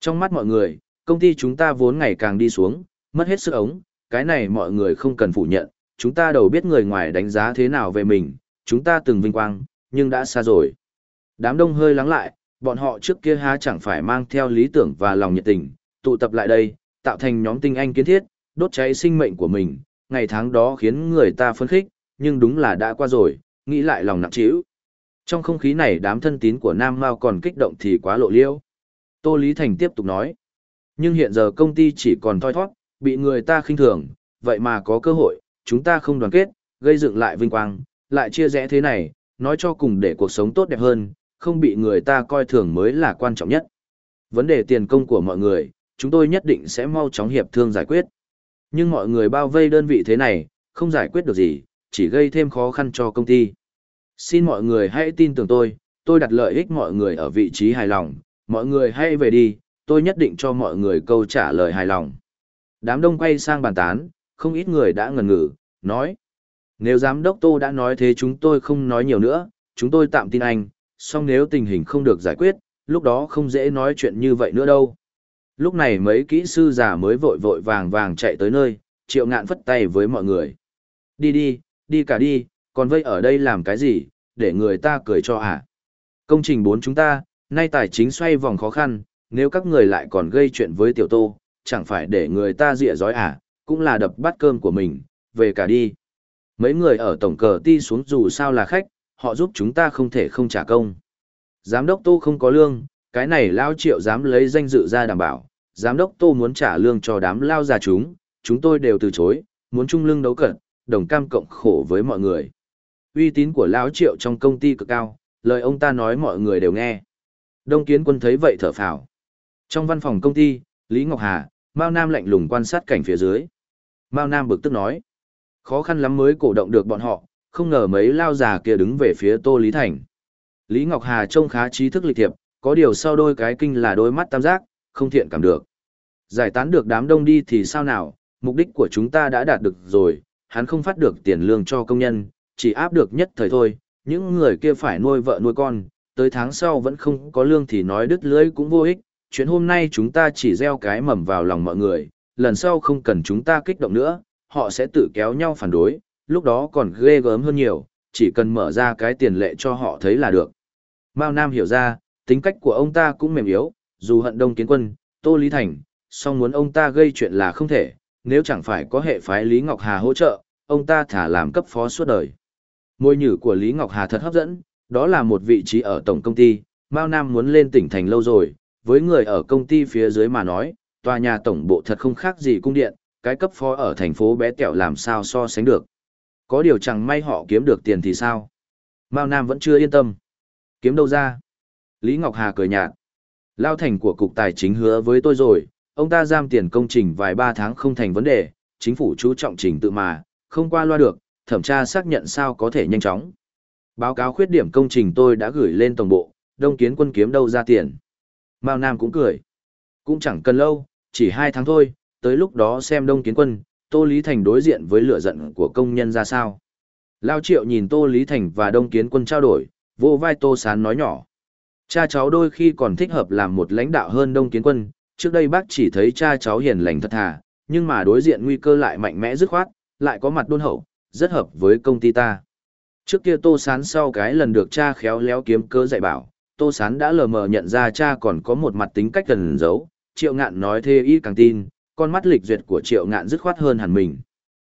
Trong mắt mọi người, công ty chúng ta vốn ngày càng đi xuống, mất hết sức ống, cái này mọi người không cần phủ nhận, chúng ta đầu biết người ngoài đánh giá thế nào về mình, chúng ta từng vinh quang, nhưng đã xa rồi. Đám đông hơi lắng lại, bọn họ trước kia há chẳng phải mang theo lý tưởng và lòng nhiệt tình, tụ tập lại đây, tạo thành nhóm tinh anh kiến thiết, đốt cháy sinh mệnh của mình, ngày tháng đó khiến người ta phấn khích, nhưng đúng là đã qua rồi, nghĩ lại lòng nặng trĩu. Trong không khí này đám thân tín của Nam Mao còn kích động thì quá lộ liễu. Tô Lý Thành tiếp tục nói. Nhưng hiện giờ công ty chỉ còn thoi thoát, bị người ta khinh thường, vậy mà có cơ hội, chúng ta không đoàn kết, gây dựng lại vinh quang, lại chia rẽ thế này, nói cho cùng để cuộc sống tốt đẹp hơn, không bị người ta coi thường mới là quan trọng nhất. Vấn đề tiền công của mọi người, chúng tôi nhất định sẽ mau chóng hiệp thương giải quyết. Nhưng mọi người bao vây đơn vị thế này, không giải quyết được gì, chỉ gây thêm khó khăn cho công ty. Xin mọi người hãy tin tưởng tôi, tôi đặt lợi ích mọi người ở vị trí hài lòng, mọi người hãy về đi, tôi nhất định cho mọi người câu trả lời hài lòng. Đám đông quay sang bàn tán, không ít người đã ngần ngừ, nói. Nếu giám đốc Tô đã nói thế chúng tôi không nói nhiều nữa, chúng tôi tạm tin anh, song nếu tình hình không được giải quyết, lúc đó không dễ nói chuyện như vậy nữa đâu. Lúc này mấy kỹ sư già mới vội vội vàng vàng chạy tới nơi, triệu ngạn phất tay với mọi người. Đi đi, đi cả đi, còn vây ở đây làm cái gì, để người ta cười cho à. Công trình bốn chúng ta, nay tài chính xoay vòng khó khăn, nếu các người lại còn gây chuyện với tiểu tô, chẳng phải để người ta dịa dói à, cũng là đập bát cơm của mình, về cả đi. Mấy người ở tổng cờ ti xuống dù sao là khách, họ giúp chúng ta không thể không trả công. Giám đốc tô không có lương, cái này lao triệu dám lấy danh dự ra đảm bảo, giám đốc tô muốn trả lương cho đám lao già chúng, chúng tôi đều từ chối, muốn chung lưng đấu cận, đồng cam cộng khổ với mọi người. Uy tín của lão triệu trong công ty cực cao, lời ông ta nói mọi người đều nghe. Đông kiến quân thấy vậy thở phào. Trong văn phòng công ty, Lý Ngọc Hà, Mao Nam lạnh lùng quan sát cảnh phía dưới. Mao Nam bực tức nói. Khó khăn lắm mới cổ động được bọn họ, không ngờ mấy lao già kia đứng về phía Tô Lý Thành. Lý Ngọc Hà trông khá trí thức lịch thiệp, có điều sau đôi cái kinh là đôi mắt tam giác, không thiện cảm được. Giải tán được đám đông đi thì sao nào, mục đích của chúng ta đã đạt được rồi, hắn không phát được tiền lương cho công nhân, chỉ áp được nhất thời thôi, những người kia phải nuôi vợ nuôi con, tới tháng sau vẫn không có lương thì nói đứt lưỡi cũng vô ích, chuyện hôm nay chúng ta chỉ gieo cái mầm vào lòng mọi người, lần sau không cần chúng ta kích động nữa, họ sẽ tự kéo nhau phản đối, lúc đó còn ghê gớm hơn nhiều, chỉ cần mở ra cái tiền lệ cho họ thấy là được. Mao Nam hiểu ra, tính cách của ông ta cũng mềm yếu, dù hận đông kiến quân, Tô Lý Thành, song muốn ông ta gây chuyện là không thể, nếu chẳng phải có hệ phái Lý Ngọc Hà hỗ trợ, ông ta thả làm cấp phó suốt đời. Môi nhử của Lý Ngọc Hà thật hấp dẫn, đó là một vị trí ở tổng công ty, Mao Nam muốn lên tỉnh thành lâu rồi, với người ở công ty phía dưới mà nói, tòa nhà tổng bộ thật không khác gì cung điện, cái cấp phó ở thành phố bé tẹo làm sao so sánh được. Có điều chẳng may họ kiếm được tiền thì sao? Mao Nam vẫn chưa yên tâm. Kiếm đâu ra? Lý Ngọc Hà cười nhạt. Lao thành của cục tài chính hứa với tôi rồi, ông ta giam tiền công trình vài ba tháng không thành vấn đề, chính phủ chú trọng trình tự mà, không qua loa được, thẩm tra xác nhận sao có thể nhanh chóng. Báo cáo khuyết điểm công trình tôi đã gửi lên tổng bộ, đông kiến quân kiếm đâu ra tiền. Mao Nam cũng cười. Cũng chẳng cần lâu, chỉ hai tháng thôi, tới lúc đó xem đông kiến quân, Tô Lý Thành đối diện với lửa giận của công nhân ra sao. Lao Triệu nhìn Tô Lý Thành và đông kiến quân trao đổi, vô vai Tô Sán nói nhỏ. Cha cháu đôi khi còn thích hợp làm một lãnh đạo hơn đông kiến quân, trước đây bác chỉ thấy cha cháu hiền lành thật thà, nhưng mà đối diện nguy cơ lại mạnh mẽ dứt khoát, lại có mặt đôn hậu, rất hợp với công ty ta. Trước kia Tô Sán sau cái lần được cha khéo léo kiếm cơ dạy bảo, Tô Sán đã lờ mờ nhận ra cha còn có một mặt tính cách cần giấu, Triệu Ngạn nói thê y càng tin, con mắt lịch duyệt của Triệu Ngạn dứt khoát hơn hẳn mình.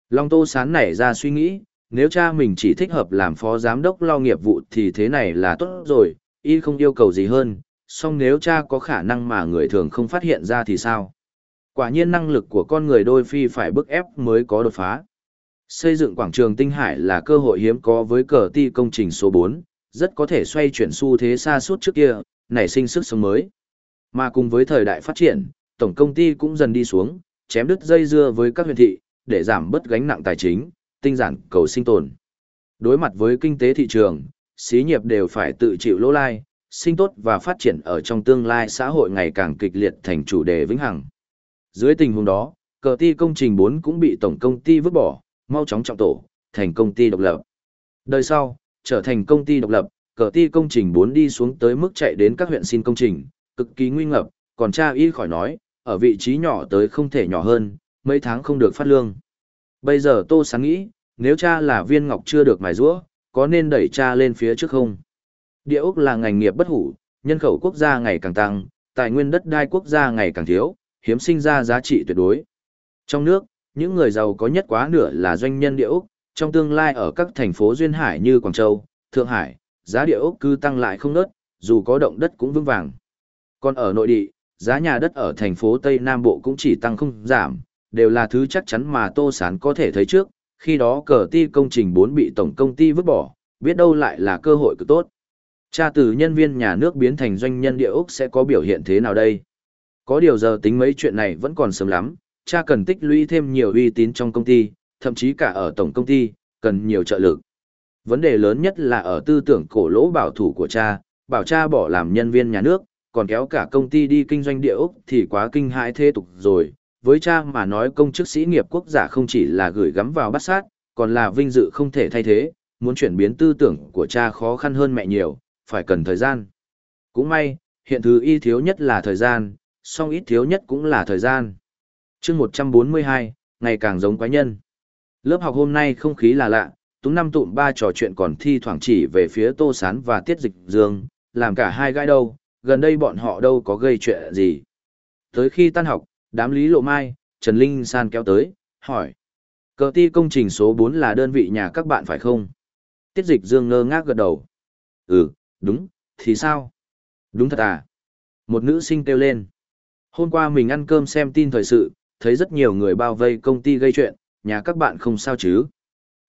Long Tô Sán nảy ra suy nghĩ, nếu cha mình chỉ thích hợp làm phó giám đốc lo nghiệp vụ thì thế này là tốt rồi, y không yêu cầu gì hơn, song nếu cha có khả năng mà người thường không phát hiện ra thì sao? Quả nhiên năng lực của con người đôi phi phải bức ép mới có đột phá. Xây dựng quảng trường Tinh Hải là cơ hội hiếm có với cờ ti công trình số 4, rất có thể xoay chuyển xu thế xa suốt trước kia, nảy sinh sức sống mới. Mà cùng với thời đại phát triển, tổng công ty cũng dần đi xuống, chém đứt dây dưa với các huyện thị, để giảm bớt gánh nặng tài chính, tinh giản cầu sinh tồn. Đối mặt với kinh tế thị trường, xí nghiệp đều phải tự chịu lỗ lai, sinh tốt và phát triển ở trong tương lai xã hội ngày càng kịch liệt thành chủ đề vĩnh hằng. Dưới tình huống đó, cờ ti công trình 4 cũng bị tổng công ty vứt bỏ, mau chóng trọng tổ, thành công ty độc lập. Đời sau, trở thành công ty độc lập, cờ ti công trình 4 đi xuống tới mức chạy đến các huyện xin công trình, cực kỳ nguy ngập, còn cha y khỏi nói, ở vị trí nhỏ tới không thể nhỏ hơn, mấy tháng không được phát lương. Bây giờ Tô Sáng nghĩ, nếu cha là viên ngọc chưa được mài rũa, có nên đẩy cha lên phía trước không? Địa ốc là ngành nghiệp bất hủ, nhân khẩu quốc gia ngày càng tăng, tài nguyên đất đai quốc gia ngày càng thiếu, hiếm sinh ra giá trị tuyệt đối. Trong nước, những người giàu có nhất quá nửa là doanh nhân địa ốc, trong tương lai ở các thành phố duyên hải như Quảng Châu, Thượng Hải, giá địa ốc cứ tăng lại không nớt, dù có động đất cũng vững vàng. Còn ở nội địa, giá nhà đất ở thành phố Tây Nam Bộ cũng chỉ tăng không giảm, đều là thứ chắc chắn mà Tô Sán có thể thấy trước, khi đó cờ ti công trình 4 bị tổng công ty vứt bỏ, biết đâu lại là cơ hội cực tốt. Cha từ nhân viên nhà nước biến thành doanh nhân địa ốc sẽ có biểu hiện thế nào đây? Có điều giờ tính mấy chuyện này vẫn còn sớm lắm, cha cần tích lũy thêm nhiều uy tín trong công ty, thậm chí cả ở tổng công ty, cần nhiều trợ lực. Vấn đề lớn nhất là ở tư tưởng cổ lỗ bảo thủ của cha, bảo cha bỏ làm nhân viên nhà nước, còn kéo cả công ty đi kinh doanh địa ốc thì quá kinh hãi thế tục rồi. Với cha mà nói công chức sĩ nghiệp quốc giả không chỉ là gửi gắm vào bắt sát, còn là vinh dự không thể thay thế, muốn chuyển biến tư tưởng của cha khó khăn hơn mẹ nhiều, phải cần thời gian. Cũng may, hiện thứ y thiếu nhất là thời gian, song ít thiếu nhất cũng là thời gian chương 142, ngày càng giống quái nhân. Lớp học hôm nay không khí là lạ, túng Năm tụm ba trò chuyện còn thi thoảng chỉ về phía Tô Sán và Tiết Dịch Dương, làm cả hai gãi đâu, gần đây bọn họ đâu có gây chuyện gì. Tới khi tan học, đám Lý Lộ Mai, Trần Linh San kéo tới, hỏi. Cờ ti công trình số 4 là đơn vị nhà các bạn phải không? Tiết Dịch Dương ngơ ngác gật đầu. Ừ, đúng, thì sao? Đúng thật à? Một nữ sinh kêu lên. Hôm qua mình ăn cơm xem tin thời sự, thấy rất nhiều người bao vây công ty gây chuyện, nhà các bạn không sao chứ?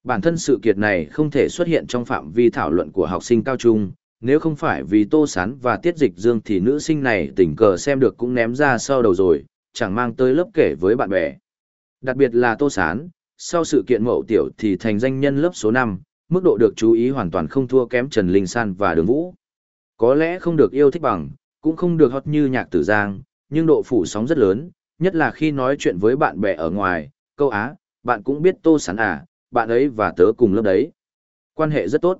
Bản thân sự kiện này không thể xuất hiện trong phạm vi thảo luận của học sinh cao trung, nếu không phải vì Tô Sán và Tiết Dịch Dương thì nữ sinh này tình cờ xem được cũng ném ra sau đầu rồi, chẳng mang tới lớp kể với bạn bè. Đặc biệt là Tô Sán, sau sự kiện mậu tiểu thì thành danh nhân lớp số 5, mức độ được chú ý hoàn toàn không thua kém Trần Linh San và Đường Vũ. Có lẽ không được yêu thích bằng, cũng không được hot như nhạc tử giang, nhưng độ phủ sóng rất lớn, nhất là khi nói chuyện với bạn bè ở ngoài, câu á, bạn cũng biết Tô Sán à, bạn ấy và tớ cùng lớp đấy. Quan hệ rất tốt.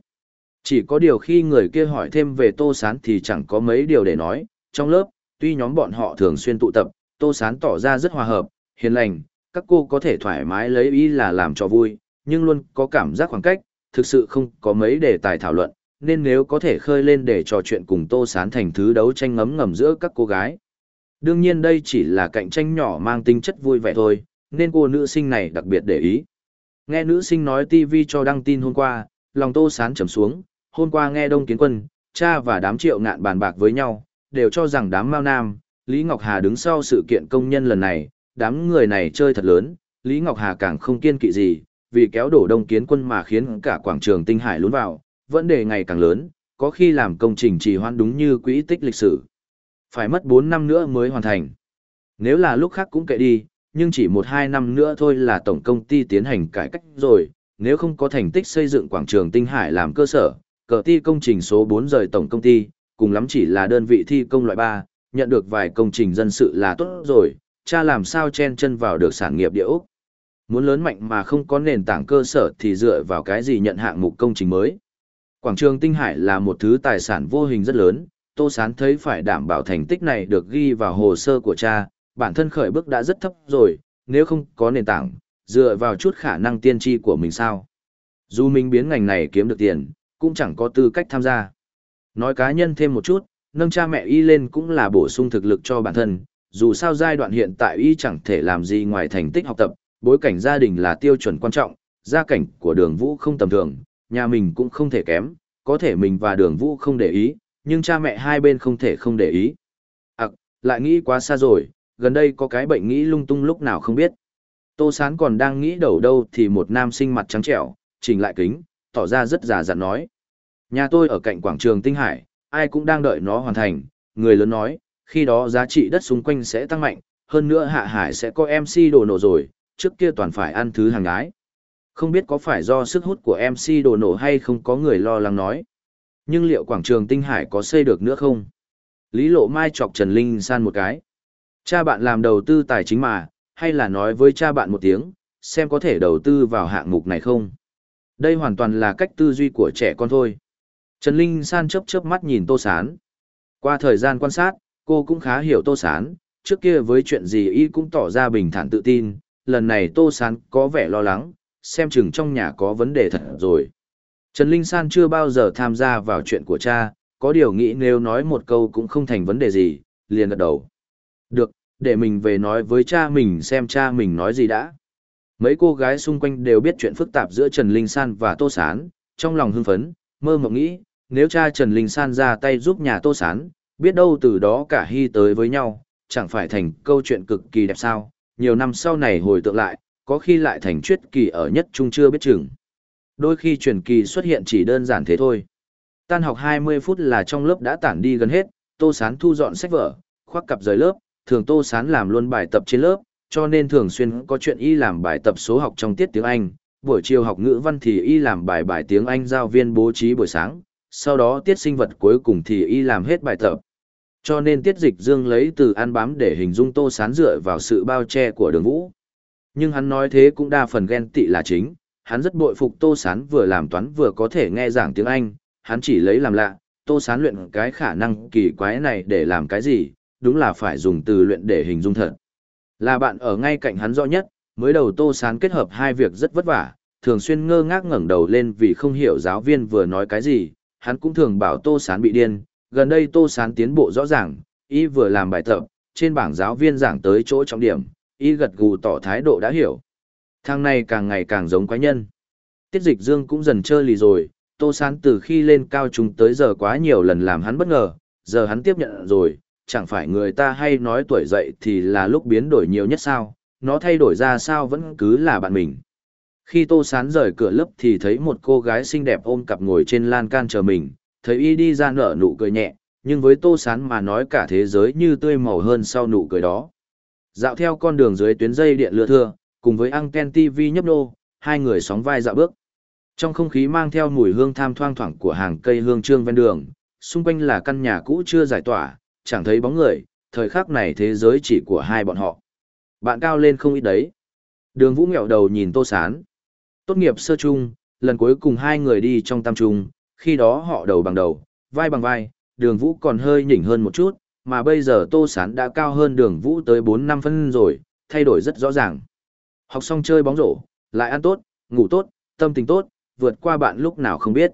Chỉ có điều khi người kia hỏi thêm về Tô Sán thì chẳng có mấy điều để nói, trong lớp, tuy nhóm bọn họ thường xuyên tụ tập, Tô Sán tỏ ra rất hòa hợp, hiền lành, các cô có thể thoải mái lấy ý là làm cho vui, nhưng luôn có cảm giác khoảng cách, thực sự không có mấy đề tài thảo luận, nên nếu có thể khơi lên để trò chuyện cùng Tô Sán thành thứ đấu tranh ngấm ngầm giữa các cô gái. Đương nhiên đây chỉ là cạnh tranh nhỏ mang tính chất vui vẻ thôi, nên cô nữ sinh này đặc biệt để ý. Nghe nữ sinh nói TV cho đăng tin hôm qua, lòng Tô Sán trầm xuống, hôm qua nghe Đông Kiến Quân, cha và đám triệu ngạn bàn bạc với nhau, đều cho rằng đám Mao Nam, Lý Ngọc Hà đứng sau sự kiện công nhân lần này, đám người này chơi thật lớn, Lý Ngọc Hà càng không kiên kỵ gì, vì kéo đổ Đông Kiến Quân mà khiến cả quảng trường tinh hải lún vào, vấn đề ngày càng lớn, có khi làm công trình trì hoãn đúng như quỹ tích lịch sử. Phải mất 4 năm nữa mới hoàn thành. Nếu là lúc khác cũng kệ đi, nhưng chỉ 1-2 năm nữa thôi là tổng công ty tiến hành cải cách rồi, nếu không có thành tích xây dựng quảng trường Tinh Hải làm cơ sở, cờ ti công trình số 4 rời tổng công ty, cùng lắm chỉ là đơn vị thi công loại 3, nhận được vài công trình dân sự là tốt rồi, cha làm sao chen chân vào được sản nghiệp địa ốc. Muốn lớn mạnh mà không có nền tảng cơ sở thì dựa vào cái gì nhận hạng mục công trình mới. Quảng trường Tinh Hải là một thứ tài sản vô hình rất lớn, Tô Sán thấy phải đảm bảo thành tích này được ghi vào hồ sơ của cha, bản thân khởi bước đã rất thấp rồi, nếu không có nền tảng, dựa vào chút khả năng tiên tri của mình sao. Dù mình biến ngành này kiếm được tiền, cũng chẳng có tư cách tham gia. Nói cá nhân thêm một chút, nâng cha mẹ y lên cũng là bổ sung thực lực cho bản thân, dù sao giai đoạn hiện tại y chẳng thể làm gì ngoài thành tích học tập, bối cảnh gia đình là tiêu chuẩn quan trọng, gia cảnh của đường vũ không tầm thường, nhà mình cũng không thể kém, có thể mình và đường vũ không để ý, nhưng cha mẹ hai bên không thể không để ý. À, lại nghĩ quá xa rồi, gần đây có cái bệnh nghĩ lung tung lúc nào không biết. Tô Sán còn đang nghĩ đầu đâu thì một nam sinh mặt trắng trẻo, chỉnh lại kính, tỏ ra rất già dặn nói. Nhà tôi ở cạnh quảng trường Tinh Hải, ai cũng đang đợi nó hoàn thành, người lớn nói, khi đó giá trị đất xung quanh sẽ tăng mạnh, hơn nữa hạ hải sẽ có MC đồ nổ rồi, trước kia toàn phải ăn thứ hàng ái. Không biết có phải do sức hút của MC đồ nổ hay không có người lo lắng nói. Nhưng liệu quảng trường Tinh Hải có xây được nữa không? Lý Lộ Mai chọc Trần Linh san một cái. Cha bạn làm đầu tư tài chính mà, hay là nói với cha bạn một tiếng, xem có thể đầu tư vào hạng mục này không. Đây hoàn toàn là cách tư duy của trẻ con thôi. Trần Linh San chớp chớp mắt nhìn Tô Sán. Qua thời gian quan sát, cô cũng khá hiểu Tô Sán, trước kia với chuyện gì y cũng tỏ ra bình thản tự tin, lần này Tô Sán có vẻ lo lắng, xem chừng trong nhà có vấn đề thật rồi. Trần Linh San chưa bao giờ tham gia vào chuyện của cha, có điều nghĩ nếu nói một câu cũng không thành vấn đề gì, liền gật đầu. Được, để mình về nói với cha mình xem cha mình nói gì đã. Mấy cô gái xung quanh đều biết chuyện phức tạp giữa Trần Linh San và Tô Sán, trong lòng hưng phấn, mơ mộng nghĩ, nếu cha Trần Linh San ra tay giúp nhà Tô Sán, biết đâu từ đó cả hy tới với nhau, chẳng phải thành câu chuyện cực kỳ đẹp sao, nhiều năm sau này hồi tượng lại, có khi lại thành chuyết kỳ ở nhất trung chưa biết chừng. Đôi khi truyền kỳ xuất hiện chỉ đơn giản thế thôi. Tan học 20 phút là trong lớp đã tản đi gần hết, Tô Sán thu dọn sách vở, khoác cặp rời lớp, thường Tô Sán làm luôn bài tập trên lớp, cho nên thường xuyên có chuyện y làm bài tập số học trong tiết tiếng Anh. Buổi chiều học ngữ văn thì y làm bài bài tiếng Anh giao viên bố trí buổi sáng, sau đó tiết sinh vật cuối cùng thì y làm hết bài tập. Cho nên tiết dịch dương lấy từ ăn bám để hình dung Tô Sán dựa vào sự bao che của đường vũ. Nhưng hắn nói thế cũng đa phần ghen tị là chính, hắn rất bội phục Tô Sán vừa làm toán vừa có thể nghe giảng tiếng Anh, hắn chỉ lấy làm lạ, Tô Sán luyện cái khả năng kỳ quái này để làm cái gì, đúng là phải dùng từ luyện để hình dung thật. Là bạn ở ngay cạnh hắn rõ nhất, mới đầu Tô Sán kết hợp hai việc rất vất vả, thường xuyên ngơ ngác ngẩng đầu lên vì không hiểu giáo viên vừa nói cái gì, hắn cũng thường bảo Tô Sán bị điên, gần đây Tô Sán tiến bộ rõ ràng, y vừa làm bài tập, trên bảng giáo viên giảng tới chỗ trọng điểm, y gật gù tỏ thái độ đã hiểu. Thằng này càng ngày càng giống quái nhân. Tiết dịch dương cũng dần trơ lì rồi, Tô Sán từ khi lên cao trung tới giờ quá nhiều lần làm hắn bất ngờ, giờ hắn tiếp nhận rồi, chẳng phải người ta hay nói tuổi dậy thì là lúc biến đổi nhiều nhất sao, nó thay đổi ra sao vẫn cứ là bạn mình. Khi Tô Sán rời cửa lớp thì thấy một cô gái xinh đẹp ôm cặp ngồi trên lan can chờ mình, thấy y đi ra nở nụ cười nhẹ, nhưng với Tô Sán mà nói cả thế giới như tươi màu hơn sau nụ cười đó. Dạo theo con đường dưới tuyến dây điện lưa thưa, cùng với anten TV nhấp nô, hai người sóng vai dạo bước. Trong không khí mang theo mùi hương tham thoang thoảng của hàng cây hương trương ven đường, xung quanh là căn nhà cũ chưa giải tỏa, chẳng thấy bóng người, thời khắc này thế giới chỉ của hai bọn họ. Bạn cao lên không ít đấy. Đường Vũ nghẹo đầu nhìn Tô Sán. Tốt nghiệp sơ chung, lần cuối cùng hai người đi trong tam trung, khi đó họ đầu bằng đầu, vai bằng vai, đường Vũ còn hơi nhỉnh hơn một chút, mà bây giờ Tô Sán đã cao hơn đường Vũ tới 4 năm phân rồi, thay đổi rất rõ ràng. Học xong chơi bóng rổ, lại ăn tốt, ngủ tốt, tâm tình tốt, vượt qua bạn lúc nào không biết.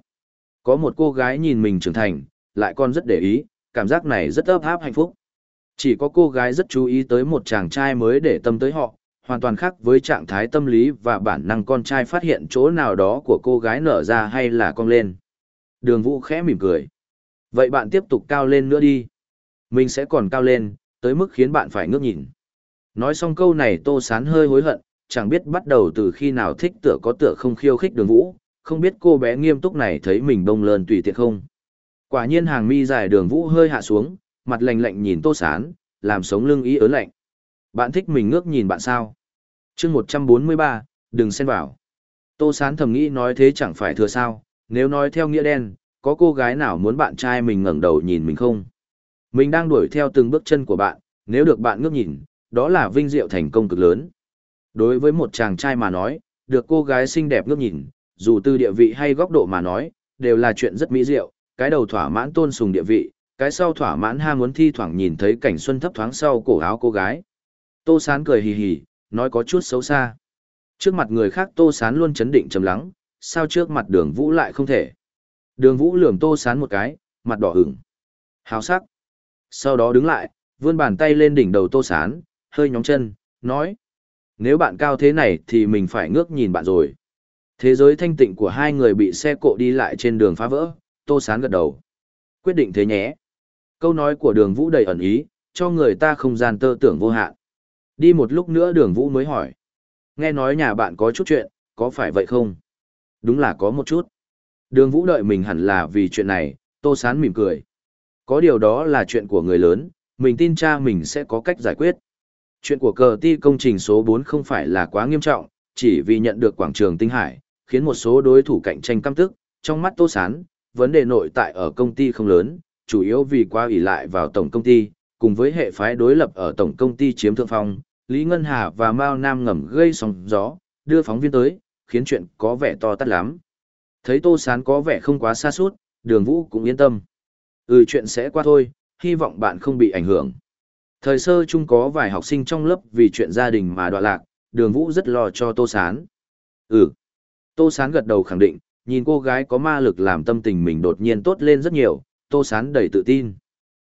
Có một cô gái nhìn mình trưởng thành, lại còn rất để ý, cảm giác này rất ấp áp hạnh phúc. Chỉ có cô gái rất chú ý tới một chàng trai mới để tâm tới họ, hoàn toàn khác với trạng thái tâm lý và bản năng con trai phát hiện chỗ nào đó của cô gái nở ra hay là cong lên. Đường vũ khẽ mỉm cười. Vậy bạn tiếp tục cao lên nữa đi. Mình sẽ còn cao lên, tới mức khiến bạn phải ngước nhìn. Nói xong câu này tô sán hơi hối hận, chẳng biết bắt đầu từ khi nào thích tựa có tựa không khiêu khích đường vũ, không biết cô bé nghiêm túc này thấy mình bông lơn tùy tiện không. Quả nhiên hàng mi dài đường vũ hơi hạ xuống, mặt lạnh lạnh nhìn tô sán, làm sống lưng ý ớn lạnh. Bạn thích mình ngước nhìn bạn sao? chương một trăm bốn mươi ba, đừng xen vào. Tô sán thầm nghĩ nói thế chẳng phải thừa sao, nếu nói theo nghĩa đen, có cô gái nào muốn bạn trai mình ngẩng đầu nhìn mình không? Mình đang đuổi theo từng bước chân của bạn, nếu được bạn ngước nhìn, đó là vinh diệu thành công cực lớn. Đối với một chàng trai mà nói, được cô gái xinh đẹp ngước nhìn, dù từ địa vị hay góc độ mà nói, đều là chuyện rất mỹ diệu, cái đầu thỏa mãn tôn sùng địa vị, cái sau thỏa mãn ham muốn thi thoảng nhìn thấy cảnh xuân thấp thoáng sau cổ áo cô gái. Tô Sán cười hì hì, nói có chút xấu xa. Trước mặt người khác Tô Sán luôn chấn định trầm lắng, sao trước mặt đường vũ lại không thể. Đường vũ lườm Tô Sán một cái, mặt đỏ hửng Hào sắc. Sau đó đứng lại, vươn bàn tay lên đỉnh đầu Tô Sán, hơi nhóng chân, nói. Nếu bạn cao thế này thì mình phải ngước nhìn bạn rồi. Thế giới thanh tịnh của hai người bị xe cộ đi lại trên đường phá vỡ, Tô Sán gật đầu. Quyết định thế nhé. Câu nói của đường vũ đầy ẩn ý, cho người ta không gian tơ tưởng vô hạn. Đi một lúc nữa đường vũ mới hỏi. Nghe nói nhà bạn có chút chuyện, có phải vậy không? Đúng là có một chút. Đường vũ đợi mình hẳn là vì chuyện này, Tô Sán mỉm cười. Có điều đó là chuyện của người lớn, mình tin cha mình sẽ có cách giải quyết. Chuyện của cờ ti công trình số 4 không phải là quá nghiêm trọng, chỉ vì nhận được quảng trường tinh hải, khiến một số đối thủ cạnh tranh căm tức. Trong mắt Tô Sán, vấn đề nội tại ở công ty không lớn, chủ yếu vì quá ủy lại vào tổng công ty, cùng với hệ phái đối lập ở tổng công ty chiếm thượng phong, Lý Ngân Hà và Mao Nam ngầm gây sóng gió, đưa phóng viên tới, khiến chuyện có vẻ to tát lắm. Thấy Tô Sán có vẻ không quá xa suốt, đường vũ cũng yên tâm. Ừ chuyện sẽ qua thôi, hy vọng bạn không bị ảnh hưởng. Thời sơ chung có vài học sinh trong lớp vì chuyện gia đình mà đọa lạc, đường vũ rất lo cho Tô Sán. Ừ. Tô Sán gật đầu khẳng định, nhìn cô gái có ma lực làm tâm tình mình đột nhiên tốt lên rất nhiều, Tô Sán đầy tự tin.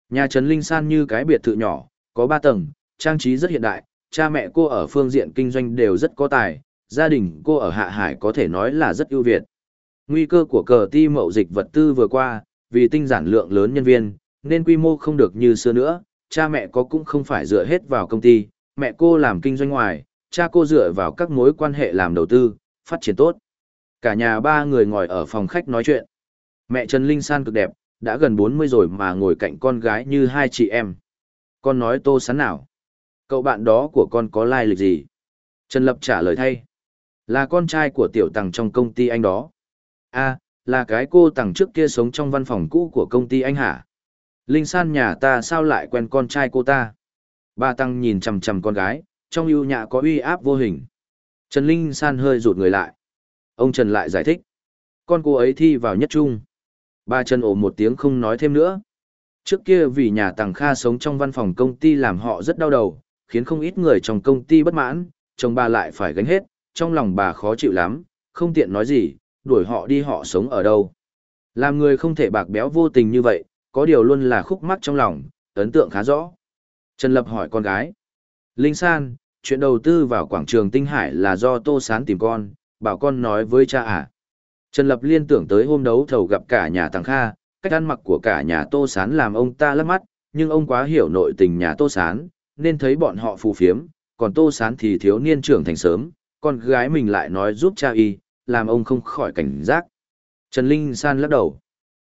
Nhà Trần Linh San như cái biệt thự nhỏ, có ba tầng, trang trí rất hiện đại, cha mẹ cô ở phương diện kinh doanh đều rất có tài, gia đình cô ở Hạ Hải có thể nói là rất ưu việt. Nguy cơ của cờ ti mậu dịch vật tư vừa qua, vì tinh giản lượng lớn nhân viên, nên quy mô không được như xưa nữa, cha mẹ có cũng không phải dựa hết vào công ty, mẹ cô làm kinh doanh ngoài, cha cô dựa vào các mối quan hệ làm đầu tư, phát triển tốt. Cả nhà ba người ngồi ở phòng khách nói chuyện. Mẹ Trần Linh San cực đẹp, đã gần 40 rồi mà ngồi cạnh con gái như hai chị em. Con nói tô sán nào? Cậu bạn đó của con có lai lịch gì? Trần Lập trả lời thay. Là con trai của tiểu tàng trong công ty anh đó. a là cái cô tàng trước kia sống trong văn phòng cũ của công ty anh hả? Linh San nhà ta sao lại quen con trai cô ta? Ba Tăng nhìn chằm chằm con gái, trong ưu nhã có uy áp vô hình. Trần Linh San hơi rụt người lại. Ông Trần lại giải thích. Con cô ấy thi vào nhất trung. Ba Trần ồ một tiếng không nói thêm nữa. Trước kia vì nhà Tàng Kha sống trong văn phòng công ty làm họ rất đau đầu, khiến không ít người trong công ty bất mãn, chồng bà lại phải gánh hết, trong lòng bà khó chịu lắm, không tiện nói gì, đuổi họ đi họ sống ở đâu. Làm người không thể bạc béo vô tình như vậy, có điều luôn là khúc mắc trong lòng, ấn tượng khá rõ. Trần Lập hỏi con gái. Linh San, chuyện đầu tư vào quảng trường Tinh Hải là do Tô Sán tìm con, bảo con nói với cha à. Trần Lập liên tưởng tới hôm đấu thầu gặp cả nhà Tăng Kha, cách ăn mặc của cả nhà Tô Sán làm ông ta lắc mắt, nhưng ông quá hiểu nội tình nhà Tô Sán, nên thấy bọn họ phù phiếm, còn Tô Sán thì thiếu niên trưởng thành sớm, con gái mình lại nói giúp cha y, làm ông không khỏi cảnh giác. Trần Linh San lắc đầu.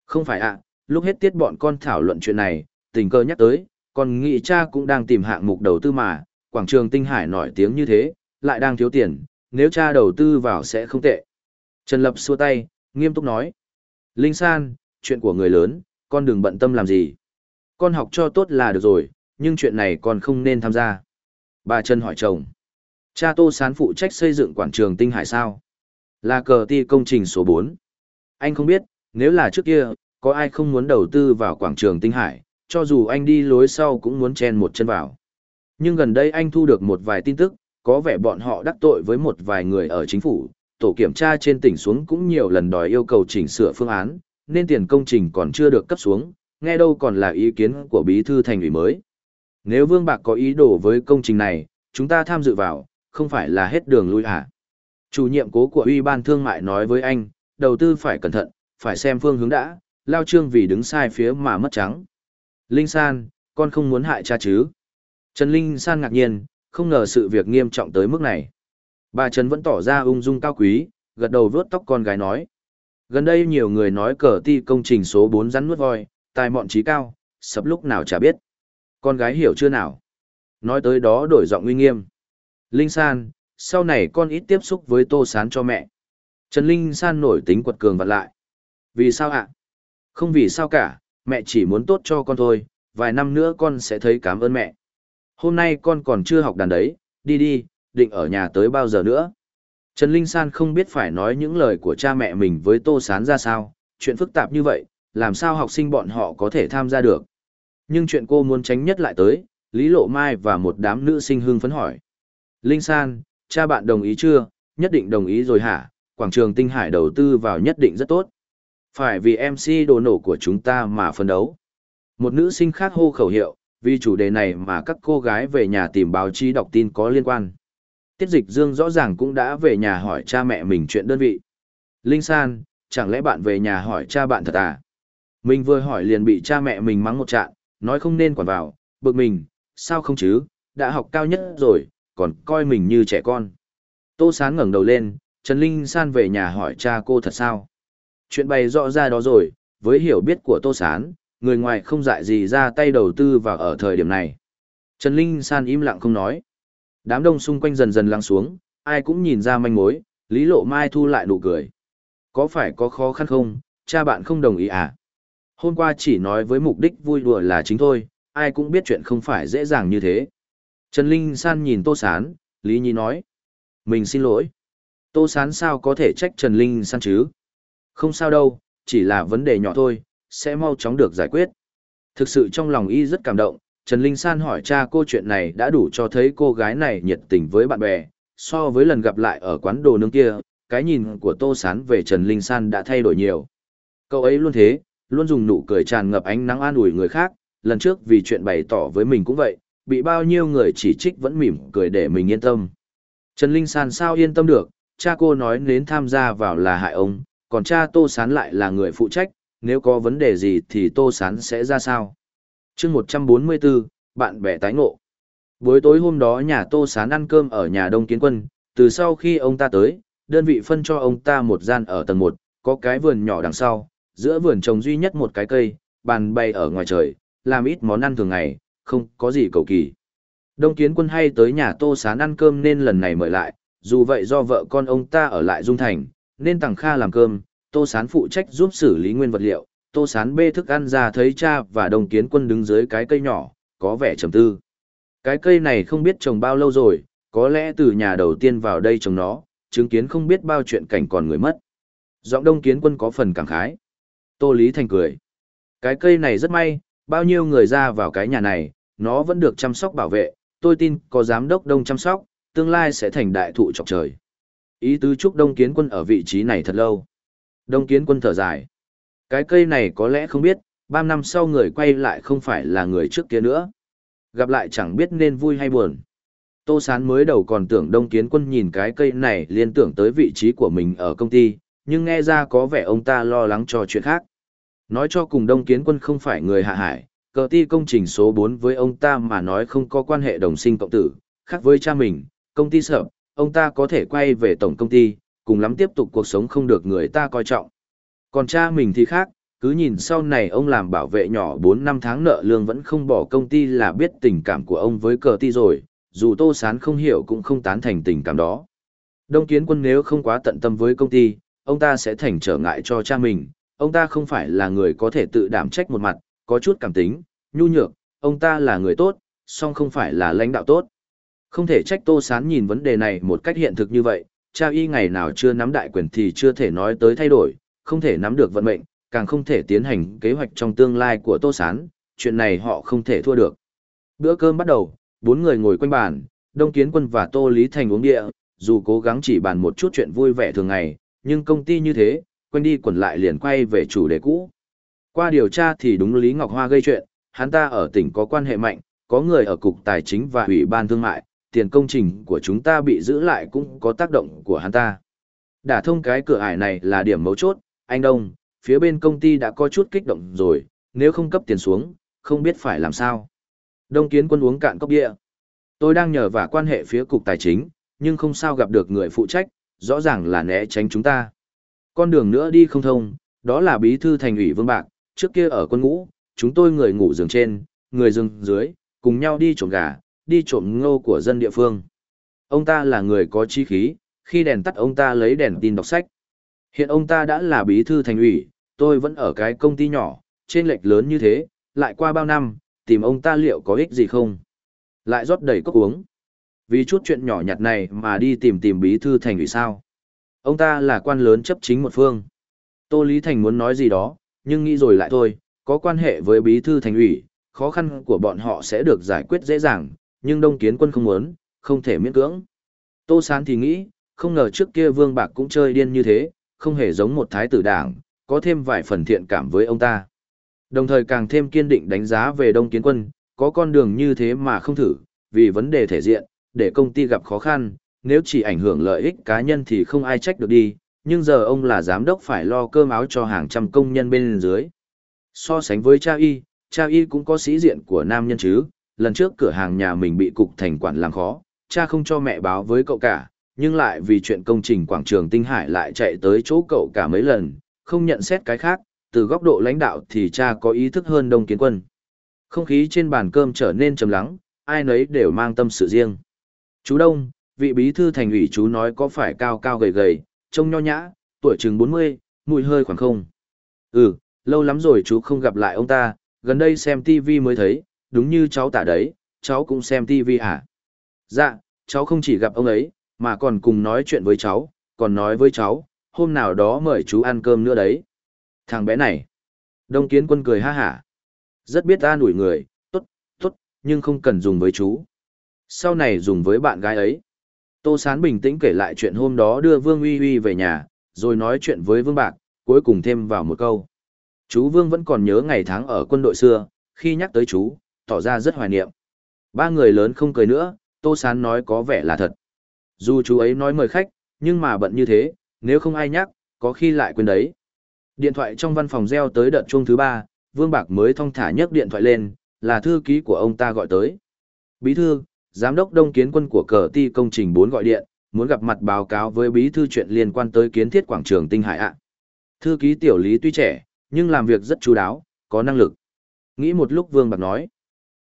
Không phải ạ, lúc hết tiết bọn con thảo luận chuyện này, tình cơ nhắc tới, còn nghị cha cũng đang tìm hạng mục đầu tư mà, quảng trường Tinh Hải nổi tiếng như thế, lại đang thiếu tiền, nếu cha đầu tư vào sẽ không tệ. Trần Lập xua tay, nghiêm túc nói. Linh San, chuyện của người lớn, con đừng bận tâm làm gì. Con học cho tốt là được rồi, nhưng chuyện này con không nên tham gia. Bà Trần hỏi chồng. Cha Tô Sán phụ trách xây dựng quảng trường Tinh Hải sao? Là cờ ti công trình số 4. Anh không biết, nếu là trước kia, có ai không muốn đầu tư vào quảng trường Tinh Hải, cho dù anh đi lối sau cũng muốn chen một chân vào. Nhưng gần đây anh thu được một vài tin tức, có vẻ bọn họ đắc tội với một vài người ở chính phủ, tổ kiểm tra trên tỉnh xuống cũng nhiều lần đòi yêu cầu chỉnh sửa phương án, nên tiền công trình còn chưa được cấp xuống, nghe đâu còn là ý kiến của bí thư thành ủy mới. Nếu Vương Bạc có ý đồ với công trình này, chúng ta tham dự vào, không phải là hết đường lui à. Chủ nhiệm cố của Ủy ban Thương mại nói với anh, đầu tư phải cẩn thận, phải xem phương hướng đã, lao trương vì đứng sai phía mà mất trắng. Linh San, con không muốn hại cha chứ? Trần Linh San ngạc nhiên, không ngờ sự việc nghiêm trọng tới mức này. Bà Trần vẫn tỏ ra ung dung cao quý, gật đầu vướt tóc con gái nói. Gần đây nhiều người nói cờ ti công trình số 4 rắn nuốt voi, tài mọn trí cao, sập lúc nào chả biết. Con gái hiểu chưa nào? Nói tới đó đổi giọng uy nghiêm. Linh San, sau này con ít tiếp xúc với Tô Sán cho mẹ. Trần Linh San nổi tính quật cường vặt lại. Vì sao ạ? Không vì sao cả, mẹ chỉ muốn tốt cho con thôi, vài năm nữa con sẽ thấy cảm ơn mẹ. Hôm nay con còn chưa học đàn đấy, đi đi, định ở nhà tới bao giờ nữa. Trần Linh San không biết phải nói những lời của cha mẹ mình với Tô Sán ra sao, chuyện phức tạp như vậy, làm sao học sinh bọn họ có thể tham gia được. Nhưng chuyện cô muốn tránh nhất lại tới, Lý Lộ Mai và một đám nữ sinh hưng phấn hỏi. Linh San, cha bạn đồng ý chưa, nhất định đồng ý rồi hả, quảng trường tinh hải đầu tư vào nhất định rất tốt. Phải vì MC đồ nổ của chúng ta mà phân đấu. Một nữ sinh khác hô khẩu hiệu, vì chủ đề này mà các cô gái về nhà tìm báo chí đọc tin có liên quan. Tiết dịch dương rõ ràng cũng đã về nhà hỏi cha mẹ mình chuyện đơn vị. Linh San, chẳng lẽ bạn về nhà hỏi cha bạn thật à? Mình vừa hỏi liền bị cha mẹ mình mắng một trạng, nói không nên quản vào, bực mình, sao không chứ, đã học cao nhất rồi, còn coi mình như trẻ con. Tô Sán ngẩng đầu lên, Trần Linh San về nhà hỏi cha cô thật sao? Chuyện bày rõ ra đó rồi, với hiểu biết của Tô Sán, người ngoài không dại gì ra tay đầu tư vào ở thời điểm này. Trần Linh San im lặng không nói. Đám đông xung quanh dần dần lắng xuống, ai cũng nhìn ra manh mối, Lý Lộ Mai thu lại nụ cười. Có phải có khó khăn không, cha bạn không đồng ý à? Hôm qua chỉ nói với mục đích vui đùa là chính thôi, ai cũng biết chuyện không phải dễ dàng như thế. Trần Linh San nhìn Tô Sán, Lý Nhi nói. Mình xin lỗi. Tô Sán sao có thể trách Trần Linh San chứ? Không sao đâu, chỉ là vấn đề nhỏ thôi, sẽ mau chóng được giải quyết. Thực sự trong lòng y rất cảm động, Trần Linh San hỏi cha cô chuyện này đã đủ cho thấy cô gái này nhiệt tình với bạn bè, so với lần gặp lại ở quán đồ nướng kia, cái nhìn của Tô Sán về Trần Linh San đã thay đổi nhiều. Cậu ấy luôn thế, luôn dùng nụ cười tràn ngập ánh nắng an ủi người khác, lần trước vì chuyện bày tỏ với mình cũng vậy, bị bao nhiêu người chỉ trích vẫn mỉm cười để mình yên tâm. Trần Linh San sao yên tâm được, cha cô nói đến tham gia vào là hại ông, còn cha Tô Sán lại là người phụ trách, nếu có vấn đề gì thì Tô Sán sẽ ra sao. chương 144, bạn bè tái ngộ. Buổi tối hôm đó nhà Tô Sán ăn cơm ở nhà Đông Kiến Quân, từ sau khi ông ta tới, đơn vị phân cho ông ta một gian ở tầng 1, có cái vườn nhỏ đằng sau, giữa vườn trồng duy nhất một cái cây, bàn bày ở ngoài trời, làm ít món ăn thường ngày, không có gì cầu kỳ. Đông Kiến Quân hay tới nhà Tô Sán ăn cơm nên lần này mời lại, dù vậy do vợ con ông ta ở lại Dung Thành, nên Tằng Kha làm cơm, Tô Sán phụ trách giúp xử lý nguyên vật liệu, Tô Sán bê thức ăn ra thấy cha và đồng Kiến Quân đứng dưới cái cây nhỏ, có vẻ trầm tư. Cái cây này không biết trồng bao lâu rồi, có lẽ từ nhà đầu tiên vào đây trồng nó, chứng kiến không biết bao chuyện cảnh còn người mất. Giọng Đông Kiến Quân có phần cảm khái. Tô Lý Thành cười. Cái cây này rất may, bao nhiêu người ra vào cái nhà này, nó vẫn được chăm sóc bảo vệ, tôi tin có giám đốc đông chăm sóc, tương lai sẽ thành đại thụ trọc trời. Ý tứ chúc Đông Kiến Quân ở vị trí này thật lâu. Đông Kiến Quân thở dài. Cái cây này có lẽ không biết, ba năm sau người quay lại không phải là người trước kia nữa. Gặp lại chẳng biết nên vui hay buồn. Tô Sán mới đầu còn tưởng Đông Kiến Quân nhìn cái cây này liên tưởng tới vị trí của mình ở công ty, nhưng nghe ra có vẻ ông ta lo lắng cho chuyện khác. Nói cho cùng Đông Kiến Quân không phải người hạ hải, cờ ti công trình số 4 với ông ta mà nói không có quan hệ đồng sinh cộng tử, khác với cha mình, công ty sợ, ông ta có thể quay về tổng công ty, cùng lắm tiếp tục cuộc sống không được người ta coi trọng. Còn cha mình thì khác, cứ nhìn sau này ông làm bảo vệ nhỏ 4 năm tháng nợ lương vẫn không bỏ công ty là biết tình cảm của ông với cờ ti rồi, dù Tô Sán không hiểu cũng không tán thành tình cảm đó. Đông Kiến Quân nếu không quá tận tâm với công ty, ông ta sẽ thành trở ngại cho cha mình, ông ta không phải là người có thể tự đảm trách một mặt, có chút cảm tính, nhu nhược, ông ta là người tốt, song không phải là lãnh đạo tốt. Không thể trách Tô Sán nhìn vấn đề này một cách hiện thực như vậy, cha y ngày nào chưa nắm đại quyền thì chưa thể nói tới thay đổi, không thể nắm được vận mệnh, càng không thể tiến hành kế hoạch trong tương lai của Tô Sán, chuyện này họ không thể thua được. Bữa cơm bắt đầu, bốn người ngồi quanh bàn, Đông Kiến Quân và Tô Lý Thành uống địa, dù cố gắng chỉ bàn một chút chuyện vui vẻ thường ngày, nhưng công ty như thế, quanh đi quẩn lại liền quay về chủ đề cũ. Qua điều tra thì đúng Lý Ngọc Hoa gây chuyện, hắn ta ở tỉnh có quan hệ mạnh, có người ở cục tài chính và ủy ban thương mại, tiền công trình của chúng ta bị giữ lại cũng có tác động của hắn ta. Đả thông cái cửa ải này là điểm mấu chốt, anh Đông, phía bên công ty đã có chút kích động rồi, nếu không cấp tiền xuống, không biết phải làm sao. Đông kiến quân uống cạn cốc địa. Tôi đang nhờ vả quan hệ phía cục tài chính, nhưng không sao gặp được người phụ trách, rõ ràng là né tránh chúng ta. Con đường nữa đi không thông, đó là bí thư thành ủy Vương Bạc, trước kia ở quân ngũ, chúng tôi người ngủ giường trên, người giường dưới, cùng nhau đi trộm gà, đi trộm ngô của dân địa phương. Ông ta là người có trí khí, khi đèn tắt ông ta lấy đèn tin đọc sách. Hiện ông ta đã là bí thư thành ủy, tôi vẫn ở cái công ty nhỏ, trên lệch lớn như thế, lại qua bao năm, tìm ông ta liệu có ích gì không? Lại rót đầy cốc uống. Vì chút chuyện nhỏ nhặt này mà đi tìm tìm bí thư thành ủy sao? Ông ta là quan lớn chấp chính một phương. Tô Lý Thành muốn nói gì đó, nhưng nghĩ rồi lại thôi, có quan hệ với bí thư thành ủy, khó khăn của bọn họ sẽ được giải quyết dễ dàng, nhưng Đông Kiến Quân không muốn, không thể miễn cưỡng. Tô Sán thì nghĩ, không ngờ trước kia Vương Bạc cũng chơi điên như thế, không hề giống một thái tử đảng, có thêm vài phần thiện cảm với ông ta. Đồng thời càng thêm kiên định đánh giá về Đông Kiến Quân, có con đường như thế mà không thử, vì vấn đề thể diện, để công ty gặp khó khăn, nếu chỉ ảnh hưởng lợi ích cá nhân thì không ai trách được đi, nhưng giờ ông là giám đốc phải lo cơm áo cho hàng trăm công nhân bên dưới. So sánh với cha y, cha y cũng có sĩ diện của nam nhân chứ, lần trước cửa hàng nhà mình bị cục thành quản làm khó, cha không cho mẹ báo với cậu cả, nhưng lại vì chuyện công trình quảng trường Tinh Hải lại chạy tới chỗ cậu cả mấy lần, không nhận xét cái khác, từ góc độ lãnh đạo thì cha có ý thức hơn Đông Kiến Quân. Không khí trên bàn cơm trở nên trầm lắng, ai nấy đều mang tâm sự riêng. Chú Đông, vị bí thư thành ủy chú nói có phải cao cao gầy gầy, trông nho nhã, tuổi chừng 40, mùi hơi khoảng không. Ừ, lâu lắm rồi chú không gặp lại ông ta, gần đây xem TV mới thấy, đúng như cháu tả đấy, cháu cũng xem TV à? Dạ, cháu không chỉ gặp ông ấy, mà còn cùng nói chuyện với cháu, còn nói với cháu, hôm nào đó mời chú ăn cơm nữa đấy. Thằng bé này. Đông kiến quân cười ha hả. Rất biết ta ủi người, tốt, tốt, nhưng không cần dùng với chú. Sau này dùng với bạn gái ấy. Tô Sán bình tĩnh kể lại chuyện hôm đó đưa Vương Uy Uy về nhà, rồi nói chuyện với Vương Bạc, cuối cùng thêm vào một câu. Chú Vương vẫn còn nhớ ngày tháng ở quân đội xưa, khi nhắc tới chú, tỏ ra rất hoài niệm. Ba người lớn không cười nữa, Tô Sán nói có vẻ là thật. Dù chú ấy nói mời khách, nhưng mà bận như thế, nếu không ai nhắc, có khi lại quên đấy. Điện thoại trong văn phòng reo tới đợt chuông thứ ba, Vương Bạc mới thong thả nhấc điện thoại lên, là thư ký của ông ta gọi tới. Bí thư, giám đốc đông kiến quân của cờ ti công trình 4 gọi điện, muốn gặp mặt báo cáo với bí thư chuyện liên quan tới kiến thiết quảng trường Tinh Hải ạ. Thư ký tiểu lý tuy trẻ, nhưng làm việc rất chú đáo, có năng lực. Nghĩ một lúc Vương Bạc nói.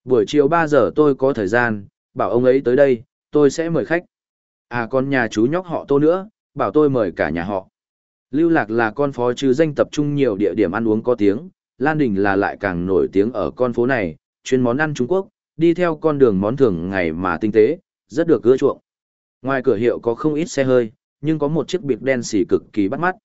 Buổi chiều 3 giờ tôi có thời gian, bảo ông ấy tới đây, tôi sẽ mời khách. À con nhà chú nhóc họ tô nữa, bảo tôi mời cả nhà họ. Lưu Lạc là con phó chứ danh tập trung nhiều địa điểm ăn uống có tiếng, Lan Đình là lại càng nổi tiếng ở con phố này, chuyên món ăn Trung Quốc, đi theo con đường món thường ngày mà tinh tế, rất được ưa chuộng. Ngoài cửa hiệu có không ít xe hơi, nhưng có một chiếc biệt đen xỉ cực kỳ bắt mắt.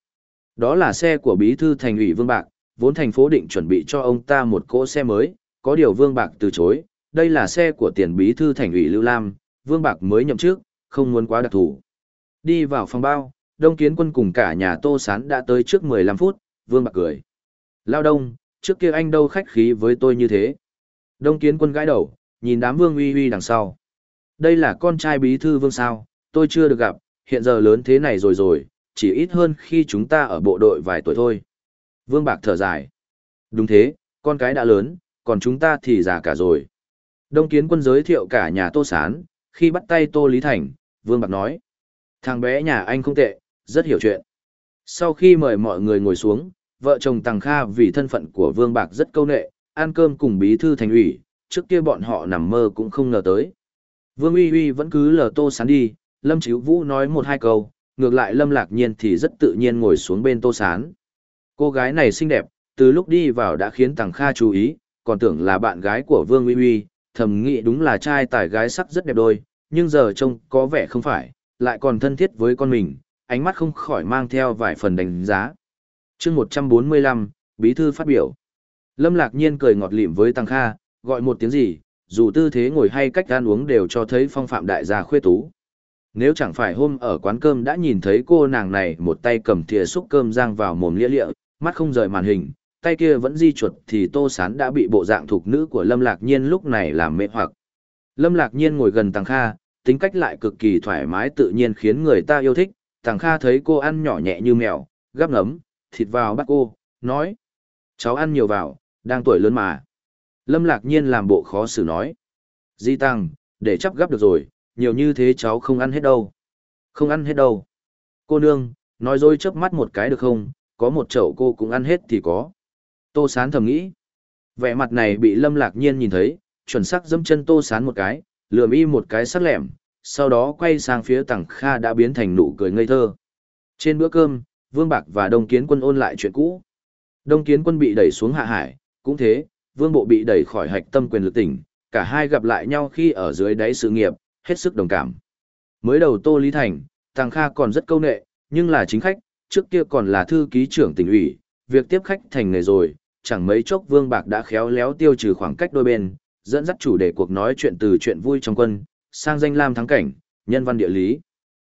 Đó là xe của bí thư thành ủy Vương Bạc, vốn thành phố định chuẩn bị cho ông ta một cỗ xe mới, có điều Vương Bạc từ chối, đây là xe của tiền bí thư thành ủy Lưu Lam, Vương Bạc mới nhậm chức, không muốn quá đặc thủ. Đi vào phòng bao, Đông Kiến Quân cùng cả nhà Tô Sán đã tới trước 15 phút, Vương Bạc cười. Lao Đông, trước kia anh đâu khách khí với tôi như thế. Đông Kiến Quân gãi đầu, nhìn đám Vương uy uy đằng sau. Đây là con trai bí thư Vương sao, tôi chưa được gặp, hiện giờ lớn thế này rồi rồi, chỉ ít hơn khi chúng ta ở bộ đội vài tuổi thôi. Vương Bạc thở dài. Đúng thế, con cái đã lớn, còn chúng ta thì già cả rồi. Đông Kiến Quân giới thiệu cả nhà Tô Sán, khi bắt tay Tô Lý Thành, Vương Bạc nói. Thằng bé nhà anh không tệ, rất hiểu chuyện. Sau khi mời mọi người ngồi xuống, vợ chồng Tằng Kha vì thân phận của Vương Bạc rất câu nệ, ăn cơm cùng bí thư thành ủy, trước kia bọn họ nằm mơ cũng không ngờ tới. Vương Uy Uy vẫn cứ lờ Tô Sán đi, Lâm Chíu Vũ nói một hai câu, ngược lại Lâm Lạc Nhiên thì rất tự nhiên ngồi xuống bên Tô Sán. Cô gái này xinh đẹp, từ lúc đi vào đã khiến Tằng Kha chú ý, còn tưởng là bạn gái của Vương Uy Uy, thầm nghĩ đúng là trai tài gái sắc rất đẹp đôi, nhưng giờ trông có vẻ không phải, lại còn thân thiết với con mình, ánh mắt không khỏi mang theo vài phần đánh giá. chương 145, Bí thư phát biểu. Lâm Lạc Nhiên cười ngọt lịm với Tăng Kha, gọi một tiếng gì, dù tư thế ngồi hay cách ăn uống đều cho thấy phong phạm đại gia khuê tú. Nếu chẳng phải hôm ở quán cơm đã nhìn thấy cô nàng này một tay cầm thìa xúc cơm giang vào mồm lia lịa, mắt không rời màn hình, tay kia vẫn di chuột thì Tô Sán đã bị bộ dạng thuộc nữ của Lâm Lạc Nhiên lúc này làm mê hoặc. Lâm Lạc Nhiên ngồi gần tàng Kha, tính cách lại cực kỳ thoải mái tự nhiên khiến người ta yêu thích. tàng Kha thấy cô ăn nhỏ nhẹ như mèo, gắp ngấm, thịt vào bắt cô, nói. Cháu ăn nhiều vào, đang tuổi lớn mà. Lâm Lạc Nhiên làm bộ khó xử nói. Di Tăng, để chắp gắp được rồi, nhiều như thế cháu không ăn hết đâu. Không ăn hết đâu. Cô nương, nói dối chớp mắt một cái được không, có một chậu cô cũng ăn hết thì có. Tô Sán thầm nghĩ. Vẻ mặt này bị Lâm Lạc Nhiên nhìn thấy, chuẩn xác dẫm chân Tô Sán một cái, lườm y một cái sắc lẻm, sau đó quay sang phía Tằng Kha đã biến thành nụ cười ngây thơ. Trên bữa cơm, Vương Bạc và Đông Kiến Quân ôn lại chuyện cũ. Đông Kiến Quân bị đẩy xuống hạ hải, cũng thế, Vương Bộ bị đẩy khỏi hạch tâm quyền lực tỉnh, cả hai gặp lại nhau khi ở dưới đáy sự nghiệp, hết sức đồng cảm. Mới đầu Tô Lý Thành, Tằng Kha còn rất câu nệ, nhưng là chính khách, trước kia còn là thư ký trưởng tỉnh ủy, việc tiếp khách thành nghề rồi, chẳng mấy chốc Vương Bạc đã khéo léo tiêu trừ khoảng cách đôi bên, dẫn dắt chủ đề cuộc nói chuyện từ chuyện vui trong quân, sang danh lam thắng cảnh, nhân văn địa lý.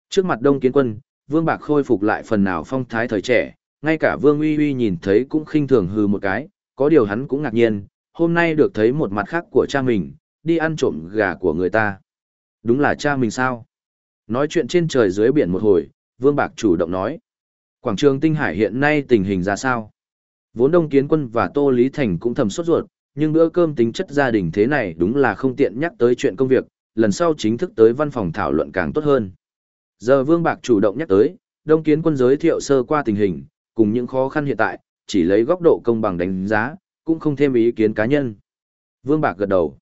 Trước mặt Đông Kiến Quân, Vương Bạc khôi phục lại phần nào phong thái thời trẻ, ngay cả Vương Uy Uy nhìn thấy cũng khinh thường hừ một cái, có điều hắn cũng ngạc nhiên, hôm nay được thấy một mặt khác của cha mình, đi ăn trộm gà của người ta. Đúng là cha mình sao? Nói chuyện trên trời dưới biển một hồi, Vương Bạc chủ động nói. Quảng trường Tinh Hải hiện nay tình hình ra sao? Vốn Đông Kiến Quân và Tô Lý Thành cũng thầm sốt ruột, nhưng bữa cơm tính chất gia đình thế này đúng là không tiện nhắc tới chuyện công việc, lần sau chính thức tới văn phòng thảo luận càng tốt hơn. Giờ Vương Bạc chủ động nhắc tới, Đông Kiến Quân giới thiệu sơ qua tình hình, cùng những khó khăn hiện tại, chỉ lấy góc độ công bằng đánh giá, cũng không thêm ý kiến cá nhân. Vương Bạc gật đầu.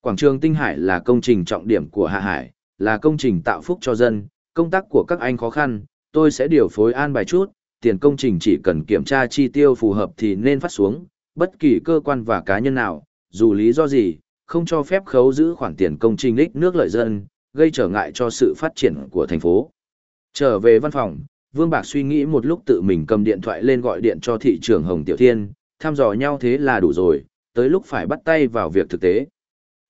Quảng trường Tinh Hải là công trình trọng điểm của Hạ Hải, là công trình tạo phúc cho dân, công tác của các anh khó khăn, tôi sẽ điều phối an bài chút, tiền công trình chỉ cần kiểm tra chi tiêu phù hợp thì nên phát xuống, bất kỳ cơ quan và cá nhân nào, dù lý do gì, không cho phép khấu giữ khoản tiền công trình ích nước lợi dân, gây trở ngại cho sự phát triển của thành phố. Trở về văn phòng, Vương Bạc suy nghĩ một lúc tự mình cầm điện thoại lên gọi điện cho thị trưởng Hồng Tiểu Thiên, thăm dò nhau thế là đủ rồi, tới lúc phải bắt tay vào việc thực tế.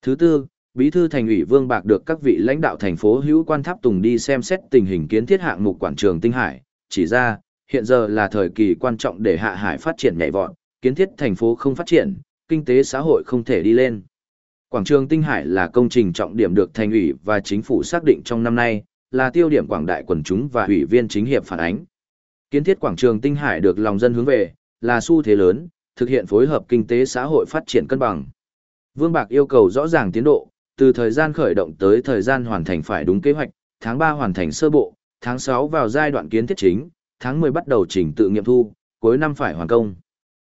Thứ tư, Bí thư thành ủy Vương Bạc được các vị lãnh đạo thành phố hữu quan tháp tùng đi xem xét tình hình kiến thiết hạng mục quảng trường Tinh Hải, chỉ ra, hiện giờ là thời kỳ quan trọng để hạ hải phát triển nhảy vọt, kiến thiết thành phố không phát triển, kinh tế xã hội không thể đi lên. Quảng trường Tinh Hải là công trình trọng điểm được thành ủy và chính phủ xác định trong năm nay, là tiêu điểm quảng đại quần chúng và ủy viên chính hiệp phản ánh. Kiến thiết quảng trường Tinh Hải được lòng dân hướng về, là xu thế lớn, thực hiện phối hợp kinh tế xã hội phát triển cân bằng. Vương Bạc yêu cầu rõ ràng tiến độ, từ thời gian khởi động tới thời gian hoàn thành phải đúng kế hoạch, tháng 3 hoàn thành sơ bộ, tháng 6 vào giai đoạn kiến thiết chính, tháng 10 bắt đầu chỉnh tự nghiệm thu, cuối năm phải hoàn công.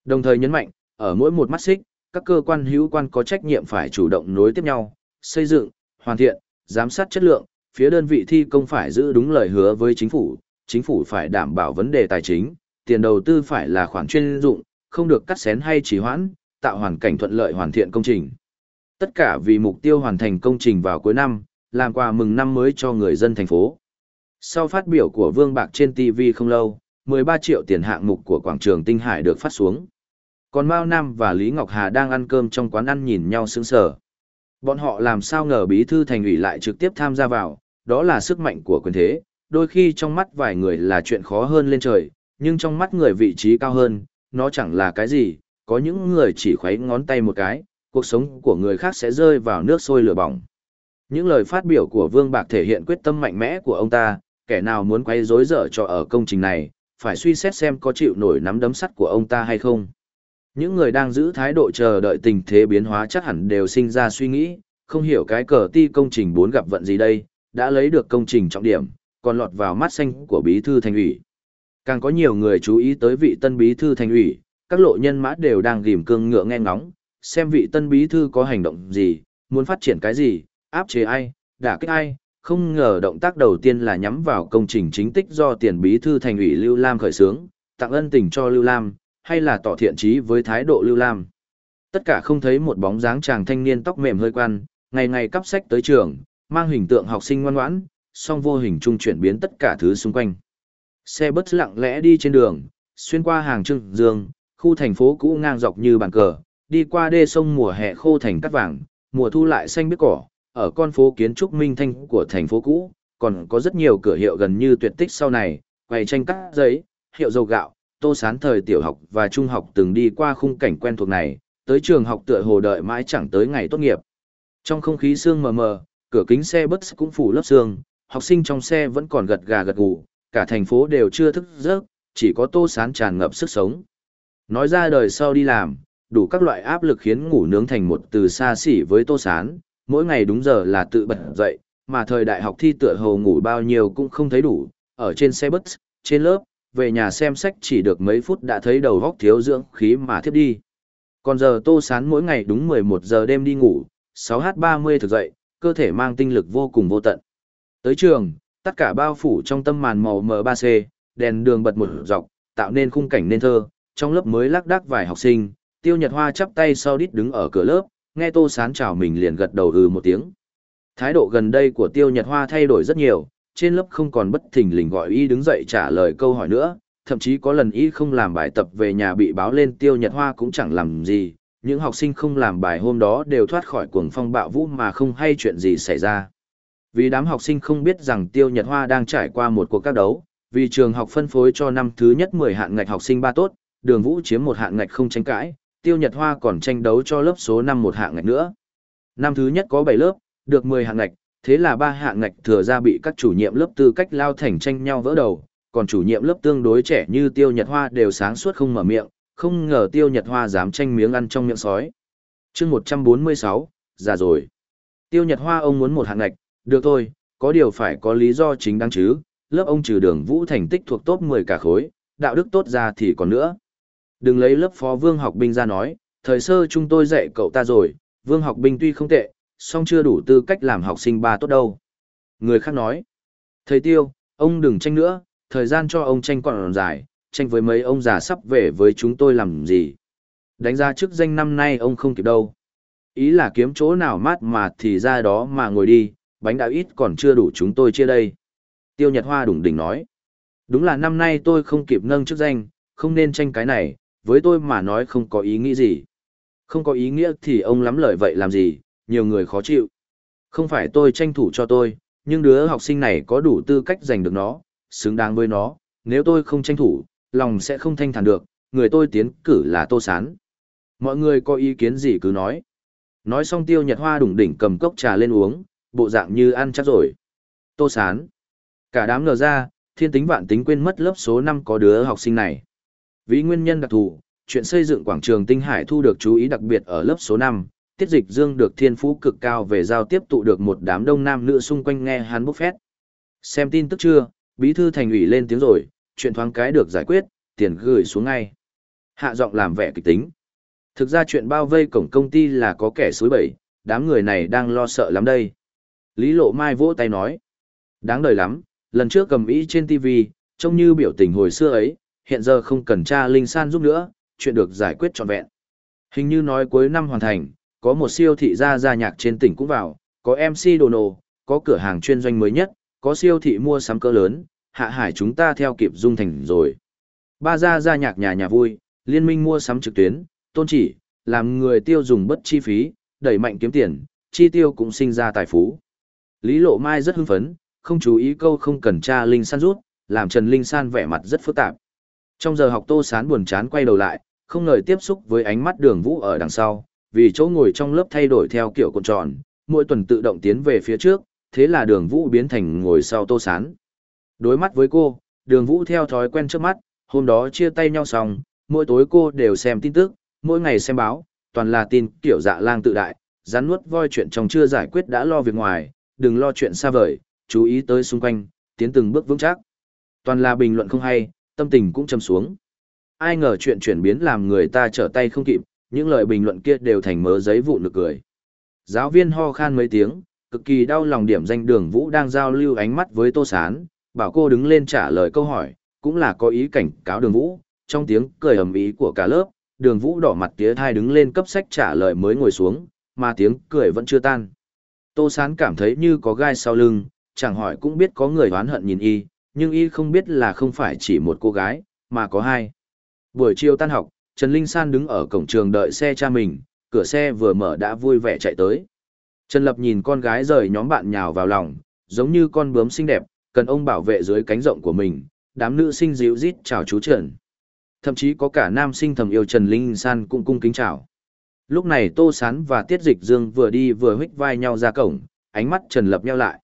Đồng thời nhấn mạnh, ở mỗi một mắt xích, các cơ quan hữu quan có trách nhiệm phải chủ động nối tiếp nhau, xây dựng, hoàn thiện, giám sát chất lượng, phía đơn vị thi công phải giữ đúng lời hứa với chính phủ, chính phủ phải đảm bảo vấn đề tài chính, tiền đầu tư phải là khoản chuyên dụng, không được cắt xén hay trì hoãn, tạo hoàn cảnh thuận lợi hoàn thiện công trình. Tất cả vì mục tiêu hoàn thành công trình vào cuối năm, làm quà mừng năm mới cho người dân thành phố. Sau phát biểu của Vương Bạc trên TV không lâu, 13 triệu tiền hạng mục của quảng trường Tinh Hải được phát xuống. Còn Mao Nam và Lý Ngọc Hà đang ăn cơm trong quán ăn nhìn nhau sững sờ. Bọn họ làm sao ngờ bí thư thành ủy lại trực tiếp tham gia vào, đó là sức mạnh của quyền thế, đôi khi trong mắt vài người là chuyện khó hơn lên trời, nhưng trong mắt người vị trí cao hơn, nó chẳng là cái gì, có những người chỉ khuấy ngón tay một cái, cuộc sống của người khác sẽ rơi vào nước sôi lửa bỏng. Những lời phát biểu của Vương Bạc thể hiện quyết tâm mạnh mẽ của ông ta, kẻ nào muốn quay rối dở cho ở công trình này, phải suy xét xem có chịu nổi nắm đấm sắt của ông ta hay không. Những người đang giữ thái độ chờ đợi tình thế biến hóa chắc hẳn đều sinh ra suy nghĩ, không hiểu cái cờ ti công trình bốn gặp vận gì đây, đã lấy được công trình trọng điểm, còn lọt vào mắt xanh của bí thư thành ủy. Càng có nhiều người chú ý tới vị tân bí thư thành ủy, các lộ nhân mã đều đang gìm cương ngựa nghe ngóng, xem vị tân bí thư có hành động gì, muốn phát triển cái gì, áp chế ai, đả kích ai, không ngờ động tác đầu tiên là nhắm vào công trình chính tích do tiền bí thư thành ủy Lưu Lam khởi xướng, tặng ân tình cho Lưu Lam, hay là tỏ thiện chí với thái độ Lưu Lam. Tất cả không thấy một bóng dáng chàng thanh niên tóc mềm hơi quan, ngày ngày cắp sách tới trường, mang hình tượng học sinh ngoan ngoãn, song vô hình trung chuyển biến tất cả thứ xung quanh. Xe bus lặng lẽ đi trên đường, xuyên qua hàng trưng dương, khu thành phố cũ ngang dọc như bàn cờ, đi qua đê sông mùa hè khô thành cát vàng, mùa thu lại xanh biếc cỏ, ở con phố kiến trúc minh thanh của thành phố cũ, còn có rất nhiều cửa hiệu gần như tuyệt tích sau này, quầy tranh cắt giấy, hiệu dầu gạo, tô sán thời tiểu học và trung học từng đi qua khung cảnh quen thuộc này, tới trường học tựa hồ đợi mãi chẳng tới ngày tốt nghiệp. Trong không khí sương mờ mờ, cửa kính xe bus cũng phủ lớp sương, học sinh trong xe vẫn còn gật gà gật gù, cả thành phố đều chưa thức giấc, chỉ có tô sán tràn ngập sức sống. Nói ra đời sau đi làm, đủ các loại áp lực khiến ngủ nướng thành một từ xa xỉ với tô sán, mỗi ngày đúng giờ là tự bật dậy, mà thời đại học thi tựa hồ ngủ bao nhiêu cũng không thấy đủ, ở trên xe bus, trên lớp, về nhà xem sách chỉ được mấy phút đã thấy đầu góc thiếu dưỡng khí mà thiếp đi. Còn giờ tô sán mỗi ngày đúng 11 giờ đêm đi ngủ, 6h30 thực dậy, cơ thể mang tinh lực vô cùng vô tận. Tới trường, tất cả bao phủ trong tâm màn màu M3C, đèn đường bật một dọc, tạo nên khung cảnh nên thơ, trong lớp mới lác đác vài học sinh, Tiêu Nhật Hoa chắp tay sau đít đứng ở cửa lớp, nghe Tô Sán chào mình liền gật đầu ừ một tiếng. Thái độ gần đây của Tiêu Nhật Hoa thay đổi rất nhiều, trên lớp không còn bất thình lình gọi y đứng dậy trả lời câu hỏi nữa, thậm chí có lần y không làm bài tập về nhà bị báo lên Tiêu Nhật Hoa cũng chẳng làm gì, những học sinh không làm bài hôm đó đều thoát khỏi cuồng phong bạo vũ mà không hay chuyện gì xảy ra. Vì đám học sinh không biết rằng Tiêu Nhật Hoa đang trải qua một cuộc các đấu, vì trường học phân phối cho năm thứ nhất 10 hạng ngạch học sinh ba tốt, đường vũ chiếm một hạng ngạch không tranh cãi, Tiêu Nhật Hoa còn tranh đấu cho lớp số 5 một hạng ngạch nữa. Năm thứ nhất có 7 lớp, được 10 hạng ngạch, thế là ba hạng ngạch thừa ra bị các chủ nhiệm lớp tư cách lao thành tranh nhau vỡ đầu, còn chủ nhiệm lớp tương đối trẻ như Tiêu Nhật Hoa đều sáng suốt không mở miệng, không ngờ Tiêu Nhật Hoa dám tranh miếng ăn trong miệng sói. chương 146, già rồi. Tiêu Nhật Hoa ông muốn một hạng ngạch, được thôi, có điều phải có lý do chính đáng chứ, lớp ông trừ đường vũ thành tích thuộc top 10 cả khối, đạo đức tốt ra thì còn nữa. Đừng lấy lớp phó vương học binh ra nói, thời sơ chúng tôi dạy cậu ta rồi, vương học binh tuy không tệ, song chưa đủ tư cách làm học sinh ba tốt đâu. Người khác nói, thầy tiêu, ông đừng tranh nữa, thời gian cho ông tranh còn dài, tranh với mấy ông già sắp về với chúng tôi làm gì. Đánh ra chức danh năm nay ông không kịp đâu. Ý là kiếm chỗ nào mát mà thì ra đó mà ngồi đi, bánh đã ít còn chưa đủ chúng tôi chia đây. Tiêu Nhật Hoa đủng đỉnh nói. Đúng là năm nay tôi không kịp nâng chức danh, không nên tranh cái này, với tôi mà nói không có ý nghĩ gì. Không có ý nghĩa thì ông lắm lời vậy làm gì, nhiều người khó chịu. Không phải tôi tranh thủ cho tôi, nhưng đứa học sinh này có đủ tư cách giành được nó, xứng đáng với nó, nếu tôi không tranh thủ, lòng sẽ không thanh thản được, người tôi tiến cử là Tô Sán. Mọi người có ý kiến gì cứ nói. Nói xong tiêu nhật hoa đủng đỉnh cầm cốc trà lên uống, bộ dạng như ăn chắc rồi. Tô Sán. Cả đám ngờ ra, thiên tính vạn tính quên mất lớp số 5 có đứa học sinh này. Vì nguyên nhân đặc thù, chuyện xây dựng quảng trường Tinh Hải thu được chú ý đặc biệt ở lớp số 5, Tiết Dịch Dương được thiên phú cực cao về giao tiếp tụ được một đám đông nam nữ xung quanh nghe hắn bốc phét. Xem tin tức chưa, bí thư thành ủy lên tiếng rồi, chuyện thoáng cái được giải quyết, tiền gửi xuống ngay. Hạ giọng làm vẻ kịch tính. Thực ra chuyện bao vây cổng công ty là có kẻ suối bẩy, đám người này đang lo sợ lắm đây. Lý Lộ Mai vỗ tay nói. Đáng đời lắm, lần trước cầm ý trên TV, trông như biểu tình hồi xưa ấy, hiện giờ không cần cha Linh San giúp nữa, chuyện được giải quyết trọn vẹn. Hình như nói cuối năm hoàn thành, có một siêu thị gia gia nhạc trên tỉnh cũng vào, có MC đồ nổ, có cửa hàng chuyên doanh mới nhất, có siêu thị mua sắm cỡ lớn, hạ hải chúng ta theo kịp dung thành rồi. Ba gia gia nhạc nhà nhà vui, liên minh mua sắm trực tuyến, tôn chỉ, làm người tiêu dùng bất chi phí, đẩy mạnh kiếm tiền, chi tiêu cũng sinh ra tài phú. Lý Lộ Mai rất hưng phấn, không chú ý câu không cần tra Linh San rút, làm Trần Linh San vẻ mặt rất phức tạp. Trong giờ học Tô Sán buồn chán quay đầu lại, không ngờ tiếp xúc với ánh mắt đường vũ ở đằng sau, vì chỗ ngồi trong lớp thay đổi theo kiểu cuộn tròn, mỗi tuần tự động tiến về phía trước, thế là đường vũ biến thành ngồi sau Tô Sán. Đối mắt với cô, đường vũ theo thói quen trước mắt, hôm đó chia tay nhau xong, mỗi tối cô đều xem tin tức, mỗi ngày xem báo, toàn là tin kiểu dạ lang tự đại, rắn nuốt voi chuyện trong chưa giải quyết đã lo việc ngoài, đừng lo chuyện xa vời, chú ý tới xung quanh, tiến từng bước vững chắc. Toàn là bình luận không hay, tâm tình cũng châm xuống. Ai ngờ chuyện chuyển biến làm người ta trở tay không kịp, những lời bình luận kia đều thành mớ giấy vụ nực cười. Giáo viên ho khan mấy tiếng, cực kỳ đau lòng điểm danh đường vũ đang giao lưu ánh mắt với tô sán, bảo cô đứng lên trả lời câu hỏi, cũng là có ý cảnh cáo đường vũ, trong tiếng cười ầm ý của cả lớp, đường vũ đỏ mặt tía thai đứng lên cấp sách trả lời mới ngồi xuống, mà tiếng cười vẫn chưa tan. Tô sán cảm thấy như có gai sau lưng, chẳng hỏi cũng biết có người oán hận nhìn y, nhưng y không biết là không phải chỉ một cô gái, mà có hai. Buổi chiều tan học, Trần Linh San đứng ở cổng trường đợi xe cha mình, cửa xe vừa mở đã vui vẻ chạy tới. Trần Lập nhìn con gái rời nhóm bạn nhào vào lòng, giống như con bướm xinh đẹp, cần ông bảo vệ dưới cánh rộng của mình, đám nữ sinh dịu rít chào chú Trần. Thậm chí có cả nam sinh thầm yêu Trần Linh San cũng cung kính chào. Lúc này Tô Sán và Tiết Dịch Dương vừa đi vừa hích vai nhau ra cổng, ánh mắt Trần Lập nhau lại.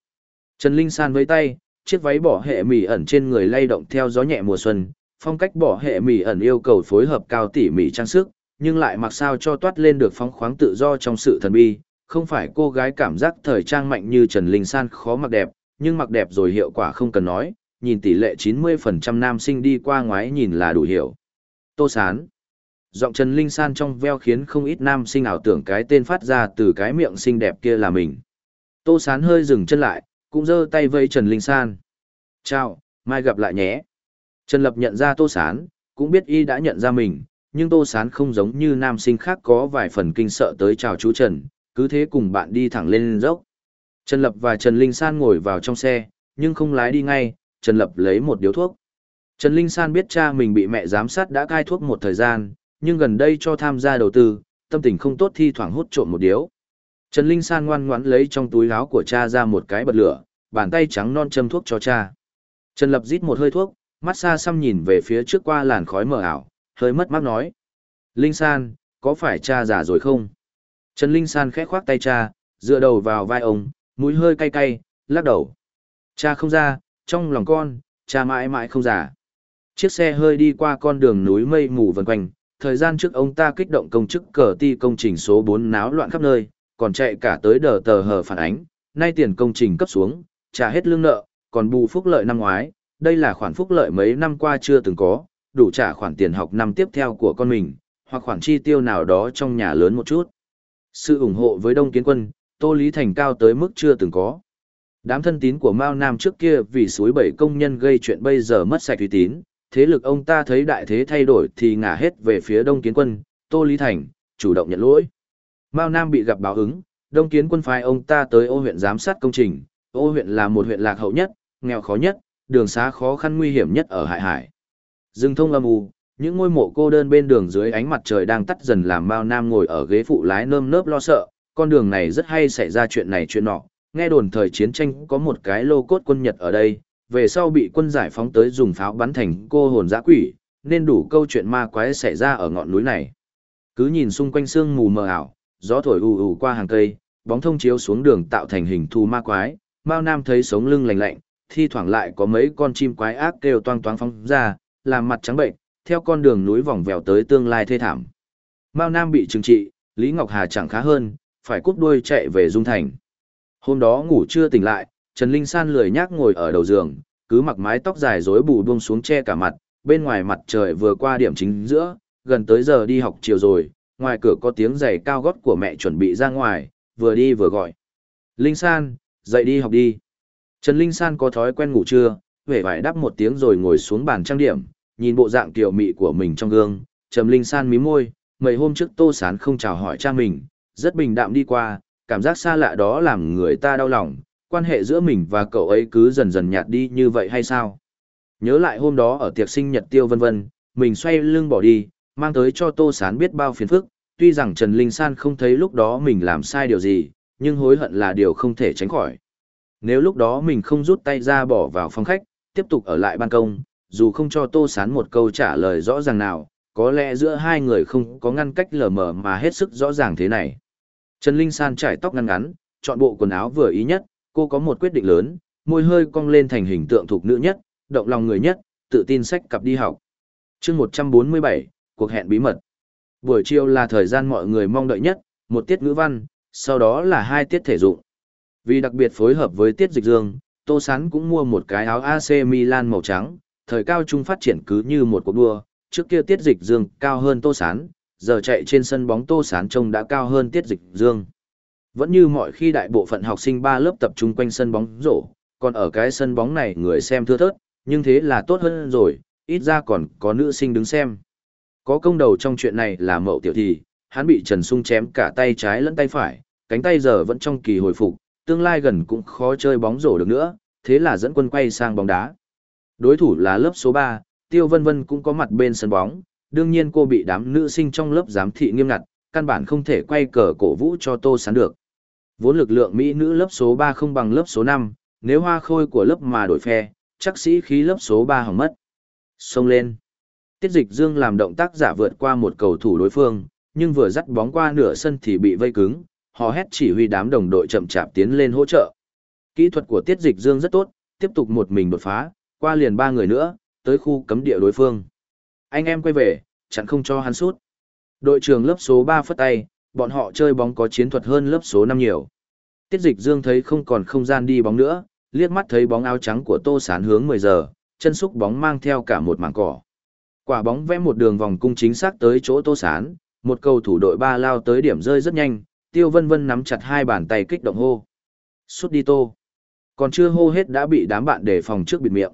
Trần Linh San với tay, chiếc váy bỏ hệ mỉ ẩn trên người lay động theo gió nhẹ mùa xuân, phong cách bỏ hệ mỉ ẩn yêu cầu phối hợp cao tỉ mỉ trang sức, nhưng lại mặc sao cho toát lên được phóng khoáng tự do trong sự thần bi. Không phải cô gái cảm giác thời trang mạnh như Trần Linh San khó mặc đẹp, nhưng mặc đẹp rồi hiệu quả không cần nói, nhìn tỷ lệ 90% nam sinh đi qua ngoái nhìn là đủ hiểu. Tô Sán Giọng Trần Linh San trong veo khiến không ít nam sinh ảo tưởng cái tên phát ra từ cái miệng xinh đẹp kia là mình. Tô Sán hơi dừng chân lại, cũng giơ tay vây Trần Linh San. Chào, mai gặp lại nhé. Trần Lập nhận ra Tô Sán, cũng biết y đã nhận ra mình, nhưng Tô Sán không giống như nam sinh khác có vài phần kinh sợ tới chào chú Trần, cứ thế cùng bạn đi thẳng lên dốc. Trần Lập và Trần Linh San ngồi vào trong xe, nhưng không lái đi ngay, Trần Lập lấy một điếu thuốc. Trần Linh San biết cha mình bị mẹ giám sát đã cai thuốc một thời gian, nhưng gần đây cho tham gia đầu tư, tâm tình không tốt thi thoảng hút trộm một điếu. Trần Linh San ngoan ngoãn lấy trong túi áo của cha ra một cái bật lửa, bàn tay trắng non châm thuốc cho cha. Trần Lập rít một hơi thuốc, mắt xa xăm nhìn về phía trước qua làn khói mờ ảo, hơi mất mát nói. Linh San, có phải cha già rồi không? Trần Linh San khẽ khoác tay cha, dựa đầu vào vai ông, mũi hơi cay cay, lắc đầu. Cha không ra, trong lòng con, cha mãi mãi không già. Chiếc xe hơi đi qua con đường núi mây mù vần quanh, thời gian trước ông ta kích động công chức cờ ti công trình số 4 náo loạn khắp nơi, còn chạy cả tới đờ tờ hờ phản ánh, nay tiền công trình cấp xuống, trả hết lương nợ, còn bù phúc lợi năm ngoái, đây là khoản phúc lợi mấy năm qua chưa từng có, đủ trả khoản tiền học năm tiếp theo của con mình, hoặc khoản chi tiêu nào đó trong nhà lớn một chút. Sự ủng hộ với Đông Kiến Quân, Tô Lý Thành cao tới mức chưa từng có. Đám thân tín của Mao Nam trước kia vì suối bảy công nhân gây chuyện bây giờ mất sạch uy tín, thế lực ông ta thấy đại thế thay đổi thì ngả hết về phía Đông Kiến Quân, Tô Lý Thành, chủ động nhận lỗi. Mao Nam bị gặp báo ứng, Đông Kiến Quân phái ông ta tới ô huyện giám sát công trình, ô huyện là một huyện lạc hậu nhất, nghèo khó nhất, đường xá khó khăn nguy hiểm nhất ở Hải Hải. Dừng thông âm u, những ngôi mộ cô đơn bên đường dưới ánh mặt trời đang tắt dần làm Mao Nam ngồi ở ghế phụ lái nơm nớp lo sợ, con đường này rất hay xảy ra chuyện này chuyện nọ, nghe đồn thời chiến tranh có một cái lô cốt quân Nhật ở đây, về sau bị quân giải phóng tới dùng pháo bắn thành cô hồn dã quỷ, nên đủ câu chuyện ma quái xảy ra ở ngọn núi này. Cứ nhìn xung quanh sương mù mờ ảo, gió thổi ù ù qua hàng cây, bóng thông chiếu xuống đường tạo thành hình thù ma quái, Mao Nam thấy sống lưng lạnh lạnh, thi thoảng lại có mấy con chim quái ác kêu toang toáng phóng ra, làm mặt trắng bệnh, theo con đường núi vòng vèo tới tương lai thê thảm. Mao Nam bị trừng trị, Lý Ngọc Hà chẳng khá hơn, phải cút đuôi chạy về Dung Thành. Hôm đó ngủ chưa tỉnh lại, Trần Linh San lười nhác ngồi ở đầu giường, cứ mặc mái tóc dài rối bù buông xuống che cả mặt, bên ngoài mặt trời vừa qua điểm chính giữa, gần tới giờ đi học chiều rồi, ngoài cửa có tiếng giày cao gót của mẹ chuẩn bị ra ngoài, vừa đi vừa gọi. Linh San, dậy đi học đi. Trần Linh San có thói quen ngủ trưa, vẻ vải đáp một tiếng rồi ngồi xuống bàn trang điểm, nhìn bộ dạng tiểu mị của mình trong gương, Trầm Linh San mí môi, mấy hôm trước Tô Sán không chào hỏi cha mình, rất bình đạm đi qua, cảm giác xa lạ đó làm người ta đau lòng, quan hệ giữa mình và cậu ấy cứ dần dần nhạt đi như vậy hay sao? Nhớ lại hôm đó ở tiệc sinh nhật tiêu vân vân, mình xoay lưng bỏ đi, mang tới cho Tô Sán biết bao phiền phức, tuy rằng Trần Linh San không thấy lúc đó mình làm sai điều gì, nhưng hối hận là điều không thể tránh khỏi. Nếu lúc đó mình không rút tay ra bỏ vào phòng khách, tiếp tục ở lại ban công, dù không cho Tô Sán một câu trả lời rõ ràng nào, có lẽ giữa hai người không có ngăn cách lờ mờ mà hết sức rõ ràng thế này. Trần Linh San trải tóc ngắn ngắn, chọn bộ quần áo vừa ý nhất, cô có một quyết định lớn, môi hơi cong lên thành hình tượng thuộc nữ nhất, động lòng người nhất, tự tin sách cặp đi học. chương 147, cuộc hẹn bí mật. Buổi chiều là thời gian mọi người mong đợi nhất, một tiết ngữ văn, sau đó là hai tiết thể dụng. Vì đặc biệt phối hợp với tiết dịch dương, Tô Sán cũng mua một cái áo AC Milan màu trắng, thời cao trung phát triển cứ như một cuộc đua, trước kia tiết dịch dương cao hơn Tô Sán, giờ chạy trên sân bóng Tô Sán trông đã cao hơn tiết dịch dương. Vẫn như mọi khi đại bộ phận học sinh ba lớp tập trung quanh sân bóng rổ, còn ở cái sân bóng này người xem thưa thớt, nhưng thế là tốt hơn rồi, ít ra còn có nữ sinh đứng xem. Có công đầu trong chuyện này là mậu tiểu thì, hắn bị Trần Sung chém cả tay trái lẫn tay phải, cánh tay giờ vẫn trong kỳ hồi phục, tương lai gần cũng khó chơi bóng rổ được nữa, thế là dẫn quân quay sang bóng đá. Đối thủ là lớp số 3, Tiêu Vân Vân cũng có mặt bên sân bóng, đương nhiên cô bị đám nữ sinh trong lớp giám thị nghiêm ngặt, căn bản không thể quay cờ cổ vũ cho Tô Sán được. Vốn lực lượng Mỹ nữ lớp số 3 không bằng lớp số 5, nếu hoa khôi của lớp mà đổi phe, chắc sĩ khí lớp số 3 hỏng mất. Xông lên. Tiết dịch dương làm động tác giả vượt qua một cầu thủ đối phương, nhưng vừa dắt bóng qua nửa sân thì bị vây cứng, họ hét chỉ huy đám đồng đội chậm chạp tiến lên hỗ trợ. Kỹ thuật của tiết dịch dương rất tốt, tiếp tục một mình đột phá, qua liền ba người nữa, tới khu cấm địa đối phương. Anh em quay về, chẳng không cho hắn sút. Đội trưởng lớp số 3 phất tay, bọn họ chơi bóng có chiến thuật hơn lớp số 5 nhiều. Tiết dịch dương thấy không còn không gian đi bóng nữa, liếc mắt thấy bóng áo trắng của tô sán hướng 10 giờ, chân xúc bóng mang theo cả một mảng cỏ. Quả bóng vẽ một đường vòng cung chính xác tới chỗ tô sán, một cầu thủ đội ba lao tới điểm rơi rất nhanh, tiêu vân vân nắm chặt hai bàn tay kích động hô. Sút đi tô. Còn chưa hô hết đã bị đám bạn đề phòng trước bịt miệng.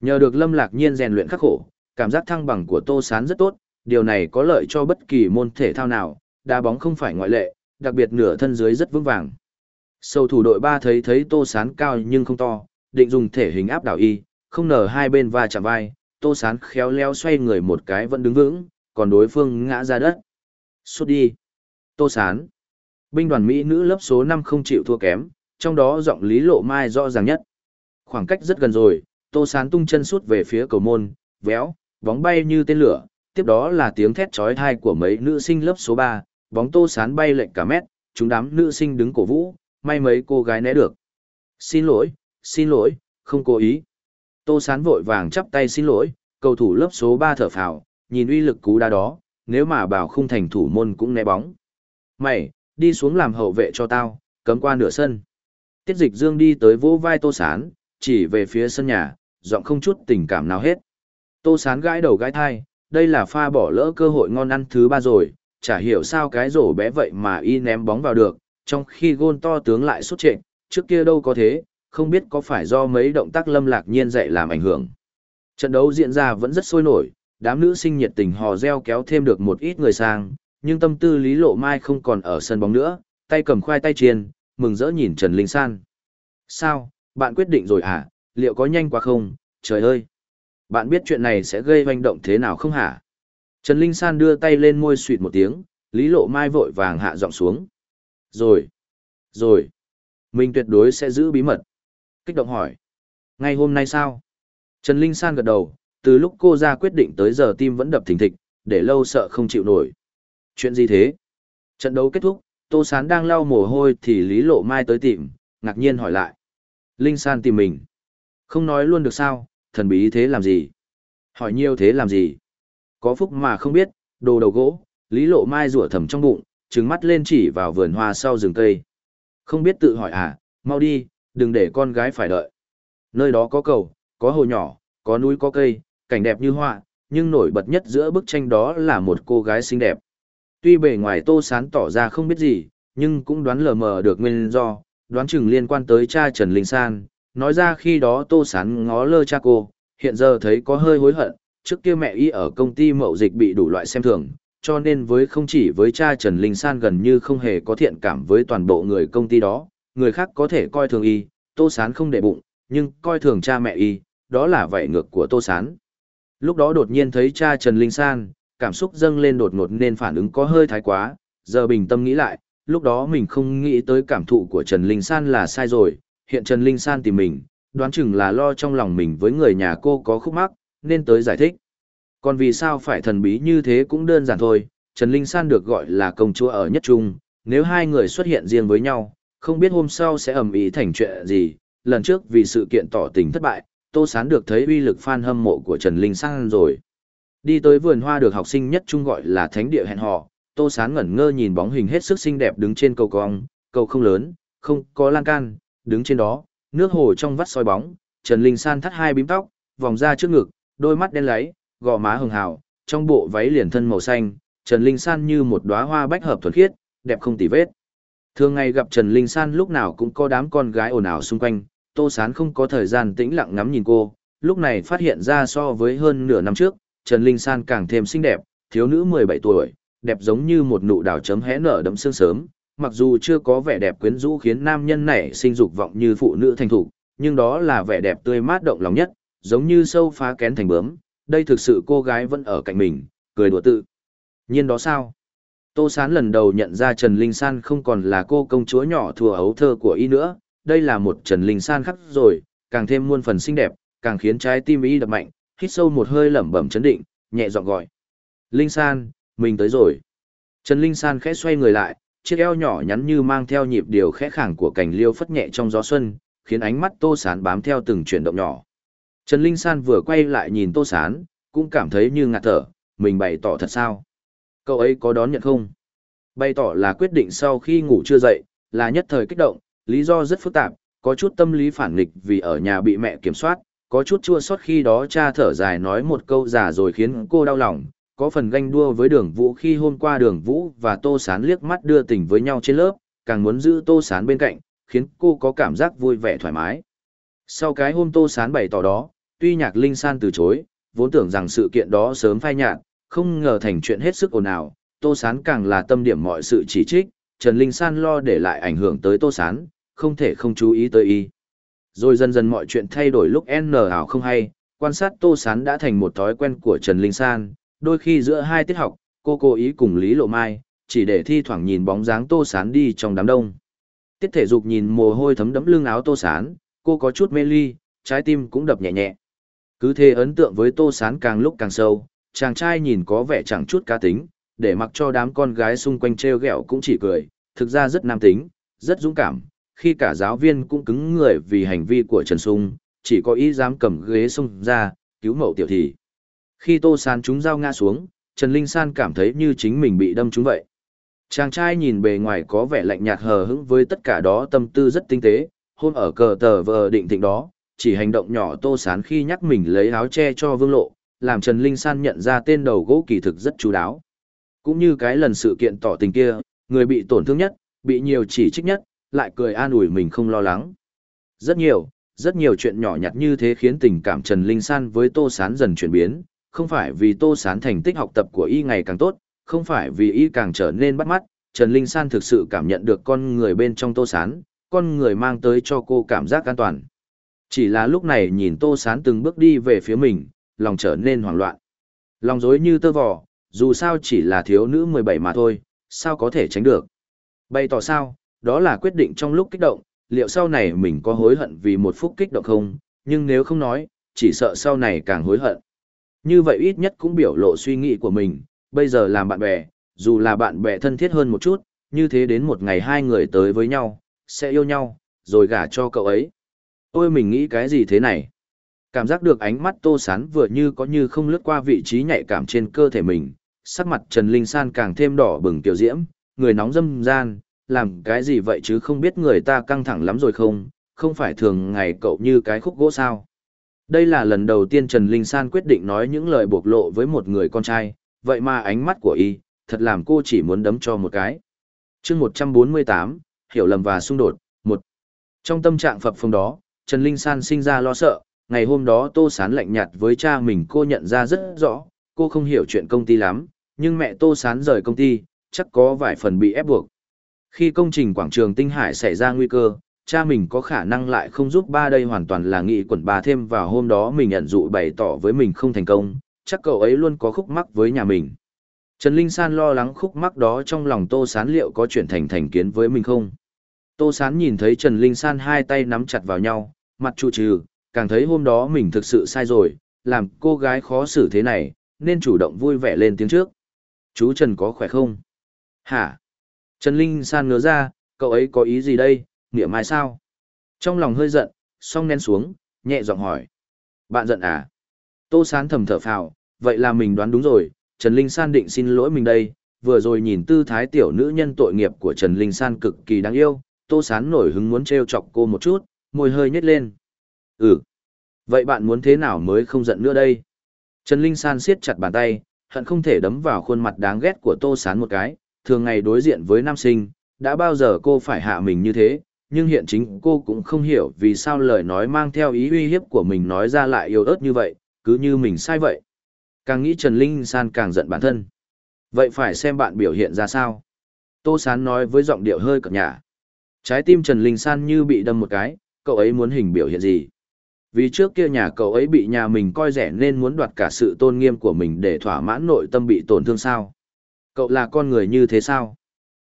Nhờ được lâm lạc nhiên rèn luyện khắc khổ, cảm giác thăng bằng của tô sán rất tốt, điều này có lợi cho bất kỳ môn thể thao nào, đá bóng không phải ngoại lệ, đặc biệt nửa thân dưới rất vững vàng. Sầu thủ đội ba thấy thấy tô sán cao nhưng không to, định dùng thể hình áp đảo y, không nở hai bên va chạm vai, tô sán khéo léo xoay người một cái vẫn đứng vững, còn đối phương ngã ra đất. Sút đi. Tô sán. Binh đoàn Mỹ nữ lớp số năm không chịu thua kém, trong đó giọng Lý Lộ Mai rõ ràng nhất. Khoảng cách rất gần rồi, Tô Sán tung chân sút về phía cầu môn, véo, bóng bay như tên lửa, tiếp đó là tiếng thét chói tai của mấy nữ sinh lớp số ba, bóng Tô Sán bay lệch cả mét, chúng đám nữ sinh đứng cổ vũ, may mấy cô gái né được. Xin lỗi, xin lỗi, không cố ý. Tô Sán vội vàng chắp tay xin lỗi, cầu thủ lớp số 3 thở phào, nhìn uy lực cú đá đó, nếu mà bảo không thành thủ môn cũng né bóng. Mày, đi xuống làm hậu vệ cho tao, cấm qua nửa sân. Tiết dịch dương đi tới vỗ vai Tô Sán, chỉ về phía sân nhà, giọng không chút tình cảm nào hết. Tô Sán gãi đầu gãi thai, đây là pha bỏ lỡ cơ hội ngon ăn thứ ba rồi, chả hiểu sao cái rổ bé vậy mà y ném bóng vào được, trong khi gôn to tướng lại xuất trệnh, trước kia đâu có thế, không biết có phải do mấy động tác lâm lạc nhiên dạy làm ảnh hưởng. Trận đấu diễn ra vẫn rất sôi nổi, đám nữ sinh nhiệt tình hò reo kéo thêm được một ít người sang, nhưng tâm tư Lý Lộ Mai không còn ở sân bóng nữa, tay cầm khoai tay chiên, mừng rỡ nhìn Trần Linh San. Sao, bạn quyết định rồi à, liệu có nhanh quá không, trời ơi. Bạn biết chuyện này sẽ gây hoành động thế nào không hả? Trần Linh San đưa tay lên môi suyệt một tiếng, Lý Lộ Mai vội vàng hạ giọng xuống. Rồi, rồi, mình tuyệt đối sẽ giữ bí mật. Kích động hỏi. Ngay hôm nay sao? Trần Linh San gật đầu, từ lúc cô ra quyết định tới giờ tim vẫn đập thình thịch, để lâu sợ không chịu nổi. Chuyện gì thế? Trận đấu kết thúc, Tô Sán đang lau mồ hôi thì Lý Lộ Mai tới tìm, ngạc nhiên hỏi lại. Linh San tìm mình. Không nói luôn được sao, thần bí thế làm gì? Hỏi nhiều thế làm gì? Có phúc mà không biết, đồ đầu gỗ, Lý Lộ Mai rủa thầm trong bụng, trừng mắt lên chỉ vào vườn hoa sau rừng cây. Không biết tự hỏi à, mau đi, đừng để con gái phải đợi. Nơi đó có cầu, có hồ nhỏ, có núi có cây, cảnh đẹp như họa, nhưng nổi bật nhất giữa bức tranh đó là một cô gái xinh đẹp. Tuy bề ngoài Tô Sán tỏ ra không biết gì, nhưng cũng đoán lờ mờ được nguyên do, đoán chừng liên quan tới cha Trần Linh San, nói ra khi đó Tô Sán ngó lơ cha cô, hiện giờ thấy có hơi hối hận, trước kia mẹ y ở công ty mậu dịch bị đủ loại xem thường, cho nên với không chỉ với cha Trần Linh San gần như không hề có thiện cảm với toàn bộ người công ty đó, người khác có thể coi thường y, Tô Sán không để bụng, nhưng coi thường cha mẹ y, đó là vậy ngược của Tô Sán. Lúc đó đột nhiên thấy cha Trần Linh San, cảm xúc dâng lên đột ngột nên phản ứng có hơi thái quá, giờ bình tâm nghĩ lại, lúc đó mình không nghĩ tới cảm thụ của Trần Linh San là sai rồi, hiện Trần Linh San tìm mình, đoán chừng là lo trong lòng mình với người nhà cô có khúc mắc, nên tới giải thích. Còn vì sao phải thần bí như thế cũng đơn giản thôi, Trần Linh San được gọi là công chúa ở nhất trung, nếu hai người xuất hiện riêng với nhau, không biết hôm sau sẽ ầm ĩ thành chuyện gì, lần trước vì sự kiện tỏ tình thất bại, Tô Sán được thấy uy lực fan hâm mộ của Trần Linh San rồi. Đi tới vườn hoa được học sinh nhất trung gọi là thánh địa hẹn hò, Tô Sán ngẩn ngơ nhìn bóng hình hết sức xinh đẹp đứng trên cầu cong, cầu không lớn, không có lan can, đứng trên đó, nước hồ trong vắt soi bóng, Trần Linh San thắt hai bím tóc, vòng ra trước ngực, đôi mắt đen láy, gò má hường hào, trong bộ váy liền thân màu xanh, Trần Linh San như một đóa hoa bách hợp thuần khiết, đẹp không tì vết. Thường ngày gặp Trần Linh San lúc nào cũng có đám con gái ồn ào xung quanh, Tô Sán không có thời gian tĩnh lặng ngắm nhìn cô, lúc này phát hiện ra so với hơn nửa năm trước, Trần Linh San càng thêm xinh đẹp, thiếu nữ 17 tuổi, đẹp giống như một nụ đào chấm hé nở đẫm sương sớm, mặc dù chưa có vẻ đẹp quyến rũ khiến nam nhân này sinh dục vọng như phụ nữ thành thủ, nhưng đó là vẻ đẹp tươi mát động lòng nhất, giống như sâu phá kén thành bướm, đây thực sự cô gái vẫn ở cạnh mình, cười đùa tự. Nhiên đó sao? Tô Sán lần đầu nhận ra Trần Linh San không còn là cô công chúa nhỏ thùa ấu thơ của y nữa, đây là một Trần Linh San khác rồi, càng thêm muôn phần xinh đẹp, càng khiến trái tim y đập mạnh, hít sâu một hơi lẩm bẩm chấn định, nhẹ giọng gọi. Linh San, mình tới rồi. Trần Linh San khẽ xoay người lại, chiếc eo nhỏ nhắn như mang theo nhịp điều khẽ khàng của cành liêu phất nhẹ trong gió xuân, khiến ánh mắt Tô Sán bám theo từng chuyển động nhỏ. Trần Linh San vừa quay lại nhìn Tô Sán, cũng cảm thấy như ngạt thở, mình bày tỏ thật sao? Cậu ấy có đón nhận không? Bày tỏ là quyết định sau khi ngủ chưa dậy, là nhất thời kích động, lý do rất phức tạp, có chút tâm lý phản nghịch vì ở nhà bị mẹ kiểm soát, có chút chua xót khi đó cha thở dài nói một câu giả rồi khiến cô đau lòng, có phần ganh đua với đường vũ khi hôm qua đường vũ và tô sán liếc mắt đưa tình với nhau trên lớp, càng muốn giữ tô sán bên cạnh, khiến cô có cảm giác vui vẻ thoải mái. Sau cái hôm tô sán bày tỏ đó, tuy nhạc linh san từ chối, vốn tưởng rằng sự kiện đó sớm phai nhạt, không ngờ thành chuyện hết sức ồn ào, tô sán càng là tâm điểm mọi sự chỉ trích, Trần Linh San lo để lại ảnh hưởng tới tô sán, không thể không chú ý tới y. Rồi dần dần mọi chuyện thay đổi lúc N ảo không hay, quan sát Tô Sán đã thành một thói quen của Trần Linh San, đôi khi giữa hai tiết học, cô cố ý cùng Lý Lộ Mai, chỉ để thi thoảng nhìn bóng dáng Tô Sán đi trong đám đông. Tiết thể dục nhìn mồ hôi thấm đẫm lưng áo Tô Sán, cô có chút mê ly, trái tim cũng đập nhẹ nhẹ. Cứ thế ấn tượng với Tô Sán càng lúc càng sâu, chàng trai nhìn có vẻ chẳng chút cá tính, để mặc cho đám con gái xung quanh treo gẹo cũng chỉ cười, thực ra rất nam tính, rất dũng cảm, khi cả giáo viên cũng cứng người vì hành vi của Trần Sung, chỉ có ý dám cầm ghế xông ra, cứu mẫu tiểu thị. Khi Tô San chúng dao ngã xuống, Trần Linh San cảm thấy như chính mình bị đâm trúng vậy. Chàng trai nhìn bề ngoài có vẻ lạnh nhạt hờ hững với tất cả đó tâm tư rất tinh tế, hôm ở cờ tờ vờ định thịnh đó, chỉ hành động nhỏ Tô Sán khi nhắc mình lấy áo che cho vương lộ, làm Trần Linh San nhận ra tên đầu gỗ kỳ thực rất chú đáo. Cũng như cái lần sự kiện tỏ tình kia, người bị tổn thương nhất, bị nhiều chỉ trích nhất, lại cười an ủi mình không lo lắng. Rất nhiều, rất nhiều chuyện nhỏ nhặt như thế khiến tình cảm Trần Linh San với Tô Sán dần chuyển biến, không phải vì Tô Sán thành tích học tập của y ngày càng tốt, không phải vì y càng trở nên bắt mắt, Trần Linh San thực sự cảm nhận được con người bên trong Tô Sán, con người mang tới cho cô cảm giác an toàn. Chỉ là lúc này nhìn Tô Sán từng bước đi về phía mình, lòng trở nên hoảng loạn. Lòng dối như tơ vò, dù sao chỉ là thiếu nữ 17 mà thôi, sao có thể tránh được. Bày tỏ sao, đó là quyết định trong lúc kích động, liệu sau này mình có hối hận vì một phút kích động không, nhưng nếu không nói, chỉ sợ sau này càng hối hận. Như vậy ít nhất cũng biểu lộ suy nghĩ của mình, bây giờ làm bạn bè, dù là bạn bè thân thiết hơn một chút, như thế đến một ngày hai người tới với nhau, sẽ yêu nhau, rồi gả cho cậu ấy. Ôi mình nghĩ cái gì thế này? Cảm giác được ánh mắt tô sán vừa như có như không lướt qua vị trí nhạy cảm trên cơ thể mình, sắc mặt Trần Linh San càng thêm đỏ bừng tiểu diễm, người nóng dâm gian, làm cái gì vậy chứ không biết người ta căng thẳng lắm rồi không, không phải thường ngày cậu như cái khúc gỗ sao. Đây là lần đầu tiên Trần Linh San quyết định nói những lời bộc lộ với một người con trai, vậy mà ánh mắt của y, thật làm cô chỉ muốn đấm cho một cái. chương 148, hiểu lầm và xung đột, một Trong tâm trạng phập phồng đó, Trần Linh San sinh ra lo sợ, ngày hôm đó Tô Sán lạnh nhạt với cha mình cô nhận ra rất rõ, cô không hiểu chuyện công ty lắm, nhưng mẹ Tô Sán rời công ty, chắc có vài phần bị ép buộc. Khi công trình quảng trường Tinh Hải xảy ra nguy cơ, cha mình có khả năng lại không giúp ba đây hoàn toàn là nghị quẩn bà thêm vào hôm đó mình nhận dụ bày tỏ với mình không thành công, chắc cậu ấy luôn có khúc mắc với nhà mình. Trần Linh San lo lắng khúc mắc đó trong lòng Tô Sán liệu có chuyển thành thành kiến với mình không? Tô Sán nhìn thấy Trần Linh San hai tay nắm chặt vào nhau, mặt trụ trừ, càng thấy hôm đó mình thực sự sai rồi, làm cô gái khó xử thế này, nên chủ động vui vẻ lên tiếng trước. Chú Trần có khỏe không? Hả? Trần Linh San ngớ ra, cậu ấy có ý gì đây, nghĩa mai sao? Trong lòng hơi giận, song nén xuống, nhẹ giọng hỏi. Bạn giận à? Tô Sán thầm thở phào, vậy là mình đoán đúng rồi, Trần Linh San định xin lỗi mình đây, vừa rồi nhìn tư thái tiểu nữ nhân tội nghiệp của Trần Linh San cực kỳ đáng yêu, Tô Sán nổi hứng muốn trêu chọc cô một chút, môi hơi nhếch lên. Ừ. Vậy bạn muốn thế nào mới không giận nữa đây? Trần Linh San siết chặt bàn tay, hận không thể đấm vào khuôn mặt đáng ghét của Tô Sán một cái, thường ngày đối diện với nam sinh, đã bao giờ cô phải hạ mình như thế, nhưng hiện chính cô cũng không hiểu vì sao lời nói mang theo ý uy hiếp của mình nói ra lại yếu ớt như vậy, cứ như mình sai vậy. Càng nghĩ Trần Linh San càng giận bản thân. Vậy phải xem bạn biểu hiện ra sao? Tô Sán nói với giọng điệu hơi cợt nhả. Trái tim Trần Linh San như bị đâm một cái, cậu ấy muốn hình biểu hiện gì? Vì trước kia nhà cậu ấy bị nhà mình coi rẻ nên muốn đoạt cả sự tôn nghiêm của mình để thỏa mãn nội tâm bị tổn thương sao? Cậu là con người như thế sao?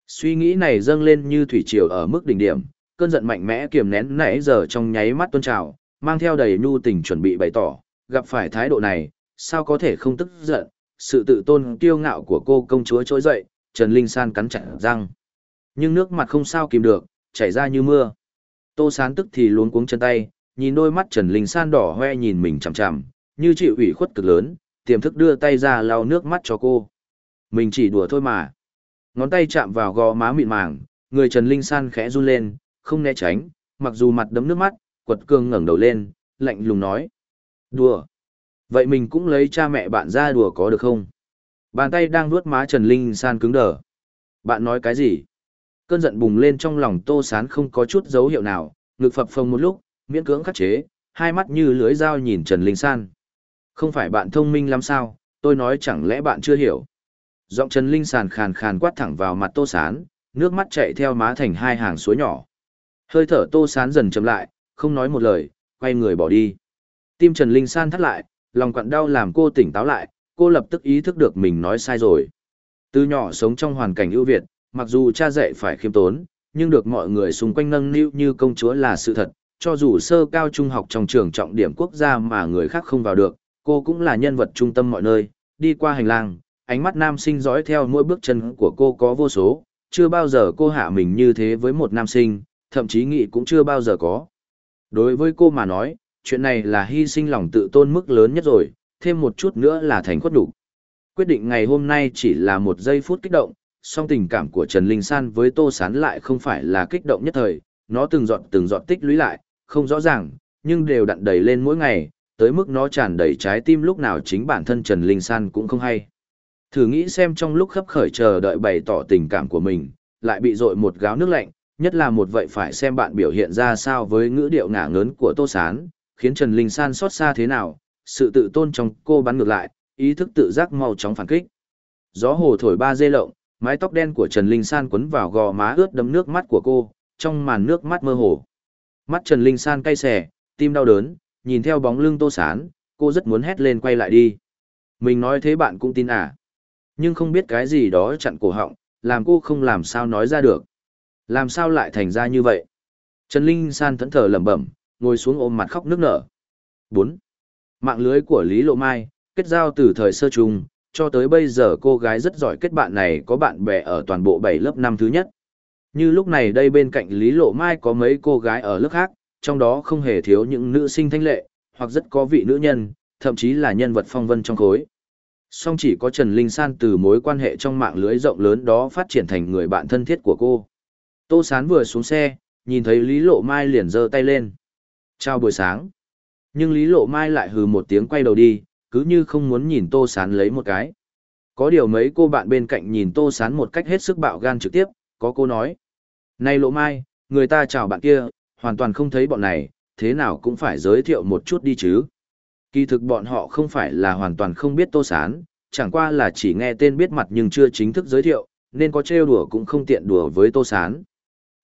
Suy nghĩ này dâng lên như thủy triều ở mức đỉnh điểm, cơn giận mạnh mẽ kiềm nén nãy giờ trong nháy mắt tuôn trào, mang theo đầy nhu tình chuẩn bị bày tỏ, gặp phải thái độ này, sao có thể không tức giận, sự tự tôn kiêu ngạo của cô công chúa trỗi dậy, Trần Linh San cắn chặt răng. Nhưng nước mặt không sao kìm được, chảy ra như mưa. Tô Sán tức thì luống cuống chân tay, nhìn đôi mắt Trần Linh San đỏ hoe nhìn mình chằm chằm, như chịu ủy khuất cực lớn, tiềm thức đưa tay ra lau nước mắt cho cô. Mình chỉ đùa thôi mà. Ngón tay chạm vào gò má mịn màng, người Trần Linh San khẽ run lên, không né tránh, mặc dù mặt đấm nước mắt, quật cường ngẩng đầu lên, lạnh lùng nói. Đùa. Vậy mình cũng lấy cha mẹ bạn ra đùa có được không? Bàn tay đang vuốt má Trần Linh San cứng đờ. Bạn nói cái gì? Cơn giận bùng lên trong lòng Tô Sán không có chút dấu hiệu nào, ngực phập phồng một lúc, miễn cưỡng khắc chế, hai mắt như lưới dao nhìn Trần Linh San. Không phải bạn thông minh lắm sao, tôi nói chẳng lẽ bạn chưa hiểu. Giọng Trần Linh San khàn khàn quát thẳng vào mặt Tô Sán, nước mắt chạy theo má thành hai hàng suối nhỏ. Hơi thở Tô Sán dần chậm lại, không nói một lời, quay người bỏ đi. Tim Trần Linh San thắt lại, lòng quặn đau làm cô tỉnh táo lại, cô lập tức ý thức được mình nói sai rồi. Từ nhỏ sống trong hoàn cảnh ưu việt, mặc dù cha dạy phải khiêm tốn, nhưng được mọi người xung quanh nâng niu như công chúa là sự thật, cho dù sơ cao trung học trong trường trọng điểm quốc gia mà người khác không vào được, cô cũng là nhân vật trung tâm mọi nơi, đi qua hành lang, ánh mắt nam sinh dõi theo mỗi bước chân của cô có vô số, chưa bao giờ cô hạ mình như thế với một nam sinh, thậm chí nghĩ cũng chưa bao giờ có. Đối với cô mà nói, chuyện này là hy sinh lòng tự tôn mức lớn nhất rồi, thêm một chút nữa là thành khuất đủ. Quyết định ngày hôm nay chỉ là một giây phút kích động, song tình cảm của Trần Linh San với Tô Sán lại không phải là kích động nhất thời, nó từng giọt từng giọt tích lũy lại, không rõ ràng, nhưng đều đặn đầy lên mỗi ngày, tới mức nó tràn đầy trái tim lúc nào chính bản thân Trần Linh San cũng không hay. Thử nghĩ xem trong lúc khắp khởi chờ đợi bày tỏ tình cảm của mình, lại bị dội một gáo nước lạnh, nhất là một vậy phải xem bạn biểu hiện ra sao với ngữ điệu ngả ngớn của Tô Sán, khiến Trần Linh San xót xa thế nào, sự tự tôn trong cô bắn ngược lại, ý thức tự giác mau chóng phản kích. Gió hồ thổi ba dê lộng, mái tóc đen của Trần Linh San quấn vào gò má ướt đẫm nước mắt của cô, trong màn nước mắt mơ hồ. Mắt Trần Linh San cay xẻ, tim đau đớn, nhìn theo bóng lưng Tô Sán, cô rất muốn hét lên quay lại đi. Mình nói thế bạn cũng tin à? Nhưng không biết cái gì đó chặn cổ họng, làm cô không làm sao nói ra được. Làm sao lại thành ra như vậy? Trần Linh San thẫn thờ lẩm bẩm, ngồi xuống ôm mặt khóc nức nở. 4. Mạng lưới của Lý Lộ Mai, kết giao từ thời sơ trung, cho tới bây giờ cô gái rất giỏi kết bạn này có bạn bè ở toàn bộ 7 lớp năm thứ nhất. Như lúc này đây bên cạnh Lý Lộ Mai có mấy cô gái ở lớp khác, trong đó không hề thiếu những nữ sinh thanh lệ, hoặc rất có vị nữ nhân, thậm chí là nhân vật phong vân trong khối. Song chỉ có Trần Linh San từ mối quan hệ trong mạng lưới rộng lớn đó phát triển thành người bạn thân thiết của cô. Tô Sán vừa xuống xe, nhìn thấy Lý Lộ Mai liền giơ tay lên. Chào buổi sáng. Nhưng Lý Lộ Mai lại hừ một tiếng quay đầu đi, cứ như không muốn nhìn Tô Sán lấy một cái. Có điều mấy cô bạn bên cạnh nhìn Tô Sán một cách hết sức bạo gan trực tiếp, có cô nói. Này Lộ Mai, người ta chào bạn kia, hoàn toàn không thấy bọn này, thế nào cũng phải giới thiệu một chút đi chứ. Kỳ thực bọn họ không phải là hoàn toàn không biết Tô Sán, chẳng qua là chỉ nghe tên biết mặt nhưng chưa chính thức giới thiệu, nên có trêu đùa cũng không tiện đùa với Tô Sán.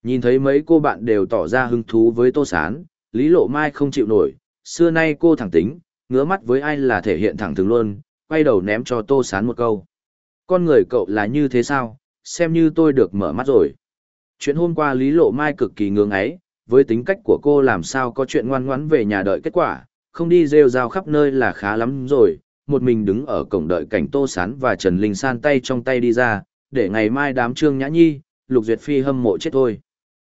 Nhìn thấy mấy cô bạn đều tỏ ra hứng thú với Tô Sán, Lý Lộ Mai không chịu nổi, xưa nay cô thẳng tính, ngứa mắt với ai là thể hiện thẳng thừng luôn, quay đầu ném cho Tô Sán một câu. Con người cậu là như thế sao, xem như tôi được mở mắt rồi. Chuyện hôm qua Lý Lộ Mai cực kỳ ngưỡng ấy, với tính cách của cô làm sao có chuyện ngoan ngoãn về nhà đợi kết quả, không đi rêu rao khắp nơi là khá lắm rồi, một mình đứng ở cổng đợi cảnh Tô Sán và Trần Linh San tay trong tay đi ra, để ngày mai đám trương nhã nhi, Lục Duyệt Phi hâm mộ chết thôi.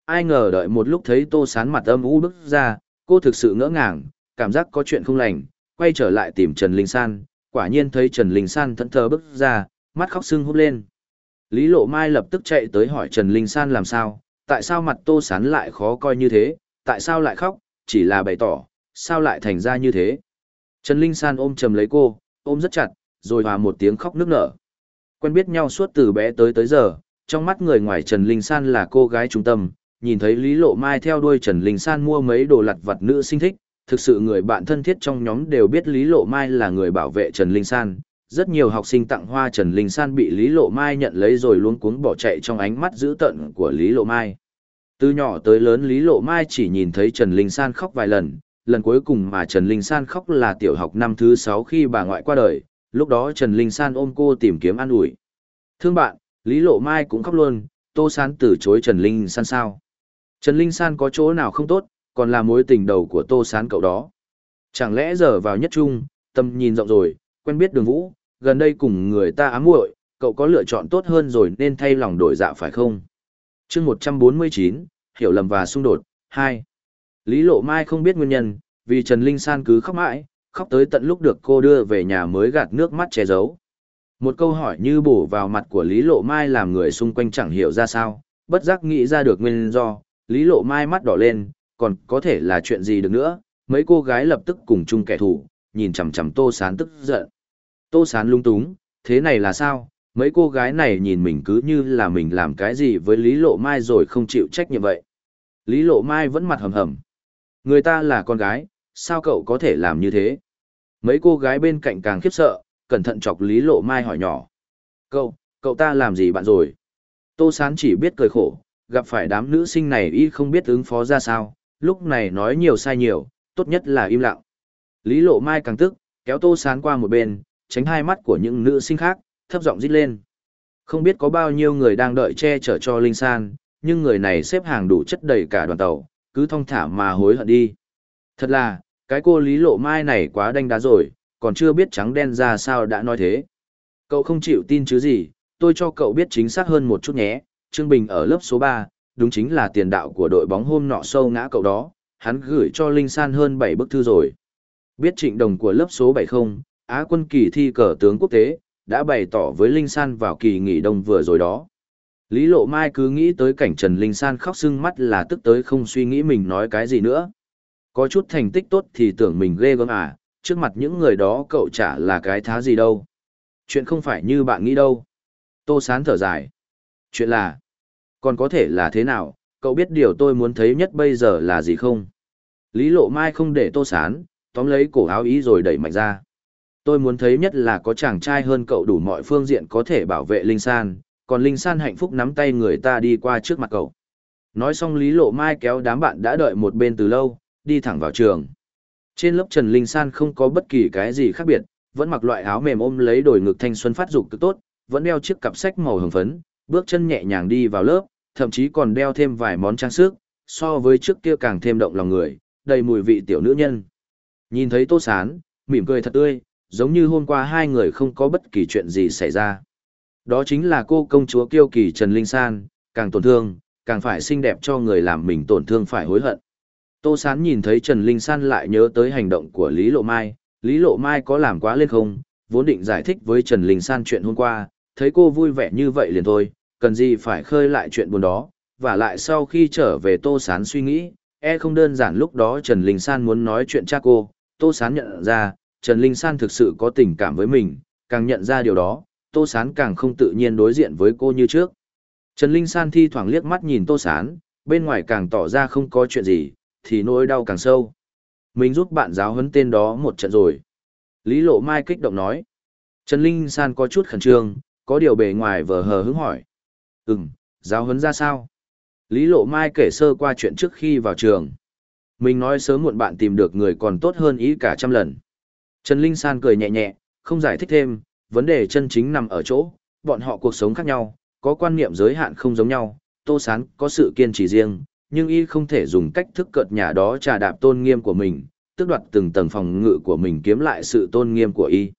Ai ngờ đợi một lúc thấy Tô Sán mặt âm u bước ra, cô thực sự ngỡ ngàng, cảm giác có chuyện không lành, quay trở lại tìm Trần Linh San, quả nhiên thấy Trần Linh San thẫn thờ bước ra, mắt khóc sưng húp lên. Lý Lộ Mai lập tức chạy tới hỏi Trần Linh San làm sao, tại sao mặt Tô Sán lại khó coi như thế, tại sao lại khóc, chỉ là bày tỏ, sao lại thành ra như thế. Trần Linh San ôm chầm lấy cô, ôm rất chặt, rồi hòa một tiếng khóc nức nở. Quen biết nhau suốt từ bé tới tới giờ, trong mắt người ngoài Trần Linh San là cô gái trung tâm, nhìn thấy Lý Lộ Mai theo đuôi Trần Linh San mua mấy đồ lặt vặt nữ sinh thích, thực sự người bạn thân thiết trong nhóm đều biết Lý Lộ Mai là người bảo vệ Trần Linh San. Rất nhiều học sinh tặng hoa Trần Linh San bị Lý Lộ Mai nhận lấy rồi luống cuống bỏ chạy trong ánh mắt dữ tợn của Lý Lộ Mai. Từ nhỏ tới lớn Lý Lộ Mai chỉ nhìn thấy Trần Linh San khóc vài lần, lần cuối cùng mà Trần Linh San khóc là tiểu học năm thứ 6 khi bà ngoại qua đời, lúc đó Trần Linh San ôm cô tìm kiếm an ủi. Thương bạn, Lý Lộ Mai cũng khóc luôn, Tô San từ chối Trần Linh San sao. Trần Linh San có chỗ nào không tốt, còn là mối tình đầu của Tô Sán cậu đó. Chẳng lẽ giờ vào nhất trung, tâm nhìn rộng rồi, quen biết đường vũ, gần đây cùng người ta ám muội, cậu có lựa chọn tốt hơn rồi nên thay lòng đổi dạ phải không? chương 149, hiểu lầm và xung đột, 2. Lý Lộ Mai không biết nguyên nhân, vì Trần Linh San cứ khóc mãi, khóc tới tận lúc được cô đưa về nhà mới gạt nước mắt che giấu. Một câu hỏi như bổ vào mặt của Lý Lộ Mai làm người xung quanh chẳng hiểu ra sao, bất giác nghĩ ra được nguyên do, Lý Lộ Mai mắt đỏ lên, còn có thể là chuyện gì được nữa, mấy cô gái lập tức cùng chung kẻ thù, nhìn chằm chằm Tô Sán tức giận. Tô Sán lung túng, thế này là sao? Mấy cô gái này nhìn mình cứ như là mình làm cái gì với Lý Lộ Mai rồi không chịu trách nhiệm vậy. Lý Lộ Mai vẫn mặt hầm hầm. Người ta là con gái, sao cậu có thể làm như thế? Mấy cô gái bên cạnh càng khiếp sợ, cẩn thận chọc Lý Lộ Mai hỏi nhỏ. Cậu, cậu ta làm gì bạn rồi? Tô Sán chỉ biết cười khổ, gặp phải đám nữ sinh này y không biết ứng phó ra sao, lúc này nói nhiều sai nhiều, tốt nhất là im lặng. Lý Lộ Mai càng tức, kéo Tô Sán qua một bên, tránh hai mắt của những nữ sinh khác, thấp giọng rít lên. Không biết có bao nhiêu người đang đợi che chở cho Linh San, nhưng người này xếp hàng đủ chất đầy cả đoàn tàu, cứ thong thả mà hối hận đi. Thật là, cái cô Lý Lộ Mai này quá đanh đá rồi, còn chưa biết trắng đen ra sao đã nói thế. Cậu không chịu tin chứ gì, tôi cho cậu biết chính xác hơn một chút nhé, Trương Bình ở lớp số 3, đúng chính là tiền đạo của đội bóng hôm nọ sâu ngã cậu đó, hắn gửi cho Linh San hơn 7 bức thư rồi. Biết trịnh đồng của lớp số 70, Á quân kỳ thi cờ tướng quốc tế, đã bày tỏ với Linh San vào kỳ nghỉ đông vừa rồi đó. Lý Lộ Mai cứ nghĩ tới cảnh Trần Linh San khóc sưng mắt là tức tới không suy nghĩ mình nói cái gì nữa. Có chút thành tích tốt thì tưởng mình ghê gớm à, trước mặt những người đó cậu chả là cái thá gì đâu. Chuyện không phải như bạn nghĩ đâu. Tô Sán thở dài. Chuyện là, còn có thể là thế nào, cậu biết điều tôi muốn thấy nhất bây giờ là gì không? Lý Lộ Mai không để Tô Sán, tóm lấy cổ áo ý rồi đẩy mạnh ra. Tôi muốn thấy nhất là có chàng trai hơn cậu đủ mọi phương diện có thể bảo vệ Linh San, còn Linh San hạnh phúc nắm tay người ta đi qua trước mặt cậu. Nói xong Lý Lộ Mai kéo đám bạn đã đợi một bên từ lâu, đi thẳng vào trường. Trên lớp Trần Linh San không có bất kỳ cái gì khác biệt, vẫn mặc loại áo mềm ôm lấy đồi ngực thanh xuân phát dục cực tốt, vẫn đeo chiếc cặp sách màu hồng phấn, bước chân nhẹ nhàng đi vào lớp, thậm chí còn đeo thêm vài món trang sức, so với trước kia càng thêm động lòng người, đầy mùi vị tiểu nữ nhân. Nhìn thấy Tô Sán, mỉm cười thật tươi, giống như hôm qua hai người không có bất kỳ chuyện gì xảy ra. Đó chính là cô công chúa kiêu kỳ Trần Linh San, càng tổn thương, càng phải xinh đẹp cho người làm mình tổn thương phải hối hận. Tô Sán nhìn thấy Trần Linh San lại nhớ tới hành động của Lý Lộ Mai, Lý Lộ Mai có làm quá lên không, vốn định giải thích với Trần Linh San chuyện hôm qua, thấy cô vui vẻ như vậy liền thôi, cần gì phải khơi lại chuyện buồn đó, và lại sau khi trở về Tô Sán suy nghĩ, e không đơn giản lúc đó Trần Linh San muốn nói chuyện cha cô, Tô Sán nhận ra, Trần Linh San thực sự có tình cảm với mình, càng nhận ra điều đó, Tô Sán càng không tự nhiên đối diện với cô như trước. Trần Linh San thi thoảng liếc mắt nhìn Tô Sán, bên ngoài càng tỏ ra không có chuyện gì, thì nỗi đau càng sâu. Mình giúp bạn giáo huấn tên đó một trận rồi. Lý Lộ Mai kích động nói. Trần Linh San có chút khẩn trương, có điều bề ngoài vờ hờ hứng hỏi. Ừm, giáo huấn ra sao? Lý Lộ Mai kể sơ qua chuyện trước khi vào trường. Mình nói sớm muộn bạn tìm được người còn tốt hơn ý cả trăm lần. Trần Linh San cười nhẹ nhẹ, không giải thích thêm, vấn đề chân chính nằm ở chỗ, bọn họ cuộc sống khác nhau, có quan niệm giới hạn không giống nhau, Tô Sán có sự kiên trì riêng, nhưng y không thể dùng cách thức cợt nhà đó trà đạp tôn nghiêm của mình, tước đoạt từng tầng phòng ngự của mình kiếm lại sự tôn nghiêm của y.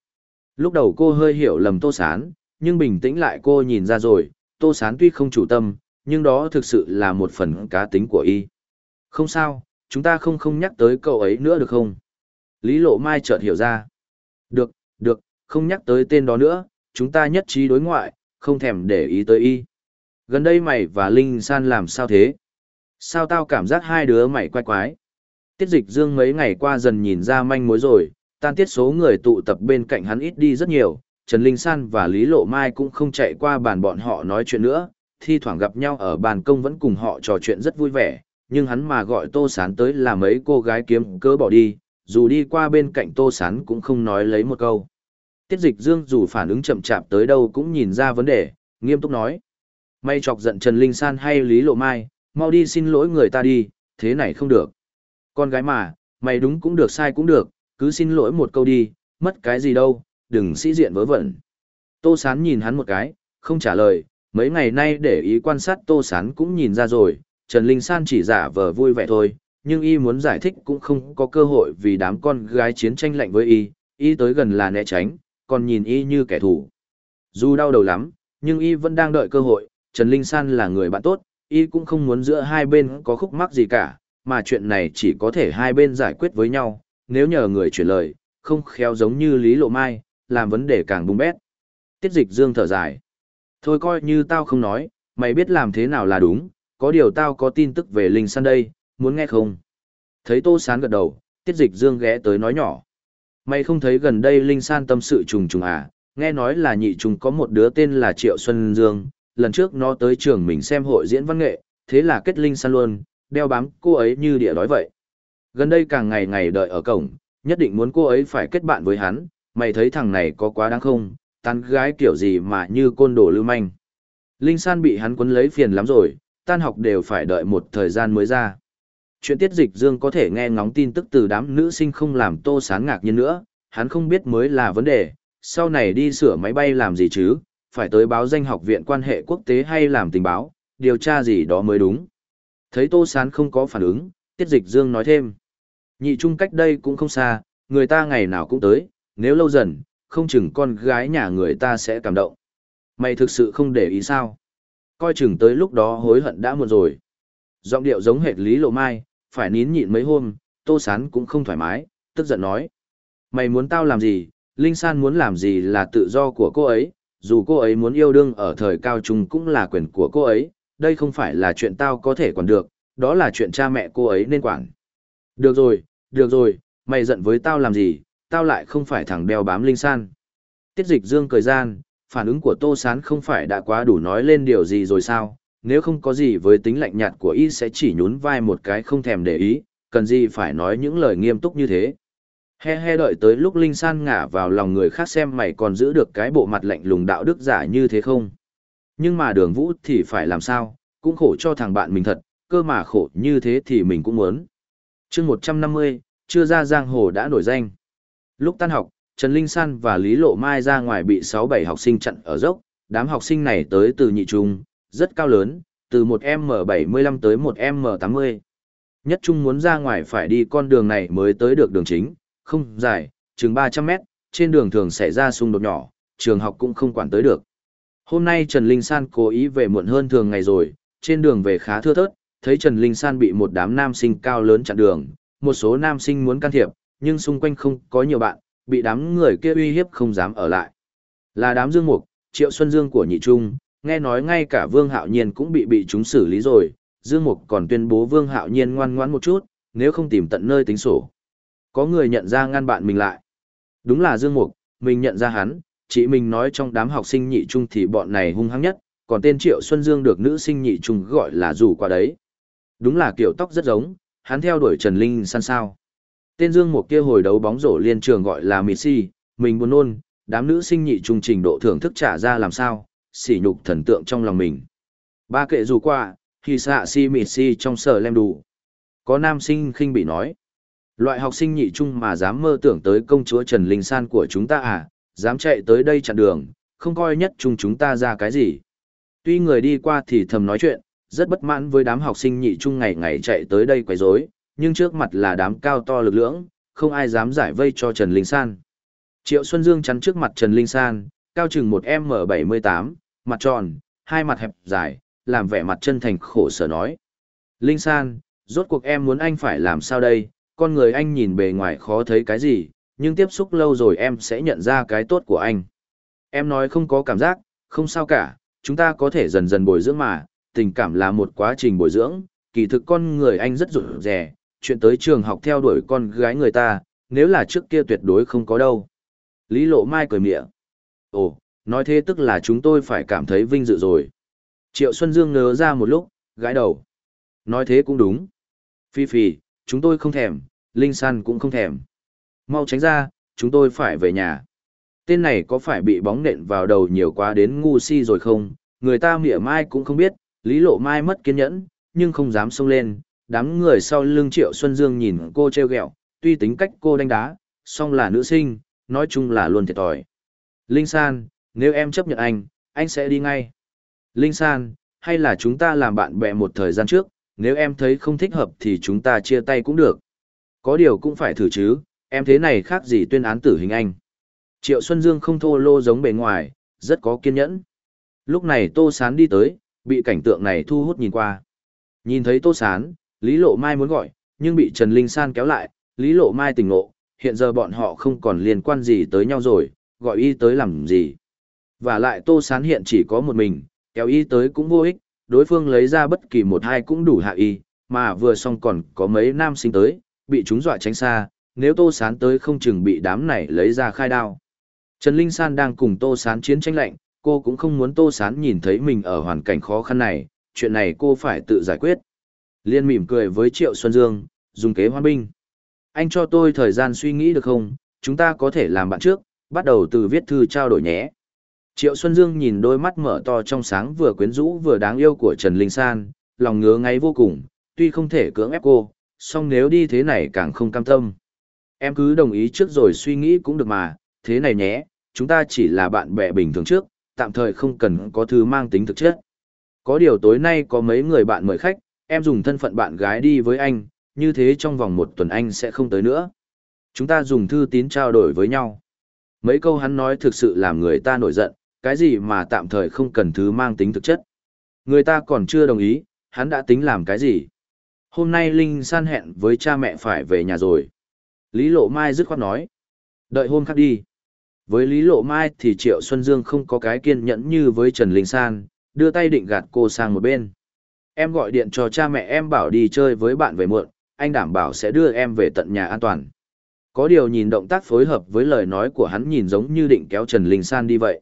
Lúc đầu cô hơi hiểu lầm Tô Sán, nhưng bình tĩnh lại cô nhìn ra rồi, Tô Sán tuy không chủ tâm, nhưng đó thực sự là một phần cá tính của y. Không sao, chúng ta không không nhắc tới cậu ấy nữa được không? Lý Lộ Mai chợt hiểu ra. Được, được, không nhắc tới tên đó nữa, chúng ta nhất trí đối ngoại, không thèm để ý tới y. Gần đây mày và Linh San làm sao thế? Sao tao cảm giác hai đứa mày quái quái? Tiết dịch dương mấy ngày qua dần nhìn ra manh mối rồi, tan tiết số người tụ tập bên cạnh hắn ít đi rất nhiều, Trần Linh San và Lý Lộ Mai cũng không chạy qua bàn bọn họ nói chuyện nữa, thi thoảng gặp nhau ở bàn công vẫn cùng họ trò chuyện rất vui vẻ, nhưng hắn mà gọi Tô Sán tới là mấy cô gái kiếm cớ bỏ đi, dù đi qua bên cạnh Tô Sán cũng không nói lấy một câu. Tiết dịch dương dù phản ứng chậm chạp tới đâu cũng nhìn ra vấn đề, nghiêm túc nói. May chọc giận Trần Linh San hay Lý Lộ Mai, mau đi xin lỗi người ta đi, thế này không được. Con gái mà, mày đúng cũng được sai cũng được, cứ xin lỗi một câu đi, mất cái gì đâu, đừng sĩ diện vớ vẩn. Tô Sán nhìn hắn một cái, không trả lời, mấy ngày nay để ý quan sát Tô Sán cũng nhìn ra rồi, Trần Linh San chỉ giả vờ vui vẻ thôi, nhưng y muốn giải thích cũng không có cơ hội vì đám con gái chiến tranh lạnh với y, y tới gần là né tránh, còn nhìn y như kẻ thù. Dù đau đầu lắm, nhưng y vẫn đang đợi cơ hội, Trần Linh San là người bạn tốt, y cũng không muốn giữa hai bên có khúc mắc gì cả, mà chuyện này chỉ có thể hai bên giải quyết với nhau, nếu nhờ người chuyển lời, không khéo giống như Lý Lộ Mai, làm vấn đề càng bung bét. Tiết dịch dương thở dài. Thôi coi như tao không nói, mày biết làm thế nào là đúng, có điều tao có tin tức về Linh San đây, muốn nghe không? Thấy Tô Sán gật đầu, Tiết Dịch Dương ghé tới nói nhỏ. Mày không thấy gần đây Linh San tâm sự trùng trùng à, nghe nói là nhị trùng có một đứa tên là Triệu Xuân Dương, lần trước nó tới trường mình xem hội diễn văn nghệ, thế là kết Linh San luôn, đeo bám cô ấy như địa đói vậy. Gần đây càng ngày ngày đợi ở cổng, nhất định muốn cô ấy phải kết bạn với hắn, mày thấy thằng này có quá đáng không, tán gái kiểu gì mà như côn đồ lưu manh. Linh San bị hắn quấn lấy phiền lắm rồi, tan học đều phải đợi một thời gian mới ra. Chuyện tiết dịch dương có thể nghe ngóng tin tức từ đám nữ sinh không làm tô sán ngạc nhiên nữa, hắn không biết mới là vấn đề, sau này đi sửa máy bay làm gì chứ, phải tới báo danh học viện quan hệ quốc tế hay làm tình báo, điều tra gì đó mới đúng. Thấy tô sán không có phản ứng, tiết dịch dương nói thêm. Nhị trung cách đây cũng không xa, người ta ngày nào cũng tới, nếu lâu dần, không chừng con gái nhà người ta sẽ cảm động. Mày thực sự không để ý sao? Coi chừng tới lúc đó hối hận đã muộn rồi. Giọng điệu giống hệt Lý Lộ Mai, phải nín nhịn mấy hôm, Tô Sán cũng không thoải mái, tức giận nói. Mày muốn tao làm gì, Linh San muốn làm gì là tự do của cô ấy, dù cô ấy muốn yêu đương ở thời cao trung cũng là quyền của cô ấy, đây không phải là chuyện tao có thể quản được, đó là chuyện cha mẹ cô ấy nên quản. Được rồi, được rồi, mày giận với tao làm gì, tao lại không phải thằng đeo bám Linh San. Tiết dịch dương cười gian, phản ứng của Tô Sán không phải đã quá đủ nói lên điều gì rồi sao, nếu không có gì với tính lạnh nhạt của y sẽ chỉ nhún vai một cái không thèm để ý, cần gì phải nói những lời nghiêm túc như thế. He he đợi tới lúc Linh San ngả vào lòng người khác xem mày còn giữ được cái bộ mặt lạnh lùng đạo đức giả như thế không. Nhưng mà đường vũ thì phải làm sao, cũng khổ cho thằng bạn mình thật, cơ mà khổ như thế thì mình cũng muốn. chương 150, chưa ra giang hồ đã nổi danh. Lúc tan học, Trần Linh San và Lý Lộ Mai ra ngoài bị 6-7 học sinh chặn ở dốc, Đám học sinh này tới từ nhị trung, rất cao lớn, từ một M75 tới một M80. Nhất trung muốn ra ngoài phải đi con đường này mới tới được đường chính, không dài, chừng 300 mét, trên đường thường xảy ra xung đột nhỏ, trường học cũng không quản tới được. Hôm nay Trần Linh San cố ý về muộn hơn thường ngày rồi, trên đường về khá thưa thớt, thấy Trần Linh San bị một đám nam sinh cao lớn chặn đường, một số nam sinh muốn can thiệp, nhưng xung quanh không có nhiều bạn, bị đám người kia uy hiếp không dám ở lại. Là đám Dương Mục, Triệu Xuân Dương của Nhị Trung, nghe nói ngay cả Vương Hạo Nhiên cũng bị bị chúng xử lý rồi, Dương Mục còn tuyên bố Vương Hạo Nhiên ngoan ngoãn một chút, nếu không tìm tận nơi tính sổ. Có người nhận ra ngăn bạn mình lại. Đúng là Dương Mục, mình nhận ra hắn, chị mình nói trong đám học sinh nhị trung thì bọn này hung hăng nhất, còn tên Triệu Xuân Dương được nữ sinh nhị trung gọi là rủ qua đấy. Đúng là kiểu tóc rất giống, hắn theo đuổi Trần Linh săn sao. Tên Dương Mục kia hồi đấu bóng rổ liên trường gọi là Messi, mình buồn nôn, đám nữ sinh nhị trung trình độ thưởng thức trả ra làm sao, sỉ nhục thần tượng trong lòng mình. Ba kệ dù qua, thì xạ si mịt si trong sở lem đủ. Có nam sinh khinh bị nói. Loại học sinh nhị trung mà dám mơ tưởng tới công chúa Trần Linh San của chúng ta à, dám chạy tới đây chặn đường, không coi nhất chung chúng ta ra cái gì. Tuy người đi qua thì thầm nói chuyện, rất bất mãn với đám học sinh nhị trung ngày ngày chạy tới đây quấy rối, nhưng trước mặt là đám cao to lực lưỡng, không ai dám giải vây cho Trần Linh San. Triệu Xuân Dương chắn trước mặt Trần Linh San, cao chừng một M78, mặt tròn, hai mặt hẹp dài, làm vẻ mặt chân thành khổ sở nói. Linh San, rốt cuộc em muốn anh phải làm sao đây, con người anh nhìn bề ngoài khó thấy cái gì, nhưng tiếp xúc lâu rồi em sẽ nhận ra cái tốt của anh. Em nói không có cảm giác, không sao cả, chúng ta có thể dần dần bồi dưỡng mà, tình cảm là một quá trình bồi dưỡng, kỳ thực con người anh rất rụt rè, chuyện tới trường học theo đuổi con gái người ta, nếu là trước kia tuyệt đối không có đâu. Lý Lộ Mai cười mỉa. Ồ, nói thế tức là chúng tôi phải cảm thấy vinh dự rồi. Triệu Xuân Dương ngớ ra một lúc, gãi đầu. Nói thế cũng đúng. Phi Phi, chúng tôi không thèm, Linh San cũng không thèm. Mau tránh ra, chúng tôi phải về nhà. Tên này có phải bị bóng nện vào đầu nhiều quá đến ngu si rồi không? Người ta mỉa mai cũng không biết, Lý Lộ Mai mất kiên nhẫn, nhưng không dám xông lên. Đám người sau lưng Triệu Xuân Dương nhìn cô treo ghẹo, tuy tính cách cô đánh đá, song là nữ sinh, nói chung là luôn thiệt thòi. Linh San, nếu em chấp nhận anh, anh sẽ đi ngay. Linh San, hay là chúng ta làm bạn bè một thời gian trước, nếu em thấy không thích hợp thì chúng ta chia tay cũng được. Có điều cũng phải thử chứ, em thế này khác gì tuyên án tử hình anh. Triệu Xuân Dương không thô lô giống bề ngoài, rất có kiên nhẫn. Lúc này Tô Sán đi tới, bị cảnh tượng này thu hút nhìn qua. Nhìn thấy Tô Sán, Lý Lộ Mai muốn gọi, nhưng bị Trần Linh San kéo lại, Lý Lộ Mai tỉnh ngộ, hiện giờ bọn họ không còn liên quan gì tới nhau rồi, gọi y tới làm gì. Và lại Tô Sán hiện chỉ có một mình, kéo y tới cũng vô ích, đối phương lấy ra bất kỳ một hai cũng đủ hạ y, mà vừa xong còn có mấy nam sinh tới, bị chúng dọa tránh xa, nếu Tô Sán tới không chừng bị đám này lấy ra khai đao. Trần Linh San đang cùng Tô Sán chiến tranh lạnh, cô cũng không muốn Tô Sán nhìn thấy mình ở hoàn cảnh khó khăn này, chuyện này cô phải tự giải quyết. Liên mỉm cười với Triệu Xuân Dương, dùng kế hoan binh. Anh cho tôi thời gian suy nghĩ được không, chúng ta có thể làm bạn trước, bắt đầu từ viết thư trao đổi nhé. Triệu Xuân Dương nhìn đôi mắt mở to trong sáng vừa quyến rũ vừa đáng yêu của Trần Linh San, lòng ngứa ngáy vô cùng, tuy không thể cưỡng ép cô, song nếu đi thế này càng không cam tâm. Em cứ đồng ý trước rồi suy nghĩ cũng được mà, thế này nhé, chúng ta chỉ là bạn bè bình thường trước, tạm thời không cần có thứ mang tính thực chất. Có điều tối nay có mấy người bạn mời khách, em dùng thân phận bạn gái đi với anh, như thế trong vòng một tuần anh sẽ không tới nữa. Chúng ta dùng thư tín trao đổi với nhau. Mấy câu hắn nói thực sự làm người ta nổi giận, cái gì mà tạm thời không cần thứ mang tính thực chất. Người ta còn chưa đồng ý, hắn đã tính làm cái gì. Hôm nay Linh san hẹn với cha mẹ phải về nhà rồi. Lý Lộ Mai dứt khoát nói. Đợi hôm khác đi. Với Lý Lộ Mai thì Triệu Xuân Dương không có cái kiên nhẫn như với Trần Linh San, đưa tay định gạt cô sang một bên. Em gọi điện cho cha mẹ em bảo đi chơi với bạn về muộn, anh đảm bảo sẽ đưa em về tận nhà an toàn. Có điều nhìn động tác phối hợp với lời nói của hắn nhìn giống như định kéo Trần Linh San đi vậy.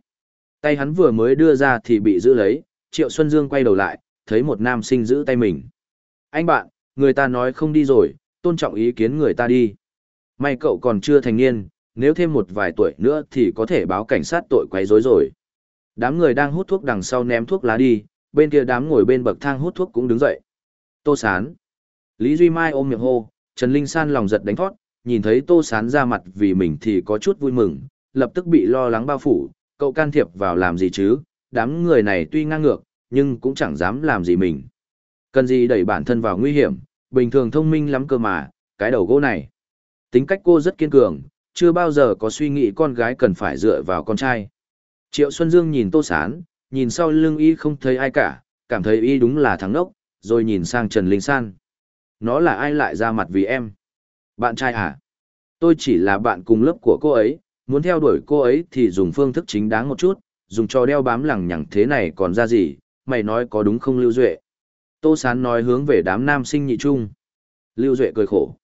Tay hắn vừa mới đưa ra thì bị giữ lấy, Triệu Xuân Dương quay đầu lại, thấy một nam sinh giữ tay mình. Anh bạn, người ta nói không đi rồi, tôn trọng ý kiến người ta đi. May cậu còn chưa thành niên, nếu thêm một vài tuổi nữa thì có thể báo cảnh sát tội quấy rối rồi. Đám người đang hút thuốc đằng sau ném thuốc lá đi, bên kia đám ngồi bên bậc thang hút thuốc cũng đứng dậy. Tô Sán. Lý Duy Mai ôm miệng hô, Trần Linh San lòng giật đánh thoát, nhìn thấy Tô Sán ra mặt vì mình thì có chút vui mừng, lập tức bị lo lắng bao phủ, cậu can thiệp vào làm gì chứ, đám người này tuy ngang ngược, nhưng cũng chẳng dám làm gì mình. Cần gì đẩy bản thân vào nguy hiểm, bình thường thông minh lắm cơ mà, cái đầu gỗ này. Tính cách cô rất kiên cường, chưa bao giờ có suy nghĩ con gái cần phải dựa vào con trai. Triệu Xuân Dương nhìn Tô Sán, nhìn sau lưng y không thấy ai cả, cảm thấy y đúng là thằng đốc, rồi nhìn sang Trần Linh San. Nó là ai lại ra mặt vì em? Bạn trai à? Tôi chỉ là bạn cùng lớp của cô ấy, muốn theo đuổi cô ấy thì dùng phương thức chính đáng một chút, dùng cho đeo bám lằng nhằng thế này còn ra gì, mày nói có đúng không Lưu Duệ? Tô Sán nói hướng về đám nam sinh nhị trung. Lưu Duệ cười khổ.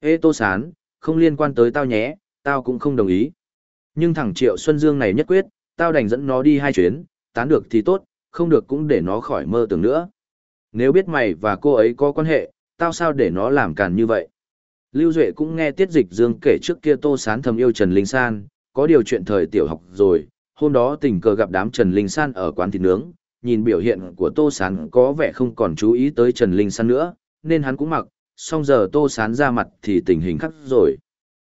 Ê Tô Sán, không liên quan tới tao nhé, tao cũng không đồng ý. Nhưng thằng Triệu Xuân Dương này nhất quyết, tao đành dẫn nó đi hai chuyến, tán được thì tốt, không được cũng để nó khỏi mơ tưởng nữa. Nếu biết mày và cô ấy có quan hệ, tao sao để nó làm càn như vậy? Lưu Duệ cũng nghe Tiết Dịch Dương kể trước kia Tô Sán thầm yêu Trần Linh San, có điều chuyện thời tiểu học rồi, hôm đó tình cờ gặp đám Trần Linh San ở quán thịt nướng, nhìn biểu hiện của Tô Sán có vẻ không còn chú ý tới Trần Linh San nữa, nên hắn cũng mặc, xong giờ Tô Sán ra mặt thì tình hình khác rồi.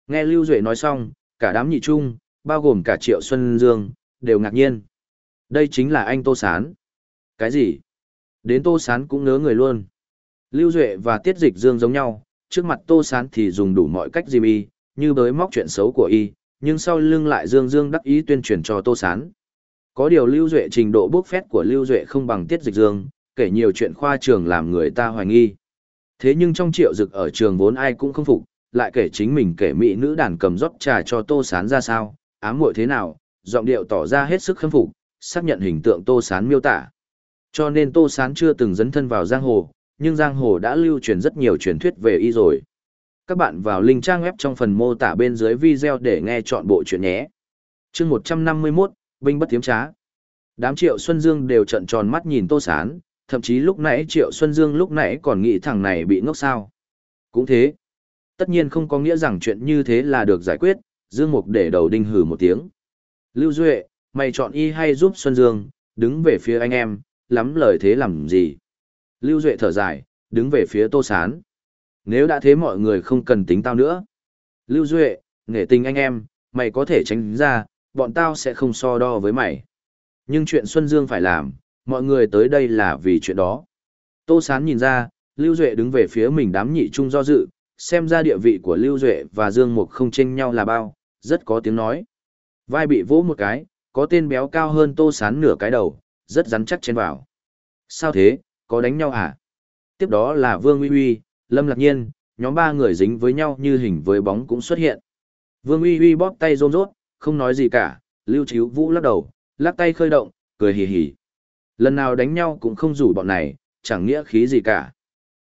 Nghe Lưu Duệ nói xong, cả đám nhị trung, bao gồm cả Triệu Xuân Dương, đều ngạc nhiên. Đây chính là anh Tô Sán. Cái gì? Đến Tô Sán cũng ngớ người luôn. Lưu Duệ và Tiết Dịch Dương giống nhau, trước mặt Tô Sán thì dùng đủ mọi cách dìm y, như bới móc chuyện xấu của y, nhưng sau lưng lại Dương Dương đắc ý tuyên truyền cho Tô Sán. Có điều Lưu Duệ trình độ bốc phét của Lưu Duệ không bằng Tiết Dịch Dương, kể nhiều chuyện khoa trường làm người ta hoài nghi. Thế nhưng trong triệu dực ở trường vốn ai cũng không phục, lại kể chính mình kể mỹ nữ đàn cầm rót trà cho Tô Sán ra sao, ám muội thế nào, giọng điệu tỏ ra hết sức khâm phục, xác nhận hình tượng Tô Sán miêu tả. Cho nên Tô Sán chưa từng dấn thân vào giang hồ, nhưng giang hồ đã lưu truyền rất nhiều truyền thuyết về y rồi. Các bạn vào link trang web trong phần mô tả bên dưới video để nghe chọn bộ chuyện nhé. chương 151, Vinh bất tiếm trá. Đám Triệu Xuân Dương đều trận tròn mắt nhìn Tô Sán, thậm chí lúc nãy Triệu Xuân Dương lúc nãy còn nghĩ thằng này bị ngốc sao. Cũng thế. Tất nhiên không có nghĩa rằng chuyện như thế là được giải quyết, Dương Mục để đầu đinh hử một tiếng. Lưu Duệ, mày chọn y hay giúp Xuân Dương, đứng về phía anh em, lắm lời thế làm gì? Lưu Duệ thở dài, đứng về phía Tô Sán. Nếu đã thế mọi người không cần tính tao nữa. Lưu Duệ, nghệ tình anh em, mày có thể tránh ra, bọn tao sẽ không so đo với mày. Nhưng chuyện Xuân Dương phải làm, mọi người tới đây là vì chuyện đó. Tô Sán nhìn ra, Lưu Duệ đứng về phía mình đám nhị trung do dự, xem ra địa vị của Lưu Duệ và Dương Mục không chênh nhau là bao, rất có tiếng nói. Vai bị vỗ một cái, có tên béo cao hơn Tô Sán nửa cái đầu, rất rắn chắc trên vào. Sao thế, có đánh nhau à? Tiếp đó là Vương Uy Uy, Lâm Lạc Nhiên, nhóm ba người dính với nhau như hình với bóng cũng xuất hiện. Vương Uy Uy bóp tay rôm rốt, không nói gì cả, Lưu Chíu Vũ lắc đầu, lắc tay khơi động, cười hì hì. Lần nào đánh nhau cũng không rủ bọn này, chẳng nghĩa khí gì cả.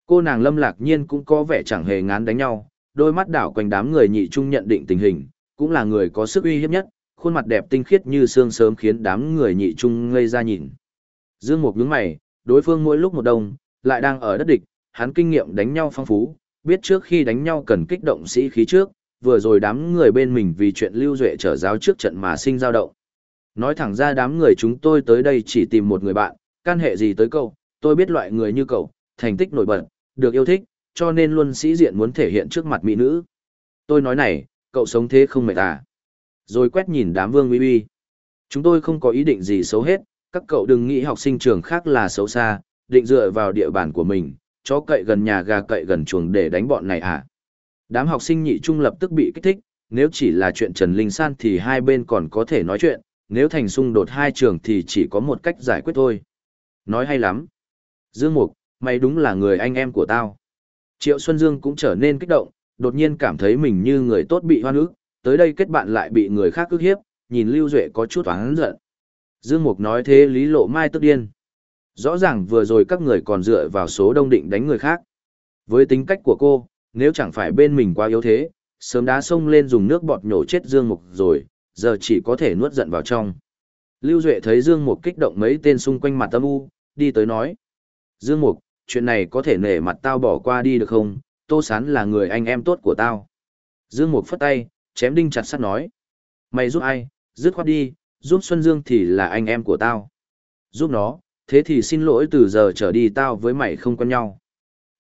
Cô nàng Lâm Lạc Nhiên cũng có vẻ chẳng hề ngán đánh nhau, đôi mắt đảo quanh đám người nhị trung nhận định tình hình, cũng là người có sức uy hiếp nhất, khuôn mặt đẹp tinh khiết như xương sớm khiến đám người nhị trung ngây ra nhìn. Dương Mục nhướng mày, đối phương mỗi lúc một đông, lại đang ở đất địch, hắn kinh nghiệm đánh nhau phong phú, biết trước khi đánh nhau cần kích động sĩ khí trước, vừa rồi đám người bên mình vì chuyện lưu duệ trở giáo trước trận mà sinh dao động. Nói thẳng ra đám người chúng tôi tới đây chỉ tìm một người bạn, can hệ gì tới cậu, tôi biết loại người như cậu, thành tích nổi bật, được yêu thích, cho nên luôn sĩ diện muốn thể hiện trước mặt mỹ nữ. Tôi nói này, cậu sống thế không mệt à? Rồi quét nhìn đám vương uy uy. Chúng tôi không có ý định gì xấu hết, các cậu đừng nghĩ học sinh trường khác là xấu xa, định dựa vào địa bàn của mình, chó cậy gần nhà gà cậy gần chuồng để đánh bọn này à. Đám học sinh nhị trung lập tức bị kích thích, nếu chỉ là chuyện Trần Linh San thì hai bên còn có thể nói chuyện, nếu thành xung đột hai trường thì chỉ có một cách giải quyết thôi. Nói hay lắm. Dương Mục, mày đúng là người anh em của tao. Triệu Xuân Dương cũng trở nên kích động, đột nhiên cảm thấy mình như người tốt bị hoan ức, tới đây kết bạn lại bị người khác ức hiếp, nhìn Lưu Duệ có chút oán giận. Dương Mục nói thế Lý Lộ Mai tức điên. Rõ ràng vừa rồi các người còn dựa vào số đông định đánh người khác. Với tính cách của cô, nếu chẳng phải bên mình quá yếu thế, sớm đã xông lên dùng nước bọt nhổ chết Dương Mục rồi, giờ chỉ có thể nuốt giận vào trong. Lưu Duệ thấy Dương Mục kích động mấy tên xung quanh mặt tâm u, đi tới nói. Dương Mục, chuyện này có thể nể mặt tao bỏ qua đi được không? Tô Sán là người anh em tốt của tao. Dương Mục phất tay, chém đinh chặt sắt nói. Mày giúp ai, dứt khoát đi, giúp Xuân Dương thì là anh em của tao. Giúp nó, thế thì xin lỗi từ giờ trở đi tao với mày không quen nhau.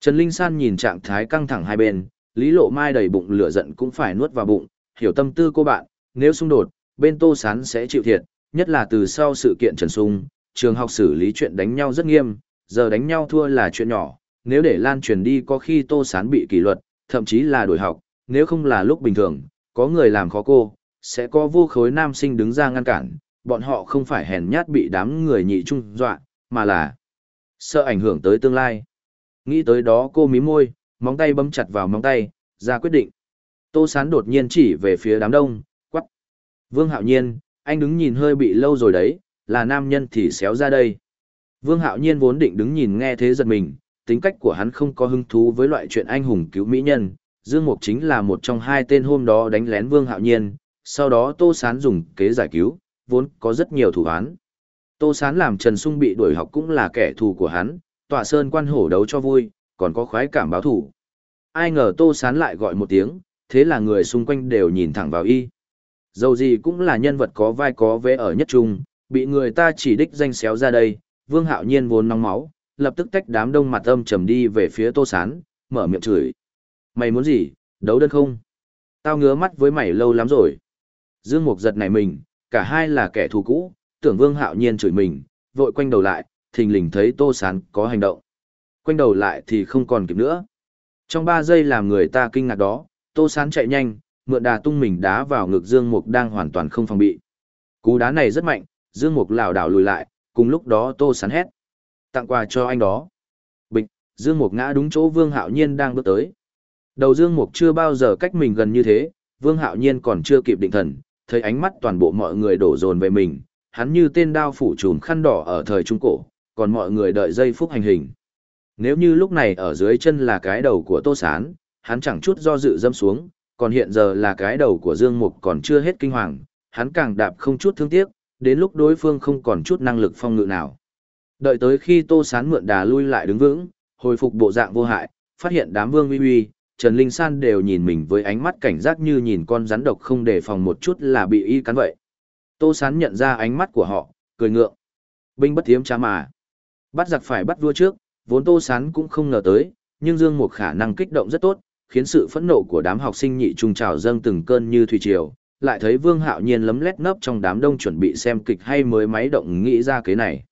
Trần Linh San nhìn trạng thái căng thẳng hai bên, Lý Lộ Mai đầy bụng lửa giận cũng phải nuốt vào bụng, hiểu tâm tư cô bạn, nếu xung đột, bên Tô Sán sẽ chịu thiệt, nhất là từ sau sự kiện Trần Sung, trường học xử lý chuyện đánh nhau rất nghiêm, giờ đánh nhau thua là chuyện nhỏ, nếu để lan truyền đi có khi Tô Sán bị kỷ luật, thậm chí là đổi học, nếu không là lúc bình thường, có người làm khó cô, sẽ có vô khối nam sinh đứng ra ngăn cản, bọn họ không phải hèn nhát bị đám người nhị trung dọa, mà là sợ ảnh hưởng tới tương lai. Nghĩ tới đó cô mí môi, móng tay bấm chặt vào móng tay, ra quyết định. Tô Sán đột nhiên chỉ về phía đám đông, quắc. Vương Hạo Nhiên, anh đứng nhìn hơi bị lâu rồi đấy, là nam nhân thì xéo ra đây. Vương Hạo Nhiên vốn định đứng nhìn nghe thế giật mình, tính cách của hắn không có hứng thú với loại chuyện anh hùng cứu mỹ nhân. Dương Mục chính là một trong hai tên hôm đó đánh lén Vương Hạo Nhiên, sau đó Tô Sán dùng kế giải cứu, vốn có rất nhiều thủ án. Tô Sán làm Trần Sung bị đuổi học cũng là kẻ thù của hắn, tọa sơn quan hổ đấu cho vui, còn có khoái cảm báo thủ. Ai ngờ Tô Sán lại gọi một tiếng, thế là người xung quanh đều nhìn thẳng vào y. Dầu gì cũng là nhân vật có vai có vế ở nhất trung, bị người ta chỉ đích danh xéo ra đây, Vương Hạo Nhiên vốn nóng máu, lập tức tách đám đông mặt âm trầm đi về phía Tô Sán, mở miệng chửi. Mày muốn gì, đấu đơn không? Tao ngứa mắt với mày lâu lắm rồi. Dương Mục giật này mình, cả hai là kẻ thù cũ, tưởng Vương Hạo Nhiên chửi mình, vội quanh đầu lại, thình lình thấy Tô Sán có hành động. Quanh đầu lại thì không còn kịp nữa. Trong ba giây làm người ta kinh ngạc đó, Tô Sán chạy nhanh, mượn đà tung mình đá vào ngực Dương Mục đang hoàn toàn không phòng bị. Cú đá này rất mạnh, Dương Mục lảo đảo lùi lại, cùng lúc đó Tô Sán hét. Tặng quà cho anh đó. Bịch, Dương Mục ngã đúng chỗ Vương Hạo Nhiên đang bước tới. Đầu Dương Mục chưa bao giờ cách mình gần như thế, Vương Hạo Nhiên còn chưa kịp định thần, thấy ánh mắt toàn bộ mọi người đổ dồn về mình, hắn như tên đao phủ trùm khăn đỏ ở thời Trung Cổ, còn mọi người đợi giây phút hành hình. Nếu như lúc này ở dưới chân là cái đầu của Tô Sán, hắn chẳng chút do dự dâm xuống, còn hiện giờ là cái đầu của Dương Mục còn chưa hết kinh hoàng, hắn càng đạp không chút thương tiếc, đến lúc đối phương không còn chút năng lực phong ngự nào. Đợi tới khi Tô Sán mượn đà lui lại đứng vững, hồi phục bộ dạng vô hại, phát hiện đám vương uy uy, Trần Linh San đều nhìn mình với ánh mắt cảnh giác như nhìn con rắn độc không đề phòng một chút là bị y cắn vậy. Tô Sán nhận ra ánh mắt của họ, cười ngượng. Binh bất thiếm cha mà. Bắt giặc phải bắt vua trước, vốn Tô Sán cũng không ngờ tới, nhưng Dương Mục khả năng kích động rất tốt, khiến sự phẫn nộ của đám học sinh nhị trung trào dâng từng cơn như thủy triều, lại thấy Vương Hạo Nhiên lấm lét nấp trong đám đông chuẩn bị xem kịch hay mới máy động nghĩ ra cái này.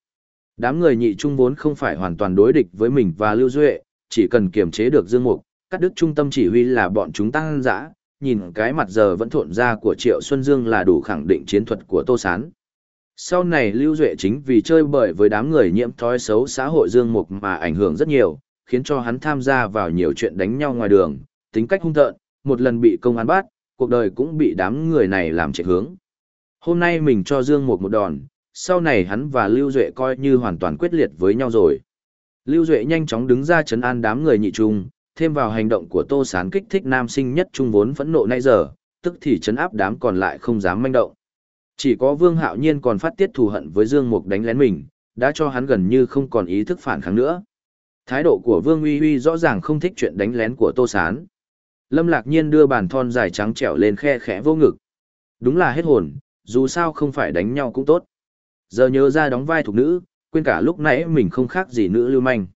Đám người nhị trung vốn không phải hoàn toàn đối địch với mình và Lưu Duệ, chỉ cần kiềm chế được Dương Mục, cắt đứt trung tâm chỉ huy là bọn chúng tăng dã, nhìn cái mặt giờ vẫn thộn ra của Triệu Xuân Dương là đủ khẳng định chiến thuật của Tô Sán. Sau này Lưu Duệ chính vì chơi bời với đám người nhiễm thói xấu xã hội Dương Mục mà ảnh hưởng rất nhiều, khiến cho hắn tham gia vào nhiều chuyện đánh nhau ngoài đường, tính cách hung tợn, một lần bị công an bắt, cuộc đời cũng bị đám người này làm chạy hướng. Hôm nay mình cho Dương Mục một đòn, sau này hắn và Lưu Duệ coi như hoàn toàn quyết liệt với nhau rồi. Lưu Duệ nhanh chóng đứng ra chấn an đám người nhị trung, thêm vào hành động của Tô Sán kích thích nam sinh nhất trung vốn phẫn nộ nay giờ, tức thì chấn áp đám còn lại không dám manh động. Chỉ có Vương Hạo Nhiên còn phát tiết thù hận với Dương Mục đánh lén mình, đã cho hắn gần như không còn ý thức phản kháng nữa. Thái độ của Vương Uy Uy rõ ràng không thích chuyện đánh lén của Tô Sán. Lâm Lạc Nhiên đưa bàn thon dài trắng trẻo lên khe khẽ vô ngực. Đúng là hết hồn, dù sao không phải đánh nhau cũng tốt. Giờ nhớ ra đóng vai thuộc nữ, quên cả lúc nãy mình không khác gì nữ lưu manh.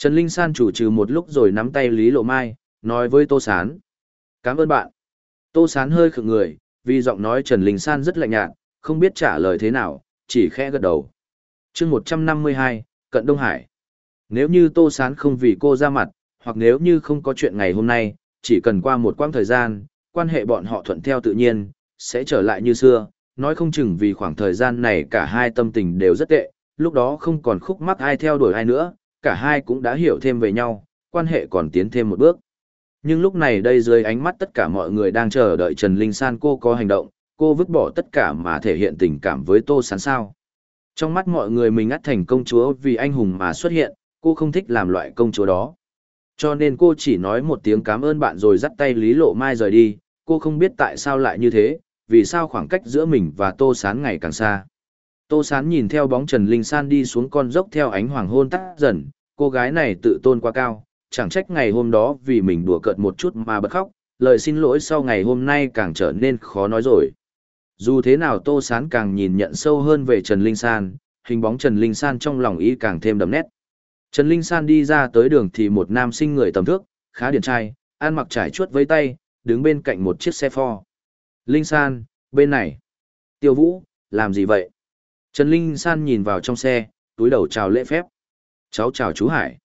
Trần Linh San chủ trừ một lúc rồi nắm tay Lý Lộ Mai, nói với Tô Sán. Cảm ơn bạn. Tô Sán hơi khựng người, vì giọng nói Trần Linh San rất lạnh nhạt, không biết trả lời thế nào, chỉ khẽ gật đầu. chương 152, Cận Đông Hải. Nếu như Tô Sán không vì cô ra mặt, hoặc nếu như không có chuyện ngày hôm nay, chỉ cần qua một quãng thời gian, quan hệ bọn họ thuận theo tự nhiên, sẽ trở lại như xưa, nói không chừng vì khoảng thời gian này cả hai tâm tình đều rất tệ, lúc đó không còn khúc mắc ai theo đuổi ai nữa, cả hai cũng đã hiểu thêm về nhau, quan hệ còn tiến thêm một bước. Nhưng lúc này đây dưới ánh mắt tất cả mọi người đang chờ đợi Trần Linh San cô có hành động, cô vứt bỏ tất cả mà thể hiện tình cảm với Tô Sán sao. Trong mắt mọi người mình ngắt thành công chúa vì anh hùng mà xuất hiện, cô không thích làm loại công chúa đó. Cho nên cô chỉ nói một tiếng cảm ơn bạn rồi dắt tay Lý Lộ Mai rời đi, cô không biết tại sao lại như thế, vì sao khoảng cách giữa mình và Tô Sán ngày càng xa. Tô Sán nhìn theo bóng Trần Linh San đi xuống con dốc theo ánh hoàng hôn tắt dần, cô gái này tự tôn quá cao, chẳng trách ngày hôm đó vì mình đùa cợt một chút mà bật khóc, lời xin lỗi sau ngày hôm nay càng trở nên khó nói rồi. Dù thế nào Tô Sán càng nhìn nhận sâu hơn về Trần Linh San, hình bóng Trần Linh San trong lòng ý càng thêm đậm nét. Trần Linh San đi ra tới đường thì một nam sinh người tầm thước, khá điển trai, ăn mặc trải chuốt với tay, đứng bên cạnh một chiếc xe Ford. Linh San, bên này. Tiêu Vũ, làm gì vậy? Trần Linh San nhìn vào trong xe, túi đầu chào lễ phép. Cháu chào chú Hải.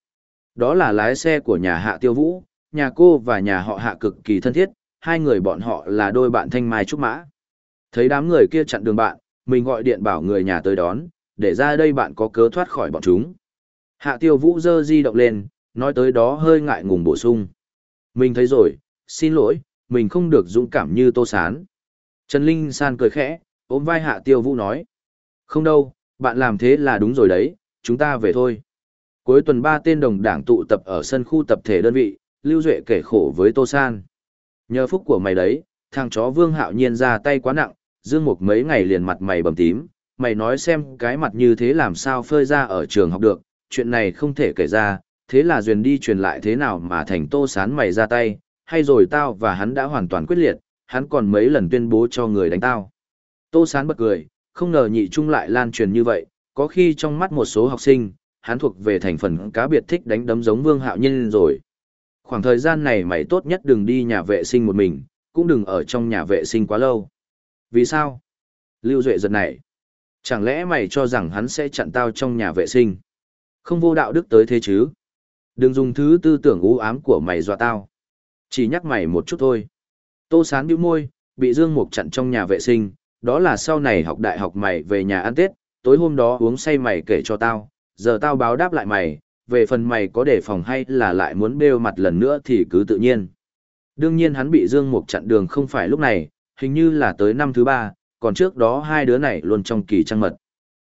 Đó là lái xe của nhà hạ tiêu vũ, nhà cô và nhà họ hạ cực kỳ thân thiết, hai người bọn họ là đôi bạn thanh mai trúc mã. Thấy đám người kia chặn đường bạn, mình gọi điện bảo người nhà tới đón, để ra đây bạn có cớ thoát khỏi bọn chúng. Hạ tiêu vũ dơ di động lên, nói tới đó hơi ngại ngùng bổ sung. Mình thấy rồi, xin lỗi, mình không được dũng cảm như tô sán. Trần Linh San cười khẽ, ôm vai hạ tiêu vũ nói. Không đâu, bạn làm thế là đúng rồi đấy, chúng ta về thôi. Cuối tuần ba tên đồng đảng tụ tập ở sân khu tập thể đơn vị, Lưu Duệ kể khổ với Tô San. Nhờ phúc của mày đấy, thằng chó Vương Hạo Nhiên ra tay quá nặng, Dương Mục mấy ngày liền mặt mày bầm tím, mày nói xem cái mặt như thế làm sao phơi ra ở trường học được, chuyện này không thể kể ra, thế là duyên đi truyền lại thế nào mà thành Tô Sán mày ra tay, hay rồi tao và hắn đã hoàn toàn quyết liệt, hắn còn mấy lần tuyên bố cho người đánh tao. Tô Sán bật cười, không ngờ nhị trung lại lan truyền như vậy, có khi trong mắt một số học sinh, hắn thuộc về thành phần cá biệt thích đánh đấm giống Vương Hạo Nhiên rồi. Khoảng thời gian này mày tốt nhất đừng đi nhà vệ sinh một mình, cũng đừng ở trong nhà vệ sinh quá lâu. Vì sao? Lưu Duệ giật này. Chẳng lẽ mày cho rằng hắn sẽ chặn tao trong nhà vệ sinh? Không vô đạo đức tới thế chứ? Đừng dùng thứ tư tưởng u ám của mày dọa tao. Chỉ nhắc mày một chút thôi. Tô sán bĩu môi, bị Dương Mục chặn trong nhà vệ sinh, đó là sau này học đại học mày về nhà ăn Tết, tối hôm đó uống say mày kể cho tao, giờ tao báo đáp lại mày, về phần mày có đề phòng hay là lại muốn bêu mặt lần nữa thì cứ tự nhiên. Đương nhiên hắn bị Dương Mục chặn đường không phải lúc này, hình như là tới năm thứ ba, còn trước đó hai đứa này luôn trong kỳ trăng mật.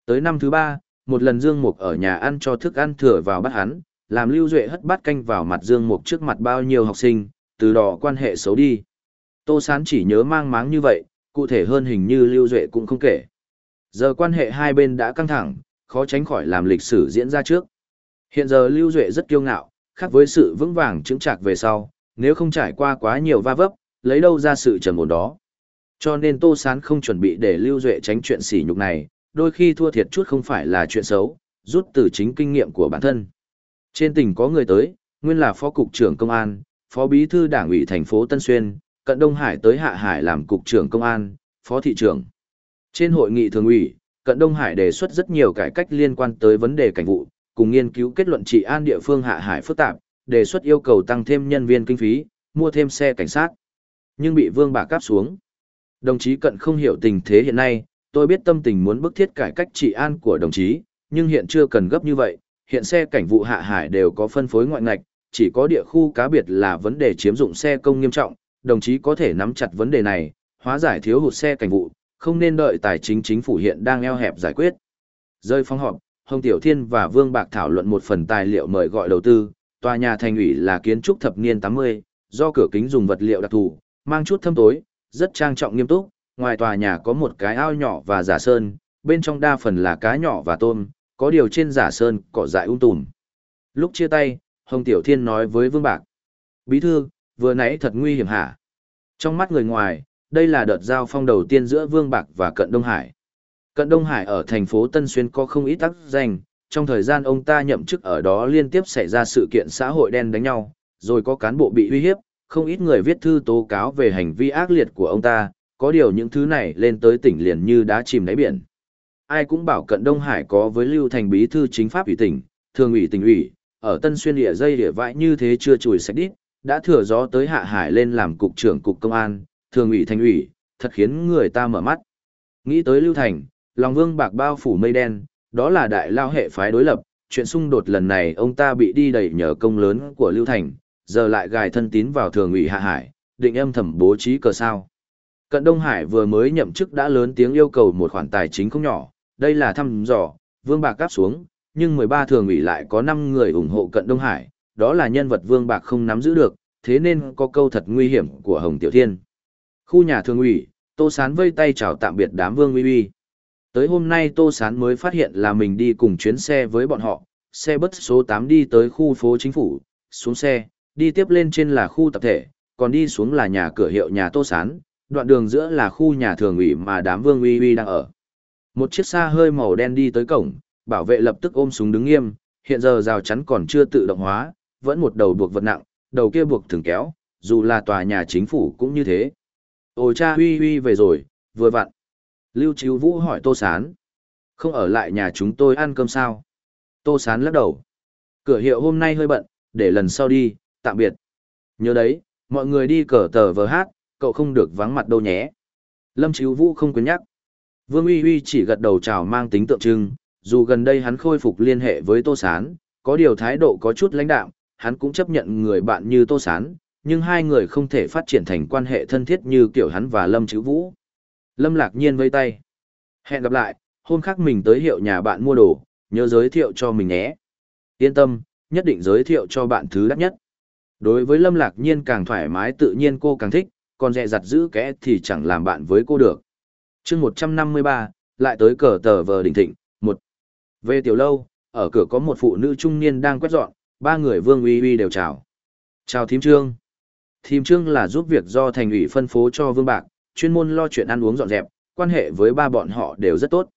Tới năm thứ ba, một lần Dương Mục ở nhà ăn cho thức ăn thừa vào bắt hắn, làm Lưu Duệ hất bát canh vào mặt Dương Mục trước mặt bao nhiêu học sinh, từ đó quan hệ xấu đi. Tô Sán chỉ nhớ mang máng như vậy, cụ thể hơn hình như Lưu Duệ cũng không kể. Giờ quan hệ hai bên đã căng thẳng, khó tránh khỏi làm lịch sử diễn ra trước. Hiện giờ Lưu Duệ rất kiêu ngạo, khác với sự vững vàng chứng chạc về sau, nếu không trải qua quá nhiều va vấp, lấy đâu ra sự trầm ổn đó. Cho nên Tô Sán không chuẩn bị để Lưu Duệ tránh chuyện sỉ nhục này, đôi khi thua thiệt chút không phải là chuyện xấu, rút từ chính kinh nghiệm của bản thân. Trên tỉnh có người tới, nguyên là phó cục trưởng công an, phó bí thư đảng ủy thành phố Tân Xuyên, cận Đông Hải tới Hạ Hải làm cục trưởng công an, phó thị trưởng. Trên hội nghị thường ủy, cận Đông Hải đề xuất rất nhiều cải cách liên quan tới vấn đề cảnh vụ, cùng nghiên cứu kết luận trị an địa phương Hạ Hải phức tạp, đề xuất yêu cầu tăng thêm nhân viên kinh phí, mua thêm xe cảnh sát. Nhưng bị Vương Bà cáp xuống. Đồng chí cận không hiểu tình thế hiện nay, tôi biết tâm tình muốn bức thiết cải cách trị an của đồng chí, nhưng hiện chưa cần gấp như vậy, hiện xe cảnh vụ hạ hải đều có phân phối ngoại ngạch, chỉ có địa khu cá biệt là vấn đề chiếm dụng xe công nghiêm trọng, đồng chí có thể nắm chặt vấn đề này, hóa giải thiếu hụt xe cảnh vụ, không nên đợi tài chính chính phủ hiện đang eo hẹp giải quyết. Rơi phong họp, Hồng Tiểu Thiên và Vương Bạc thảo luận một phần tài liệu mời gọi đầu tư, tòa nhà thành ủy là kiến trúc thập niên 80, do cửa kính dùng vật liệu đặc thù, mang chút thâm tối, rất trang trọng nghiêm túc, ngoài tòa nhà có một cái ao nhỏ và giả sơn, bên trong đa phần là cá nhỏ và tôm, có điều trên giả sơn cỏ dại ung um tùm. Lúc chia tay, Hồng Tiểu Thiên nói với Vương Bạc. Bí thư, vừa nãy thật nguy hiểm hả? Trong mắt người ngoài, đây là đợt giao phong đầu tiên giữa Vương Bạc và Cận Đông Hải. Cận Đông Hải ở thành phố Tân Xuyên có không ít tác danh, trong thời gian ông ta nhậm chức ở đó liên tiếp xảy ra sự kiện xã hội đen đánh nhau, rồi có cán bộ bị uy hiếp, không ít người viết thư tố cáo về hành vi ác liệt của ông ta, có điều những thứ này lên tới tỉnh liền như đá chìm đáy biển. Ai cũng bảo cận Đông Hải có với Lưu Thành bí thư chính pháp ủy tỉnh, thường ủy tỉnh ủy, ở Tân Xuyên địa dây địa vãi như thế chưa chùi sạch đít, đã thừa gió tới Hạ Hải lên làm cục trưởng cục công an, thường ủy thành ủy, thật khiến người ta mở mắt. Nghĩ tới Lưu Thành, lòng vương bạc bao phủ mây đen, đó là đại lao hệ phái đối lập, chuyện xung đột lần này ông ta bị đi đẩy nhờ công lớn của Lưu Thành, giờ lại gài thân tín vào thường ủy Hạ Hải, định âm thầm bố trí cờ sao. Cận Đông Hải vừa mới nhậm chức đã lớn tiếng yêu cầu một khoản tài chính không nhỏ, đây là thăm dò, Vương Bạc cáp xuống, nhưng 13 thường ủy lại có 5 người ủng hộ Cận Đông Hải, đó là nhân vật Vương Bạc không nắm giữ được, thế nên có câu thật nguy hiểm của Hồng Tiểu Thiên. Khu nhà thường ủy, Tô Sán vây tay chào tạm biệt đám Vương Uy Uy. Tới hôm nay Tô Sán mới phát hiện là mình đi cùng chuyến xe với bọn họ, xe bus số 8 đi tới khu phố chính phủ, xuống xe, đi tiếp lên trên là khu tập thể, còn đi xuống là nhà cửa hiệu nhà Tô Sán, đoạn đường giữa là khu nhà thường ủy mà đám Vương Uy Uy đang ở. Một chiếc xa hơi màu đen đi tới cổng, bảo vệ lập tức ôm súng đứng nghiêm, hiện giờ rào chắn còn chưa tự động hóa, vẫn một đầu buộc vật nặng, đầu kia buộc thường kéo, dù là tòa nhà chính phủ cũng như thế. Ôi cha huy huy về rồi, vừa vặn. Lưu Chiếu Vũ hỏi Tô Sán. Không ở lại nhà chúng tôi ăn cơm sao? Tô Sán lắc đầu. Cửa hiệu hôm nay hơi bận, để lần sau đi, tạm biệt. Nhớ đấy, mọi người đi cờ tờ vờ hát, cậu không được vắng mặt đâu nhé. Lâm Chiếu Vũ không quên nhắc. Vương Uy Uy chỉ gật đầu chào mang tính tượng trưng, dù gần đây hắn khôi phục liên hệ với Tô Sán, có điều thái độ có chút lãnh đạm, hắn cũng chấp nhận người bạn như Tô Sán, nhưng hai người không thể phát triển thành quan hệ thân thiết như kiểu hắn và Lâm Chữ Vũ. Lâm lạc nhiên vây tay. Hẹn gặp lại, hôm khác mình tới hiệu nhà bạn mua đồ, nhớ giới thiệu cho mình nhé. Yên tâm, nhất định giới thiệu cho bạn thứ đắt nhất. Đối với Lâm lạc nhiên càng thoải mái tự nhiên cô càng thích, còn dẹ dặt giữ kẽ thì chẳng làm bạn với cô được. chương 153, lại tới cờ tờ vờ đỉnh thịnh, một. Về tiểu lâu, ở cửa có một phụ nữ trung niên đang quét dọn, ba người vương uy uy đều chào. Chào thím trương. Thím trương là giúp việc do thành ủy phân phố cho vương bạc, chuyên môn lo chuyện ăn uống dọn dẹp, quan hệ với ba bọn họ đều rất tốt.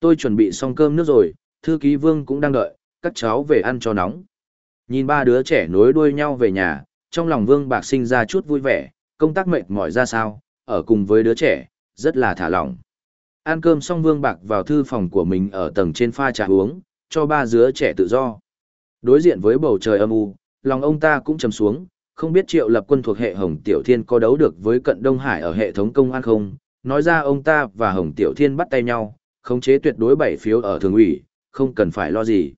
Tôi chuẩn bị xong cơm nước rồi, thư ký vương cũng đang đợi, các cháu về ăn cho nóng. Nhìn ba đứa trẻ nối đuôi nhau về nhà, trong lòng vương bạc sinh ra chút vui vẻ, công tác mệt mỏi ra sao, ở cùng với đứa trẻ, rất là thả lỏng. Ăn cơm xong vương bạc vào thư phòng của mình ở tầng trên pha trà uống, cho ba đứa trẻ tự do. Đối diện với bầu trời âm u, lòng ông ta cũng trầm xuống, không biết triệu lập quân thuộc hệ Hồng Tiểu Thiên có đấu được với cận Đông Hải ở hệ thống công an không, nói ra ông ta và Hồng Tiểu Thiên bắt tay nhau, khống chế tuyệt đối bảy phiếu ở thường ủy, không cần phải lo gì.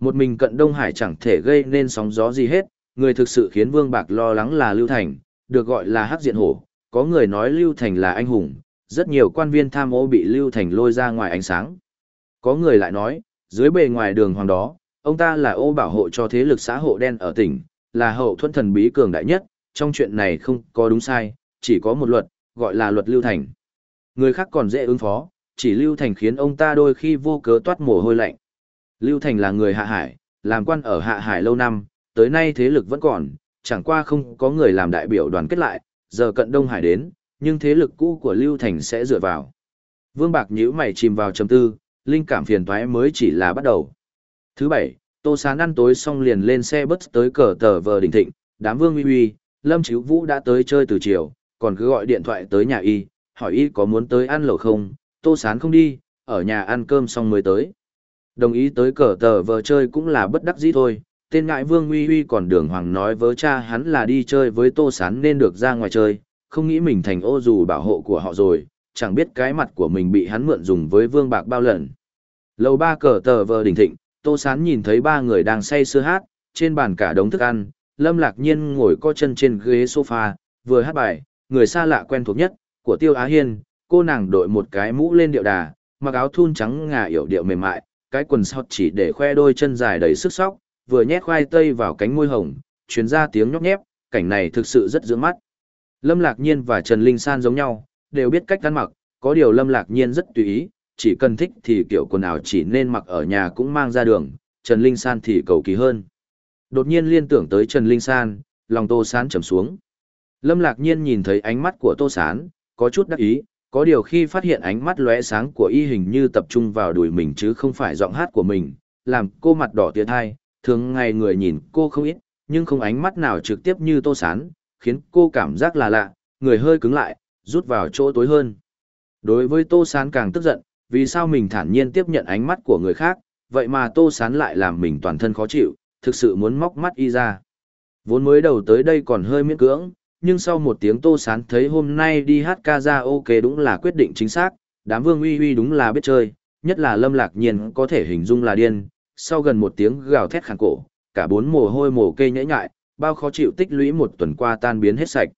Một mình cận Đông Hải chẳng thể gây nên sóng gió gì hết, người thực sự khiến Vương Bạc lo lắng là Lưu Thành, được gọi là hắc diện hổ, có người nói Lưu Thành là anh hùng, rất nhiều quan viên tham ô bị Lưu Thành lôi ra ngoài ánh sáng. Có người lại nói, dưới bề ngoài đường hoàng đó, ông ta là ô bảo hộ cho thế lực xã hội đen ở tỉnh, là hậu thuẫn thần bí cường đại nhất, trong chuyện này không có đúng sai, chỉ có một luật, gọi là luật Lưu Thành. Người khác còn dễ ứng phó, chỉ Lưu Thành khiến ông ta đôi khi vô cớ toát mồ hôi lạnh. Lưu Thành là người hạ hải, làm quan ở hạ hải lâu năm, tới nay thế lực vẫn còn, chẳng qua không có người làm đại biểu đoàn kết lại, giờ cận Đông Hải đến, nhưng thế lực cũ của Lưu Thành sẽ dựa vào. Vương Bạc nhíu mày chìm vào trầm tư, linh cảm phiền toái mới chỉ là bắt đầu. Thứ bảy, Tô Sán ăn tối xong liền lên xe bus tới cờ tờ vờ đỉnh thịnh, đám Vương Uy Uy, Lâm Chíu Vũ đã tới chơi từ chiều, còn cứ gọi điện thoại tới nhà y, hỏi y có muốn tới ăn lẩu không, Tô Sán không đi, ở nhà ăn cơm xong mới tới. Đồng ý tới cờ tờ vờ chơi cũng là bất đắc dĩ thôi, tên ngại Vương Uy Uy còn đường hoàng nói với cha hắn là đi chơi với Tô Sán nên được ra ngoài chơi, không nghĩ mình thành ô dù bảo hộ của họ rồi, chẳng biết cái mặt của mình bị hắn mượn dùng với Vương Bạc bao lần. Lầu ba cờ tờ vờ đỉnh thịnh, Tô Sán nhìn thấy ba người đang say sưa hát, trên bàn cả đống thức ăn, Lâm Lạc Nhiên ngồi co chân trên ghế sofa, vừa hát bài, người xa lạ quen thuộc nhất, của Tiêu Á Hiên, cô nàng đội một cái mũ lên điệu đà, mặc áo thun trắng ngà yểu điệu mềm mại, cái quần sọt chỉ để khoe đôi chân dài đầy sức sóc, vừa nhét khoai tây vào cánh môi hồng, truyền ra tiếng nhóc nhép, cảnh này thực sự rất dưỡng mắt. Lâm Lạc Nhiên và Trần Linh San giống nhau, đều biết cách ăn mặc, có điều Lâm Lạc Nhiên rất tùy ý, chỉ cần thích thì kiểu quần áo chỉ nên mặc ở nhà cũng mang ra đường, Trần Linh San thì cầu kỳ hơn. Đột nhiên liên tưởng tới Trần Linh San, lòng Tô Sán trầm xuống. Lâm Lạc Nhiên nhìn thấy ánh mắt của Tô Sán, có chút đắc ý, có điều khi phát hiện ánh mắt lóe sáng của y hình như tập trung vào đùi mình chứ không phải giọng hát của mình, làm cô mặt đỏ tiệt hai, thường ngày người nhìn cô không ít, nhưng không ánh mắt nào trực tiếp như Tô Sán, khiến cô cảm giác là lạ, người hơi cứng lại, rút vào chỗ tối hơn. Đối với Tô Sán càng tức giận, vì sao mình thản nhiên tiếp nhận ánh mắt của người khác, vậy mà Tô Sán lại làm mình toàn thân khó chịu, thực sự muốn móc mắt y ra. Vốn mới đầu tới đây còn hơi miễn cưỡng, nhưng sau một tiếng Tô Sán thấy hôm nay đi hát ca ra ok đúng là quyết định chính xác, đám vương uy uy đúng là biết chơi, nhất là lâm lạc nhiên có thể hình dung là điên, sau gần một tiếng gào thét khàn cổ, cả bốn mồ hôi mồ kê nhễ nhại, bao khó chịu tích lũy một tuần qua tan biến hết sạch.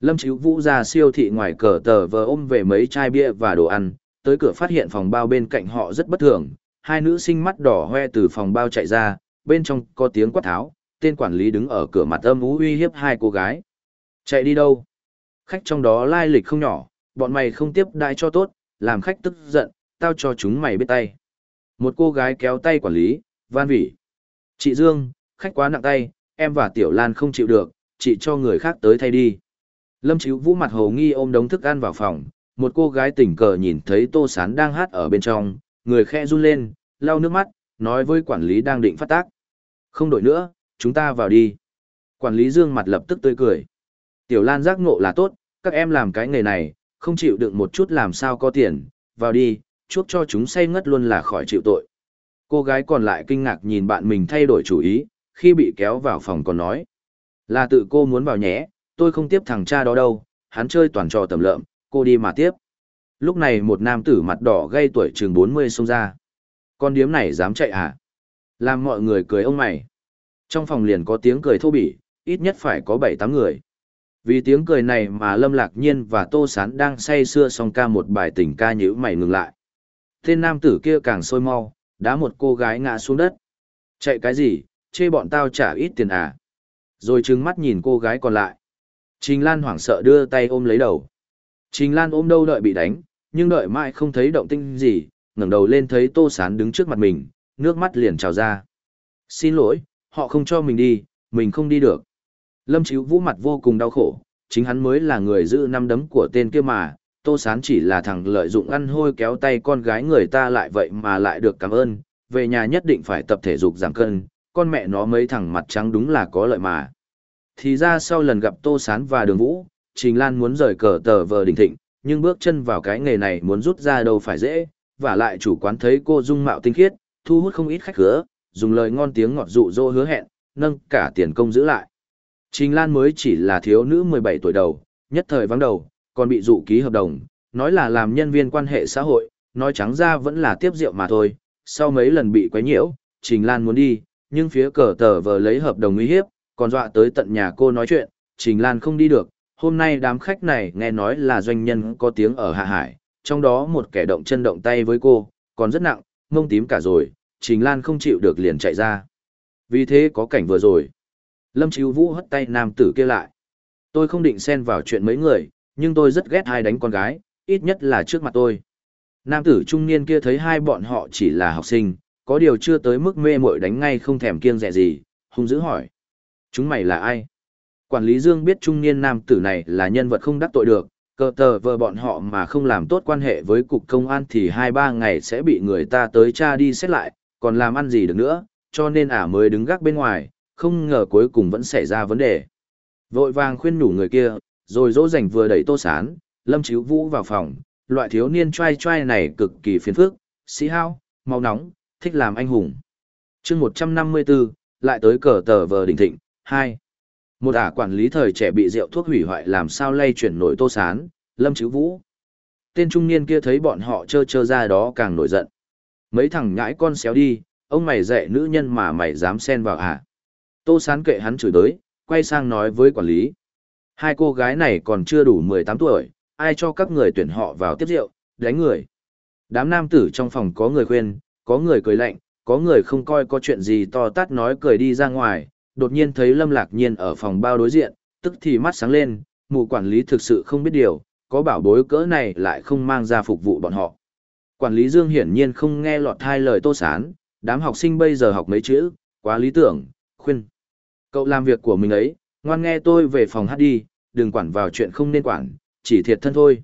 Lâm Chíu Vũ ra siêu thị ngoài cờ tờ vờ ôm về mấy chai bia và đồ ăn, tới cửa phát hiện phòng bao bên cạnh họ rất bất thường, hai nữ sinh mắt đỏ hoe từ phòng bao chạy ra, bên trong có tiếng quát tháo, tên quản lý đứng ở cửa mặt âm ú uy hiếp hai cô gái. Chạy đi đâu? Khách trong đó lai lịch không nhỏ, bọn mày không tiếp đại cho tốt, làm khách tức giận, tao cho chúng mày biết tay. Một cô gái kéo tay quản lý, van vỉ. Chị Dương, khách quá nặng tay, em và Tiểu Lan không chịu được, chị cho người khác tới thay đi. Lâm Chíu Vũ mặt hồ nghi ôm đống thức ăn vào phòng, một cô gái tình cờ nhìn thấy Tô Sán đang hát ở bên trong, người khe run lên, lau nước mắt, nói với quản lý đang định phát tác. Không đổi nữa, chúng ta vào đi. Quản lý Dương mặt lập tức tươi cười. Tiểu Lan giác ngộ là tốt, các em làm cái nghề này, không chịu đựng một chút làm sao có tiền, vào đi, chuốc cho chúng say ngất luôn là khỏi chịu tội. Cô gái còn lại kinh ngạc nhìn bạn mình thay đổi chủ ý, khi bị kéo vào phòng còn nói. Là tự cô muốn vào nhé, tôi không tiếp thằng cha đó đâu, hắn chơi toàn trò tầm lợm, cô đi mà tiếp. Lúc này một nam tử mặt đỏ gây tuổi chừng 40 xông ra. Con điếm này dám chạy à? Làm mọi người cười ông mày. Trong phòng liền có tiếng cười thô bỉ, ít nhất phải có 7-8 người. Vì tiếng cười này mà Lâm Lạc Nhiên và Tô Sán đang say sưa song ca một bài tình ca nhữ mày ngừng lại. Tên nam tử kia càng sôi mau, đá một cô gái ngã xuống đất. Chạy cái gì, chê bọn tao trả ít tiền à? Rồi trừng mắt nhìn cô gái còn lại. Trình Lan hoảng sợ đưa tay ôm lấy đầu. Trình Lan ôm đâu đợi bị đánh, nhưng đợi mãi không thấy động tinh gì, ngẩng đầu lên thấy Tô Sán đứng trước mặt mình, nước mắt liền trào ra. Xin lỗi, họ không cho mình đi, mình không đi được. Lâm Chíu Vũ mặt vô cùng đau khổ, chính hắn mới là người giữ năm đấm của tên kia mà, Tô Sán chỉ là thằng lợi dụng ăn hôi kéo tay con gái người ta lại vậy mà lại được cảm ơn, về nhà nhất định phải tập thể dục giảm cân, con mẹ nó mấy thằng mặt trắng đúng là có lợi mà. Thì ra sau lần gặp Tô Sán và Đường Vũ, Trình Lan muốn rời cờ tờ vờ đỉnh thịnh, nhưng bước chân vào cái nghề này muốn rút ra đâu phải dễ, và lại chủ quán thấy cô dung mạo tinh khiết, thu hút không ít khách khứa, dùng lời ngon tiếng ngọt dụ dỗ hứa hẹn, nâng cả tiền công giữ lại. Trình Lan mới chỉ là thiếu nữ 17 tuổi đầu, nhất thời vắng đầu, còn bị dụ ký hợp đồng, nói là làm nhân viên quan hệ xã hội, nói trắng ra vẫn là tiếp rượu mà thôi. Sau mấy lần bị quấy nhiễu, Trình Lan muốn đi, nhưng phía cờ tờ vờ lấy hợp đồng uy hiếp, còn dọa tới tận nhà cô nói chuyện, Trình Lan không đi được. Hôm nay đám khách này nghe nói là doanh nhân có tiếng ở Hạ Hải, trong đó một kẻ động chân động tay với cô, còn rất nặng, mông tím cả rồi, Trình Lan không chịu được liền chạy ra. Vì thế có cảnh vừa rồi. Lâm Chíu Vũ hất tay nam tử kia lại. Tôi không định xen vào chuyện mấy người, nhưng tôi rất ghét hai đánh con gái, ít nhất là trước mặt tôi. Nam tử trung niên kia thấy hai bọn họ chỉ là học sinh, có điều chưa tới mức mê mội đánh ngay không thèm kiêng dè gì, hung dữ hỏi. Chúng mày là ai? Quản lý Dương biết trung niên nam tử này là nhân vật không đắc tội được, cờ tờ vợ bọn họ mà không làm tốt quan hệ với cục công an thì hai ba ngày sẽ bị người ta tới cha đi xét lại, còn làm ăn gì được nữa, cho nên ả mới đứng gác bên ngoài, không ngờ cuối cùng vẫn xảy ra vấn đề. Vội vàng khuyên nhủ người kia, rồi dỗ dành vừa đẩy tô sán, lâm chíu vũ vào phòng, loại thiếu niên trai trai này cực kỳ phiền phức, sĩ hao, mau nóng, thích làm anh hùng. chương 154, lại tới cờ tờ vờ đỉnh thịnh, 2. Một ả quản lý thời trẻ bị rượu thuốc hủy hoại làm sao lay chuyển nổi tô sán, lâm chữ vũ. Tên trung niên kia thấy bọn họ chơ chơ ra đó càng nổi giận. Mấy thằng nhãi con xéo đi, ông mày dạy nữ nhân mà mày dám xen vào à? Tô sán kệ hắn chửi tới, quay sang nói với quản lý. Hai cô gái này còn chưa đủ 18 tuổi, ai cho các người tuyển họ vào tiếp rượu, đánh người. Đám nam tử trong phòng có người khuyên, có người cười lạnh, có người không coi có chuyện gì to tát nói cười đi ra ngoài, đột nhiên thấy Lâm Lạc Nhiên ở phòng bao đối diện, tức thì mắt sáng lên, mụ quản lý thực sự không biết điều, có bảo bối cỡ này lại không mang ra phục vụ bọn họ. Quản lý Dương hiển nhiên không nghe lọt hai lời tô sán, đám học sinh bây giờ học mấy chữ, quá lý tưởng, khuyên. Cậu làm việc của mình ấy, ngoan nghe tôi về phòng hát đi, đừng quản vào chuyện không nên quản, chỉ thiệt thân thôi.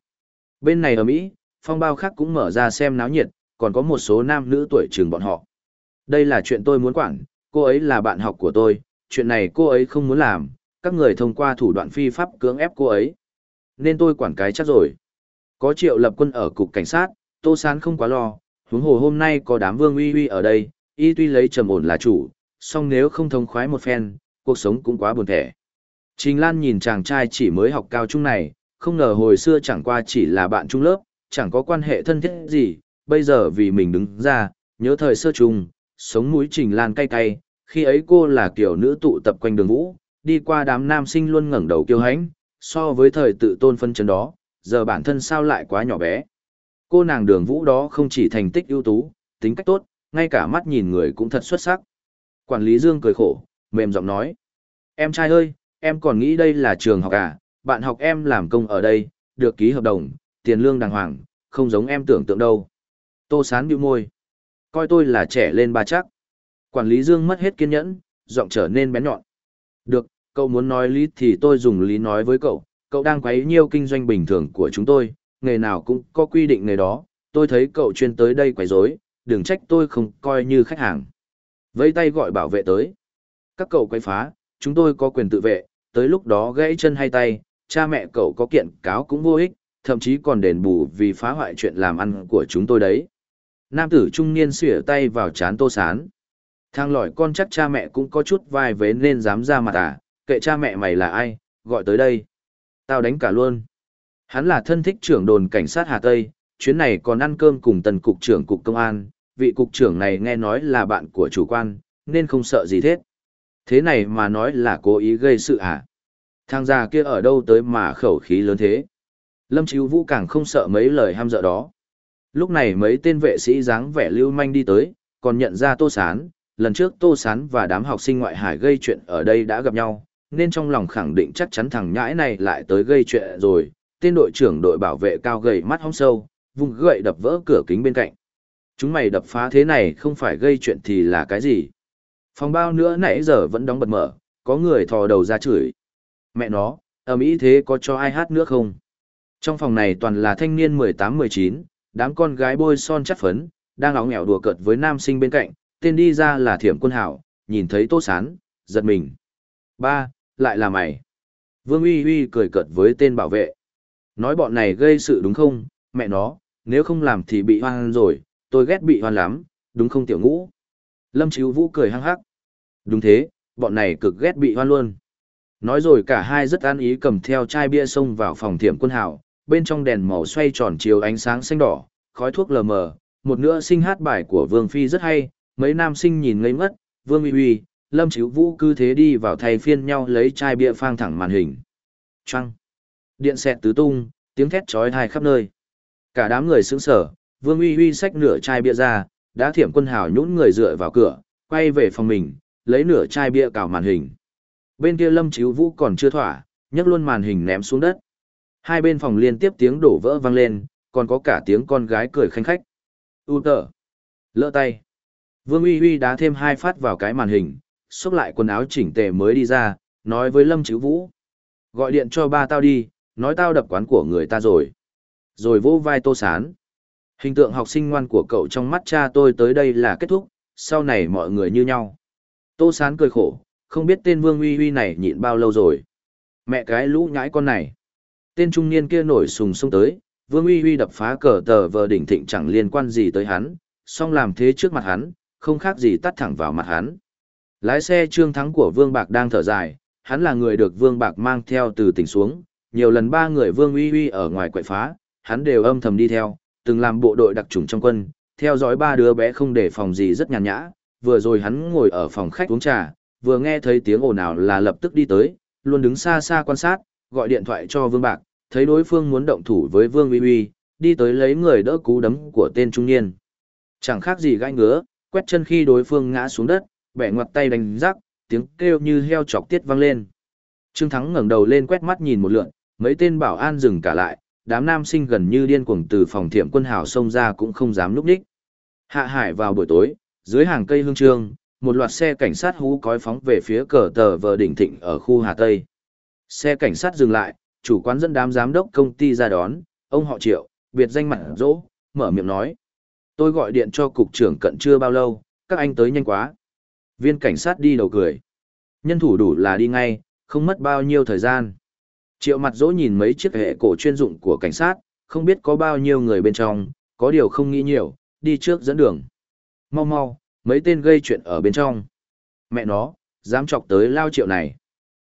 Bên này ở Mỹ, phong bao khác cũng mở ra xem náo nhiệt, còn có một số nam nữ tuổi trường bọn họ. Đây là chuyện tôi muốn quản, cô ấy là bạn học của tôi, chuyện này cô ấy không muốn làm, các người thông qua thủ đoạn phi pháp cưỡng ép cô ấy. Nên tôi quản cái chắc rồi. Có triệu lập quân ở cục cảnh sát, Tô Sán không quá lo, huống hồ hôm nay có đám vương uy uy ở đây, y tuy lấy trầm ổn là chủ, song nếu không thông khoái một phen, cuộc sống cũng quá buồn thẻ. Trình Lan nhìn chàng trai chỉ mới học cao trung này, không ngờ hồi xưa chẳng qua chỉ là bạn trung lớp, chẳng có quan hệ thân thiết gì, bây giờ vì mình đứng ra, nhớ thời sơ trung, sống mũi Trình Lan cay cay, khi ấy cô là kiểu nữ tụ tập quanh đường vũ, đi qua đám nam sinh luôn ngẩng đầu kiêu hãnh, so với thời tự tôn phân chấn đó, giờ bản thân sao lại quá nhỏ bé. Cô nàng đường vũ đó không chỉ thành tích ưu tú, tính cách tốt, ngay cả mắt nhìn người cũng thật xuất sắc. Quản lý Dương cười khổ, mềm giọng nói. Em trai ơi, em còn nghĩ đây là trường học à, bạn học em làm công ở đây, được ký hợp đồng, tiền lương đàng hoàng, không giống em tưởng tượng đâu. Tô sán bĩu môi. Coi tôi là trẻ lên ba chắc. Quản lý Dương mất hết kiên nhẫn, giọng trở nên bén nhọn. Được, cậu muốn nói lý thì tôi dùng lý nói với cậu, cậu đang quấy nhiêu kinh doanh bình thường của chúng tôi, nghề nào cũng có quy định nghề đó, tôi thấy cậu chuyên tới đây quấy rối, đừng trách tôi không coi như khách hàng. Vẫy tay gọi bảo vệ tới. Các cậu quấy phá, chúng tôi có quyền tự vệ, tới lúc đó gãy chân hay tay, cha mẹ cậu có kiện cáo cũng vô ích, thậm chí còn đền bù vì phá hoại chuyện làm ăn của chúng tôi đấy. Nam tử trung niên xỉa tay vào chán tô sán. Thang lỏi con chắc cha mẹ cũng có chút vai vế nên dám ra mặt à, kệ cha mẹ mày là ai, gọi tới đây. Tao đánh cả luôn. Hắn là thân thích trưởng đồn cảnh sát Hà Tây, chuyến này còn ăn cơm cùng tần cục trưởng cục công an, vị cục trưởng này nghe nói là bạn của chủ quan, nên không sợ gì hết. Thế này mà nói là cố ý gây sự à? Thang già kia ở đâu tới mà khẩu khí lớn thế? Lâm Chíu Vũ càng không sợ mấy lời ham dọa đó. Lúc này mấy tên vệ sĩ dáng vẻ lưu manh đi tới, còn nhận ra Tô Sán, lần trước Tô Sán và đám học sinh ngoại hải gây chuyện ở đây đã gặp nhau, nên trong lòng khẳng định chắc chắn thằng nhãi này lại tới gây chuyện rồi. Tên đội trưởng đội bảo vệ cao gầy mắt hóng sâu, vùng gậy đập vỡ cửa kính bên cạnh. Chúng mày đập phá thế này không phải gây chuyện thì là cái gì? Phòng bao nữa nãy giờ vẫn đóng bật mở, có người thò đầu ra chửi. Mẹ nó, ầm ĩ thế có cho ai hát nữa không? Trong phòng này toàn là thanh niên 18-19, đám con gái bôi son chất phấn, đang óng nghèo đùa cợt với nam sinh bên cạnh, tên đi ra là thiểm quân hảo, nhìn thấy tô sán, giật mình. Ba, lại là mày. Vương uy uy cười cợt với tên bảo vệ. Nói bọn này gây sự đúng không, mẹ nó, nếu không làm thì bị hoan rồi, tôi ghét bị hoan lắm, đúng không tiểu ngũ? Lâm Chíu Vũ cười hăng hắc. Đúng thế, bọn này cực ghét bị hoan luôn. Nói rồi cả hai rất an ý cầm theo chai bia xông vào phòng thiểm quân hảo, bên trong đèn màu xoay tròn chiếu ánh sáng xanh đỏ, khói thuốc lờ mờ, một nữa sinh hát bài của Vương Phi rất hay, mấy nam sinh nhìn ngây ngất, Vương Uy Uy, Lâm Chíu Vũ cứ thế đi vào thay phiên nhau lấy chai bia phang thẳng màn hình. Trăng. Điện xẹt tứ tung, tiếng thét chói tai khắp nơi. Cả đám người sững sờ, Vương Uy Uy xách nửa chai bia ra, đã thiểm quân hào nhũn người dựa vào cửa, quay về phòng mình, lấy nửa chai bia cào màn hình. Bên kia Lâm Chíu Vũ còn chưa thỏa, nhấc luôn màn hình ném xuống đất. Hai bên phòng liên tiếp tiếng đổ vỡ vang lên, còn có cả tiếng con gái cười khanh khách. U tờ. Lỡ tay. Vương Uy Uy đá thêm hai phát vào cái màn hình, xúc lại quần áo chỉnh tề mới đi ra, nói với Lâm Chữ Vũ. Gọi điện cho ba tao đi, nói tao đập quán của người ta rồi. Rồi vỗ vai tô sán. Hình tượng học sinh ngoan của cậu trong mắt cha tôi tới đây là kết thúc, sau này mọi người như nhau. Tô sán cười khổ, không biết tên Vương Uy Uy này nhịn bao lâu rồi. Mẹ cái lũ nhãi con này. Tên trung niên kia nổi sùng sông tới, Vương Uy Uy đập phá cờ tờ vờ đỉnh thịnh chẳng liên quan gì tới hắn, song làm thế trước mặt hắn, không khác gì tắt thẳng vào mặt hắn. Lái xe trương thắng của Vương Bạc đang thở dài, hắn là người được Vương Bạc mang theo từ tỉnh xuống, nhiều lần ba người Vương Uy Uy ở ngoài quậy phá, hắn đều âm thầm đi theo, từng làm bộ đội đặc trùng trong quân, theo dõi ba đứa bé không để phòng gì rất nhàn nhã, vừa rồi hắn ngồi ở phòng khách uống trà, vừa nghe thấy tiếng ồn ào là lập tức đi tới, luôn đứng xa xa quan sát, gọi điện thoại cho Vương Bạc, thấy đối phương muốn động thủ với Vương Uy Uy, đi tới lấy người đỡ cú đấm của tên trung niên. Chẳng khác gì gãi ngứa, quét chân khi đối phương ngã xuống đất, bẻ ngoặt tay đánh rắc, tiếng kêu như heo chọc tiết vang lên. Trương Thắng ngẩng đầu lên quét mắt nhìn một lượt, mấy tên bảo an dừng cả lại, đám nam sinh gần như điên cuồng từ phòng thiệm quân hào xông ra cũng không dám núp đích. Hạ hải vào buổi tối, dưới hàng cây hương trương, một loạt xe cảnh sát hú cói phóng về phía cờ tờ vờ đỉnh thịnh ở khu Hà Tây. Xe cảnh sát dừng lại, chủ quán dẫn đám giám đốc công ty ra đón, ông họ triệu, biệt danh mặt dỗ, mở miệng nói. Tôi gọi điện cho cục trưởng cận chưa bao lâu, các anh tới nhanh quá. Viên cảnh sát đi đầu cười. Nhân thủ đủ là đi ngay, không mất bao nhiêu thời gian. Triệu mặt dỗ nhìn mấy chiếc hệ cổ chuyên dụng của cảnh sát, không biết có bao nhiêu người bên trong, có điều không nghĩ nhiều, đi trước dẫn đường. Mau mau, mấy tên gây chuyện ở bên trong. Mẹ nó, dám chọc tới lao triệu này.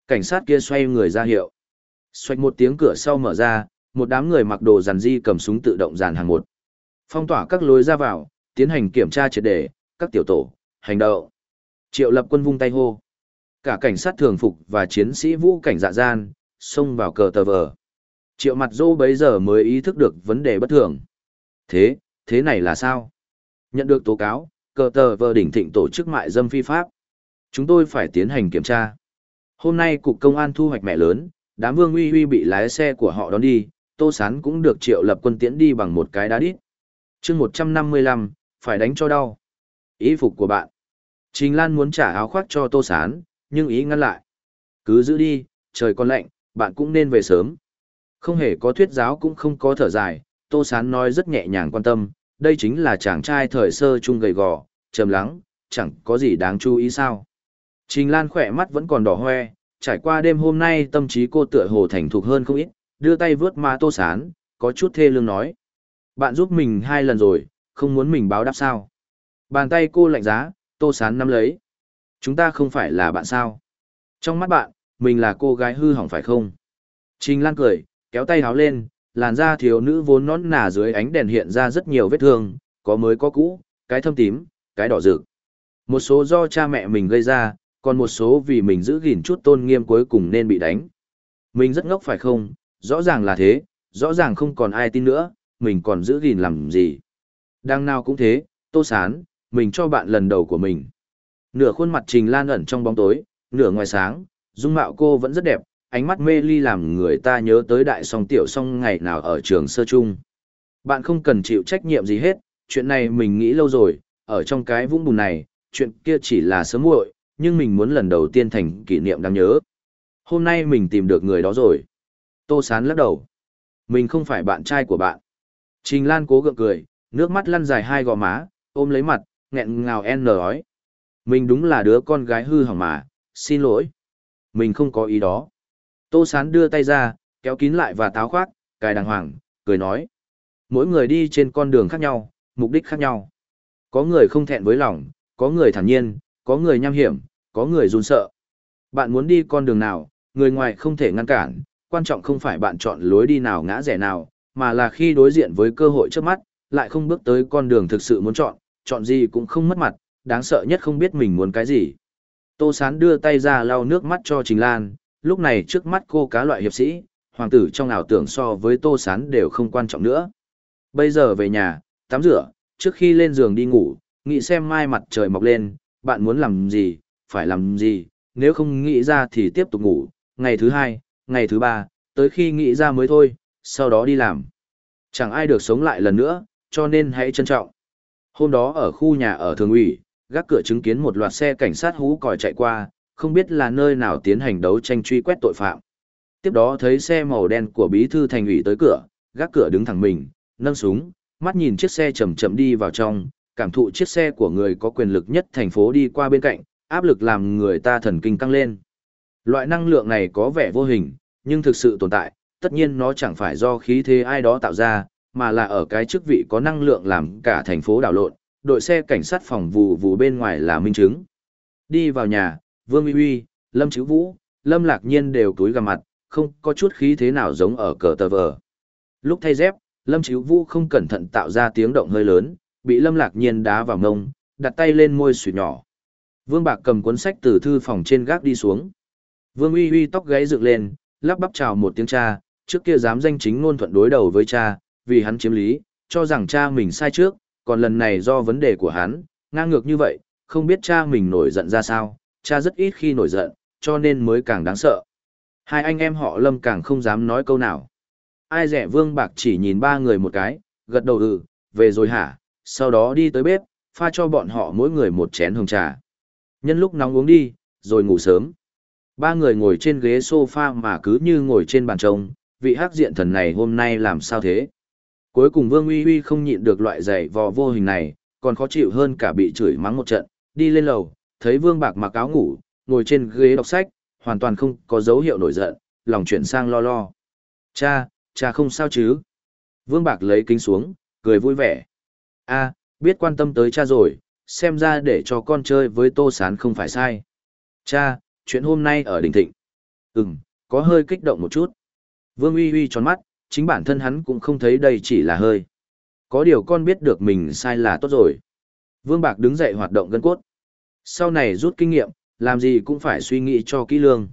Cảnh sát kia xoay người ra hiệu. Xoạch một tiếng cửa sau mở ra, một đám người mặc đồ giàn di cầm súng tự động dàn hàng một. Phong tỏa các lối ra vào, tiến hành kiểm tra triệt đề, các tiểu tổ, hành động. Triệu lập quân vung tay hô. Cả cảnh sát thường phục và chiến sĩ vũ cảnh dạ gian, xông vào cờ tờ vờ. Triệu mặt dô bấy giờ mới ý thức được vấn đề bất thường. Thế, thế này là sao? Nhận được tố cáo, cờ tờ vờ đỉnh thịnh tổ chức mại dâm phi pháp. Chúng tôi phải tiến hành kiểm tra. Hôm nay cục công an thu hoạch mẹ lớn, đám vương uy uy bị lái xe của họ đón đi, tô sán cũng được triệu lập quân tiễn đi bằng một cái đá đít chương một trăm năm mươi lăm, phải đánh cho đau. Ý phục của bạn. Trình Lan muốn trả áo khoác cho tô sán, nhưng ý ngăn lại. Cứ giữ đi, trời còn lạnh, bạn cũng nên về sớm. Không hề có thuyết giáo cũng không có thở dài, tô sán nói rất nhẹ nhàng quan tâm, đây chính là chàng trai thời sơ trung gầy gò, trầm lắng, chẳng có gì đáng chú ý sao. Trình Lan khỏe mắt vẫn còn đỏ hoe, trải qua đêm hôm nay tâm trí cô tựa hồ thành thục hơn không ít, đưa tay vớt ma tô sán, có chút thê lương nói. Bạn giúp mình hai lần rồi, không muốn mình báo đáp sao. Bàn tay cô lạnh giá, tô sán nắm lấy. Chúng ta không phải là bạn sao. Trong mắt bạn, mình là cô gái hư hỏng phải không? Trình Lan cười, kéo tay háo lên, làn da thiếu nữ vốn nón nà dưới ánh đèn hiện ra rất nhiều vết thương, có mới có cũ, cái thâm tím, cái đỏ rực. Một số do cha mẹ mình gây ra, còn một số vì mình giữ gìn chút tôn nghiêm cuối cùng nên bị đánh. Mình rất ngốc phải không? Rõ ràng là thế, rõ ràng không còn ai tin nữa, mình còn giữ gìn làm gì. Đang nào cũng thế, tô sán, mình cho bạn lần đầu của mình. Nửa khuôn mặt Trình Lan ẩn trong bóng tối, nửa ngoài sáng, dung mạo cô vẫn rất đẹp, ánh mắt mê ly làm người ta nhớ tới đại song tiểu song ngày nào ở trường sơ trung. Bạn không cần chịu trách nhiệm gì hết, chuyện này mình nghĩ lâu rồi, ở trong cái vũng bùn này, chuyện kia chỉ là sớm muội, nhưng mình muốn lần đầu tiên thành kỷ niệm đáng nhớ. Hôm nay mình tìm được người đó rồi. Tô Sán lắc đầu. Mình không phải bạn trai của bạn. Trình Lan cố gượng cười, nước mắt lăn dài hai gò má, ôm lấy mặt, nghẹn ngào en nói. Mình đúng là đứa con gái hư hỏng mà, xin lỗi. Mình không có ý đó. Tô Sán đưa tay ra, kéo kín lại và táo khoác, cài đàng hoàng, cười nói. Mỗi người đi trên con đường khác nhau, mục đích khác nhau. Có người không thẹn với lòng, có người thản nhiên, có người nham hiểm, có người run sợ. Bạn muốn đi con đường nào, người ngoài không thể ngăn cản, quan trọng không phải bạn chọn lối đi nào ngã rẻ nào, mà là khi đối diện với cơ hội trước mắt, lại không bước tới con đường thực sự muốn chọn, chọn gì cũng không mất mặt, đáng sợ nhất không biết mình muốn cái gì. Tô Sán đưa tay ra lau nước mắt cho Trình Lan, lúc này trước mắt cô cá loại hiệp sĩ, hoàng tử trong ảo tưởng so với Tô Sán đều không quan trọng nữa. Bây giờ về nhà, tắm rửa, trước khi lên giường đi ngủ, nghĩ xem mai mặt trời mọc lên, bạn muốn làm gì, phải làm gì, nếu không nghĩ ra thì tiếp tục ngủ, ngày thứ hai, ngày thứ ba, tới khi nghĩ ra mới thôi, sau đó đi làm. Chẳng ai được sống lại lần nữa, cho nên hãy trân trọng. Hôm đó ở khu nhà ở thường ủy, gác cửa chứng kiến một loạt xe cảnh sát hú còi chạy qua, không biết là nơi nào tiến hành đấu tranh truy quét tội phạm. Tiếp đó thấy xe màu đen của bí thư thành ủy tới cửa, gác cửa đứng thẳng mình, nâng súng, mắt nhìn chiếc xe chậm chậm đi vào trong, cảm thụ chiếc xe của người có quyền lực nhất thành phố đi qua bên cạnh, áp lực làm người ta thần kinh căng lên. Loại năng lượng này có vẻ vô hình, nhưng thực sự tồn tại, tất nhiên nó chẳng phải do khí thế ai đó tạo ra, mà là ở cái chức vị có năng lượng làm cả thành phố đảo lộn, đội xe cảnh sát phòng vụ vụ bên ngoài là minh chứng. Đi vào nhà, Vương Uy Uy, Lâm Chữ Vũ, Lâm Lạc Nhiên đều túi gằm mặt, không có chút khí thế nào giống ở cờ tờ vờ. Lúc thay dép, Lâm Chữ Vũ không cẩn thận tạo ra tiếng động hơi lớn, bị Lâm Lạc Nhiên đá vào ngông, đặt tay lên môi sủi nhỏ. Vương Bạc cầm cuốn sách từ thư phòng trên gác đi xuống. Vương Uy Uy tóc gáy dựng lên, lắp bắp chào một tiếng cha, trước kia dám danh chính ngôn thuận đối đầu với cha, vì hắn chiếm lý, cho rằng cha mình sai trước, còn lần này do vấn đề của hắn, ngang ngược như vậy, không biết cha mình nổi giận ra sao, cha rất ít khi nổi giận, cho nên mới càng đáng sợ. Hai anh em họ Lâm càng không dám nói câu nào. Ai rẻ Vương Bạc chỉ nhìn ba người một cái, gật đầu ừ, về rồi hả, sau đó đi tới bếp, pha cho bọn họ mỗi người một chén hồng trà. Nhân lúc nóng uống đi, rồi ngủ sớm. Ba người ngồi trên ghế sofa mà cứ như ngồi trên bàn trông, vị hắc diện thần này hôm nay làm sao thế? Cuối cùng Vương Uy Uy không nhịn được loại giày vò vô hình này, còn khó chịu hơn cả bị chửi mắng một trận, đi lên lầu, thấy Vương Bạc mặc áo ngủ, ngồi trên ghế đọc sách, hoàn toàn không có dấu hiệu nổi giận, lòng chuyển sang lo lo. Cha, cha không sao chứ? Vương Bạc lấy kính xuống, cười vui vẻ. a biết quan tâm tới cha rồi, xem ra để cho con chơi với Tô Sán không phải sai. Cha, chuyện hôm nay ở Đình Thịnh. Ừm, có hơi kích động một chút. Vương Uy Uy tròn mắt, chính bản thân hắn cũng không thấy đây chỉ là hơi. Có điều con biết được mình sai là tốt rồi. Vương Bạc đứng dậy hoạt động gân cốt. Sau này rút kinh nghiệm, làm gì cũng phải suy nghĩ cho kỹ lương.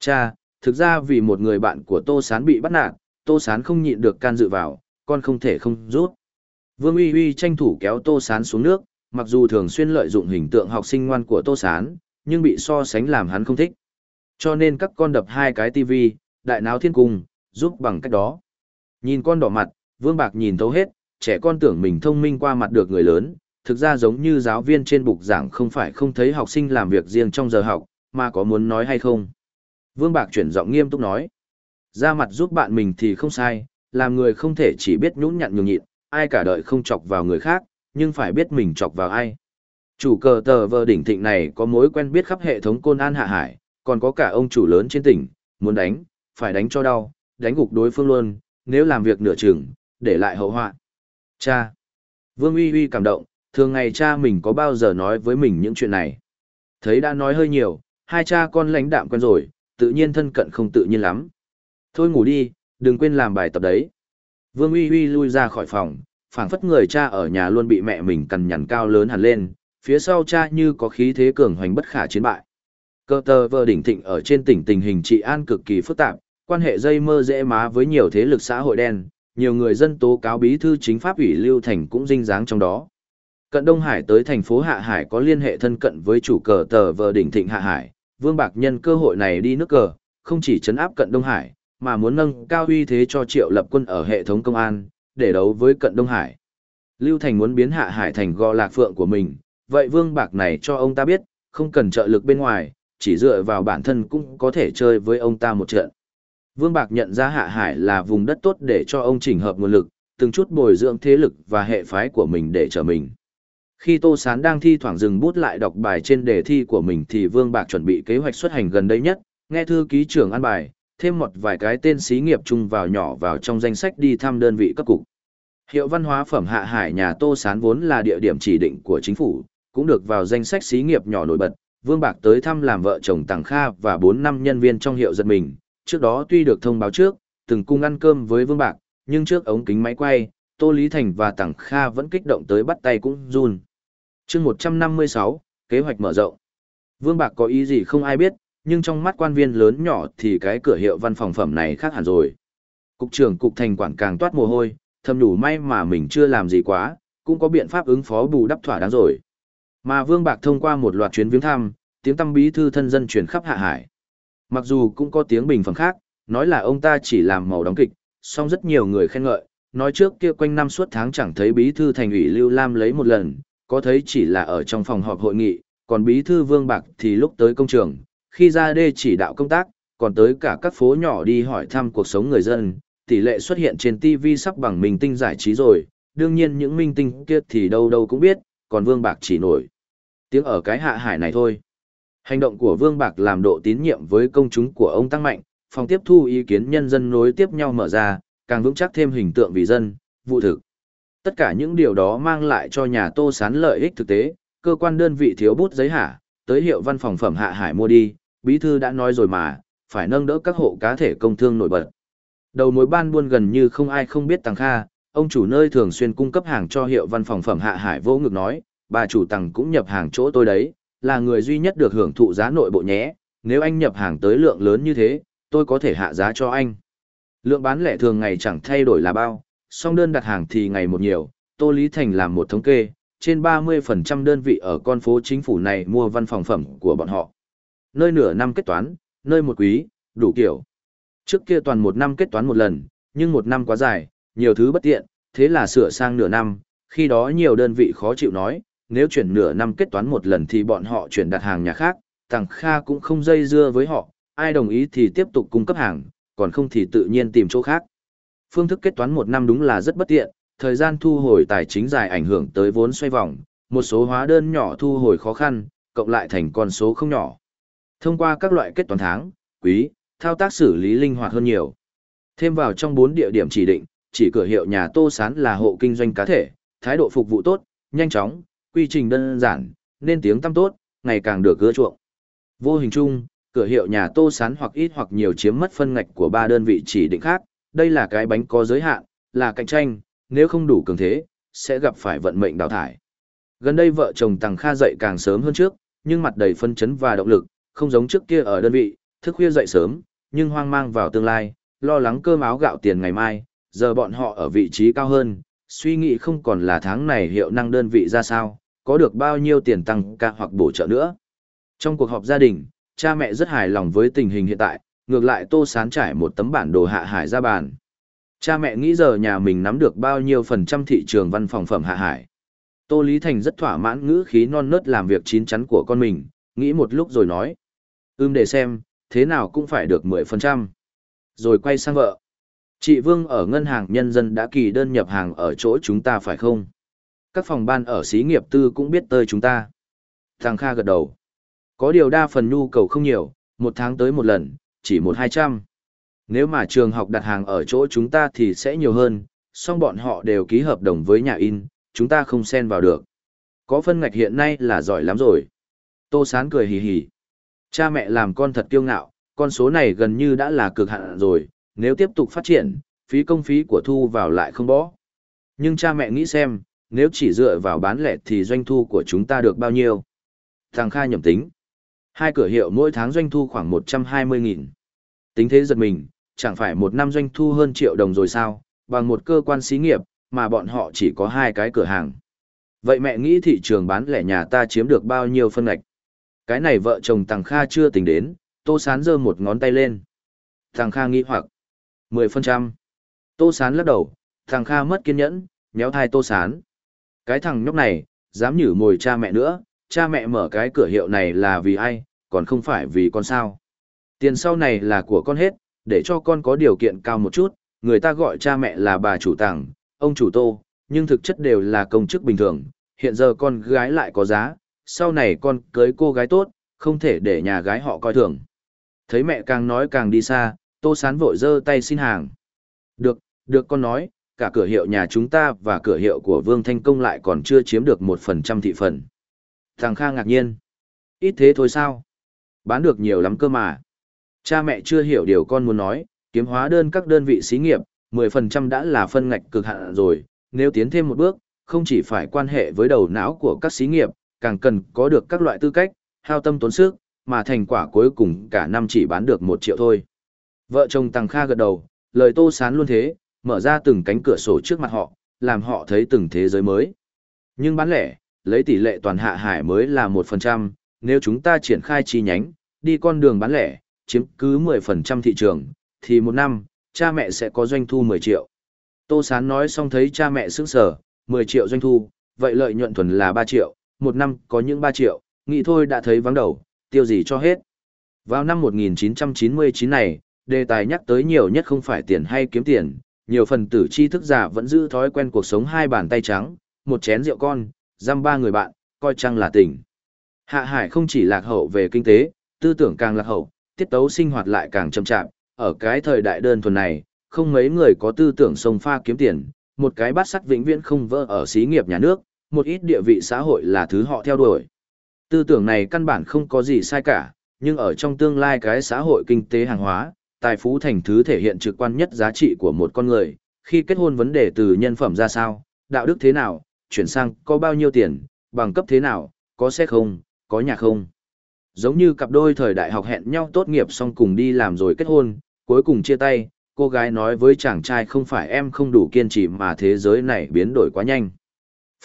Cha, thực ra vì một người bạn của Tô Sán bị bắt nạt, Tô Sán không nhịn được can dự vào, con không thể không rút. Vương Uy Uy tranh thủ kéo Tô Sán xuống nước, mặc dù thường xuyên lợi dụng hình tượng học sinh ngoan của Tô Sán, nhưng bị so sánh làm hắn không thích. Cho nên các con đập hai cái tivi, đại náo thiên cung, giúp bằng cách đó. Nhìn con đỏ mặt, Vương Bạc nhìn thấu hết, trẻ con tưởng mình thông minh qua mặt được người lớn, thực ra giống như giáo viên trên bục giảng không phải không thấy học sinh làm việc riêng trong giờ học, mà có muốn nói hay không. Vương Bạc chuyển giọng nghiêm túc nói. Ra mặt giúp bạn mình thì không sai, làm người không thể chỉ biết nhũn nhặn nhường nhịn, ai cả đợi không chọc vào người khác, nhưng phải biết mình chọc vào ai. Chủ cờ tờ vờ đỉnh thịnh này có mối quen biết khắp hệ thống côn an hạ hải, còn có cả ông chủ lớn trên tỉnh, muốn đánh, phải đánh cho đau, đánh gục đối phương luôn, nếu làm việc nửa chừng, để lại hậu họa. Cha. Vương Uy Uy cảm động, thường ngày cha mình có bao giờ nói với mình những chuyện này. Thấy đã nói hơi nhiều, hai cha con lãnh đạm quen rồi, tự nhiên thân cận không tự nhiên lắm. Thôi ngủ đi, đừng quên làm bài tập đấy. Vương Uy Uy lui ra khỏi phòng, phảng phất người cha ở nhà luôn bị mẹ mình cằn nhằn cao lớn hẳn lên, phía sau cha như có khí thế cường hoành bất khả chiến bại. Cơ tờ vờ đỉnh thịnh ở trên tỉnh tình hình trị an cực kỳ phức tạp, quan hệ dây mơ dễ má với nhiều thế lực xã hội đen, nhiều người dân tố cáo bí thư chính pháp ủy Lưu Thành cũng dinh dáng trong đó. Cận Đông Hải tới thành phố Hạ Hải có liên hệ thân cận với chủ cờ tờ vờ đỉnh thịnh Hạ Hải, Vương Bạc nhân cơ hội này đi nước cờ, không chỉ chấn áp Cận Đông Hải, mà muốn nâng cao uy thế cho triệu lập quân ở hệ thống công an, để đấu với Cận Đông Hải. Lưu Thành muốn biến Hạ Hải thành gò lạc phượng của mình, vậy Vương Bạc này cho ông ta biết, không cần trợ lực bên ngoài, chỉ dựa vào bản thân cũng có thể chơi với ông ta một trận. Vương Bạc nhận ra Hạ Hải là vùng đất tốt để cho ông chỉnh hợp nguồn lực, từng chút bồi dưỡng thế lực và hệ phái của mình để trở mình. Khi Tô Sán đang thi thoảng dừng bút lại đọc bài trên đề thi của mình thì Vương Bạc chuẩn bị kế hoạch xuất hành gần đây nhất, nghe thư ký trưởng an bài, thêm một vài cái tên xí nghiệp chung vào nhỏ vào trong danh sách đi thăm đơn vị cấp cục. Hiệu văn hóa phẩm Hạ Hải nhà Tô Sán vốn là địa điểm chỉ định của chính phủ, cũng được vào danh sách xí nghiệp nhỏ nổi bật. Vương Bạc tới thăm làm vợ chồng Tàng Kha và 4 năm nhân viên trong hiệu giật mình, trước đó tuy được thông báo trước, từng cung ăn cơm với Vương Bạc, nhưng trước ống kính máy quay, Tô Lý Thành và Tằng Kha vẫn kích động tới bắt tay cũng run. chương 156, kế hoạch mở rộng. Vương Bạc có ý gì không ai biết, nhưng trong mắt quan viên lớn nhỏ thì cái cửa hiệu văn phòng phẩm này khác hẳn rồi. Cục trưởng cục thành quản càng toát mồ hôi, thầm đủ may mà mình chưa làm gì quá, cũng có biện pháp ứng phó bù đắp thỏa đáng rồi. Mà Vương Bạc thông qua một loạt chuyến viếng thăm, tiếng tâm bí thư thân dân truyền khắp hạ hải. Mặc dù cũng có tiếng bình phẩm khác, nói là ông ta chỉ làm màu đóng kịch, song rất nhiều người khen ngợi, nói trước kia quanh năm suốt tháng chẳng thấy bí thư thành ủy Lưu Lam lấy một lần, có thấy chỉ là ở trong phòng họp hội nghị, còn bí thư Vương Bạc thì lúc tới công trường, khi ra đê chỉ đạo công tác, còn tới cả các phố nhỏ đi hỏi thăm cuộc sống người dân, tỷ lệ xuất hiện trên TV sắp bằng minh tinh giải trí rồi, đương nhiên những minh tinh kia thì đâu đâu cũng biết, còn Vương Bạc chỉ nổi. Tiếng ở cái hạ hải này thôi. Hành động của Vương Bạc làm độ tín nhiệm với công chúng của ông tăng mạnh, phòng tiếp thu ý kiến nhân dân nối tiếp nhau mở ra, càng vững chắc thêm hình tượng vì dân, vụ thực. Tất cả những điều đó mang lại cho nhà Tô Sán lợi ích thực tế, cơ quan đơn vị thiếu bút giấy hả, tới hiệu văn phòng phẩm hạ hải mua đi, bí thư đã nói rồi mà, phải nâng đỡ các hộ cá thể công thương nổi bật. Đầu mối ban buôn gần như không ai không biết Tăng Kha, ông chủ nơi thường xuyên cung cấp hàng cho hiệu văn phòng phẩm hạ hải vô ngực nói, bà chủ Tăng cũng nhập hàng chỗ tôi đấy, là người duy nhất được hưởng thụ giá nội bộ nhé, nếu anh nhập hàng tới lượng lớn như thế, tôi có thể hạ giá cho anh. Lượng bán lẻ thường ngày chẳng thay đổi là bao, song đơn đặt hàng thì ngày một nhiều, Tô Lý Thành làm một thống kê, trên 30% đơn vị ở con phố chính phủ này mua văn phòng phẩm của bọn họ. Nơi nửa năm kết toán, nơi một quý, đủ kiểu. Trước kia toàn một năm kết toán một lần, nhưng một năm quá dài, nhiều thứ bất tiện, thế là sửa sang nửa năm, khi đó nhiều đơn vị khó chịu nói, nếu chuyển nửa năm kết toán một lần thì bọn họ chuyển đặt hàng nhà khác, Tằng Kha cũng không dây dưa với họ, ai đồng ý thì tiếp tục cung cấp hàng, còn không thì tự nhiên tìm chỗ khác. Phương thức kết toán một năm đúng là rất bất tiện, thời gian thu hồi tài chính dài ảnh hưởng tới vốn xoay vòng, một số hóa đơn nhỏ thu hồi khó khăn, cộng lại thành con số không nhỏ. Thông qua các loại kết toán tháng, quý, thao tác xử lý linh hoạt hơn nhiều. Thêm vào trong bốn địa điểm chỉ định, chỉ cửa hiệu nhà Tô Sán là hộ kinh doanh cá thể, thái độ phục vụ tốt, nhanh chóng, quy trình đơn giản, nên tiếng tăm tốt, ngày càng được gỡ chuộng. Vô hình chung, cửa hiệu nhà Tô Sán hoặc ít hoặc nhiều chiếm mất phân ngạch của ba đơn vị chỉ định khác, đây là cái bánh có giới hạn, là cạnh tranh, nếu không đủ cường thế, sẽ gặp phải vận mệnh đào thải. Gần đây vợ chồng Tằng Kha dậy càng sớm hơn trước, nhưng mặt đầy phân chấn và động lực, không giống trước kia ở đơn vị, thức khuya dậy sớm, nhưng hoang mang vào tương lai, lo lắng cơm áo gạo tiền ngày mai, giờ bọn họ ở vị trí cao hơn, suy nghĩ không còn là tháng này hiệu năng đơn vị ra sao, có được bao nhiêu tiền tăng ca hoặc bổ trợ nữa. Trong cuộc họp gia đình, cha mẹ rất hài lòng với tình hình hiện tại, ngược lại Tô Sán trải một tấm bản đồ hạ hải ra bàn. Cha mẹ nghĩ giờ nhà mình nắm được bao nhiêu phần trăm thị trường văn phòng phẩm hạ hải. Tô Lý Thành rất thỏa mãn ngữ khí non nớt làm việc chín chắn của con mình, nghĩ một lúc rồi nói. Ưm để xem, thế nào cũng phải được 10%. Rồi quay sang vợ. Chị Vương ở ngân hàng nhân dân đã kỳ đơn nhập hàng ở chỗ chúng ta phải không? Các phòng ban ở xí nghiệp tư cũng biết tới chúng ta. Thằng Kha gật đầu. Có điều đa phần nhu cầu không nhiều, một tháng tới một lần, chỉ một hai trăm. Nếu mà trường học đặt hàng ở chỗ chúng ta thì sẽ nhiều hơn, song bọn họ đều ký hợp đồng với nhà in, chúng ta không xen vào được. Có phân ngạch hiện nay là giỏi lắm rồi. Tô Sán cười hì hì. Cha mẹ làm con thật kiêu ngạo, con số này gần như đã là cực hạn rồi, nếu tiếp tục phát triển, phí công phí của thu vào lại không bó. Nhưng cha mẹ nghĩ xem, nếu chỉ dựa vào bán lẻ thì doanh thu của chúng ta được bao nhiêu? Thằng Kha nhầm tính. Hai cửa hiệu mỗi tháng doanh thu khoảng 120.000. Tính thế giật mình, chẳng phải một năm doanh thu hơn triệu đồng rồi sao, bằng một cơ quan xí nghiệp, mà bọn họ chỉ có hai cái cửa hàng. Vậy mẹ nghĩ thị trường bán lẻ nhà ta chiếm được bao nhiêu phân ngạch? Cái này vợ chồng thằng Kha chưa tính đến, Tô Sán giơ một ngón tay lên. Thằng Kha nghĩ hoặc. 10%. Tô Sán lắc đầu, Thằng Kha mất kiên nhẫn, nhéo thai Tô Sán. Cái thằng nhóc này, dám nhử mồi cha mẹ nữa, cha mẹ mở cái cửa hiệu này là vì ai, còn không phải vì con sao. Tiền sau này là của con hết, để cho con có điều kiện cao một chút, người ta gọi cha mẹ là bà chủ tàng, ông chủ tô, nhưng thực chất đều là công chức bình thường, hiện giờ con gái lại có giá, sau này con cưới cô gái tốt, không thể để nhà gái họ coi thường. Thấy mẹ càng nói càng đi xa, tô sán vội giơ tay xin hàng. Được, được con nói, cả cửa hiệu nhà chúng ta và cửa hiệu của Vương Thanh Công lại còn chưa chiếm được một phần trăm thị phần. Thằng Kha ngạc nhiên. Ít thế thôi sao? Bán được nhiều lắm cơ mà. Cha mẹ chưa hiểu điều con muốn nói, kiếm hóa đơn các đơn vị xí nghiệp, 10% đã là phân ngạch cực hạn rồi, nếu tiến thêm một bước, không chỉ phải quan hệ với đầu não của các xí nghiệp, càng cần có được các loại tư cách, hao tâm tốn sức, mà thành quả cuối cùng cả năm chỉ bán được 1 triệu thôi. Vợ chồng Tăng Kha gật đầu, lời tô sán luôn thế, mở ra từng cánh cửa sổ trước mặt họ, làm họ thấy từng thế giới mới. Nhưng bán lẻ, lấy tỷ lệ toàn hạ hải mới là 1%, nếu chúng ta triển khai chi nhánh, đi con đường bán lẻ, chiếm cứ 10% thị trường, thì một năm, cha mẹ sẽ có doanh thu 10 triệu. Tô Sán nói xong thấy cha mẹ sững sở, 10 triệu doanh thu, vậy lợi nhuận thuần là 3 triệu, một năm có những 3 triệu, nghĩ thôi đã thấy vắng đầu, tiêu gì cho hết. Vào năm 1999 này, đề tài nhắc tới nhiều nhất không phải tiền hay kiếm tiền, nhiều phần tử tri thức giả vẫn giữ thói quen cuộc sống hai bàn tay trắng, một chén rượu con, giam ba người bạn, coi chăng là tình. Hạ Hải không chỉ lạc hậu về kinh tế, tư tưởng càng lạc hậu, tiết tấu sinh hoạt lại càng chậm chạp, ở cái thời đại đơn thuần này, không mấy người có tư tưởng sông pha kiếm tiền, một cái bát sắt vĩnh viễn không vỡ ở xí nghiệp nhà nước, một ít địa vị xã hội là thứ họ theo đuổi. Tư tưởng này căn bản không có gì sai cả, nhưng ở trong tương lai cái xã hội kinh tế hàng hóa, tài phú thành thứ thể hiện trực quan nhất giá trị của một con người, khi kết hôn vấn đề từ nhân phẩm ra sao, đạo đức thế nào, chuyển sang có bao nhiêu tiền, bằng cấp thế nào, có xe không, có nhà không. Giống như cặp đôi thời đại học hẹn nhau tốt nghiệp xong cùng đi làm rồi kết hôn, cuối cùng chia tay, cô gái nói với chàng trai không phải em không đủ kiên trì mà thế giới này biến đổi quá nhanh.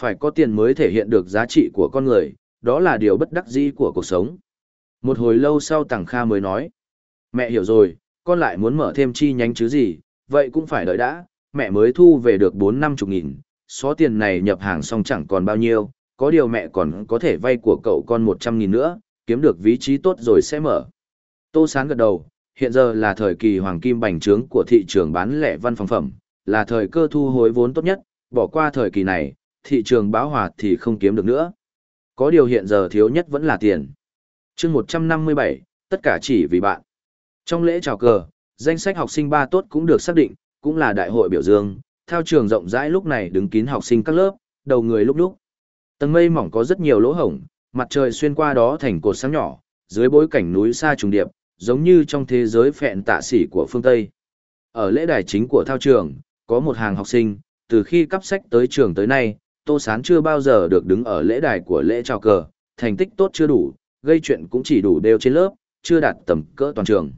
Phải có tiền mới thể hiện được giá trị của con người, đó là điều bất đắc dĩ của cuộc sống. Một hồi lâu sau Tằng Kha mới nói, mẹ hiểu rồi, con lại muốn mở thêm chi nhánh chứ gì, vậy cũng phải đợi đã, mẹ mới thu về được 4 năm chục nghìn, số tiền này nhập hàng xong chẳng còn bao nhiêu, có điều mẹ còn có thể vay của cậu con 100 nghìn nữa, kiếm được vị trí tốt rồi sẽ mở. Tô Sán gật đầu, hiện giờ là thời kỳ hoàng kim bành trướng của thị trường bán lẻ văn phòng phẩm, là thời cơ thu hồi vốn tốt nhất, bỏ qua thời kỳ này, thị trường báo hòa thì không kiếm được nữa. Có điều hiện giờ thiếu nhất vẫn là tiền. chương 157, tất cả chỉ vì bạn. Trong lễ chào cờ, danh sách học sinh ba tốt cũng được xác định, cũng là đại hội biểu dương, theo trường rộng rãi lúc này đứng kín học sinh các lớp, đầu người lúc lúc. Tầng mây mỏng có rất nhiều lỗ hổng, mặt trời xuyên qua đó thành cột sáng nhỏ, dưới bối cảnh núi xa trùng điệp, giống như trong thế giới phẹn tạ sỉ của phương Tây. Ở lễ đài chính của thao trường, có một hàng học sinh, từ khi cắp sách tới trường tới nay, Tô Sán chưa bao giờ được đứng ở lễ đài của lễ chào cờ, thành tích tốt chưa đủ, gây chuyện cũng chỉ đủ đều trên lớp, chưa đạt tầm cỡ toàn trường.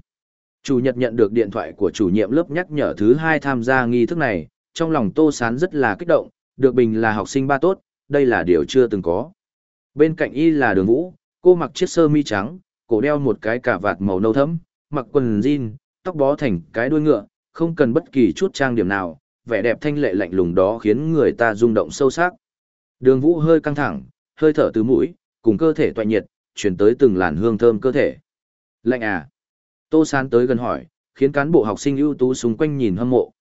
Chủ nhật nhận được điện thoại của chủ nhiệm lớp nhắc nhở thứ hai tham gia nghi thức này, trong lòng Tô Sán rất là kích động, được bình là học sinh ba tốt, đây là điều chưa từng có. Bên cạnh y là đường vũ, cô mặc chiếc sơ mi trắng, cổ đeo một cái cà vạt màu nâu thẫm, mặc quần jean, tóc bó thành cái đuôi ngựa, không cần bất kỳ chút trang điểm nào, vẻ đẹp thanh lệ lạnh lùng đó khiến người ta rung động sâu sắc. Đường Vũ hơi căng thẳng, hơi thở từ mũi, cùng cơ thể tọa nhiệt, truyền tới từng làn hương thơm cơ thể. Lạnh à? Tô Sán tới gần hỏi, khiến cán bộ học sinh ưu tú xung quanh nhìn hâm mộ.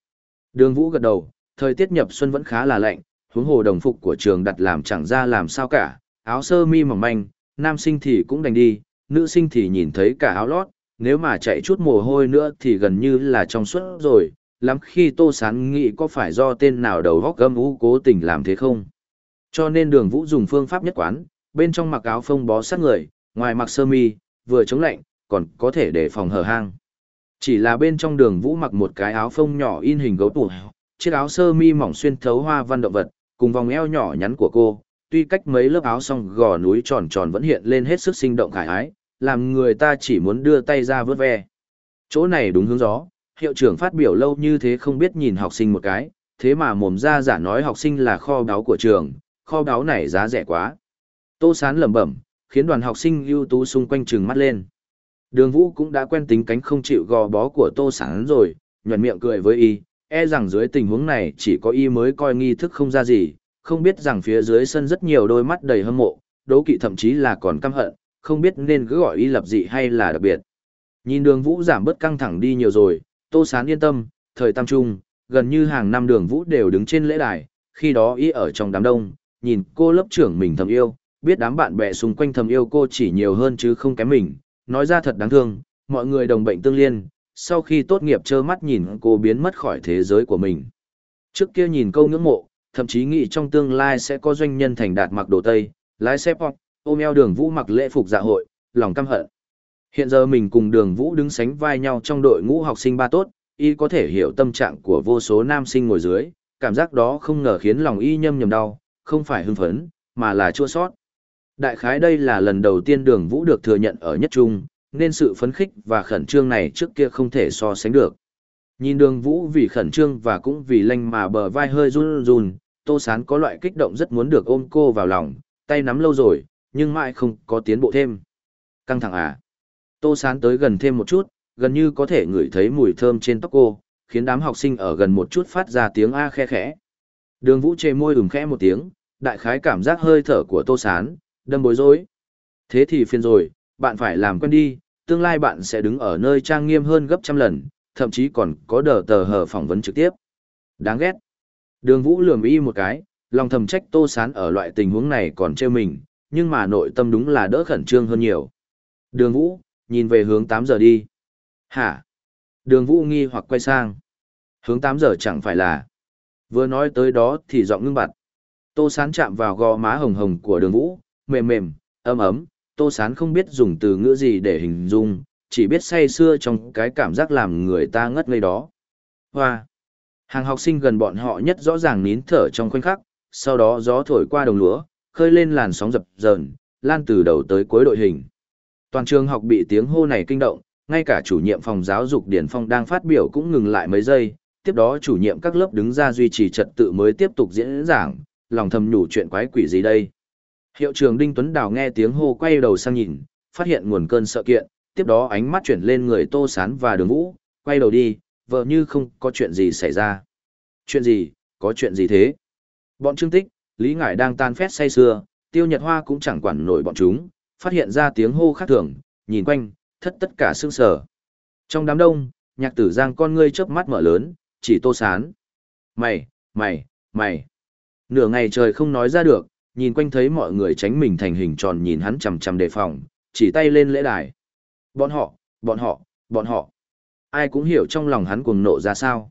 Đường Vũ gật đầu, thời tiết nhập xuân vẫn khá là lạnh, huống hồ đồng phục của trường đặt làm chẳng ra làm sao cả, áo sơ mi mỏng manh, nam sinh thì cũng đành đi, nữ sinh thì nhìn thấy cả áo lót, nếu mà chạy chút mồ hôi nữa thì gần như là trong suốt rồi, lắm khi Tô Sán nghĩ có phải do tên nào đầu góc gâm ú cố tình làm thế không. Cho nên đường vũ dùng phương pháp nhất quán, bên trong mặc áo phông bó sát người, ngoài mặc sơ mi, vừa chống lạnh, còn có thể để phòng hở hang. Chỉ là bên trong đường vũ mặc một cái áo phông nhỏ in hình gấu tủ, chiếc áo sơ mi mỏng xuyên thấu hoa văn động vật, cùng vòng eo nhỏ nhắn của cô, tuy cách mấy lớp áo song gò núi tròn tròn vẫn hiện lên hết sức sinh động khải ái, làm người ta chỉ muốn đưa tay ra vớt ve. Chỗ này đúng hướng gió, hiệu trưởng phát biểu lâu như thế không biết nhìn học sinh một cái, thế mà mồm ra giả nói học sinh là kho báu của trường, kho báu này giá rẻ quá. Tô Sán lẩm bẩm, khiến đoàn học sinh ưu tú xung quanh trừng mắt lên. Đường Vũ cũng đã quen tính cánh không chịu gò bó của Tô Sán rồi, nhuận miệng cười với y, e rằng dưới tình huống này chỉ có y mới coi nghi thức không ra gì, không biết rằng phía dưới sân rất nhiều đôi mắt đầy hâm mộ, đố kỵ thậm chí là còn căm hận, không biết nên cứ gọi y lập dị hay là đặc biệt. Nhìn đường Vũ giảm bớt căng thẳng đi nhiều rồi, Tô Sán yên tâm, thời tam trung, gần như hàng năm đường Vũ đều đứng trên lễ đài, khi đó y ở trong đám đông, nhìn cô lớp trưởng mình thầm yêu, biết đám bạn bè xung quanh thầm yêu cô chỉ nhiều hơn chứ không kém mình, nói ra thật đáng thương, mọi người đồng bệnh tương liên, sau khi tốt nghiệp trơ mắt nhìn cô biến mất khỏi thế giới của mình. Trước kia nhìn câu ngưỡng mộ, thậm chí nghĩ trong tương lai sẽ có doanh nhân thành đạt mặc đồ Tây, lái xe pop, ôm eo đường vũ mặc lễ phục dạ hội, lòng căm hận. Hiện giờ mình cùng đường vũ đứng sánh vai nhau trong đội ngũ học sinh ba tốt, y có thể hiểu tâm trạng của vô số nam sinh ngồi dưới, cảm giác đó không ngờ khiến lòng y nhâm nhầm đau, không phải hưng phấn, mà là chua sót. Đại khái đây là lần đầu tiên đường vũ được thừa nhận ở nhất trung, nên sự phấn khích và khẩn trương này trước kia không thể so sánh được. Nhìn đường vũ vì khẩn trương và cũng vì lanh mà bờ vai hơi run run, tô sán có loại kích động rất muốn được ôm cô vào lòng, tay nắm lâu rồi, nhưng mãi không có tiến bộ thêm. Căng thẳng à? Tô sán tới gần thêm một chút, gần như có thể ngửi thấy mùi thơm trên tóc cô, khiến đám học sinh ở gần một chút phát ra tiếng A khe khẽ. Đường vũ chê môi ửng khẽ một tiếng, đại khái cảm giác hơi thở của tô sán, đâm bối rối. Thế thì phiền rồi, bạn phải làm quen đi, tương lai bạn sẽ đứng ở nơi trang nghiêm hơn gấp trăm lần, thậm chí còn có đờ tờ hở phỏng vấn trực tiếp. Đáng ghét. Đường Vũ lườm y một cái, lòng thầm trách Tô Sán ở loại tình huống này còn trêu mình, nhưng mà nội tâm đúng là đỡ khẩn trương hơn nhiều. Đường Vũ, nhìn về hướng 8 giờ đi. Hả? Đường Vũ nghi hoặc quay sang. Hướng 8 giờ chẳng phải là. Vừa nói tới đó thì giọng ngưng bặt. Tô Sán chạm vào gò má hồng hồng của đường Vũ, mềm mềm, ấm ấm, Tô Sán không biết dùng từ ngữ gì để hình dung, chỉ biết say xưa trong cái cảm giác làm người ta ngất ngây đó. Hoa! Hàng học sinh gần bọn họ nhất rõ ràng nín thở trong khoảnh khắc, sau đó gió thổi qua đồng lúa, khơi lên làn sóng dập dờn, lan từ đầu tới cuối đội hình. Toàn trường học bị tiếng hô này kinh động, ngay cả chủ nhiệm phòng giáo dục Điển Phong đang phát biểu cũng ngừng lại mấy giây, tiếp đó chủ nhiệm các lớp đứng ra duy trì trật tự mới tiếp tục diễn giảng, lòng thầm nhủ chuyện quái quỷ gì đây. Hiệu trưởng Đinh Tuấn Đào nghe tiếng hô quay đầu sang nhìn, phát hiện nguồn cơn sợ kiện, tiếp đó ánh mắt chuyển lên người Tô Sán và Đường Vũ, quay đầu đi, vợ như không có chuyện gì xảy ra. Chuyện gì, có chuyện gì thế? Bọn Trương Tích, Lý Ngải đang tan phét say sưa, Tiêu Nhật Hoa cũng chẳng quản nổi bọn chúng, phát hiện ra tiếng hô khác thường, nhìn quanh, thất tất cả sương sở. Trong đám đông, nhạc tử giang con ngươi chớp mắt mở lớn, chỉ Tô Sán. Mày, mày, mày. Nửa ngày trời không nói ra được, nhìn quanh thấy mọi người tránh mình thành hình tròn nhìn hắn chằm chằm đề phòng, chỉ tay lên lễ đài. Bọn họ, bọn họ, bọn họ. Ai cũng hiểu trong lòng hắn cuồng nộ ra sao.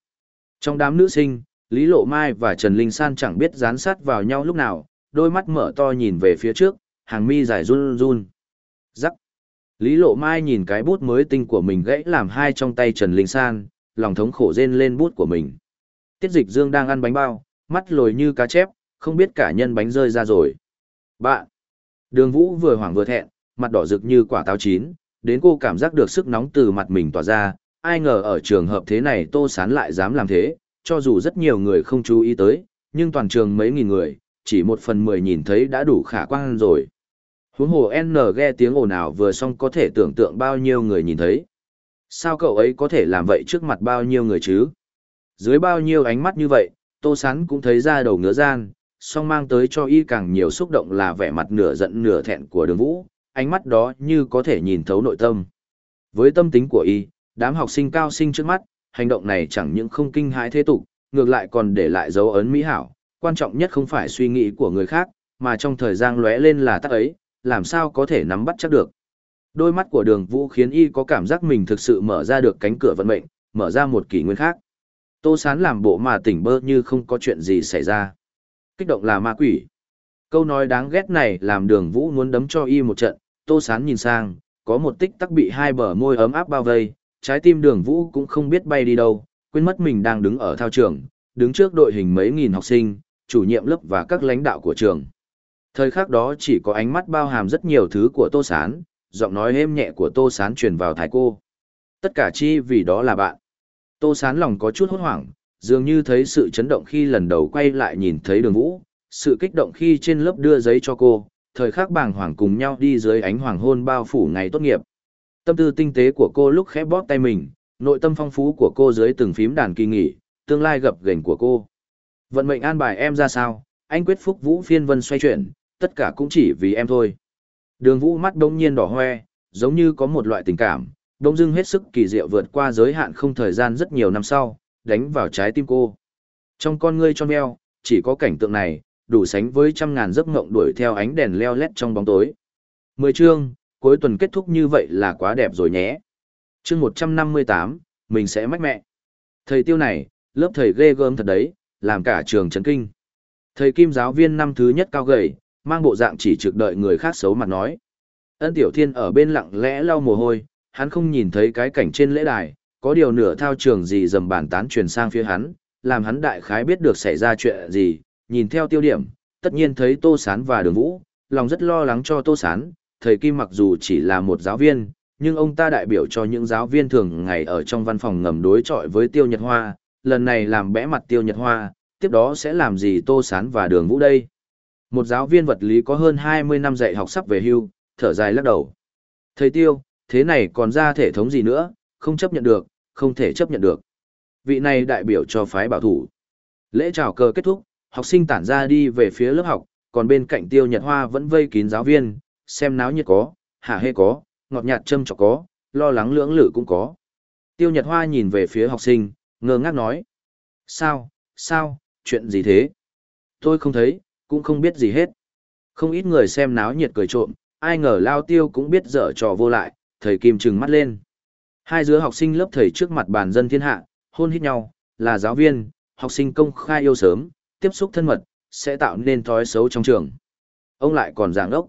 Trong đám nữ sinh, Lý Lộ Mai và Trần Linh San chẳng biết dán sát vào nhau lúc nào, đôi mắt mở to nhìn về phía trước, hàng mi dài run run. Rắc. Lý Lộ Mai nhìn cái bút mới tinh của mình gãy làm hai trong tay Trần Linh San, lòng thống khổ rên lên bút của mình. Tiết dịch dương đang ăn bánh bao, mắt lồi như cá chép, không biết cả nhân bánh rơi ra rồi. Bạn! Đường Vũ vừa hoảng vừa thẹn, mặt đỏ rực như quả táo chín, đến cô cảm giác được sức nóng từ mặt mình tỏa ra, ai ngờ ở trường hợp thế này Tô Sán lại dám làm thế, cho dù rất nhiều người không chú ý tới, nhưng toàn trường mấy nghìn người, chỉ một phần mười nhìn thấy đã đủ khả quan rồi. Huống hồ N nghe tiếng ồn ào vừa xong có thể tưởng tượng bao nhiêu người nhìn thấy. Sao cậu ấy có thể làm vậy trước mặt bao nhiêu người chứ? Dưới bao nhiêu ánh mắt như vậy, Tô Sán cũng thấy ra đầu ngứa gian, song mang tới cho y càng nhiều xúc động là vẻ mặt nửa giận nửa thẹn của đường vũ, ánh mắt đó như có thể nhìn thấu nội tâm. Với tâm tính của y, đám học sinh cao sinh trước mắt, hành động này chẳng những không kinh hãi thế tục, ngược lại còn để lại dấu ấn mỹ hảo, quan trọng nhất không phải suy nghĩ của người khác, mà trong thời gian lóe lên là tắc ấy, làm sao có thể nắm bắt chắc được. Đôi mắt của đường vũ khiến y có cảm giác mình thực sự mở ra được cánh cửa vận mệnh, mở ra một kỷ nguyên khác. Tô Sán làm bộ mà tỉnh bơ như không có chuyện gì xảy ra. Kích động là ma quỷ. Câu nói đáng ghét này làm đường vũ muốn đấm cho y một trận, Tô Sán nhìn sang, có một tích tắc bị hai bờ môi ấm áp bao vây, trái tim đường vũ cũng không biết bay đi đâu, quên mất mình đang đứng ở thao trường, đứng trước đội hình mấy nghìn học sinh, chủ nhiệm lớp và các lãnh đạo của trường. Thời khắc đó chỉ có ánh mắt bao hàm rất nhiều thứ của Tô Sán, giọng nói êm nhẹ của Tô Sán truyền vào thái cô. Tất cả chi vì đó là bạn. Tô Sán lòng có chút hốt hoảng, dường như thấy sự chấn động khi lần đầu quay lại nhìn thấy đường vũ, sự kích động khi trên lớp đưa giấy cho cô, thời khắc bàng hoàng cùng nhau đi dưới ánh hoàng hôn bao phủ ngày tốt nghiệp. Tâm tư tinh tế của cô lúc khẽ bóp tay mình, nội tâm phong phú của cô dưới từng phím đàn kỳ nghỉ, tương lai gập ghềnh của cô. Vận mệnh an bài em ra sao, anh quyết phúc vũ phiên vân xoay chuyển, tất cả cũng chỉ vì em thôi. Đường vũ mắt đông nhiên đỏ hoe, giống như có một loại tình cảm, đông dưng hết sức kỳ diệu vượt qua giới hạn không thời gian rất nhiều năm sau, đánh vào trái tim cô. Trong con ngươi cho meo, chỉ có cảnh tượng này, đủ sánh với trăm ngàn giấc ngộng đuổi theo ánh đèn leo lét trong bóng tối. Mười chương, cuối tuần kết thúc như vậy là quá đẹp rồi nhé. Chương 158, mình sẽ mách mẹ. Thầy tiêu này, lớp thầy ghê gớm thật đấy, làm cả trường chấn kinh. Thầy kim giáo viên năm thứ nhất cao gầy, mang bộ dạng chỉ trực đợi người khác xấu mặt nói. Ân Tiểu Thiên ở bên lặng lẽ lau mồ hôi, hắn không nhìn thấy cái cảnh trên lễ đài, có điều nửa thao trường gì dầm bàn tán truyền sang phía hắn, làm hắn đại khái biết được xảy ra chuyện gì, nhìn theo tiêu điểm, tất nhiên thấy Tô Sán và Đường Vũ, lòng rất lo lắng cho Tô Sán, thầy Kim mặc dù chỉ là một giáo viên, nhưng ông ta đại biểu cho những giáo viên thường ngày ở trong văn phòng ngầm đối chọi với Tiêu Nhật Hoa, lần này làm bẽ mặt Tiêu Nhật Hoa, tiếp đó sẽ làm gì Tô Sán và Đường Vũ đây? Một giáo viên vật lý có hơn 20 năm dạy học sắp về hưu, thở dài lắc đầu. Thầy Tiêu, thế này còn ra thể thống gì nữa, không chấp nhận được, không thể chấp nhận được. Vị này đại biểu cho phái bảo thủ. Lễ chào cờ kết thúc, học sinh tản ra đi về phía lớp học, còn bên cạnh Tiêu Nhật Hoa vẫn vây kín giáo viên, xem náo nhiệt có, hả hê có, ngọt nhạt châm chọc có, lo lắng lưỡng lự cũng có. Tiêu Nhật Hoa nhìn về phía học sinh, ngơ ngác nói. Sao, sao, chuyện gì thế? Tôi không thấy, cũng không biết gì hết. Không ít người xem náo nhiệt cười trộm, ai ngờ Lao Tiêu cũng biết dở trò vô lại, thầy Kim trừng mắt lên. Hai đứa học sinh lớp thầy trước mặt bàn dân thiên hạ, hôn hít nhau, là giáo viên, học sinh công khai yêu sớm, tiếp xúc thân mật, sẽ tạo nên thói xấu trong trường. Ông lại còn giảng ốc.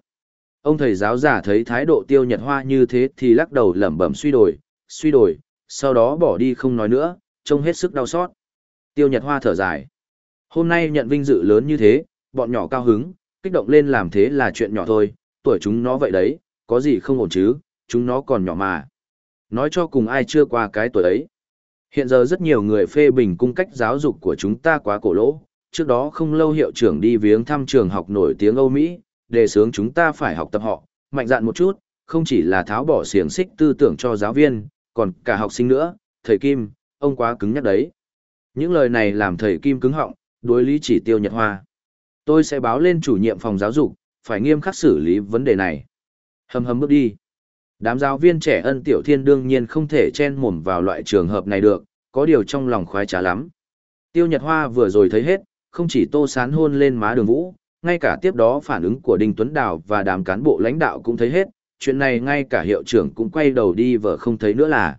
Ông thầy giáo giả thấy thái độ tiêu nhật hoa như thế thì lắc đầu lẩm bẩm suy đổi, suy đổi, sau đó bỏ đi không nói nữa, trông hết sức đau xót. Tiêu nhật hoa thở dài. Hôm nay nhận vinh dự lớn như thế, bọn nhỏ cao hứng, kích động lên làm thế là chuyện nhỏ thôi, tuổi chúng nó vậy đấy, có gì không ổn chứ, chúng nó còn nhỏ mà. Nói cho cùng ai chưa qua cái tuổi ấy. Hiện giờ rất nhiều người phê bình cung cách giáo dục của chúng ta quá cổ lỗ, trước đó không lâu hiệu trưởng đi viếng thăm trường học nổi tiếng Âu Mỹ, đề xướng chúng ta phải học tập họ, mạnh dạn một chút, không chỉ là tháo bỏ xiềng xích tư tưởng cho giáo viên, còn cả học sinh nữa, thầy Kim, ông quá cứng nhắc đấy. Những lời này làm thầy Kim cứng họng, đối lý chỉ tiêu nhật hoa. Tôi sẽ báo lên chủ nhiệm phòng giáo dục, phải nghiêm khắc xử lý vấn đề này. Hầm hầm bước đi. Đám giáo viên trẻ ân tiểu thiên đương nhiên không thể chen mồm vào loại trường hợp này được, có điều trong lòng khoái trá lắm. Tiêu Nhật Hoa vừa rồi thấy hết, không chỉ tô sán hôn lên má đường vũ, ngay cả tiếp đó phản ứng của Đinh Tuấn Đào và đám cán bộ lãnh đạo cũng thấy hết, chuyện này ngay cả hiệu trưởng cũng quay đầu đi vợ không thấy nữa là.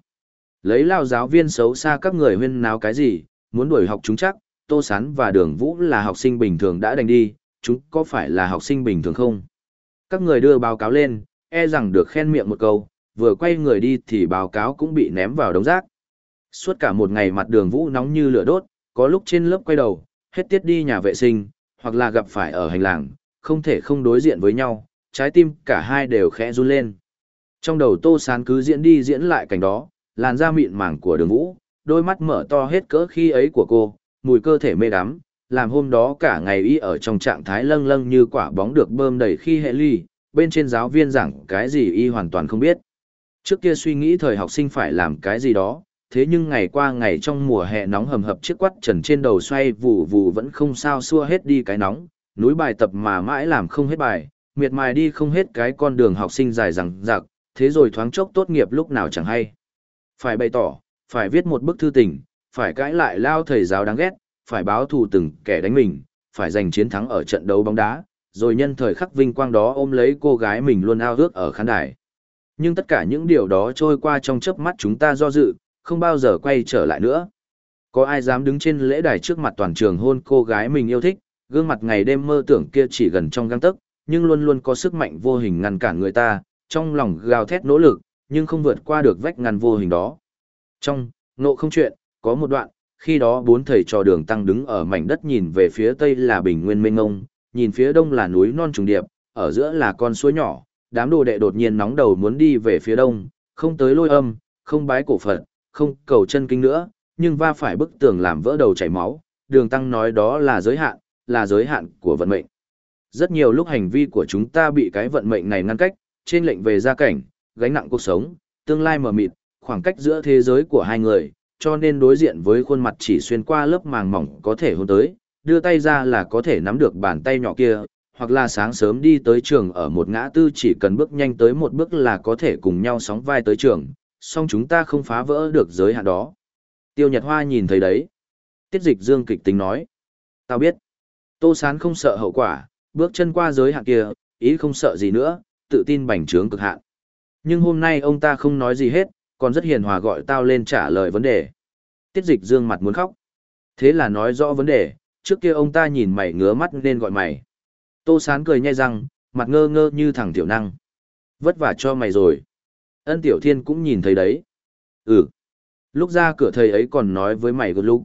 Lấy lao giáo viên xấu xa các người huyên náo cái gì, muốn đuổi học chúng chắc, Tô Sán và Đường Vũ là học sinh bình thường đã đành đi, chúng có phải là học sinh bình thường không? Các người đưa báo cáo lên, e rằng được khen miệng một câu, vừa quay người đi thì báo cáo cũng bị ném vào đống rác. Suốt cả một ngày mặt Đường Vũ nóng như lửa đốt, có lúc trên lớp quay đầu, hết tiết đi nhà vệ sinh, hoặc là gặp phải ở hành lang, không thể không đối diện với nhau, trái tim cả hai đều khẽ run lên. Trong đầu Tô Sán cứ diễn đi diễn lại cảnh đó, làn da mịn màng của đường vũ, đôi mắt mở to hết cỡ khi ấy của cô, mùi cơ thể mê đắm, làm hôm đó cả ngày y ở trong trạng thái lâng lâng như quả bóng được bơm đầy khi hệ ly, bên trên giáo viên giảng cái gì y hoàn toàn không biết. Trước kia suy nghĩ thời học sinh phải làm cái gì đó, thế nhưng ngày qua ngày trong mùa hè nóng hầm hập chiếc quắt trần trên đầu xoay vù vù vẫn không sao xua hết đi cái nóng, núi bài tập mà mãi làm không hết bài, miệt mài đi không hết cái con đường học sinh dài rằng rạc, thế rồi thoáng chốc tốt nghiệp lúc nào chẳng hay. Phải bày tỏ, phải viết một bức thư tình, phải cãi lại lao thầy giáo đáng ghét, phải báo thù từng kẻ đánh mình, phải giành chiến thắng ở trận đấu bóng đá, rồi nhân thời khắc vinh quang đó ôm lấy cô gái mình luôn ao ước ở khán đài. Nhưng tất cả những điều đó trôi qua trong chớp mắt chúng ta do dự, không bao giờ quay trở lại nữa. Có ai dám đứng trên lễ đài trước mặt toàn trường hôn cô gái mình yêu thích, gương mặt ngày đêm mơ tưởng kia chỉ gần trong găng tấc, nhưng luôn luôn có sức mạnh vô hình ngăn cản người ta, trong lòng gào thét nỗ lực, nhưng không vượt qua được vách ngăn vô hình đó. Trong, nộ không chuyện, có một đoạn, khi đó bốn thầy trò đường tăng đứng ở mảnh đất nhìn về phía tây là bình nguyên mênh ngông, nhìn phía đông là núi non trùng điệp, ở giữa là con suối nhỏ, đám đồ đệ đột nhiên nóng đầu muốn đi về phía đông, không tới lôi âm, không bái cổ Phật, không cầu chân kinh nữa, nhưng va phải bức tường làm vỡ đầu chảy máu, đường tăng nói đó là giới hạn, là giới hạn của vận mệnh. Rất nhiều lúc hành vi của chúng ta bị cái vận mệnh này ngăn cách, trên lệnh về gia cảnh, gánh nặng cuộc sống, tương lai mờ mịt, khoảng cách giữa thế giới của hai người, cho nên đối diện với khuôn mặt chỉ xuyên qua lớp màng mỏng có thể hôn tới, đưa tay ra là có thể nắm được bàn tay nhỏ kia, hoặc là sáng sớm đi tới trường ở một ngã tư chỉ cần bước nhanh tới một bước là có thể cùng nhau sóng vai tới trường, song chúng ta không phá vỡ được giới hạn đó. Tiêu Nhật Hoa nhìn thấy đấy. Tiết dịch dương kịch tính nói. Tao biết. Tô Sán không sợ hậu quả, bước chân qua giới hạn kia, ý không sợ gì nữa, tự tin bành trướng cực hạn. Nhưng hôm nay ông ta không nói gì hết, còn rất hiền hòa gọi tao lên trả lời vấn đề. Tiết dịch dương mặt muốn khóc. Thế là nói rõ vấn đề, trước kia ông ta nhìn mày ngứa mắt nên gọi mày. Tô Sán cười nhai răng, mặt ngơ ngơ như thằng tiểu năng. Vất vả cho mày rồi. Ân tiểu thiên cũng nhìn thấy đấy. Ừ. Lúc ra cửa thầy ấy còn nói với mày gật lúc.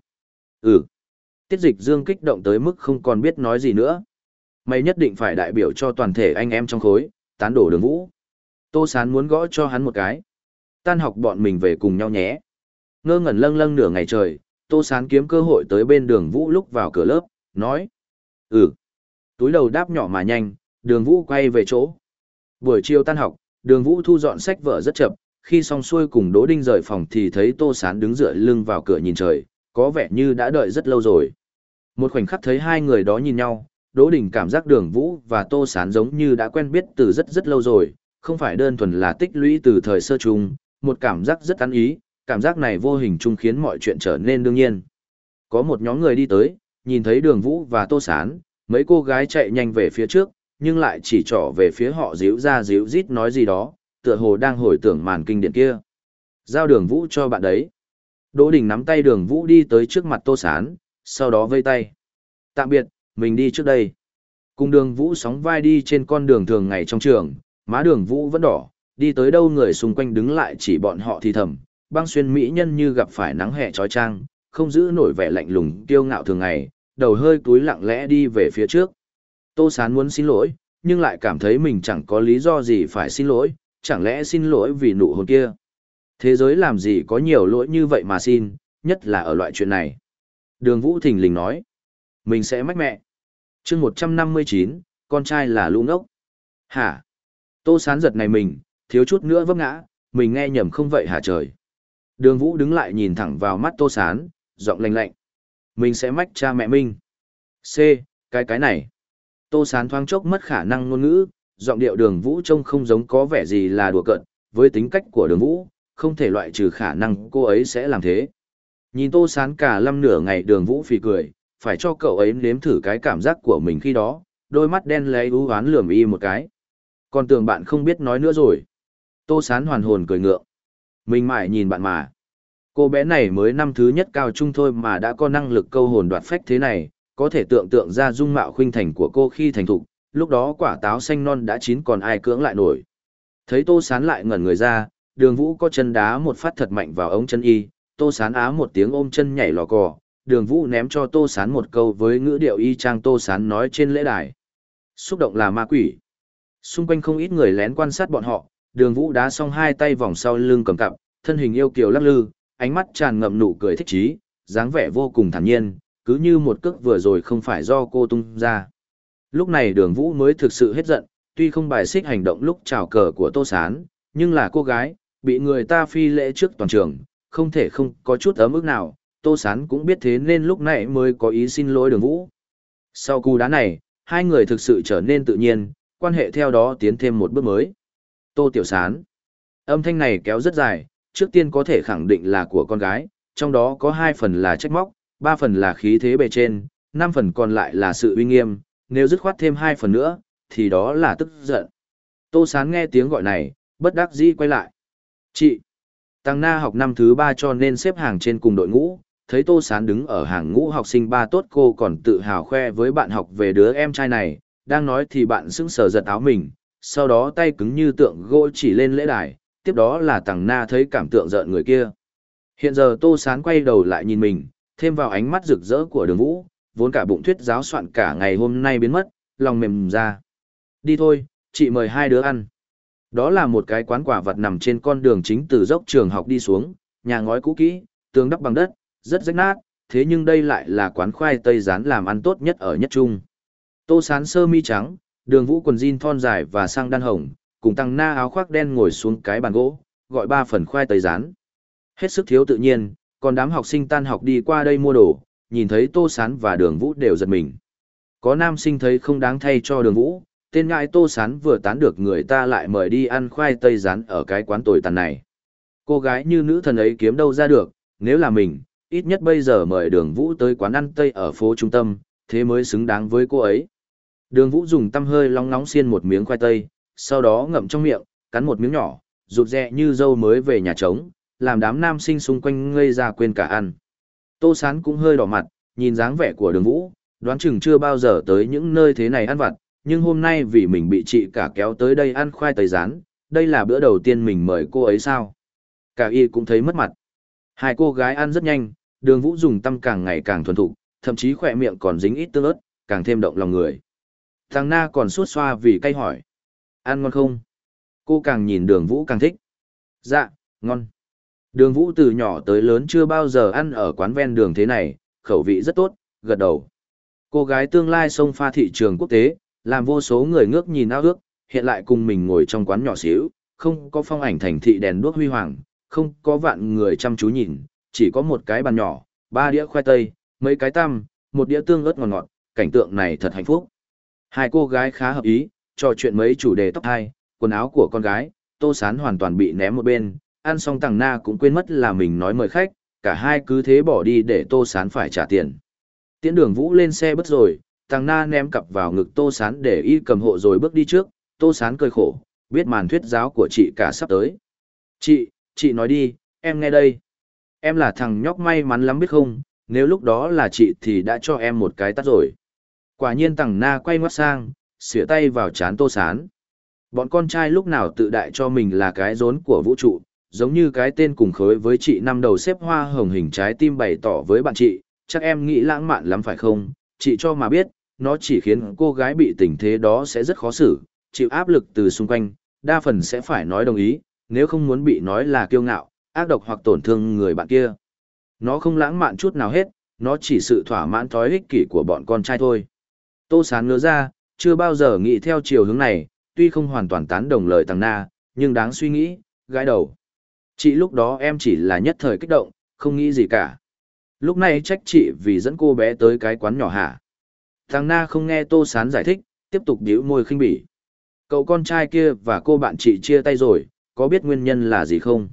Ừ. Tiết dịch dương kích động tới mức không còn biết nói gì nữa. Mày nhất định phải đại biểu cho toàn thể anh em trong khối, tán đổ đường vũ. Tô Sán muốn gõ cho hắn một cái. Tan học bọn mình về cùng nhau nhé. Ngơ ngẩn lâng lâng nửa ngày trời, Tô Sán kiếm cơ hội tới bên đường vũ lúc vào cửa lớp, nói. Ừ. Túi đầu đáp nhỏ mà nhanh, đường vũ quay về chỗ. Buổi chiều tan học, đường vũ thu dọn sách vở rất chậm, khi xong xuôi cùng Đỗ Đinh rời phòng thì thấy Tô Sán đứng dựa lưng vào cửa nhìn trời, có vẻ như đã đợi rất lâu rồi. Một khoảnh khắc thấy hai người đó nhìn nhau, Đỗ Đình cảm giác đường vũ và Tô Sán giống như đã quen biết từ rất rất lâu rồi, không phải đơn thuần là tích lũy từ thời sơ chung, một cảm giác rất ăn ý, cảm giác này vô hình chung khiến mọi chuyện trở nên đương nhiên. Có một nhóm người đi tới, nhìn thấy đường vũ và Tô Sán, mấy cô gái chạy nhanh về phía trước, nhưng lại chỉ trỏ về phía họ díu ra díu rít nói gì đó, tựa hồ đang hồi tưởng màn kinh điển kia. Giao đường vũ cho bạn đấy. Đỗ Đình nắm tay đường vũ đi tới trước mặt Tô Sán, sau đó vây tay. Tạm biệt, mình đi trước đây. Cùng đường vũ sóng vai đi trên con đường thường ngày trong trường, má đường vũ vẫn đỏ, đi tới đâu người xung quanh đứng lại chỉ bọn họ thì thầm, băng xuyên mỹ nhân như gặp phải nắng hè trói trang, không giữ nổi vẻ lạnh lùng kiêu ngạo thường ngày, đầu hơi túi lặng lẽ đi về phía trước. Tô Sán muốn xin lỗi, nhưng lại cảm thấy mình chẳng có lý do gì phải xin lỗi, chẳng lẽ xin lỗi vì nụ hôn kia. Thế giới làm gì có nhiều lỗi như vậy mà xin, nhất là ở loại chuyện này. Đường Vũ Thình Lình nói, mình sẽ mách mẹ. chương 159, con trai là lũ ngốc. Hả? Tô Sán giật này mình, thiếu chút nữa vấp ngã, mình nghe nhầm không vậy hả trời. Đường Vũ đứng lại nhìn thẳng vào mắt Tô Sán, giọng lạnh lạnh. Mình sẽ mách cha mẹ mình. C, cái cái này. Tô Sán thoáng chốc mất khả năng ngôn ngữ, giọng điệu đường Vũ trông không giống có vẻ gì là đùa cợt, với tính cách của đường Vũ, không thể loại trừ khả năng cô ấy sẽ làm thế. Nhìn Tô Sán cả lâm nửa ngày đường Vũ phì cười, phải cho cậu ấy nếm thử cái cảm giác của mình khi đó, đôi mắt đen lấy ú hoán lườm y một cái. Còn tưởng bạn không biết nói nữa rồi. Tô Sán hoàn hồn cười ngượng. Mình mãi nhìn bạn mà. Cô bé này mới năm thứ nhất cao trung thôi mà đã có năng lực câu hồn đoạt phách thế này, có thể tưởng tượng ra dung mạo khuynh thành của cô khi thành thục, lúc đó quả táo xanh non đã chín còn ai cưỡng lại nổi. Thấy Tô Sán lại ngẩn người ra, đường vũ có chân đá một phát thật mạnh vào ống chân y, Tô Sán á một tiếng ôm chân nhảy lò cò, đường vũ ném cho Tô Sán một câu với ngữ điệu y chang Tô Sán nói trên lễ đài. Xúc động là ma quỷ. Xung quanh không ít người lén quan sát bọn họ, đường vũ đá xong hai tay vòng sau lưng cầm cặp, thân hình yêu kiều lắc lư, ánh mắt tràn ngậm nụ cười thích chí, dáng vẻ vô cùng thản nhiên, cứ như một cước vừa rồi không phải do cô tung ra. Lúc này đường vũ mới thực sự hết giận, tuy không bài xích hành động lúc chào cờ của Tô Sán, nhưng là cô gái, bị người ta phi lễ trước toàn trường, không thể không có chút ấm ức nào, Tô Sán cũng biết thế nên lúc này mới có ý xin lỗi đường vũ. Sau cú đá này, hai người thực sự trở nên tự nhiên, quan hệ theo đó tiến thêm một bước mới. Tô Tiểu Sán. Âm thanh này kéo rất dài, trước tiên có thể khẳng định là của con gái, trong đó có hai phần là trách móc, ba phần là khí thế bề trên, năm phần còn lại là sự uy nghiêm, nếu dứt khoát thêm hai phần nữa, thì đó là tức giận. Tô Sán nghe tiếng gọi này, bất đắc dĩ quay lại. Chị, Tăng Na học năm thứ ba cho nên xếp hàng trên cùng đội ngũ, thấy Tô Sán đứng ở hàng ngũ học sinh ba tốt cô còn tự hào khoe với bạn học về đứa em trai này, đang nói thì bạn sững sờ giật áo mình, sau đó tay cứng như tượng gỗ chỉ lên lễ đài, tiếp đó là Tằng Na thấy cảm tượng giận người kia. Hiện giờ Tô Sán quay đầu lại nhìn mình, thêm vào ánh mắt rực rỡ của đường vũ, vốn cả bụng thuyết giáo soạn cả ngày hôm nay biến mất, lòng mềm ra. Đi thôi, chị mời hai đứa ăn. Đó là một cái quán quả vật nằm trên con đường chính từ dốc trường học đi xuống, nhà ngói cũ kỹ, tường đắp bằng đất, rất rách nát, thế nhưng đây lại là quán khoai tây rán làm ăn tốt nhất ở nhất trung. Tô sán sơ mi trắng, đường vũ quần jean thon dài và sang đan hồng, cùng tăng na áo khoác đen ngồi xuống cái bàn gỗ, gọi ba phần khoai tây rán. Hết sức thiếu tự nhiên, còn đám học sinh tan học đi qua đây mua đồ, nhìn thấy tô sán và đường vũ đều giật mình. Có nam sinh thấy không đáng thay cho đường vũ, tên ngại tô sán vừa tán được người ta lại mời đi ăn khoai tây rán ở cái quán tồi tàn này. Cô gái như nữ thần ấy kiếm đâu ra được, nếu là mình, ít nhất bây giờ mời đường vũ tới quán ăn tây ở phố trung tâm, thế mới xứng đáng với cô ấy. Đường vũ dùng tăm hơi long nóng xiên một miếng khoai tây, sau đó ngậm trong miệng, cắn một miếng nhỏ, rụt rẹ như dâu mới về nhà trống, làm đám nam sinh xung quanh ngây ra quên cả ăn. Tô sán cũng hơi đỏ mặt, nhìn dáng vẻ của đường vũ, đoán chừng chưa bao giờ tới những nơi thế này ăn vặt, nhưng hôm nay vì mình bị chị cả kéo tới đây ăn khoai tây rán, đây là bữa đầu tiên mình mời cô ấy sao. Cả y cũng thấy mất mặt. Hai cô gái ăn rất nhanh, đường vũ dùng tâm càng ngày càng thuần thục, thậm chí khỏe miệng còn dính ít tương ớt, càng thêm động lòng người. Thằng Na còn suốt xoa vì cay hỏi. Ăn ngon không? Cô càng nhìn đường vũ càng thích. Dạ, ngon. Đường vũ từ nhỏ tới lớn chưa bao giờ ăn ở quán ven đường thế này, khẩu vị rất tốt, gật đầu. Cô gái tương lai sông pha thị trường quốc tế, làm vô số người ngước nhìn ao ước, hiện lại cùng mình ngồi trong quán nhỏ xíu, không có phong ảnh thành thị đèn đuốc huy hoàng, không có vạn người chăm chú nhìn, chỉ có một cái bàn nhỏ, ba đĩa khoai tây, mấy cái tăm, một đĩa tương ớt ngọt ngọt, cảnh tượng này thật hạnh phúc. Hai cô gái khá hợp ý, trò chuyện mấy chủ đề tóc hai, quần áo của con gái, tô sán hoàn toàn bị ném một bên, ăn xong tàng na cũng quên mất là mình nói mời khách, cả hai cứ thế bỏ đi để tô sán phải trả tiền. Tiễn đường vũ lên xe bất rồi, tàng na ném cặp vào ngực tô sán để y cầm hộ rồi bước đi trước, tô sán cười khổ, biết màn thuyết giáo của chị cả sắp tới. Chị, chị nói đi, em nghe đây. Em là thằng nhóc may mắn lắm biết không, nếu lúc đó là chị thì đã cho em một cái tắt rồi. Quả nhiên Tằng na quay ngoắt sang, xỉa tay vào chán tô sán. Bọn con trai lúc nào tự đại cho mình là cái rốn của vũ trụ, giống như cái tên cùng khối với chị năm đầu xếp hoa hồng hình trái tim bày tỏ với bạn chị, chắc em nghĩ lãng mạn lắm phải không, chị cho mà biết, nó chỉ khiến cô gái bị tình thế đó sẽ rất khó xử, chịu áp lực từ xung quanh, đa phần sẽ phải nói đồng ý, nếu không muốn bị nói là kiêu ngạo, ác độc hoặc tổn thương người bạn kia. Nó không lãng mạn chút nào hết, nó chỉ sự thỏa mãn thói ích kỷ của bọn con trai thôi. Tô Sán ngớ ra, chưa bao giờ nghĩ theo chiều hướng này, tuy không hoàn toàn tán đồng lời Tăng Na, nhưng đáng suy nghĩ, gãi đầu. Chị lúc đó em chỉ là nhất thời kích động, không nghĩ gì cả. Lúc này trách chị vì dẫn cô bé tới cái quán nhỏ hả. Thằng Na không nghe Tô Sán giải thích, tiếp tục điếu môi khinh bỉ. Cậu con trai kia và cô bạn chị chia tay rồi, có biết nguyên nhân là gì không?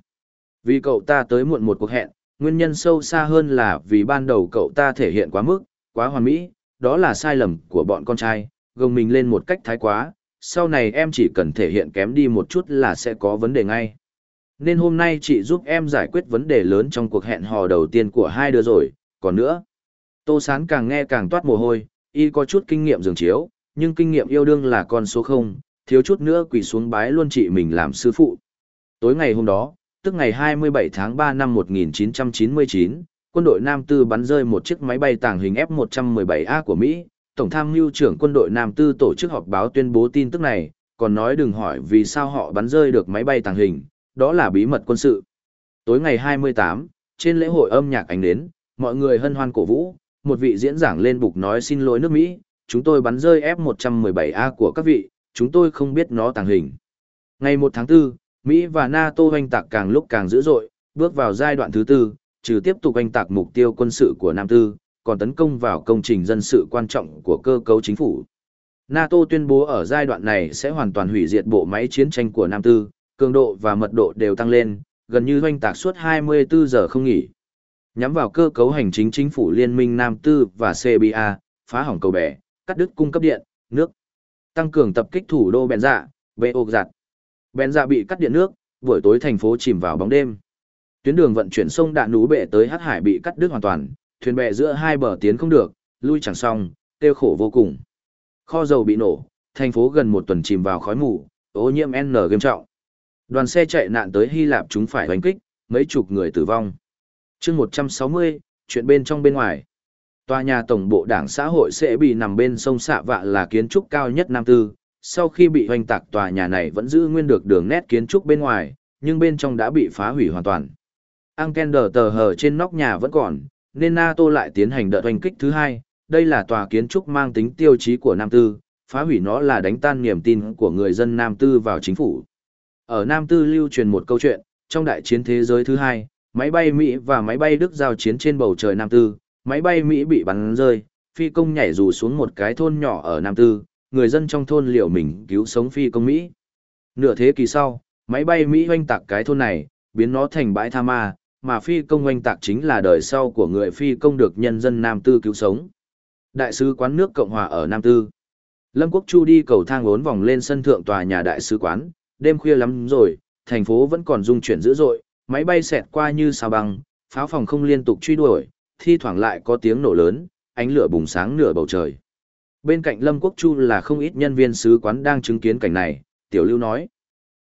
Vì cậu ta tới muộn một cuộc hẹn, nguyên nhân sâu xa hơn là vì ban đầu cậu ta thể hiện quá mức, quá hoàn mỹ, đó là sai lầm của bọn con trai, gồng mình lên một cách thái quá, sau này em chỉ cần thể hiện kém đi một chút là sẽ có vấn đề ngay. Nên hôm nay chị giúp em giải quyết vấn đề lớn trong cuộc hẹn hò đầu tiên của hai đứa rồi, còn nữa. Tô Sán càng nghe càng toát mồ hôi, y có chút kinh nghiệm dường chiếu, nhưng kinh nghiệm yêu đương là con số không, thiếu chút nữa quỳ xuống bái luôn chị mình làm sư phụ. Tối ngày hôm đó, tức ngày 27 tháng 3 năm 1999, quân đội Nam Tư bắn rơi một chiếc máy bay tàng hình F-117A của Mỹ. Tổng tham mưu trưởng quân đội Nam Tư tổ chức họp báo tuyên bố tin tức này, còn nói đừng hỏi vì sao họ bắn rơi được máy bay tàng hình, đó là bí mật quân sự. Tối ngày 28, trên lễ hội âm nhạc ánh đến, mọi người hân hoan cổ vũ, một vị diễn giảng lên bục nói xin lỗi nước Mỹ, chúng tôi bắn rơi F-117A của các vị, chúng tôi không biết nó tàng hình. Ngày 1 tháng 4, Mỹ và NATO hoành tạc càng lúc càng dữ dội, bước vào giai đoạn thứ tư, trừ tiếp tục oanh tạc mục tiêu quân sự của Nam Tư, còn tấn công vào công trình dân sự quan trọng của cơ cấu chính phủ. NATO tuyên bố ở giai đoạn này sẽ hoàn toàn hủy diệt bộ máy chiến tranh của Nam Tư, cường độ và mật độ đều tăng lên, gần như hoành tạc suốt 24 giờ không nghỉ. Nhắm vào cơ cấu hành chính chính phủ Liên minh Nam Tư và CBA, phá hỏng cầu bè, cắt đứt cung cấp điện, nước. Tăng cường tập kích thủ đô bèn dạ, bệ giặt. Bèn Dạ bị cắt điện nước, buổi tối thành phố chìm vào bóng đêm. Tuyến đường vận chuyển sông Đạn Nú bệ tới Hắc Hải bị cắt đứt hoàn toàn, thuyền bè giữa hai bờ tiến không được, lui chẳng xong, tiêu khổ vô cùng. Kho dầu bị nổ, thành phố gần một tuần chìm vào khói mù, ô nhiễm N nghiêm trọng. Đoàn xe chạy nạn tới Hy Lạp chúng phải đánh kích, mấy chục người tử vong. chương 160, chuyện bên trong bên ngoài. Tòa nhà tổng bộ đảng xã hội sẽ bị nằm bên sông xạ Vạ là kiến trúc cao nhất Nam Tư. Sau khi bị hoành tạc tòa nhà này vẫn giữ nguyên được đường nét kiến trúc bên ngoài, nhưng bên trong đã bị phá hủy hoàn toàn. Anken đờ tờ hờ trên nóc nhà vẫn còn, nên NATO lại tiến hành đợt hoành kích thứ hai. Đây là tòa kiến trúc mang tính tiêu chí của Nam Tư, phá hủy nó là đánh tan niềm tin của người dân Nam Tư vào chính phủ. Ở Nam Tư lưu truyền một câu chuyện, trong đại chiến thế giới thứ hai, máy bay Mỹ và máy bay Đức giao chiến trên bầu trời Nam Tư, máy bay Mỹ bị bắn rơi, phi công nhảy dù xuống một cái thôn nhỏ ở Nam Tư, người dân trong thôn liều mình cứu sống phi công Mỹ. Nửa thế kỷ sau, máy bay Mỹ hoanh tạc cái thôn này, biến nó thành bãi tha ma, mà phi công oanh tạc chính là đời sau của người phi công được nhân dân Nam Tư cứu sống. Đại sứ quán nước Cộng hòa ở Nam Tư. Lâm Quốc Chu đi cầu thang bốn vòng lên sân thượng tòa nhà đại sứ quán, đêm khuya lắm rồi, thành phố vẫn còn rung chuyển dữ dội, máy bay xẹt qua như sao băng, pháo phòng không liên tục truy đuổi, thi thoảng lại có tiếng nổ lớn, ánh lửa bùng sáng nửa bầu trời. Bên cạnh Lâm Quốc Chu là không ít nhân viên sứ quán đang chứng kiến cảnh này, Tiểu Lưu nói.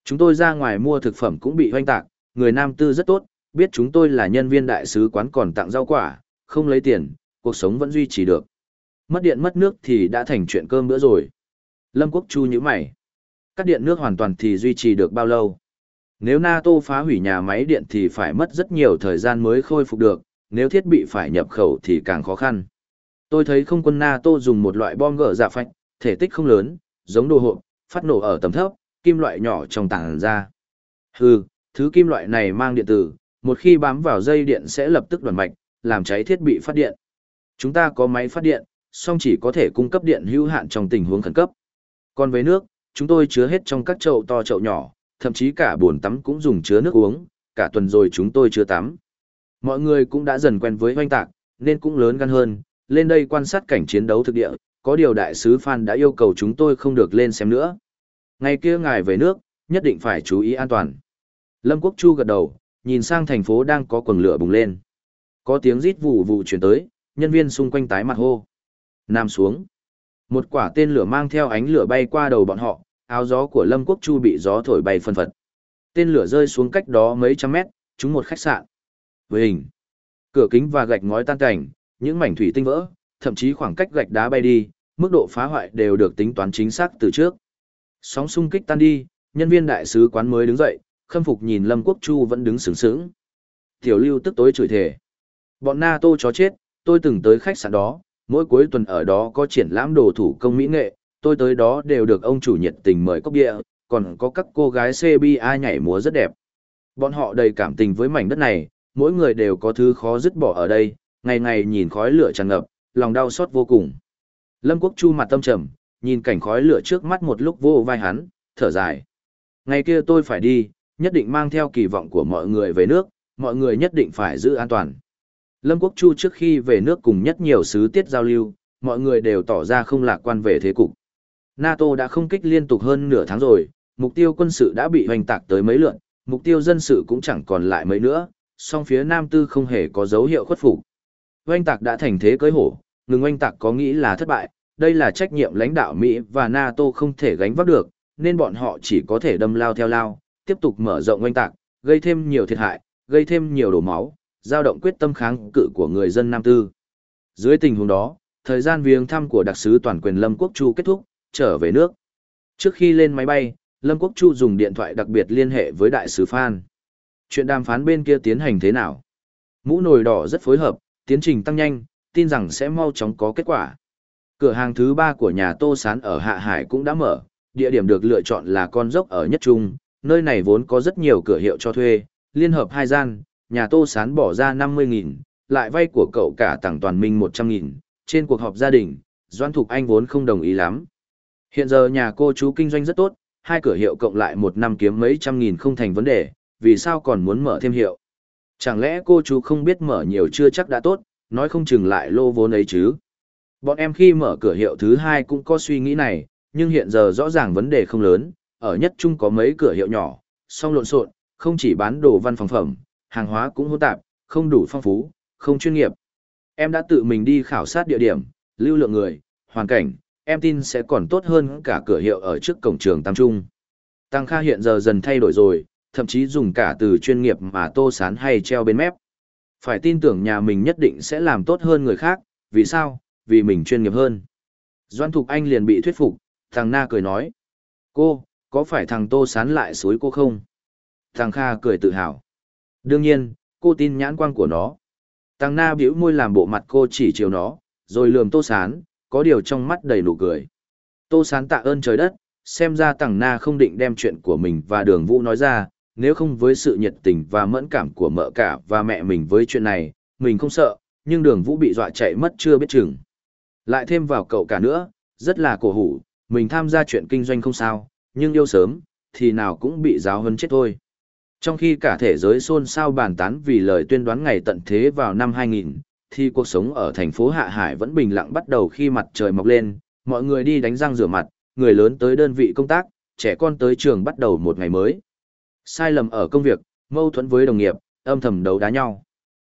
Chúng tôi ra ngoài mua thực phẩm cũng bị hoanh tạc, người Nam Tư rất tốt, biết chúng tôi là nhân viên đại sứ quán còn tặng rau quả, không lấy tiền, cuộc sống vẫn duy trì được. Mất điện mất nước thì đã thành chuyện cơm bữa rồi. Lâm Quốc Chu như mày. Cắt điện nước hoàn toàn thì duy trì được bao lâu? Nếu NATO phá hủy nhà máy điện thì phải mất rất nhiều thời gian mới khôi phục được, nếu thiết bị phải nhập khẩu thì càng khó khăn. Tôi thấy không quân NATO dùng một loại bom gỡ giả dạ phạch, thể tích không lớn, giống đồ hộp, phát nổ ở tầm thấp, kim loại nhỏ trong tảng ra. Hừ, thứ kim loại này mang điện tử, một khi bám vào dây điện sẽ lập tức đoàn mạch, làm cháy thiết bị phát điện. Chúng ta có máy phát điện, song chỉ có thể cung cấp điện hữu hạn trong tình huống khẩn cấp. Còn với nước, chúng tôi chứa hết trong các chậu to chậu nhỏ, thậm chí cả bồn tắm cũng dùng chứa nước uống, cả tuần rồi chúng tôi chứa tắm. Mọi người cũng đã dần quen với hoanh tạc, nên cũng lớn gan hơn, lên đây quan sát cảnh chiến đấu thực địa, có điều đại sứ Phan đã yêu cầu chúng tôi không được lên xem nữa. Ngày kia ngài về nước, nhất định phải chú ý an toàn. Lâm Quốc Chu gật đầu, nhìn sang thành phố đang có quần lửa bùng lên. Có tiếng rít vụ vụ chuyển tới, nhân viên xung quanh tái mặt hô. Nam xuống. Một quả tên lửa mang theo ánh lửa bay qua đầu bọn họ, áo gió của Lâm Quốc Chu bị gió thổi bay phân phật. Tên lửa rơi xuống cách đó mấy trăm mét, trúng một khách sạn. Với hình, cửa kính và gạch ngói tan cảnh, những mảnh thủy tinh vỡ, thậm chí khoảng cách gạch đá bay đi, mức độ phá hoại đều được tính toán chính xác từ trước. Sóng xung kích tan đi, nhân viên đại sứ quán mới đứng dậy, khâm phục nhìn Lâm Quốc Chu vẫn đứng sướng sướng. Tiểu Lưu tức tối chửi thề. Bọn Na Tô chó chết, tôi từng tới khách sạn đó, mỗi cuối tuần ở đó có triển lãm đồ thủ công mỹ nghệ, tôi tới đó đều được ông chủ nhiệt tình mời cốc bia, còn có các cô gái CBA nhảy múa rất đẹp. Bọn họ đầy cảm tình với mảnh đất này, mỗi người đều có thứ khó dứt bỏ ở đây, ngày ngày nhìn khói lửa tràn ngập, lòng đau xót vô cùng. Lâm Quốc Chu mặt tâm trầm, nhìn cảnh khói lửa trước mắt một lúc vô vai hắn, thở dài. Ngày kia tôi phải đi, nhất định mang theo kỳ vọng của mọi người về nước, mọi người nhất định phải giữ an toàn. Lâm Quốc Chu trước khi về nước cùng nhất nhiều sứ tiết giao lưu, mọi người đều tỏ ra không lạc quan về thế cục. NATO đã không kích liên tục hơn nửa tháng rồi, mục tiêu quân sự đã bị hoành tạc tới mấy lượn, mục tiêu dân sự cũng chẳng còn lại mấy nữa, song phía Nam Tư không hề có dấu hiệu khuất phục. Hoành tạc đã thành thế cưới hổ, ngừng hoành tạc có nghĩ là thất bại, đây là trách nhiệm lãnh đạo Mỹ và NATO không thể gánh vác được, nên bọn họ chỉ có thể đâm lao theo lao, tiếp tục mở rộng oanh tạc, gây thêm nhiều thiệt hại, gây thêm nhiều đổ máu, giao động quyết tâm kháng cự của người dân Nam Tư. Dưới tình huống đó, thời gian viếng thăm của đặc sứ toàn quyền Lâm Quốc Chu kết thúc, trở về nước. Trước khi lên máy bay, Lâm Quốc Chu dùng điện thoại đặc biệt liên hệ với đại sứ Phan. Chuyện đàm phán bên kia tiến hành thế nào? Mũ nồi đỏ rất phối hợp, tiến trình tăng nhanh, tin rằng sẽ mau chóng có kết quả. Cửa hàng thứ ba của nhà Tô Sán ở Hạ Hải cũng đã mở, địa điểm được lựa chọn là con dốc ở Nhất Trung, nơi này vốn có rất nhiều cửa hiệu cho thuê, liên hợp hai gian, nhà Tô Sán bỏ ra 50.000, lại vay của cậu cả tặng toàn minh 100.000, trên cuộc họp gia đình, Doan Thục Anh vốn không đồng ý lắm. Hiện giờ nhà cô chú kinh doanh rất tốt, hai cửa hiệu cộng lại một năm kiếm mấy trăm nghìn không thành vấn đề, vì sao còn muốn mở thêm hiệu? Chẳng lẽ cô chú không biết mở nhiều chưa chắc đã tốt, nói không chừng lại lô vốn ấy chứ? Bọn em khi mở cửa hiệu thứ hai cũng có suy nghĩ này, nhưng hiện giờ rõ ràng vấn đề không lớn, ở nhất trung có mấy cửa hiệu nhỏ, song lộn xộn, không chỉ bán đồ văn phòng phẩm, hàng hóa cũng hỗn tạp, không đủ phong phú, không chuyên nghiệp. Em đã tự mình đi khảo sát địa điểm, lưu lượng người, hoàn cảnh, em tin sẽ còn tốt hơn cả cửa hiệu ở trước cổng trường Tam Trung. Tăng Kha hiện giờ dần thay đổi rồi, thậm chí dùng cả từ chuyên nghiệp mà tô sán hay treo bên mép. Phải tin tưởng nhà mình nhất định sẽ làm tốt hơn người khác, vì sao? Vì mình chuyên nghiệp hơn. Doan Thục Anh liền bị thuyết phục, thằng Na cười nói. Cô, có phải thằng Tô Sán lại suối cô không? Thằng Kha cười tự hào. Đương nhiên, cô tin nhãn quan của nó. Thằng Na biểu môi làm bộ mặt cô chỉ chiều nó, rồi lườm Tô Sán, có điều trong mắt đầy nụ cười. Tô Sán tạ ơn trời đất, xem ra thằng Na không định đem chuyện của mình và đường vũ nói ra, nếu không với sự nhiệt tình và mẫn cảm của mợ cả và mẹ mình với chuyện này, mình không sợ, nhưng đường vũ bị dọa chạy mất chưa biết chừng. Lại thêm vào cậu cả nữa, rất là cổ hủ, mình tham gia chuyện kinh doanh không sao, nhưng yêu sớm, thì nào cũng bị giáo hấn chết thôi. Trong khi cả thế giới xôn xao bàn tán vì lời tuyên đoán ngày tận thế vào năm 2000, thì cuộc sống ở thành phố Hạ Hải vẫn bình lặng bắt đầu khi mặt trời mọc lên, mọi người đi đánh răng rửa mặt, người lớn tới đơn vị công tác, trẻ con tới trường bắt đầu một ngày mới. Sai lầm ở công việc, mâu thuẫn với đồng nghiệp, âm thầm đấu đá nhau.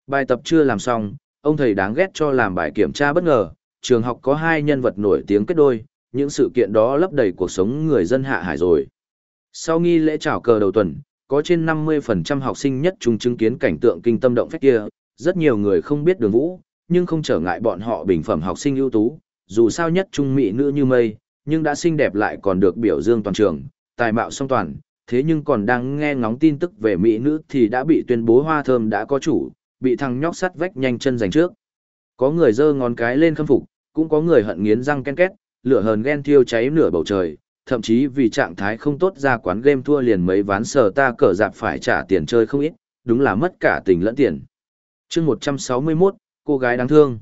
Bài tập chưa làm xong, ông thầy đáng ghét cho làm bài kiểm tra bất ngờ, trường học có hai nhân vật nổi tiếng kết đôi, những sự kiện đó lấp đầy cuộc sống người dân hạ hải rồi. Sau nghi lễ chào cờ đầu tuần, có trên 50% học sinh nhất trung chứng kiến cảnh tượng kinh tâm động phách kia, rất nhiều người không biết đường vũ, nhưng không trở ngại bọn họ bình phẩm học sinh ưu tú, dù sao nhất trung mỹ nữ như mây, nhưng đã xinh đẹp lại còn được biểu dương toàn trường, tài mạo song toàn, thế nhưng còn đang nghe ngóng tin tức về mỹ nữ thì đã bị tuyên bố hoa thơm đã có chủ, bị thằng nhóc sắt vách nhanh chân giành trước. Có người giơ ngón cái lên khâm phục, cũng có người hận nghiến răng ken két, lửa hờn ghen thiêu cháy nửa bầu trời, thậm chí vì trạng thái không tốt ra quán game thua liền mấy ván sờ ta cờ dạp phải trả tiền chơi không ít, đúng là mất cả tình lẫn tiền. chương 161, cô gái đáng thương.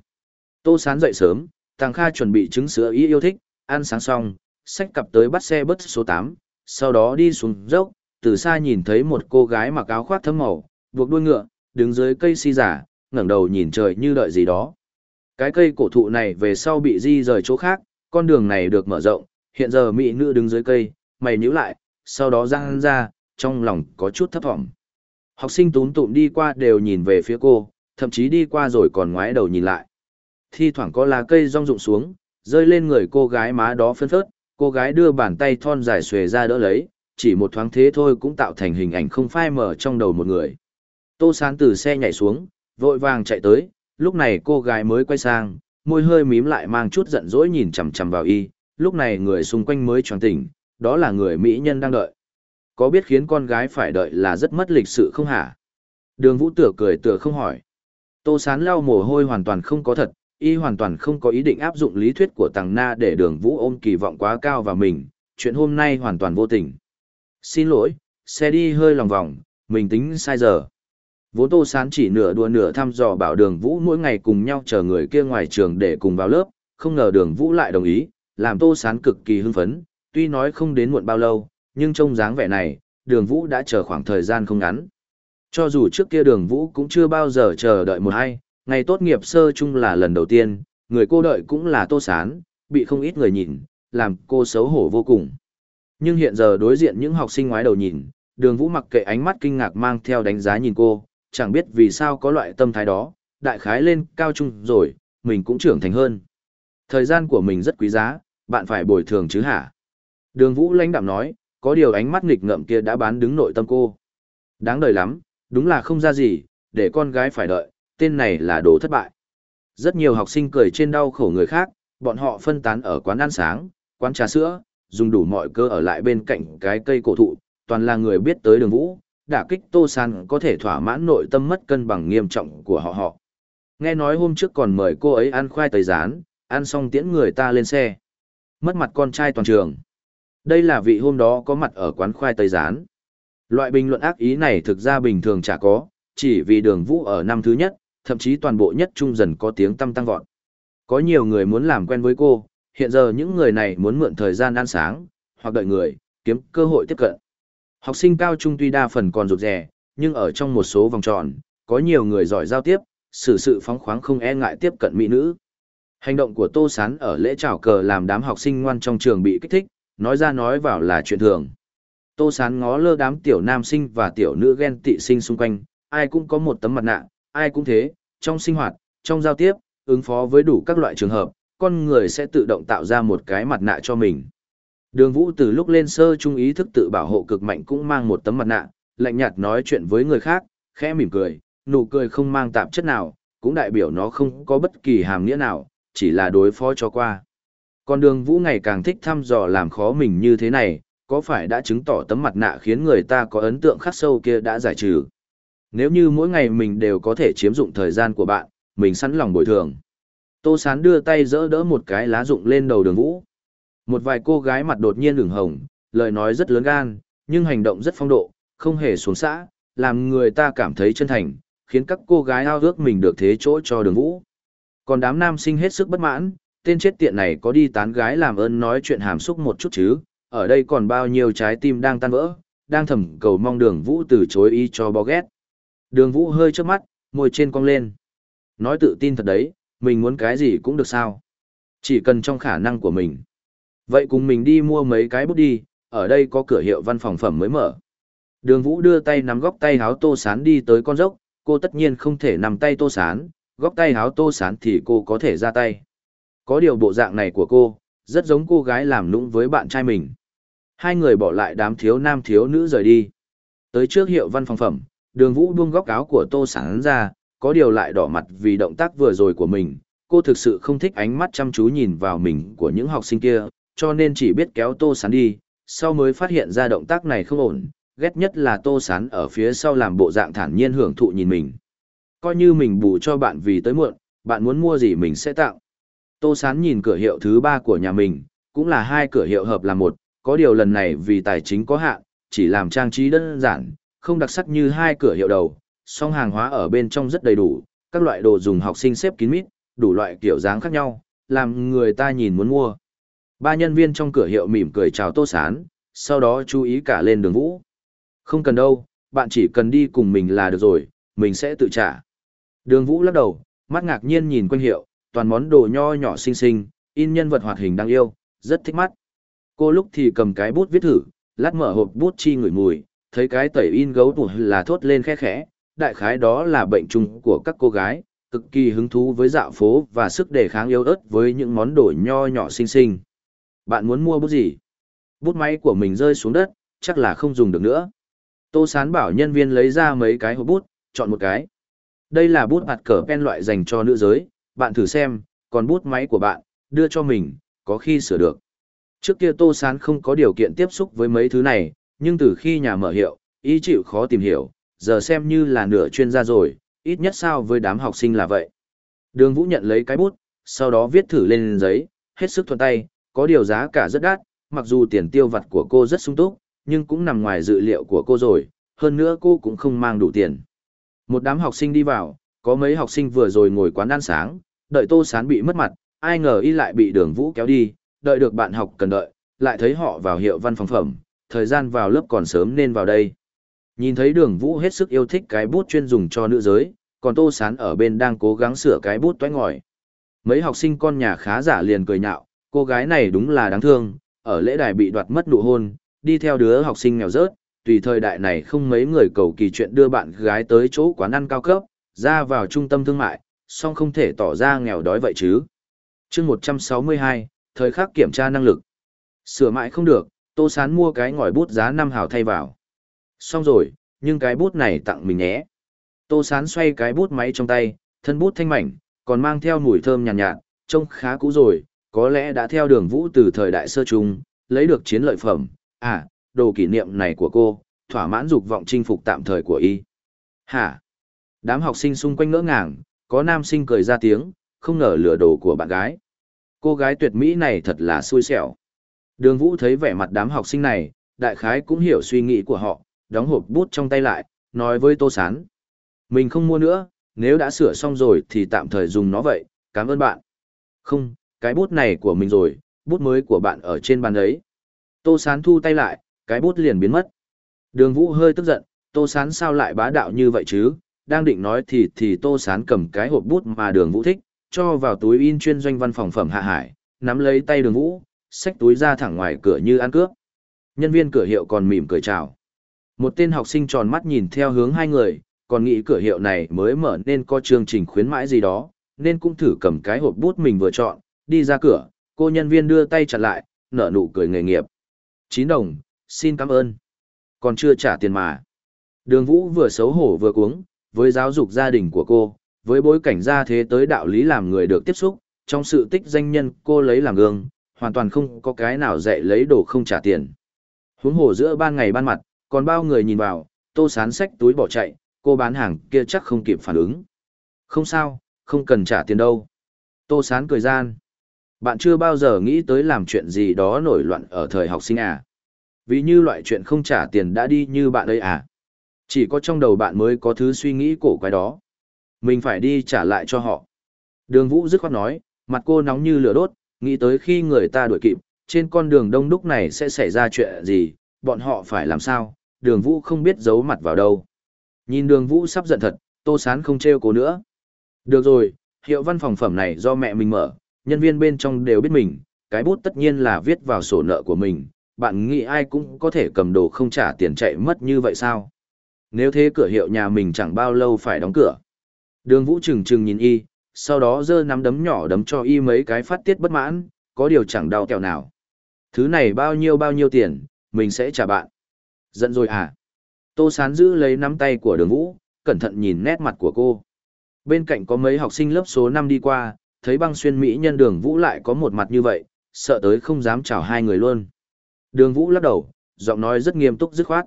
Tô sán dậy sớm, Tàng Kha chuẩn bị trứng sữa ý yêu thích, ăn sáng xong, xách cặp tới bắt xe bus số 8, sau đó đi xuống dốc, từ xa nhìn thấy một cô gái mặc áo khoác thấm màu, buộc đuôi ngựa, đứng dưới cây si giả, ngẩng đầu nhìn trời như đợi gì đó. Cái cây cổ thụ này về sau bị di rời chỗ khác, con đường này được mở rộng, hiện giờ mỹ nữ đứng dưới cây, mày nhíu lại, sau đó răng ra, trong lòng có chút thấp vọng. Học sinh tún tụm đi qua đều nhìn về phía cô, thậm chí đi qua rồi còn ngoái đầu nhìn lại. Thi thoảng có lá cây rong rụng xuống, rơi lên người cô gái má đó phân phớt, cô gái đưa bàn tay thon dài xuề ra đỡ lấy, chỉ một thoáng thế thôi cũng tạo thành hình ảnh không phai mờ trong đầu một người. Tô Sán từ xe nhảy xuống, vội vàng chạy tới, lúc này cô gái mới quay sang, môi hơi mím lại mang chút giận dỗi nhìn chằm chằm vào y, lúc này người xung quanh mới choáng tỉnh, đó là người mỹ nhân đang đợi. Có biết khiến con gái phải đợi là rất mất lịch sự không hả? Đường Vũ Tựa cười tựa không hỏi. Tô Sán lau mồ hôi hoàn toàn không có thật, y hoàn toàn không có ý định áp dụng lý thuyết của Tằng Na để Đường Vũ ôm kỳ vọng quá cao vào mình, chuyện hôm nay hoàn toàn vô tình. Xin lỗi, xe đi hơi lòng vòng, mình tính sai giờ. Vốn Tô Sán chỉ nửa đùa nửa thăm dò bảo đường Vũ mỗi ngày cùng nhau chờ người kia ngoài trường để cùng vào lớp, không ngờ đường Vũ lại đồng ý, làm Tô Sán cực kỳ hưng phấn, tuy nói không đến muộn bao lâu, nhưng trông dáng vẻ này, đường Vũ đã chờ khoảng thời gian không ngắn. Cho dù trước kia đường Vũ cũng chưa bao giờ chờ đợi một hay, ngày tốt nghiệp sơ chung là lần đầu tiên, người cô đợi cũng là Tô Sán, bị không ít người nhìn, làm cô xấu hổ vô cùng. Nhưng hiện giờ đối diện những học sinh ngoái đầu nhìn, đường Vũ mặc kệ ánh mắt kinh ngạc mang theo đánh giá nhìn cô, chẳng biết vì sao có loại tâm thái đó, đại khái lên cao trung rồi, mình cũng trưởng thành hơn. Thời gian của mình rất quý giá, bạn phải bồi thường chứ hả? Đường Vũ lãnh đạm nói, có điều ánh mắt nghịch ngợm kia đã bán đứng nội tâm cô. Đáng đời lắm, đúng là không ra gì, để con gái phải đợi, tên này là đồ thất bại. Rất nhiều học sinh cười trên đau khổ người khác, bọn họ phân tán ở quán ăn sáng, quán trà sữa, dùng đủ mọi cơ ở lại bên cạnh cái cây cổ thụ, toàn là người biết tới đường Vũ, đả kích Tô San có thể thỏa mãn nội tâm mất cân bằng nghiêm trọng của họ họ. Nghe nói hôm trước còn mời cô ấy ăn khoai tây rán, ăn xong tiễn người ta lên xe. Mất mặt con trai toàn trường. Đây là vị hôm đó có mặt ở quán khoai tây rán. Loại bình luận ác ý này thực ra bình thường chả có, chỉ vì đường vũ ở năm thứ nhất, thậm chí toàn bộ nhất trung dần có tiếng tăng tăng vọt. Có nhiều người muốn làm quen với cô, hiện giờ những người này muốn mượn thời gian ăn sáng, hoặc đợi người, kiếm cơ hội tiếp cận. Học sinh cao trung tuy đa phần còn rụt rè, nhưng ở trong một số vòng tròn, có nhiều người giỏi giao tiếp, xử sự phóng khoáng không e ngại tiếp cận mỹ nữ. Hành động của Tô Sán ở lễ chào cờ làm đám học sinh ngoan trong trường bị kích thích, nói ra nói vào là chuyện thường. Tô Sán ngó lơ đám tiểu nam sinh và tiểu nữ ghen tị sinh xung quanh, ai cũng có một tấm mặt nạ, ai cũng thế, trong sinh hoạt, trong giao tiếp, ứng phó với đủ các loại trường hợp, con người sẽ tự động tạo ra một cái mặt nạ cho mình. Đường Vũ từ lúc lên sơ trung ý thức tự bảo hộ cực mạnh cũng mang một tấm mặt nạ, lạnh nhạt nói chuyện với người khác, khẽ mỉm cười, nụ cười không mang tạp chất nào, cũng đại biểu nó không có bất kỳ hàm nghĩa nào, chỉ là đối phó cho qua. Còn đường Vũ ngày càng thích thăm dò làm khó mình như thế này, có phải đã chứng tỏ tấm mặt nạ khiến người ta có ấn tượng khắc sâu kia đã giải trừ. Nếu như mỗi ngày mình đều có thể chiếm dụng thời gian của bạn, mình sẵn lòng bồi thường. Tô Sán đưa tay dỡ đỡ một cái lá rụng lên đầu đường Vũ. Một vài cô gái mặt đột nhiên ửng hồng, lời nói rất lớn gan, nhưng hành động rất phong độ, không hề xuống xã, làm người ta cảm thấy chân thành, khiến các cô gái ao ước mình được thế chỗ cho đường Vũ. Còn đám nam sinh hết sức bất mãn, tên chết tiện này có đi tán gái làm ơn nói chuyện hàm xúc một chút chứ, ở đây còn bao nhiêu trái tim đang tan vỡ, đang thầm cầu mong đường Vũ từ chối ý cho bó ghét. Đường Vũ hơi trước mắt, môi trên cong lên. Nói tự tin thật đấy, mình muốn cái gì cũng được sao. Chỉ cần trong khả năng của mình. Vậy cùng mình đi mua mấy cái bút đi, ở đây có cửa hiệu văn phòng phẩm mới mở. Đường Vũ đưa tay nắm góc tay háo tô sán đi tới con dốc, cô tất nhiên không thể nắm tay tô sán, góc tay háo tô sán thì cô có thể ra tay. Có điều bộ dạng này của cô, rất giống cô gái làm nũng với bạn trai mình. Hai người bỏ lại đám thiếu nam thiếu nữ rời đi. Tới trước hiệu văn phòng phẩm, đường vũ buông góc áo của tô sán ra, có điều lại đỏ mặt vì động tác vừa rồi của mình. Cô thực sự không thích ánh mắt chăm chú nhìn vào mình của những học sinh kia, cho nên chỉ biết kéo tô sán đi, sau mới phát hiện ra động tác này không ổn, ghét nhất là tô sán ở phía sau làm bộ dạng thản nhiên hưởng thụ nhìn mình. Coi như mình bù cho bạn vì tới muộn, bạn muốn mua gì mình sẽ tặng. Tô sán nhìn cửa hiệu thứ ba của nhà mình, cũng là hai cửa hiệu hợp là một, có điều lần này vì tài chính có hạn, chỉ làm trang trí đơn giản, không đặc sắc như hai cửa hiệu đầu, song hàng hóa ở bên trong rất đầy đủ, các loại đồ dùng học sinh xếp kín mít, đủ loại kiểu dáng khác nhau, làm người ta nhìn muốn mua. Ba nhân viên trong cửa hiệu mỉm cười chào Tô Sán, sau đó chú ý cả lên đường vũ. Không cần đâu, bạn chỉ cần đi cùng mình là được rồi, mình sẽ tự trả. Đường vũ lắc đầu, mắt ngạc nhiên nhìn quanh hiệu, toàn món đồ nho nhỏ xinh xinh, in nhân vật hoạt hình đáng yêu, rất thích mắt. Cô lúc thì cầm cái bút viết thử, lát mở hộp bút chi ngửi mùi, thấy cái tẩy in gấu tủ là thốt lên khẽ khẽ, đại khái đó là bệnh chung của các cô gái, cực kỳ hứng thú với dạo phố và sức đề kháng yếu ớt với những món đồ nho nhỏ xinh xinh. Bạn muốn mua bút gì? Bút máy của mình rơi xuống đất, chắc là không dùng được nữa. Tô Sán bảo nhân viên lấy ra mấy cái hộp bút, chọn một cái. Đây là bút mặt cờ pen loại dành cho nữ giới, bạn thử xem, còn bút máy của bạn, đưa cho mình, có khi sửa được. Trước kia Tô Sán không có điều kiện tiếp xúc với mấy thứ này, nhưng từ khi nhà mở hiệu, ý chịu khó tìm hiểu, giờ xem như là nửa chuyên gia rồi, ít nhất sao với đám học sinh là vậy. Đường Vũ nhận lấy cái bút, sau đó viết thử lên giấy, hết sức thuận tay, có điều giá cả rất đắt, mặc dù tiền tiêu vặt của cô rất sung túc, nhưng cũng nằm ngoài dự liệu của cô rồi, hơn nữa cô cũng không mang đủ tiền. Một đám học sinh đi vào, có mấy học sinh vừa rồi ngồi quán ăn sáng, đợi Tô Sán bị mất mặt, ai ngờ y lại bị đường vũ kéo đi, đợi được bạn học cần đợi, lại thấy họ vào hiệu văn phòng phẩm, thời gian vào lớp còn sớm nên vào đây. Nhìn thấy đường vũ hết sức yêu thích cái bút chuyên dùng cho nữ giới, còn Tô Sán ở bên đang cố gắng sửa cái bút toái ngòi. Mấy học sinh con nhà khá giả liền cười nhạo, cô gái này đúng là đáng thương, ở lễ đài bị đoạt mất nụ hôn, đi theo đứa học sinh nghèo rớt, tùy thời đại này không mấy người cầu kỳ chuyện đưa bạn gái tới chỗ quán ăn cao cấp, ra vào trung tâm thương mại, song không thể tỏ ra nghèo đói vậy chứ. chương 162, thời khắc kiểm tra năng lực. Sửa mãi không được, Tô Sán mua cái ngòi bút giá 5 hào thay vào. Xong rồi, nhưng cái bút này tặng mình nhé. Tô Sán xoay cái bút máy trong tay, thân bút thanh mảnh, còn mang theo mùi thơm nhàn nhạt, nhạt, trông khá cũ rồi, có lẽ đã theo đường vũ từ thời đại sơ trung, lấy được chiến lợi phẩm, à, đồ kỷ niệm này của cô, thỏa mãn dục vọng chinh phục tạm thời của y. Hả? Đám học sinh xung quanh ngỡ ngàng, có nam sinh cười ra tiếng, không ngờ lừa đồ của bạn gái. Cô gái tuyệt mỹ này thật là xui xẻo. Đường Vũ thấy vẻ mặt đám học sinh này, đại khái cũng hiểu suy nghĩ của họ, đóng hộp bút trong tay lại, nói với Tô Sán. Mình không mua nữa, nếu đã sửa xong rồi thì tạm thời dùng nó vậy, cảm ơn bạn. Không, cái bút này của mình rồi, bút mới của bạn ở trên bàn đấy. Tô Sán thu tay lại, cái bút liền biến mất. Đường Vũ hơi tức giận, Tô Sán sao lại bá đạo như vậy chứ? Đang định nói thì thì Tô Sán cầm cái hộp bút mà Đường Vũ thích, cho vào túi in chuyên doanh văn phòng phẩm hạ hải, nắm lấy tay Đường Vũ, xách túi ra thẳng ngoài cửa như ăn cướp. Nhân viên cửa hiệu còn mỉm cười chào. Một tên học sinh tròn mắt nhìn theo hướng hai người, còn nghĩ cửa hiệu này mới mở nên có chương trình khuyến mãi gì đó, nên cũng thử cầm cái hộp bút mình vừa chọn, đi ra cửa, cô nhân viên đưa tay chặn lại, nở nụ cười nghề nghiệp. Chín đồng, xin cảm ơn. Còn chưa trả tiền mà. Đường Vũ vừa xấu hổ vừa cuống, với giáo dục gia đình của cô, với bối cảnh gia thế tới đạo lý làm người được tiếp xúc, trong sự tích danh nhân cô lấy làm gương, hoàn toàn không có cái nào dạy lấy đồ không trả tiền. Huống hồ giữa ban ngày ban mặt, còn bao người nhìn vào, tô sán sách túi bỏ chạy, cô bán hàng kia chắc không kịp phản ứng. Không sao, không cần trả tiền đâu. Tô sán cười gian. Bạn chưa bao giờ nghĩ tới làm chuyện gì đó nổi loạn ở thời học sinh à? Vì như loại chuyện không trả tiền đã đi như bạn ấy à? Chỉ có trong đầu bạn mới có thứ suy nghĩ cổ quái đó. Mình phải đi trả lại cho họ. Đường Vũ dứt khoát nói, mặt cô nóng như lửa đốt, nghĩ tới khi người ta đuổi kịp, trên con đường đông đúc này sẽ xảy ra chuyện gì, bọn họ phải làm sao, đường Vũ không biết giấu mặt vào đâu. Nhìn đường Vũ sắp giận thật, Tô Sán không trêu cô nữa. Được rồi, hiệu văn phòng phẩm này do mẹ mình mở, nhân viên bên trong đều biết mình, cái bút tất nhiên là viết vào sổ nợ của mình, bạn nghĩ ai cũng có thể cầm đồ không trả tiền chạy mất như vậy sao? Nếu thế cửa hiệu nhà mình chẳng bao lâu phải đóng cửa. Đường Vũ trừng trừng nhìn y, sau đó giơ nắm đấm nhỏ đấm cho y mấy cái phát tiết bất mãn, có điều chẳng đau kẹo nào. Thứ này bao nhiêu bao nhiêu tiền, mình sẽ trả bạn. Giận rồi à? Tô Sán giữ lấy nắm tay của đường Vũ, cẩn thận nhìn nét mặt của cô. Bên cạnh có mấy học sinh lớp số 5 đi qua, thấy băng xuyên Mỹ nhân đường Vũ lại có một mặt như vậy, sợ tới không dám chào hai người luôn. Đường Vũ lắc đầu, giọng nói rất nghiêm túc dứt khoát.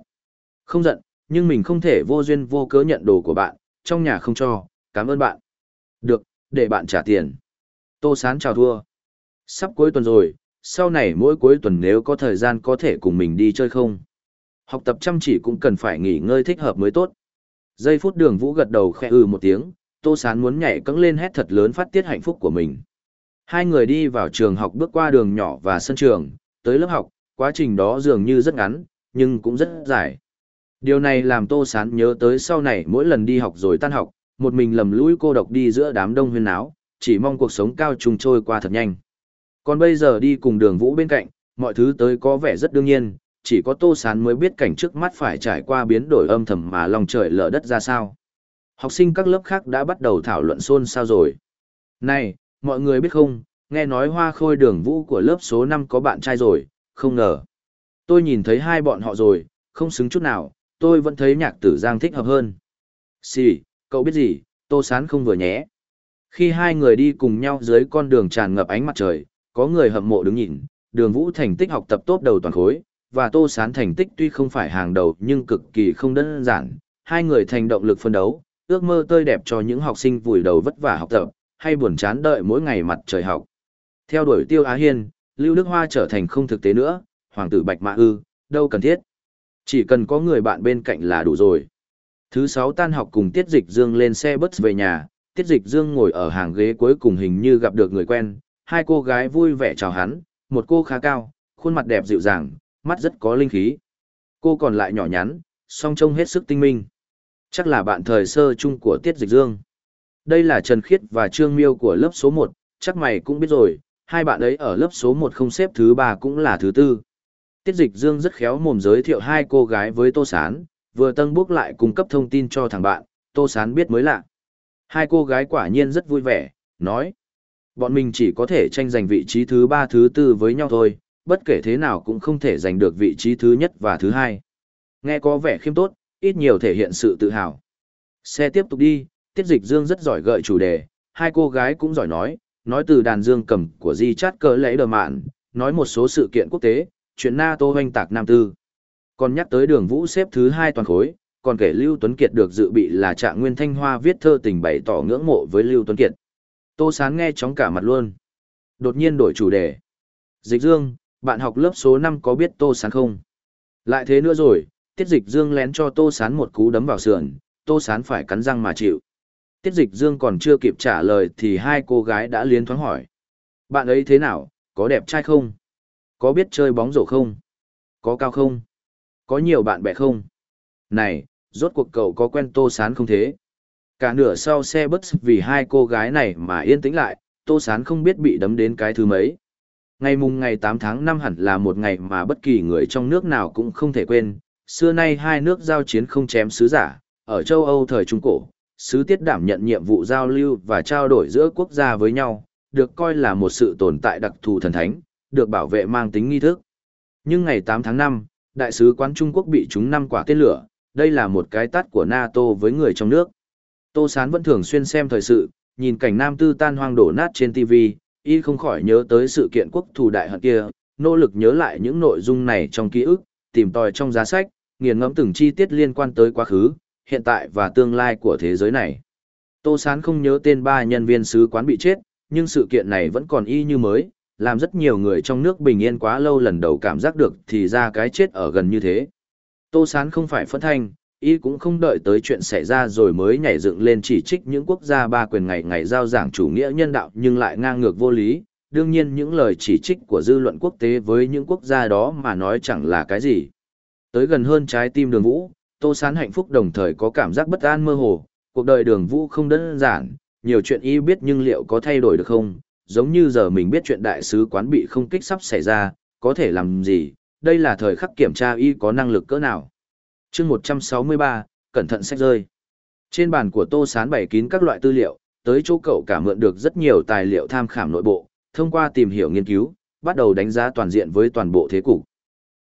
Không giận, nhưng mình không thể vô duyên vô cớ nhận đồ của bạn, trong nhà không cho, cảm ơn bạn. Được, để bạn trả tiền. Tô Sán chào thua. Sắp cuối tuần rồi, sau này mỗi cuối tuần nếu có thời gian có thể cùng mình đi chơi không? Học tập chăm chỉ cũng cần phải nghỉ ngơi thích hợp mới tốt. Giây phút đường vũ gật đầu khẽ ừ một tiếng, Tô Sán muốn nhảy cẫng lên hét thật lớn phát tiết hạnh phúc của mình. Hai người đi vào trường học bước qua đường nhỏ và sân trường, tới lớp học, quá trình đó dường như rất ngắn, nhưng cũng rất dài. Điều này làm Tô Sán nhớ tới sau này mỗi lần đi học rồi tan học, một mình lầm lũi cô độc đi giữa đám đông huyên náo, chỉ mong cuộc sống cao trùng trôi qua thật nhanh. Còn bây giờ đi cùng đường vũ bên cạnh, mọi thứ tới có vẻ rất đương nhiên, chỉ có Tô Sán mới biết cảnh trước mắt phải trải qua biến đổi âm thầm mà lòng trời lở đất ra sao. Học sinh các lớp khác đã bắt đầu thảo luận xôn xao rồi. Này, mọi người biết không, nghe nói hoa khôi đường vũ của lớp số 5 có bạn trai rồi, không ngờ. Tôi nhìn thấy hai bọn họ rồi, không xứng chút nào, tôi vẫn thấy nhạc tử giang thích hợp hơn. Xì, cậu biết gì, tô sán không vừa nhé. Khi hai người đi cùng nhau dưới con đường tràn ngập ánh mặt trời, có người hâm mộ đứng nhìn, đường vũ thành tích học tập tốt đầu toàn khối, và tô sán thành tích tuy không phải hàng đầu nhưng cực kỳ không đơn giản, hai người thành động lực phân đấu, ước mơ tươi đẹp cho những học sinh vùi đầu vất vả học tập, hay buồn chán đợi mỗi ngày mặt trời học. Theo đuổi Tiêu Á Hiên, Lưu Đức Hoa trở thành không thực tế nữa, hoàng tử Bạch Mã ư, đâu cần thiết. Chỉ cần có người bạn bên cạnh là đủ rồi. Thứ sáu tan học cùng Tiết Dịch Dương lên xe bus về nhà, Tiết Dịch Dương ngồi ở hàng ghế cuối cùng hình như gặp được người quen, hai cô gái vui vẻ chào hắn, một cô khá cao, khuôn mặt đẹp dịu dàng, mắt rất có linh khí. Cô còn lại nhỏ nhắn, song trông hết sức tinh minh. Chắc là bạn thời sơ chung của Tiết Dịch Dương. Đây là Trần Khiết và Trương Miêu của lớp số 1, chắc mày cũng biết rồi, hai bạn ấy ở lớp số 1 không xếp thứ 3 cũng là thứ 4. Tiết Dịch Dương rất khéo mồm giới thiệu hai cô gái với Tô Sán, vừa tân bước lại cung cấp thông tin cho thằng bạn, Tô Sán biết mới lạ. Hai cô gái quả nhiên rất vui vẻ, nói. Bọn mình chỉ có thể tranh giành vị trí thứ 3 thứ 4 với nhau thôi, bất kể thế nào cũng không thể giành được vị trí thứ nhất và thứ hai. Nghe có vẻ khiêm tốt, ít nhiều thể hiện sự tự hào. Xe tiếp tục đi, Tiết Dịch Dương rất giỏi gợi chủ đề, hai cô gái cũng giỏi nói, nói từ đàn dương cầm của Di Chát cỡ lễ đờ mạn, nói một số sự kiện quốc tế, chuyện NATO hoành tạc Nam Tư. Còn nhắc tới đường vũ xếp thứ hai toàn khối, còn kể Lưu Tuấn Kiệt được dự bị là trạng nguyên thanh hoa viết thơ tình bày tỏ ngưỡng mộ với Lưu Tuấn Kiệt. Tô Sán nghe chóng cả mặt luôn. Đột nhiên đổi chủ đề. Dịch Dương, bạn học lớp số 5 có biết Tô Sán không? Lại thế nữa rồi, Tiết Dịch Dương lén cho Tô Sán một cú đấm vào sườn, Tô Sán phải cắn răng mà chịu. Tiết Dịch Dương còn chưa kịp trả lời thì hai cô gái đã liên thoáng hỏi. Bạn ấy thế nào, có đẹp trai không? Có biết chơi bóng rổ không? Có cao không? Có nhiều bạn bè không? Này, rốt cuộc cậu có quen Tô Sán không thế? Cả nửa sau xe bus vì hai cô gái này mà yên tĩnh lại, Tô Sán không biết bị đấm đến cái thứ mấy. Ngày mùng ngày 8 tháng 5 hẳn là một ngày mà bất kỳ người trong nước nào cũng không thể quên. Xưa nay hai nước giao chiến không chém sứ giả, ở châu Âu thời Trung Cổ, sứ tiết đảm nhận nhiệm vụ giao lưu và trao đổi giữa quốc gia với nhau, được coi là một sự tồn tại đặc thù thần thánh, được bảo vệ mang tính nghi thức. Nhưng ngày 8 tháng 5, đại sứ quán Trung Quốc bị trúng năm quả tên lửa, đây là một cái tắt của NATO với người trong nước. Tô Sán vẫn thường xuyên xem thời sự, nhìn cảnh Nam Tư tan hoang đổ nát trên TV, y không khỏi nhớ tới sự kiện quốc thù đại hận kia, nỗ lực nhớ lại những nội dung này trong ký ức, tìm tòi trong giá sách, nghiền ngẫm từng chi tiết liên quan tới quá khứ, hiện tại và tương lai của thế giới này. Tô Sán không nhớ tên ba nhân viên sứ quán bị chết, nhưng sự kiện này vẫn còn y như mới, làm rất nhiều người trong nước bình yên quá lâu lần đầu cảm giác được thì ra cái chết ở gần như thế. Tô Sán không phải phân thanh, y cũng không đợi tới chuyện xảy ra rồi mới nhảy dựng lên chỉ trích những quốc gia ba quyền ngày ngày giao giảng chủ nghĩa nhân đạo nhưng lại ngang ngược vô lý. Đương nhiên những lời chỉ trích của dư luận quốc tế với những quốc gia đó mà nói chẳng là cái gì. Tới gần hơn trái tim đường vũ, Tô Sán hạnh phúc đồng thời có cảm giác bất an mơ hồ, cuộc đời đường vũ không đơn giản, nhiều chuyện y biết nhưng liệu có thay đổi được không, giống như giờ mình biết chuyện đại sứ quán bị không kích sắp xảy ra, có thể làm gì, đây là thời khắc kiểm tra y có năng lực cỡ nào. chương 163, cẩn thận sách rơi. Trên bàn của Tô Sán bày kín các loại tư liệu, tới chỗ cậu cả mượn được rất nhiều tài liệu tham khảo nội bộ, thông qua tìm hiểu nghiên cứu, bắt đầu đánh giá toàn diện với toàn bộ thế cục.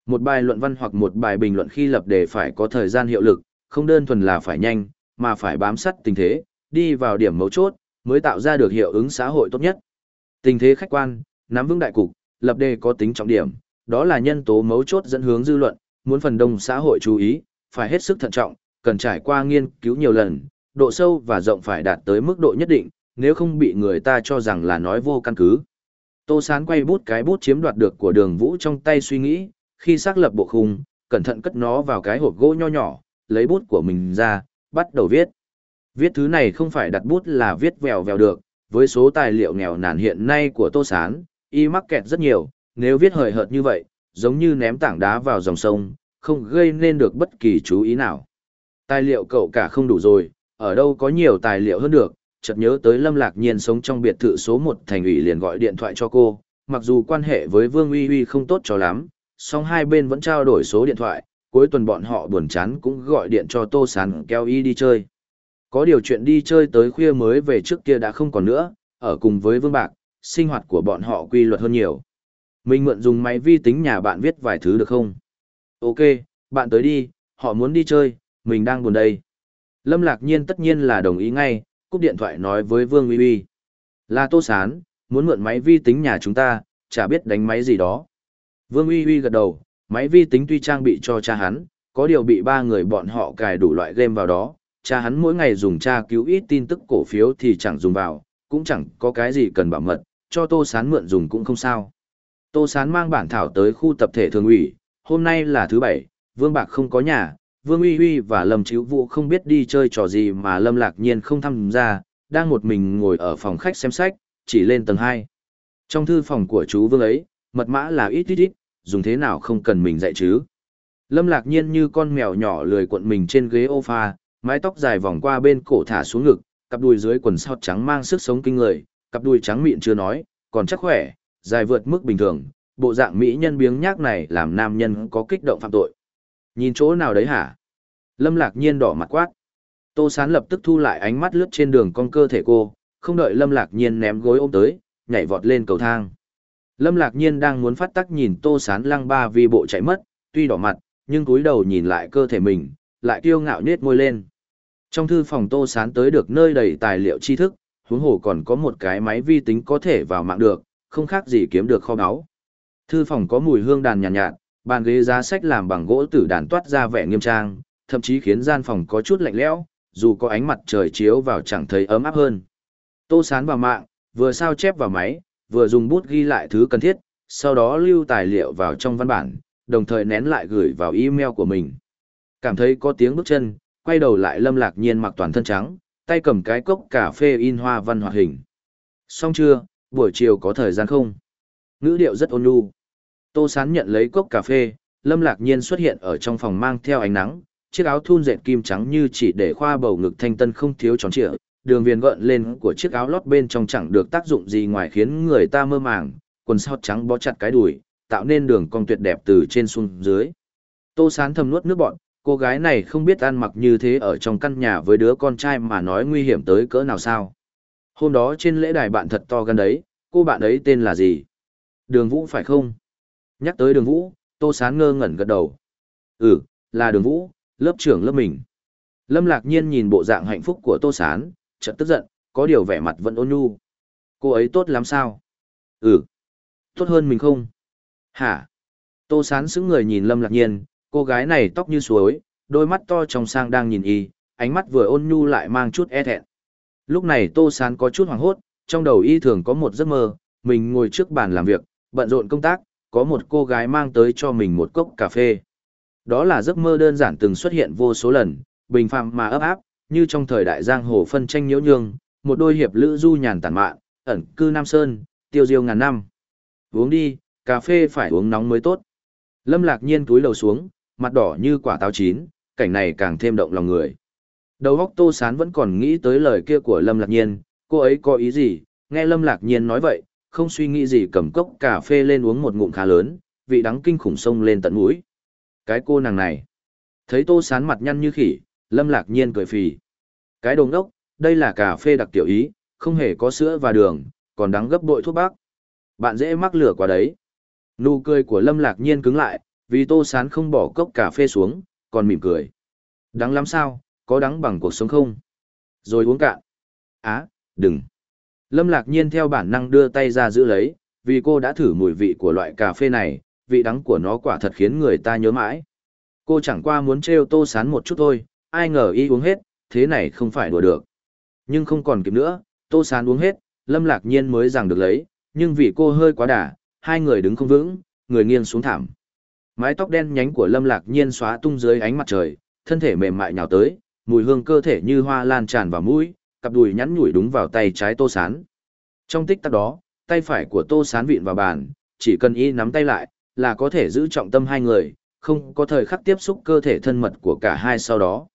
Một bài luận văn hoặc một bài bình luận khi lập đề phải có thời gian hiệu lực, không đơn thuần là phải nhanh, mà phải bám sát tình thế, đi vào điểm mấu chốt, mới tạo ra được hiệu ứng xã hội tốt nhất. Tình thế khách quan, nắm vững đại cục, lập đề có tính trọng điểm, đó là nhân tố mấu chốt dẫn hướng dư luận, muốn phần đông xã hội chú ý, phải hết sức thận trọng, cần trải qua nghiên cứu nhiều lần, độ sâu và rộng phải đạt tới mức độ nhất định, nếu không bị người ta cho rằng là nói vô căn cứ. Tô Sán quay bút cái bút chiếm đoạt được của đường vũ trong tay suy nghĩ, khi xác lập bộ khung, cẩn thận cất nó vào cái hộp gỗ nho nhỏ, lấy bút của mình ra, bắt đầu viết. Viết thứ này không phải đặt bút là viết vèo vèo được, với số tài liệu nghèo nàn hiện nay của Tô Sán, y mắc kẹt rất nhiều, nếu viết hời hợt như vậy, giống như ném tảng đá vào dòng sông, không gây nên được bất kỳ chú ý nào. Tài liệu cậu cả không đủ rồi, ở đâu có nhiều tài liệu hơn được, chợt nhớ tới Lâm Lạc Nhiên sống trong biệt thự số 1 thành ủy liền gọi điện thoại cho cô, mặc dù quan hệ với Vương Uy Uy không tốt cho lắm, song hai bên vẫn trao đổi số điện thoại, cuối tuần bọn họ buồn chán cũng gọi điện cho Tô Sán kéo y đi chơi. Có điều chuyện đi chơi tới khuya mới về trước kia đã không còn nữa, ở cùng với Vương Bạc, sinh hoạt của bọn họ quy luật hơn nhiều. Mình mượn dùng máy vi tính nhà bạn viết vài thứ được không? Ok, bạn tới đi, họ muốn đi chơi, mình đang buồn đây. Lâm Lạc Nhiên tất nhiên là đồng ý ngay, cúp điện thoại nói với Vương Uy Uy. Là Tô Sán, muốn mượn máy vi tính nhà chúng ta, chả biết đánh máy gì đó. Vương Uy Uy gật đầu, máy vi tính tuy trang bị cho cha hắn, có điều bị ba người bọn họ cài đủ loại game vào đó, cha hắn mỗi ngày dùng tra cứu ít tin tức cổ phiếu thì chẳng dùng vào, cũng chẳng có cái gì cần bảo mật, cho Tô Sán mượn dùng cũng không sao. Tô Sán mang bản thảo tới khu tập thể thường ủy, hôm nay là thứ bảy, Vương Bạc không có nhà, Vương Uy Uy và Lâm Chíu Vũ không biết đi chơi trò gì mà Lâm Lạc Nhiên không tham gia, đang một mình ngồi ở phòng khách xem sách, chỉ lên tầng 2. Trong thư phòng của chú Vương ấy, mật mã là ít ít ít, dùng thế nào không cần mình dạy chứ. Lâm Lạc Nhiên như con mèo nhỏ lười cuộn mình trên ghế ô pha, mái tóc dài vòng qua bên cổ thả xuống ngực, cặp đùi dưới quần sọt trắng mang sức sống kinh người, cặp đùi trắng mịn chưa nói, còn chắc khỏe, dài vượt mức bình thường, bộ dạng mỹ nhân biếng nhác này làm nam nhân có kích động phạm tội. Nhìn chỗ nào đấy hả? Lâm Lạc Nhiên đỏ mặt quát. Tô Sán lập tức thu lại ánh mắt lướt trên đường con cơ thể cô, không đợi Lâm Lạc Nhiên ném gối ôm tới, nhảy vọt lên cầu thang. Lâm Lạc Nhiên đang muốn phát tắc nhìn Tô Sán lăng ba vì bộ chạy mất, tuy đỏ mặt, nhưng cúi đầu nhìn lại cơ thể mình, lại kiêu ngạo nết môi lên. Trong thư phòng Tô Sán tới được nơi đầy tài liệu tri thức, huống hồ còn có một cái máy vi tính có thể vào mạng được, không khác gì kiếm được kho báu. Thư phòng có mùi hương đàn nhàn nhạt, nhạt, bàn ghế giá sách làm bằng gỗ tử đàn toát ra vẻ nghiêm trang, thậm chí khiến gian phòng có chút lạnh lẽo, dù có ánh mặt trời chiếu vào chẳng thấy ấm áp hơn. Tô Sán vào mạng, vừa sao chép vào máy, vừa dùng bút ghi lại thứ cần thiết, sau đó lưu tài liệu vào trong văn bản, đồng thời nén lại gửi vào email của mình. Cảm thấy có tiếng bước chân, quay đầu lại lâm lạc nhiên mặc toàn thân trắng, tay cầm cái cốc cà phê in hoa văn hoạt hình. Xong chưa, buổi chiều có thời gian không? Ngữ điệu rất ôn nhu. Tô Sán nhận lấy cốc cà phê, lâm lạc nhiên xuất hiện ở trong phòng mang theo ánh nắng, chiếc áo thun dệt kim trắng như chỉ để khoa bầu ngực thanh tân không thiếu tròn trịa, đường viền gợn lên của chiếc áo lót bên trong chẳng được tác dụng gì ngoài khiến người ta mơ màng, quần sọt trắng bó chặt cái đùi, tạo nên đường cong tuyệt đẹp từ trên xuống dưới. Tô Sán thầm nuốt nước bọn, cô gái này không biết ăn mặc như thế ở trong căn nhà với đứa con trai mà nói nguy hiểm tới cỡ nào sao. Hôm đó trên lễ đài bạn thật to gần đấy, cô bạn ấy tên là gì? Đường Vũ phải không? Nhắc tới đường Vũ, Tô Sán ngơ ngẩn gật đầu. Ừ, là đường Vũ, lớp trưởng lớp mình. Lâm Lạc Nhiên nhìn bộ dạng hạnh phúc của Tô Sán, chợt tức giận, có điều vẻ mặt vẫn ôn nhu. Cô ấy tốt lắm sao? Ừ. Tốt hơn mình không? Hả? Tô Sán sững người nhìn Lâm Lạc Nhiên, cô gái này tóc như suối, đôi mắt to trong sang đang nhìn y, ánh mắt vừa ôn nhu lại mang chút e thẹn. Lúc này Tô Sán có chút hoảng hốt, trong đầu y thường có một giấc mơ, mình ngồi trước bàn làm việc, bận rộn công tác, có một cô gái mang tới cho mình một cốc cà phê. Đó là giấc mơ đơn giản từng xuất hiện vô số lần, bình phàm mà ấp áp, như trong thời đại giang hồ phân tranh nhiễu nhương, một đôi hiệp lữ du nhàn tản mạn, ẩn cư Nam Sơn, tiêu diêu ngàn năm. Uống đi, cà phê phải uống nóng mới tốt. Lâm lạc nhiên túi lầu xuống, mặt đỏ như quả táo chín, cảnh này càng thêm động lòng người. Đầu óc Tô Sán vẫn còn nghĩ tới lời kia của Lâm Lạc Nhiên, cô ấy có ý gì, nghe Lâm Lạc Nhiên nói vậy, không suy nghĩ gì cầm cốc cà phê lên uống một ngụm khá lớn, vị đắng kinh khủng sông lên tận mũi. Cái cô nàng này, thấy Tô Sán mặt nhăn như khỉ, Lâm Lạc Nhiên cười phì. Cái đồng đốc, đây là cà phê đặc tiểu ý, không hề có sữa và đường, còn đắng gấp bội thuốc bắc. Bạn dễ mắc lửa quá đấy. Nụ cười của Lâm Lạc Nhiên cứng lại, vì Tô Sán không bỏ cốc cà phê xuống, còn mỉm cười. Đắng lắm sao, có đắng bằng cuộc sống không? Rồi uống cạn. Á, đừng. Lâm Lạc Nhiên theo bản năng đưa tay ra giữ lấy, vì cô đã thử mùi vị của loại cà phê này, vị đắng của nó quả thật khiến người ta nhớ mãi. Cô chẳng qua muốn trêu Tô Sán một chút thôi, ai ngờ y uống hết, thế này không phải đùa được. Nhưng không còn kịp nữa, Tô Sán uống hết, Lâm Lạc Nhiên mới rằng được lấy, nhưng vì cô hơi quá đà, hai người đứng không vững, người nghiêng xuống thảm. Mái tóc đen nhánh của Lâm Lạc Nhiên xóa tung dưới ánh mặt trời, thân thể mềm mại nhào tới, mùi hương cơ thể như hoa lan tràn vào mũi, cặp đùi nhắn nhủi đúng vào tay trái Tô Sán. Trong tích tắc đó, tay phải của Tô Sán vịn vào bàn, chỉ cần y nắm tay lại, là có thể giữ trọng tâm hai người, không có thời khắc tiếp xúc cơ thể thân mật của cả hai sau đó.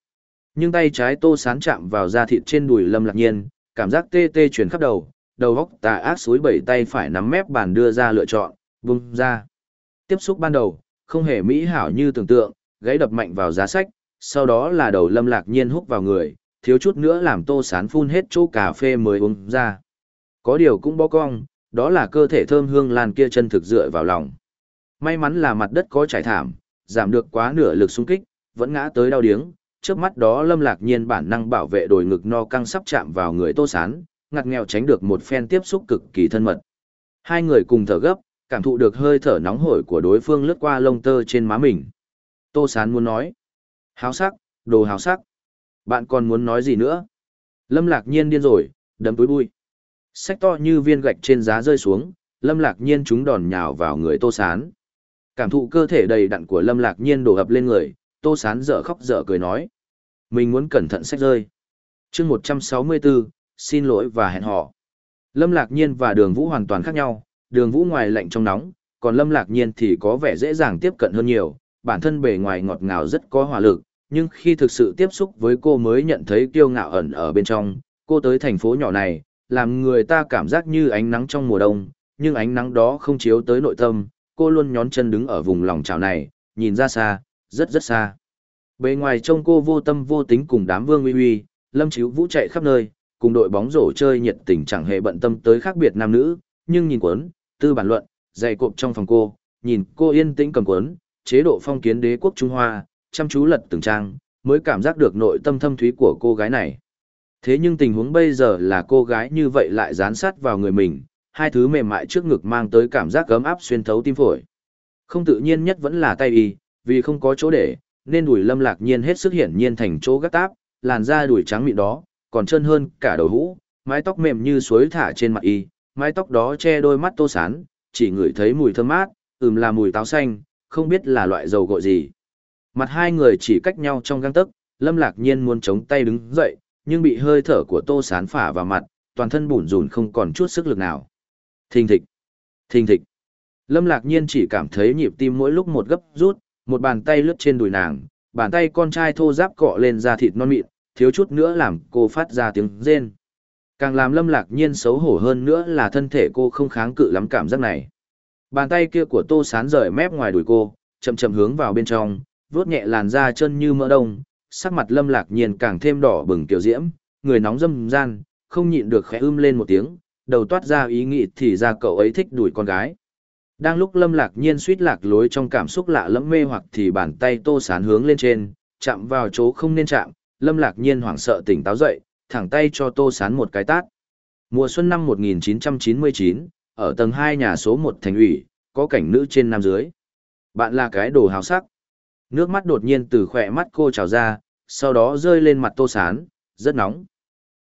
Nhưng tay trái Tô Sán chạm vào da thịt trên đùi Lâm Lạc Nhiên, cảm giác tê tê chuyển khắp đầu, đầu góc tà ác suối bảy tay phải nắm mép bàn đưa ra lựa chọn, vung ra. Tiếp xúc ban đầu, không hề mỹ hảo như tưởng tượng, gãy đập mạnh vào giá sách, sau đó là đầu lâm lạc nhiên hút vào người, thiếu chút nữa làm tô sán phun hết chỗ cà phê mới uống ra. Có điều cũng bó cong, đó là cơ thể thơm hương lan kia chân thực dựa vào lòng. May mắn là mặt đất có trải thảm, giảm được quá nửa lực xung kích, vẫn ngã tới đau điếng. Trước mắt đó lâm lạc nhiên bản năng bảo vệ đồi ngực no căng sắp chạm vào người tô sán, ngặt nghèo tránh được một phen tiếp xúc cực kỳ thân mật. Hai người cùng thở gấp, cảm thụ được hơi thở nóng hổi của đối phương lướt qua lông tơ trên má mình. Tô Sán muốn nói. Háo sắc, đồ háo sắc. Bạn còn muốn nói gì nữa? Lâm lạc nhiên điên rồi, đấm túi bụi. Sách to như viên gạch trên giá rơi xuống, lâm lạc nhiên chúng đòn nhào vào người Tô Sán. Cảm thụ cơ thể đầy đặn của lâm lạc nhiên đổ ập lên người, Tô Sán dở khóc dở cười nói. Mình muốn cẩn thận sách rơi. chương 164, xin lỗi và hẹn hò. Lâm Lạc Nhiên và Đường Vũ hoàn toàn khác nhau, Đường Vũ ngoài lạnh trong nóng, còn Lâm Lạc Nhiên thì có vẻ dễ dàng tiếp cận hơn nhiều, bản thân bề ngoài ngọt ngào rất có hỏa lực, nhưng khi thực sự tiếp xúc với cô mới nhận thấy kiêu ngạo ẩn ở bên trong, cô tới thành phố nhỏ này, làm người ta cảm giác như ánh nắng trong mùa đông, nhưng ánh nắng đó không chiếu tới nội tâm, cô luôn nhón chân đứng ở vùng lòng trào này, nhìn ra xa, rất rất xa. Bề ngoài trông cô vô tâm vô tính cùng đám vương uy uy, Lâm Chíu Vũ chạy khắp nơi, cùng đội bóng rổ chơi nhiệt tình chẳng hề bận tâm tới khác biệt nam nữ, nhưng nhìn cuốn, tư bản luận, dày cộp trong phòng cô, nhìn cô yên tĩnh cầm cuốn, chế độ phong kiến đế quốc Trung Hoa, chăm chú lật từng trang, mới cảm giác được nội tâm thâm thúy của cô gái này. Thế nhưng tình huống bây giờ là cô gái như vậy lại dán sát vào người mình, hai thứ mềm mại trước ngực mang tới cảm giác gấm áp xuyên thấu tim phổi. Không tự nhiên nhất vẫn là tay y, vì không có chỗ để, nên đùi lâm lạc nhiên hết sức hiển nhiên thành chỗ gắt táp, làn da đùi trắng mịn đó, còn chân hơn cả đầu hũ, mái tóc mềm như suối thả trên mặt y, mái tóc đó che đôi mắt tô sán, chỉ ngửi thấy mùi thơm mát, ừm là mùi táo xanh, không biết là loại dầu gội gì. Mặt hai người chỉ cách nhau trong găng tấc, Lâm Lạc Nhiên muốn chống tay đứng dậy, nhưng bị hơi thở của Tô Sán phả vào mặt, toàn thân bủn rủn không còn chút sức lực nào. Thình thịch, thình thịch. Lâm Lạc Nhiên chỉ cảm thấy nhịp tim mỗi lúc một gấp rút, một bàn tay lướt trên đùi nàng, bàn tay con trai thô giáp cọ lên da thịt non mịn, thiếu chút nữa làm cô phát ra tiếng rên. Càng làm lâm lạc nhiên xấu hổ hơn nữa là thân thể cô không kháng cự lắm cảm giác này. Bàn tay kia của Tô Sán rời mép ngoài đùi cô, chậm chậm hướng vào bên trong, vuốt nhẹ làn da chân như mỡ đông, sắc mặt Lâm Lạc Nhiên càng thêm đỏ bừng kiểu diễm, người nóng dâm gian, không nhịn được khẽ ưm lên một tiếng, đầu toát ra ý nghĩ thì ra cậu ấy thích đuổi con gái. Đang lúc Lâm Lạc Nhiên suýt lạc lối trong cảm xúc lạ lẫm mê hoặc thì bàn tay Tô Sán hướng lên trên, chạm vào chỗ không nên chạm, Lâm Lạc Nhiên hoảng sợ tỉnh táo dậy, thẳng tay cho Tô Sán một cái tát. Mùa xuân năm 1999, ở tầng 2 nhà số 1 thành ủy, có cảnh nữ trên nam dưới. Bạn là cái đồ hào sắc. Nước mắt đột nhiên từ khỏe mắt cô trào ra, sau đó rơi lên mặt Tô Sán, rất nóng.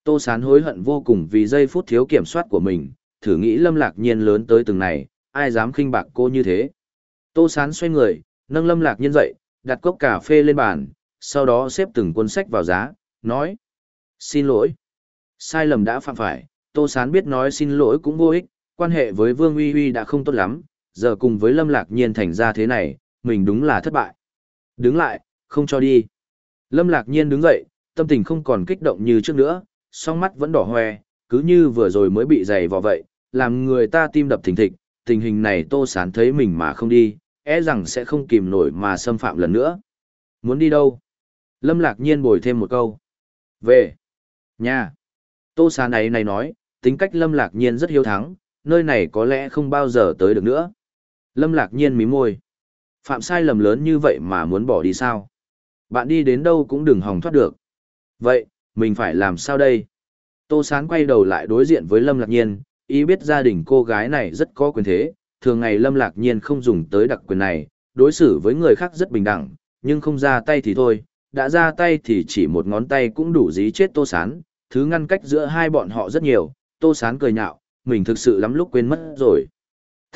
Tô Sán hối hận vô cùng vì giây phút thiếu kiểm soát của mình, thử nghĩ Lâm Lạc Nhiên lớn tới từng này, ai dám khinh bạc cô như thế. Tô Sán xoay người, nâng Lâm Lạc Nhiên dậy, đặt cốc cà phê lên bàn, sau đó xếp từng cuốn sách vào giá, nói. Xin lỗi. Sai lầm đã phạm phải, Tô Sán biết nói xin lỗi cũng vô ích, quan hệ với Vương Uy Uy đã không tốt lắm, giờ cùng với Lâm Lạc Nhiên thành ra thế này, mình đúng là thất bại. Đứng lại, không cho đi. Lâm Lạc Nhiên đứng dậy, tâm tình không còn kích động như trước nữa, song mắt vẫn đỏ hoe, cứ như vừa rồi mới bị dày vò vậy, làm người ta tim đập thình thịch, tình hình này Tô Sán thấy mình mà không đi, e rằng sẽ không kìm nổi mà xâm phạm lần nữa. Muốn đi đâu? Lâm Lạc Nhiên bồi thêm một câu. Về. Nhà. Tô Sán này này nói, tính cách Lâm Lạc Nhiên rất hiếu thắng, nơi này có lẽ không bao giờ tới được nữa. Lâm Lạc Nhiên mím môi. Phạm sai lầm lớn như vậy mà muốn bỏ đi sao? Bạn đi đến đâu cũng đừng hòng thoát được. Vậy, mình phải làm sao đây? Tô Sán quay đầu lại đối diện với Lâm Lạc Nhiên, ý biết gia đình cô gái này rất có quyền thế, thường ngày Lâm Lạc Nhiên không dùng tới đặc quyền này, đối xử với người khác rất bình đẳng, nhưng không ra tay thì thôi, đã ra tay thì chỉ một ngón tay cũng đủ dí chết Tô Sán, thứ ngăn cách giữa hai bọn họ rất nhiều, Tô Sán cười nhạo, mình thực sự lắm lúc quên mất rồi.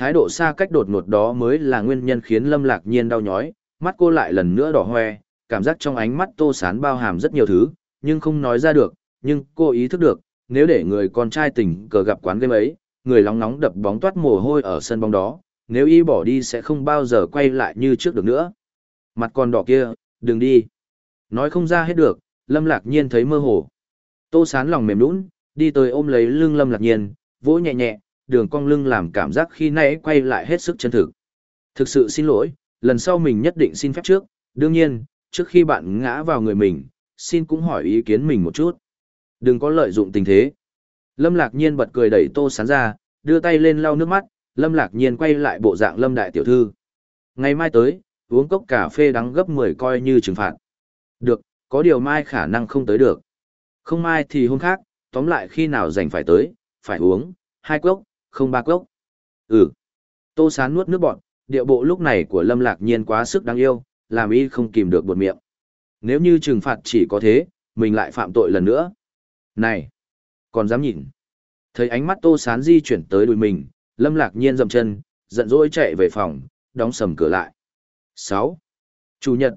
Thái độ xa cách đột ngột đó mới là nguyên nhân khiến Lâm Lạc Nhiên đau nhói, mắt cô lại lần nữa đỏ hoe, cảm giác trong ánh mắt Tô Sán bao hàm rất nhiều thứ, nhưng không nói ra được, nhưng cô ý thức được, nếu để người con trai tình cờ gặp quán game ấy, người lóng nóng đập bóng toát mồ hôi ở sân bóng đó, nếu y bỏ đi sẽ không bao giờ quay lại như trước được nữa. Mặt con đỏ kia, đừng đi. Nói không ra hết được, Lâm Lạc Nhiên thấy mơ hồ. Tô Sán lòng mềm nũng, đi tới ôm lấy lưng Lâm Lạc Nhiên, vỗ nhẹ nhẹ, đường cong lưng làm cảm giác khi nãy quay lại hết sức chân thực. Thực sự xin lỗi, lần sau mình nhất định xin phép trước, đương nhiên, trước khi bạn ngã vào người mình, xin cũng hỏi ý kiến mình một chút. Đừng có lợi dụng tình thế. Lâm Lạc Nhiên bật cười đẩy Tô Sán ra, đưa tay lên lau nước mắt, Lâm Lạc Nhiên quay lại bộ dạng Lâm Đại Tiểu Thư. Ngày mai tới, uống cốc cà phê đắng gấp 10 coi như trừng phạt. Được, có điều mai khả năng không tới được. Không mai thì hôm khác, tóm lại khi nào rảnh phải tới, phải uống, hai cốc, không ba cốc. Ừ. Tô Sán nuốt nước bọt, điệu bộ lúc này của Lâm Lạc Nhiên quá sức đáng yêu, làm y không kìm được buột miệng. Nếu như trừng phạt chỉ có thế, mình lại phạm tội lần nữa. Này! Còn dám nhìn. Thấy ánh mắt Tô Sán di chuyển tới đùi mình, Lâm Lạc Nhiên dậm chân, giận dỗi chạy về phòng, đóng sầm cửa lại. 6. Chủ nhật.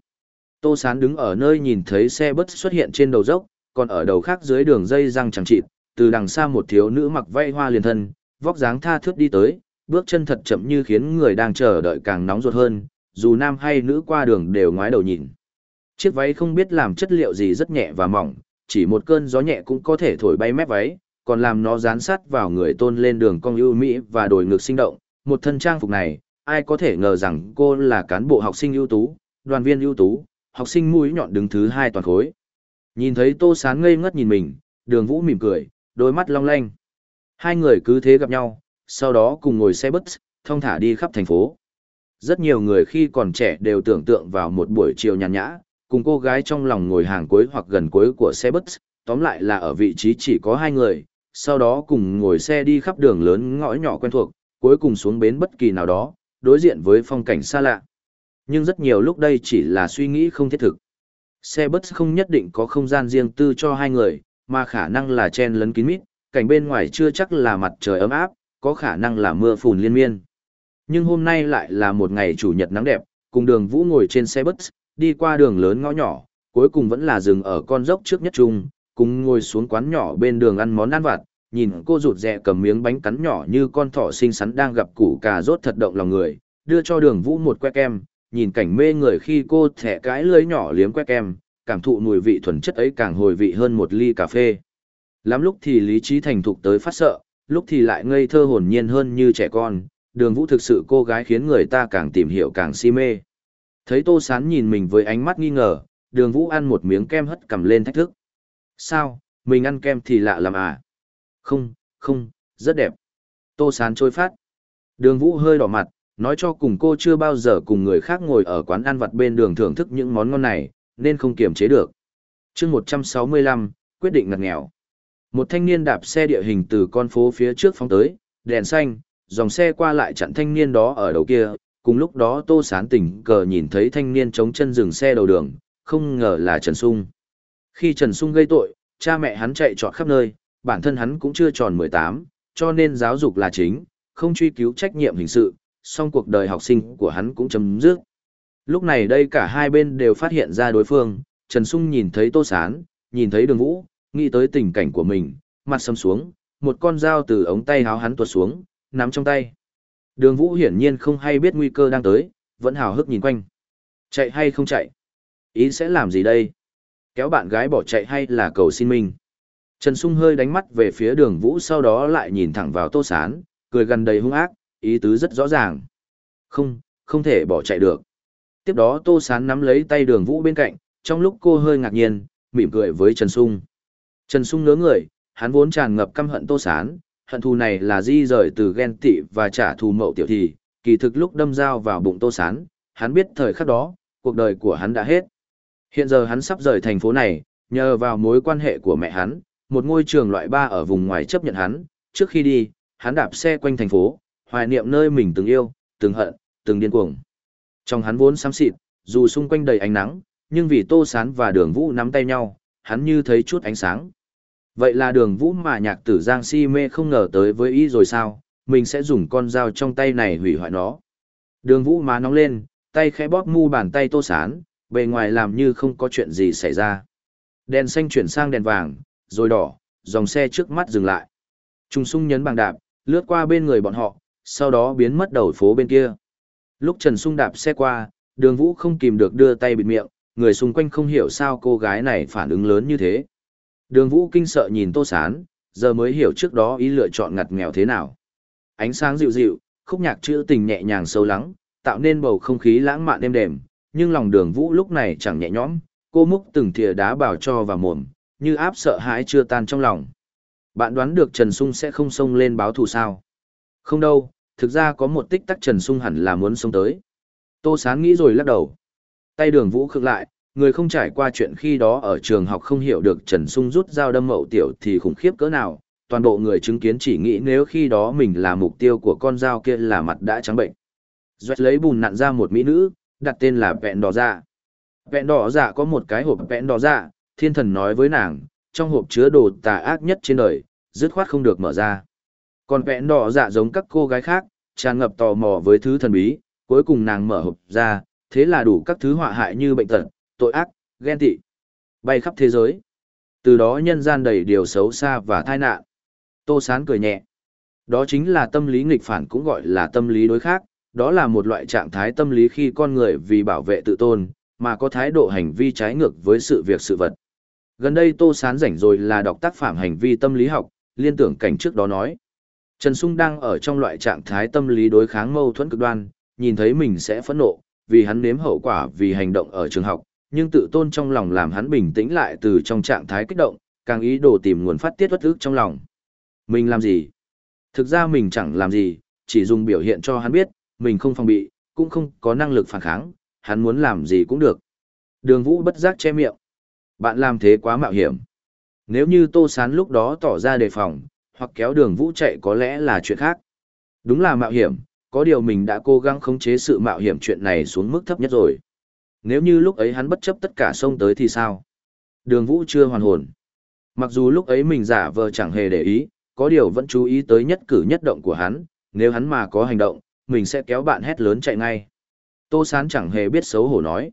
Tô Sán đứng ở nơi nhìn thấy xe bus xuất hiện trên đầu dốc, còn ở đầu khác dưới đường dây răng chẳng chịt, từ đằng xa một thiếu nữ mặc vây hoa liền thân, vóc dáng tha thướt đi tới, bước chân thật chậm như khiến người đang chờ đợi càng nóng ruột hơn, dù nam hay nữ qua đường đều ngoái đầu nhìn. Chiếc váy không biết làm chất liệu gì rất nhẹ và mỏng, chỉ một cơn gió nhẹ cũng có thể thổi bay mép váy, còn làm nó dán sát vào người tôn lên đường cong ưu mỹ và đồi ngực sinh động. Một thân trang phục này, ai có thể ngờ rằng cô là cán bộ học sinh ưu tú, đoàn viên ưu tú, học sinh mũi nhọn đứng thứ hai toàn khối. Nhìn thấy Tô Sán ngây ngất nhìn mình, đường vũ mỉm cười, đôi mắt long lanh. Hai người cứ thế gặp nhau, sau đó cùng ngồi xe bus, thông thả đi khắp thành phố. Rất nhiều người khi còn trẻ đều tưởng tượng vào một buổi chiều nhàn nhã, cùng cô gái trong lòng ngồi hàng cuối hoặc gần cuối của xe bus, tóm lại là ở vị trí chỉ có hai người, sau đó cùng ngồi xe đi khắp đường lớn ngõ nhỏ quen thuộc, cuối cùng xuống bến bất kỳ nào đó, đối diện với phong cảnh xa lạ. Nhưng rất nhiều lúc đây chỉ là suy nghĩ không thiết thực. Xe bus không nhất định có không gian riêng tư cho hai người, mà khả năng là chen lấn kín mít, cảnh bên ngoài chưa chắc là mặt trời ấm áp, có khả năng là mưa phùn liên miên. Nhưng hôm nay lại là một ngày chủ nhật nắng đẹp, cùng đường vũ ngồi trên xe bus, đi qua đường lớn ngõ nhỏ, cuối cùng vẫn là dừng ở con dốc trước nhất trung, cùng ngồi xuống quán nhỏ bên đường ăn món ăn vặt, nhìn cô rụt rẹ cầm miếng bánh cắn nhỏ như con thỏ xinh xắn đang gặp củ cà rốt thật động lòng người, đưa cho đường vũ một que kem, nhìn cảnh mê người khi cô thẻ cái lưới nhỏ liếm que kem, cảm thụ mùi vị thuần chất ấy càng hồi vị hơn một ly cà phê. Lắm lúc thì lý trí thành thục tới phát sợ, lúc thì lại ngây thơ hồn nhiên hơn như trẻ con, đường vũ thực sự cô gái khiến người ta càng tìm hiểu càng si mê. Thấy Tô Sán nhìn mình với ánh mắt nghi ngờ, đường vũ ăn một miếng kem hất cầm lên thách thức. Sao, mình ăn kem thì lạ lắm à? Không, không, rất đẹp. Tô Sán trôi phát. Đường vũ hơi đỏ mặt, nói cho cùng cô chưa bao giờ cùng người khác ngồi ở quán ăn vặt bên đường thưởng thức những món ngon này, nên không kiềm chế được. chương 165, quyết định ngặt nghèo. Một thanh niên đạp xe địa hình từ con phố phía trước phóng tới, đèn xanh, dòng xe qua lại chặn thanh niên đó ở đầu kia. Cùng lúc đó Tô Sán tỉnh cờ nhìn thấy thanh niên chống chân dừng xe đầu đường, không ngờ là Trần Sung. Khi Trần Sung gây tội, cha mẹ hắn chạy trọt khắp nơi, bản thân hắn cũng chưa tròn 18, cho nên giáo dục là chính, không truy cứu trách nhiệm hình sự, song cuộc đời học sinh của hắn cũng chấm dứt. Lúc này đây cả hai bên đều phát hiện ra đối phương, Trần Sung nhìn thấy Tô Sán, nhìn thấy đường vũ, nghĩ tới tình cảnh của mình, mặt sầm xuống, một con dao từ ống tay háo hắn tuột xuống, nắm trong tay. Đường vũ hiển nhiên không hay biết nguy cơ đang tới, vẫn hào hức nhìn quanh. Chạy hay không chạy? Ý sẽ làm gì đây? Kéo bạn gái bỏ chạy hay là cầu xin mình? Trần Sung hơi đánh mắt về phía đường vũ sau đó lại nhìn thẳng vào tô sán, cười gần đầy hung ác, ý tứ rất rõ ràng. Không, không thể bỏ chạy được. Tiếp đó tô sán nắm lấy tay đường vũ bên cạnh, trong lúc cô hơi ngạc nhiên, mỉm cười với Trần Sung. Trần Sung ngớ người, hắn vốn tràn ngập căm hận tô sán, hận thù này là di rời từ ghen tị và trả thù mậu tiểu thì, kỳ thực lúc đâm dao vào bụng tô sán, hắn biết thời khắc đó, cuộc đời của hắn đã hết. Hiện giờ hắn sắp rời thành phố này, nhờ vào mối quan hệ của mẹ hắn, một ngôi trường loại ba ở vùng ngoài chấp nhận hắn, trước khi đi, hắn đạp xe quanh thành phố, hoài niệm nơi mình từng yêu, từng hận, từng điên cuồng. Trong hắn vốn xám xịt, dù xung quanh đầy ánh nắng, nhưng vì Tô Sán và Đường Vũ nắm tay nhau, hắn như thấy chút ánh sáng. Vậy là Đường Vũ mà nhạc tử Giang si mê không ngờ tới với ý rồi sao, mình sẽ dùng con dao trong tay này hủy hoại nó. Đường Vũ má nóng lên, tay khẽ bóp mu bàn tay Tô Sán, bề ngoài làm như không có chuyện gì xảy ra. Đèn xanh chuyển sang đèn vàng, rồi đỏ, dòng xe trước mắt dừng lại. Trung sung nhấn bằng đạp, lướt qua bên người bọn họ, sau đó biến mất đầu phố bên kia. Lúc Trần Sung đạp xe qua, đường vũ không kìm được đưa tay bịt miệng, người xung quanh không hiểu sao cô gái này phản ứng lớn như thế. Đường vũ kinh sợ nhìn tô sán, giờ mới hiểu trước đó ý lựa chọn ngặt nghèo thế nào. Ánh sáng dịu dịu, khúc nhạc chữ tình nhẹ nhàng sâu lắng, tạo nên bầu không khí lãng mạn êm đềm, nhưng lòng đường vũ lúc này chẳng nhẹ nhõm, cô múc từng thìa đá bảo cho vào mồm, như áp sợ hãi chưa tan trong lòng. Bạn đoán được Trần Sung sẽ không xông lên báo thù sao? Không đâu, thực ra có một tích tắc Trần Sung hẳn là muốn xông tới. Tô Sán nghĩ rồi lắc đầu. Tay đường vũ khựng lại, người không trải qua chuyện khi đó ở trường học không hiểu được Trần Sung rút dao đâm mậu tiểu thì khủng khiếp cỡ nào. Toàn bộ người chứng kiến chỉ nghĩ nếu khi đó mình là mục tiêu của con dao kia là mặt đã trắng bệnh. Duệ lấy bùn nặn ra một mỹ nữ, đặt tên là vẹn đỏ dạ. Vẹn đỏ dạ có một cái hộp vẹn đỏ dạ, thiên thần nói với nàng, trong hộp chứa đồ tà ác nhất trên đời, dứt khoát không được mở ra. Còn vẹn đỏ dạ giống các cô gái khác, tràn ngập tò mò với thứ thần bí, cuối cùng nàng mở hộp ra, thế là đủ các thứ họa hại như bệnh tật, tội ác, ghen tị, bay khắp thế giới. Từ đó nhân gian đầy điều xấu xa và tai nạn. Tô Sán cười nhẹ. Đó chính là tâm lý nghịch phản cũng gọi là tâm lý đối khác, đó là một loại trạng thái tâm lý khi con người vì bảo vệ tự tôn, mà có thái độ hành vi trái ngược với sự việc sự vật. Gần đây Tô Sán rảnh rồi là đọc tác phẩm hành vi tâm lý học, liên tưởng cảnh trước đó nói. Trần Sung đang ở trong loại trạng thái tâm lý đối kháng mâu thuẫn cực đoan, nhìn thấy mình sẽ phẫn nộ, vì hắn nếm hậu quả vì hành động ở trường học, nhưng tự tôn trong lòng làm hắn bình tĩnh lại từ trong trạng thái kích động, càng ý đồ tìm nguồn phát tiết bất ức trong lòng. Mình làm gì? Thực ra mình chẳng làm gì, chỉ dùng biểu hiện cho hắn biết, mình không phòng bị, cũng không có năng lực phản kháng, hắn muốn làm gì cũng được. Đường Vũ bất giác che miệng. Bạn làm thế quá mạo hiểm. Nếu như Tô Sán lúc đó tỏ ra đề phòng, hoặc kéo đường Vũ chạy có lẽ là chuyện khác. Đúng là mạo hiểm, có điều mình đã cố gắng khống chế sự mạo hiểm chuyện này xuống mức thấp nhất rồi. Nếu như lúc ấy hắn bất chấp tất cả xông tới thì sao? Đường Vũ chưa hoàn hồn. Mặc dù lúc ấy mình giả vờ chẳng hề để ý, có điều vẫn chú ý tới nhất cử nhất động của hắn, nếu hắn mà có hành động, mình sẽ kéo bạn hét lớn chạy ngay. Tô Sán chẳng hề biết xấu hổ nói.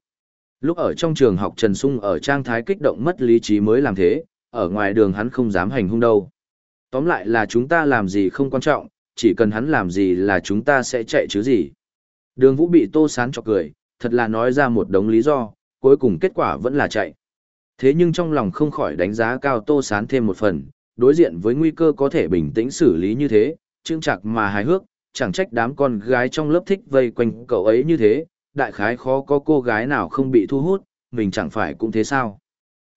Lúc ở trong trường học Trần Sung ở trang thái kích động mất lý trí mới làm thế, ở ngoài đường hắn không dám hành hung đâu. Tóm lại là chúng ta làm gì không quan trọng, chỉ cần hắn làm gì là chúng ta sẽ chạy chứ gì. Đường Vũ bị Tô Sán chọc cười, thật là nói ra một đống lý do, cuối cùng kết quả vẫn là chạy. Thế nhưng trong lòng không khỏi đánh giá cao Tô Sán thêm một phần, đối diện với nguy cơ có thể bình tĩnh xử lý như thế, trương chạc mà hài hước, chẳng trách đám con gái trong lớp thích vây quanh cậu ấy như thế, đại khái khó có cô gái nào không bị thu hút, mình chẳng phải cũng thế sao.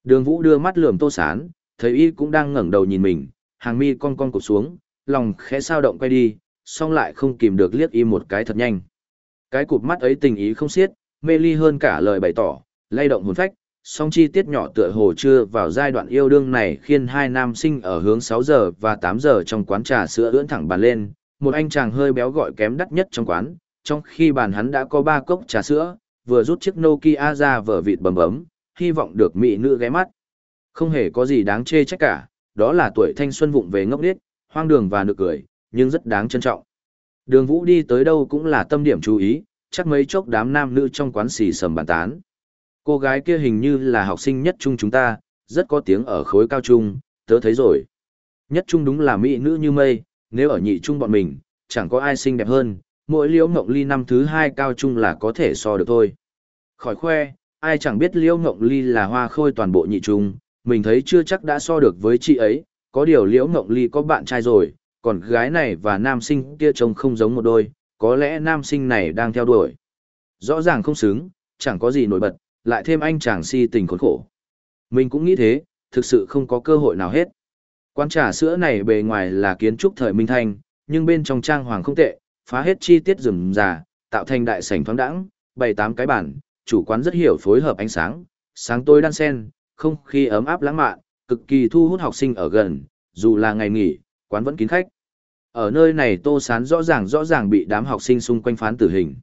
Đường Vũ đưa mắt lườm Tô Sán, thấy y cũng đang ngẩng đầu nhìn mình, hàng mi con con cụp xuống, lòng khẽ sao động quay đi, song lại không kìm được liếc y một cái thật nhanh. Cái cụp mắt ấy tình ý không xiết, mê ly hơn cả lời bày tỏ, lay động hồn phách, song chi tiết nhỏ tựa hồ chưa vào giai đoạn yêu đương này khiến hai nam sinh ở hướng 6 giờ và 8 giờ trong quán trà sữa ưỡn thẳng bàn lên, một anh chàng hơi béo gọi kém đắt nhất trong quán, trong khi bàn hắn đã có ba cốc trà sữa, vừa rút chiếc Nokia ra vở vịt bầm bấm, hy vọng được mỹ nữ ghé mắt. Không hề có gì đáng chê trách cả, đó là tuổi thanh xuân vụng về ngốc điếc, hoang đường và nực cười, nhưng rất đáng trân trọng. Đường Vũ đi tới đâu cũng là tâm điểm chú ý, chắc mấy chốc đám nam nữ trong quán xì sầm bàn tán. Cô gái kia hình như là học sinh nhất trung chúng ta, rất có tiếng ở khối cao trung, tớ thấy rồi. Nhất trung đúng là mỹ nữ như mây, nếu ở nhị trung bọn mình, chẳng có ai xinh đẹp hơn, mỗi liễu ngộng ly năm thứ hai cao trung là có thể so được thôi. Khỏi khoe, ai chẳng biết liễu ngộng ly là hoa khôi toàn bộ nhị trung, mình thấy chưa chắc đã so được với chị ấy, có điều liễu ngộng ly có bạn trai rồi, còn gái này và nam sinh kia trông không giống một đôi, có lẽ nam sinh này đang theo đuổi. Rõ ràng không xứng, chẳng có gì nổi bật, lại thêm anh chàng si tình khốn khổ. Mình cũng nghĩ thế, thực sự không có cơ hội nào hết. Quán trà sữa này bề ngoài là kiến trúc thời Minh Thanh, nhưng bên trong trang hoàng không tệ, phá hết chi tiết rườm rà, tạo thành đại sảnh thoáng đãng, bày tám cái bàn, chủ quán rất hiểu phối hợp ánh sáng, sáng tối đan sen, không khí ấm áp lãng mạn, cực kỳ thu hút học sinh ở gần, dù là ngày nghỉ, quán vẫn kín khách. Ở nơi này Tô Sán rõ ràng rõ ràng bị đám học sinh xung quanh phán tử hình.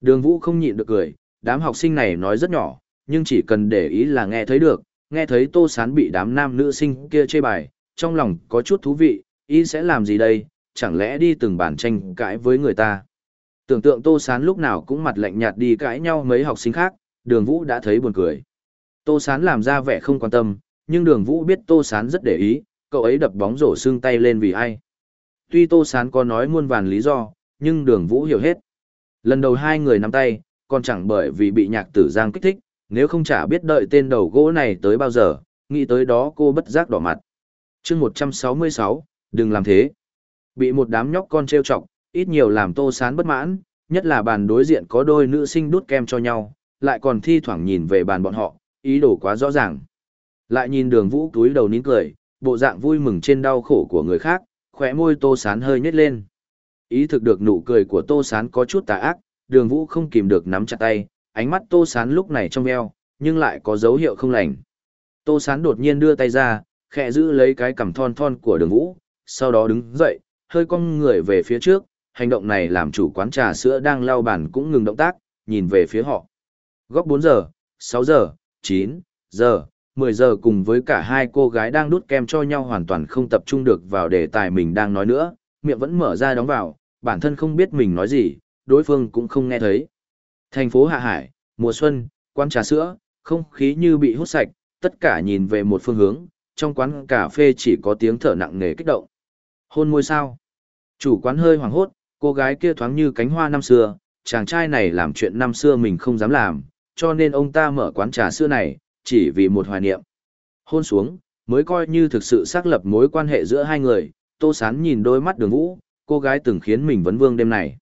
Đường Vũ không nhịn được cười, đám học sinh này nói rất nhỏ, nhưng chỉ cần để ý là nghe thấy được, nghe thấy Tô Sán bị đám nam nữ sinh kia chê bài, trong lòng có chút thú vị, ý sẽ làm gì đây, chẳng lẽ đi từng bản tranh cãi với người ta. Tưởng tượng Tô Sán lúc nào cũng mặt lạnh nhạt đi cãi nhau mấy học sinh khác, đường Vũ đã thấy buồn cười. Tô Sán làm ra vẻ không quan tâm, nhưng đường Vũ biết Tô Sán rất để ý, cậu ấy đập bóng rổ xương tay lên vì ai. Tuy Tô Sán có nói muôn vàn lý do, nhưng đường Vũ hiểu hết. Lần đầu hai người nắm tay, còn chẳng bởi vì bị nhạc tử giang kích thích, nếu không chả biết đợi tên đầu gỗ này tới bao giờ, nghĩ tới đó cô bất giác đỏ mặt. chương 166, đừng làm thế. Bị một đám nhóc con trêu chọc, ít nhiều làm tô sán bất mãn, nhất là bàn đối diện có đôi nữ sinh đút kem cho nhau, lại còn thi thoảng nhìn về bàn bọn họ, ý đồ quá rõ ràng. Lại nhìn đường vũ túi đầu nín cười, bộ dạng vui mừng trên đau khổ của người khác, khóe môi tô sán hơi nhếch lên. Ý thực được nụ cười của tô sán có chút tà ác, đường vũ không kìm được nắm chặt tay, ánh mắt tô sán lúc này trong veo, nhưng lại có dấu hiệu không lành. Tô sán đột nhiên đưa tay ra, khẽ giữ lấy cái cằm thon thon của đường vũ, sau đó đứng dậy, hơi cong người về phía trước, hành động này làm chủ quán trà sữa đang lau bàn cũng ngừng động tác, nhìn về phía họ. Góc 4 giờ, 6 giờ, 9 giờ, 10 giờ cùng với cả hai cô gái đang đút kem cho nhau hoàn toàn không tập trung được vào đề tài mình đang nói nữa, miệng vẫn mở ra đóng vào, bản thân không biết mình nói gì, đối phương cũng không nghe thấy. Thành phố Hạ Hải, mùa xuân, quán trà sữa, không khí như bị hút sạch, tất cả nhìn về một phương hướng, trong quán cà phê chỉ có tiếng thở nặng nề kích động. Hôn môi sao? Chủ quán hơi hoảng hốt, cô gái kia thoáng như cánh hoa năm xưa, chàng trai này làm chuyện năm xưa mình không dám làm, cho nên ông ta mở quán trà sữa này, chỉ vì một hoài niệm. Hôn xuống, mới coi như thực sự xác lập mối quan hệ giữa hai người, Tô Sán nhìn đôi mắt đường vũ, cô gái từng khiến mình vấn vương đêm này.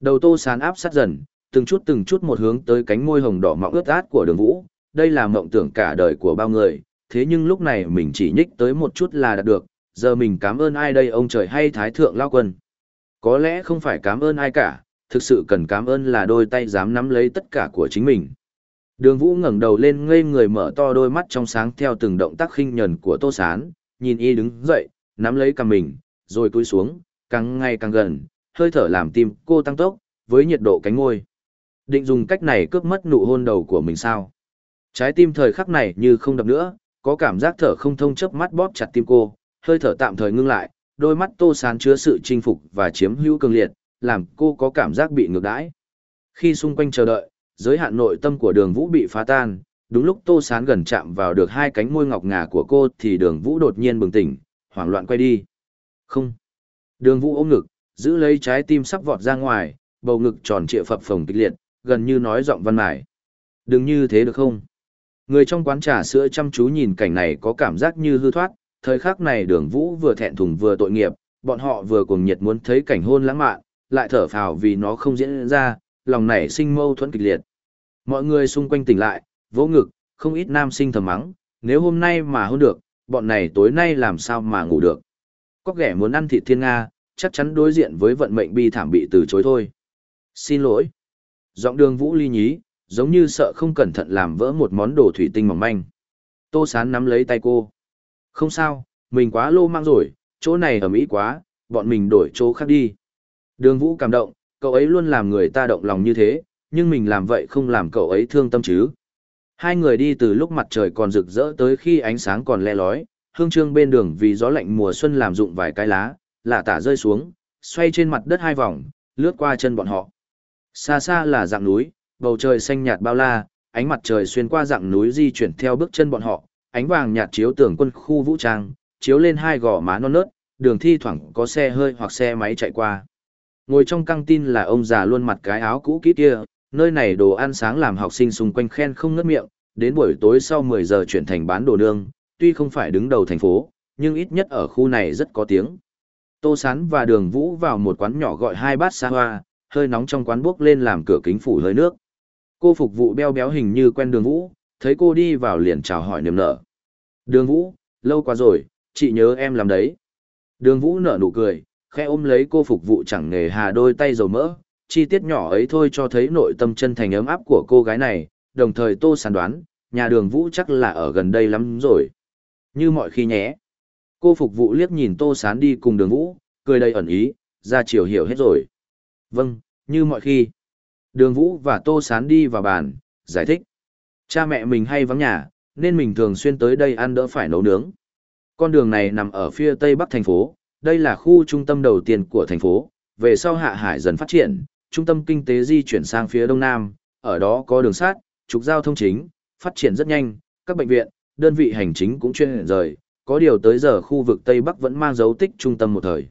Đầu Tô Sán áp sát dần, từng chút từng chút một hướng tới cánh môi hồng đỏ mọng ướt át của đường vũ, đây là mộng tưởng cả đời của bao người, thế nhưng lúc này mình chỉ nhích tới một chút là đạt được, giờ mình cảm ơn ai đây ông trời hay thái thượng lao quân. Có lẽ không phải cảm ơn ai cả, thực sự cần cảm ơn là đôi tay dám nắm lấy tất cả của chính mình. Đường Vũ ngẩng đầu lên ngây người mở to đôi mắt trong sáng theo từng động tác khinh nhẫn của Tô Sán, nhìn y đứng dậy, nắm lấy cằm mình, rồi cúi xuống, càng ngày càng gần, hơi thở làm tim cô tăng tốc, với nhiệt độ cánh ngôi. Định dùng cách này cướp mất nụ hôn đầu của mình sao? Trái tim thời khắc này như không đập nữa, có cảm giác thở không thông chớp mắt bóp chặt tim cô, hơi thở tạm thời ngưng lại, đôi mắt Tô Sán chứa sự chinh phục và chiếm hữu cường liệt, làm cô có cảm giác bị ngược đãi. Khi xung quanh chờ đợi, giới hạn nội tâm của đường vũ bị phá tan, đúng lúc Tô Sán gần chạm vào được hai cánh môi ngọc ngà của cô thì đường vũ đột nhiên bừng tỉnh, hoảng loạn quay đi. Không. Đường vũ ôm ngực, giữ lấy trái tim sắp vọt ra ngoài, bầu ngực tròn trịa phập phồng kịch liệt, gần như nói giọng văn mải. Đừng như thế được không? Người trong quán trà sữa chăm chú nhìn cảnh này có cảm giác như hư thoát, thời khắc này đường vũ vừa thẹn thùng vừa tội nghiệp, bọn họ vừa cuồng nhiệt muốn thấy cảnh hôn lãng mạn, lại thở phào vì nó không diễn ra, lòng nảy sinh mâu thuẫn kịch liệt. Mọi người xung quanh tỉnh lại, vỗ ngực, không ít nam sinh thầm mắng, nếu hôm nay mà hôn được, bọn này tối nay làm sao mà ngủ được. Có ghẻ muốn ăn thịt thiên Nga, chắc chắn đối diện với vận mệnh bi thảm bị từ chối thôi. Xin lỗi. Giọng đường vũ ly nhí, giống như sợ không cẩn thận làm vỡ một món đồ thủy tinh mỏng manh. Tô sán nắm lấy tay cô. Không sao, mình quá lô mang rồi, chỗ này ở Mỹ quá, bọn mình đổi chỗ khác đi. Đường vũ cảm động, cậu ấy luôn làm người ta động lòng như thế, nhưng mình làm vậy không làm cậu ấy thương tâm chứ. Hai người đi từ lúc mặt trời còn rực rỡ tới khi ánh sáng còn le lói, hương trương bên đường vì gió lạnh mùa xuân làm rụng vài cái lá, lạ tả rơi xuống, xoay trên mặt đất hai vòng, lướt qua chân bọn họ. Xa xa là dạng núi, bầu trời xanh nhạt bao la, ánh mặt trời xuyên qua dạng núi di chuyển theo bước chân bọn họ, ánh vàng nhạt chiếu tường quân khu vũ trang, chiếu lên hai gò má non nớt, đường thi thoảng có xe hơi hoặc xe máy chạy qua. Ngồi trong căng tin là ông già luôn mặt cái áo cũ kỹ kia, nơi này đồ ăn sáng làm học sinh xung quanh khen không ngớt miệng, đến buổi tối sau 10 giờ chuyển thành bán đồ nương, tuy không phải đứng đầu thành phố, nhưng ít nhất ở khu này rất có tiếng. Tô Sán và Đường Vũ vào một quán nhỏ gọi hai bát xa hoa, hơi nóng trong quán bốc lên làm cửa kính phủ hơi nước. Cô phục vụ beo béo hình như quen Đường Vũ, thấy cô đi vào liền chào hỏi niềm nở. Đường Vũ, lâu quá rồi, chị nhớ em làm đấy. Đường Vũ nở nụ cười, khẽ ôm lấy cô phục vụ chẳng nghề hà đôi tay dầu mỡ, chi tiết nhỏ ấy thôi cho thấy nội tâm chân thành ấm áp của cô gái này, đồng thời Tô Sán đoán, nhà đường Vũ chắc là ở gần đây lắm rồi. Như mọi khi nhé. Cô phục vụ liếc nhìn Tô Sán đi cùng đường Vũ, cười đầy ẩn ý, ra chiều hiểu hết rồi. Vâng, như mọi khi. Đường Vũ và Tô Sán đi vào bàn, giải thích. Cha mẹ mình hay vắng nhà, nên mình thường xuyên tới đây ăn đỡ phải nấu nướng. Con đường này nằm ở phía tây bắc thành phố, đây là khu trung tâm đầu tiên của thành phố, về sau hạ hải dần phát triển, trung tâm kinh tế di chuyển sang phía đông nam, ở đó có đường sắt, trục giao thông chính, phát triển rất nhanh, các bệnh viện, đơn vị hành chính cũng chuyên rời, có điều tới giờ khu vực Tây Bắc vẫn mang dấu tích trung tâm một thời.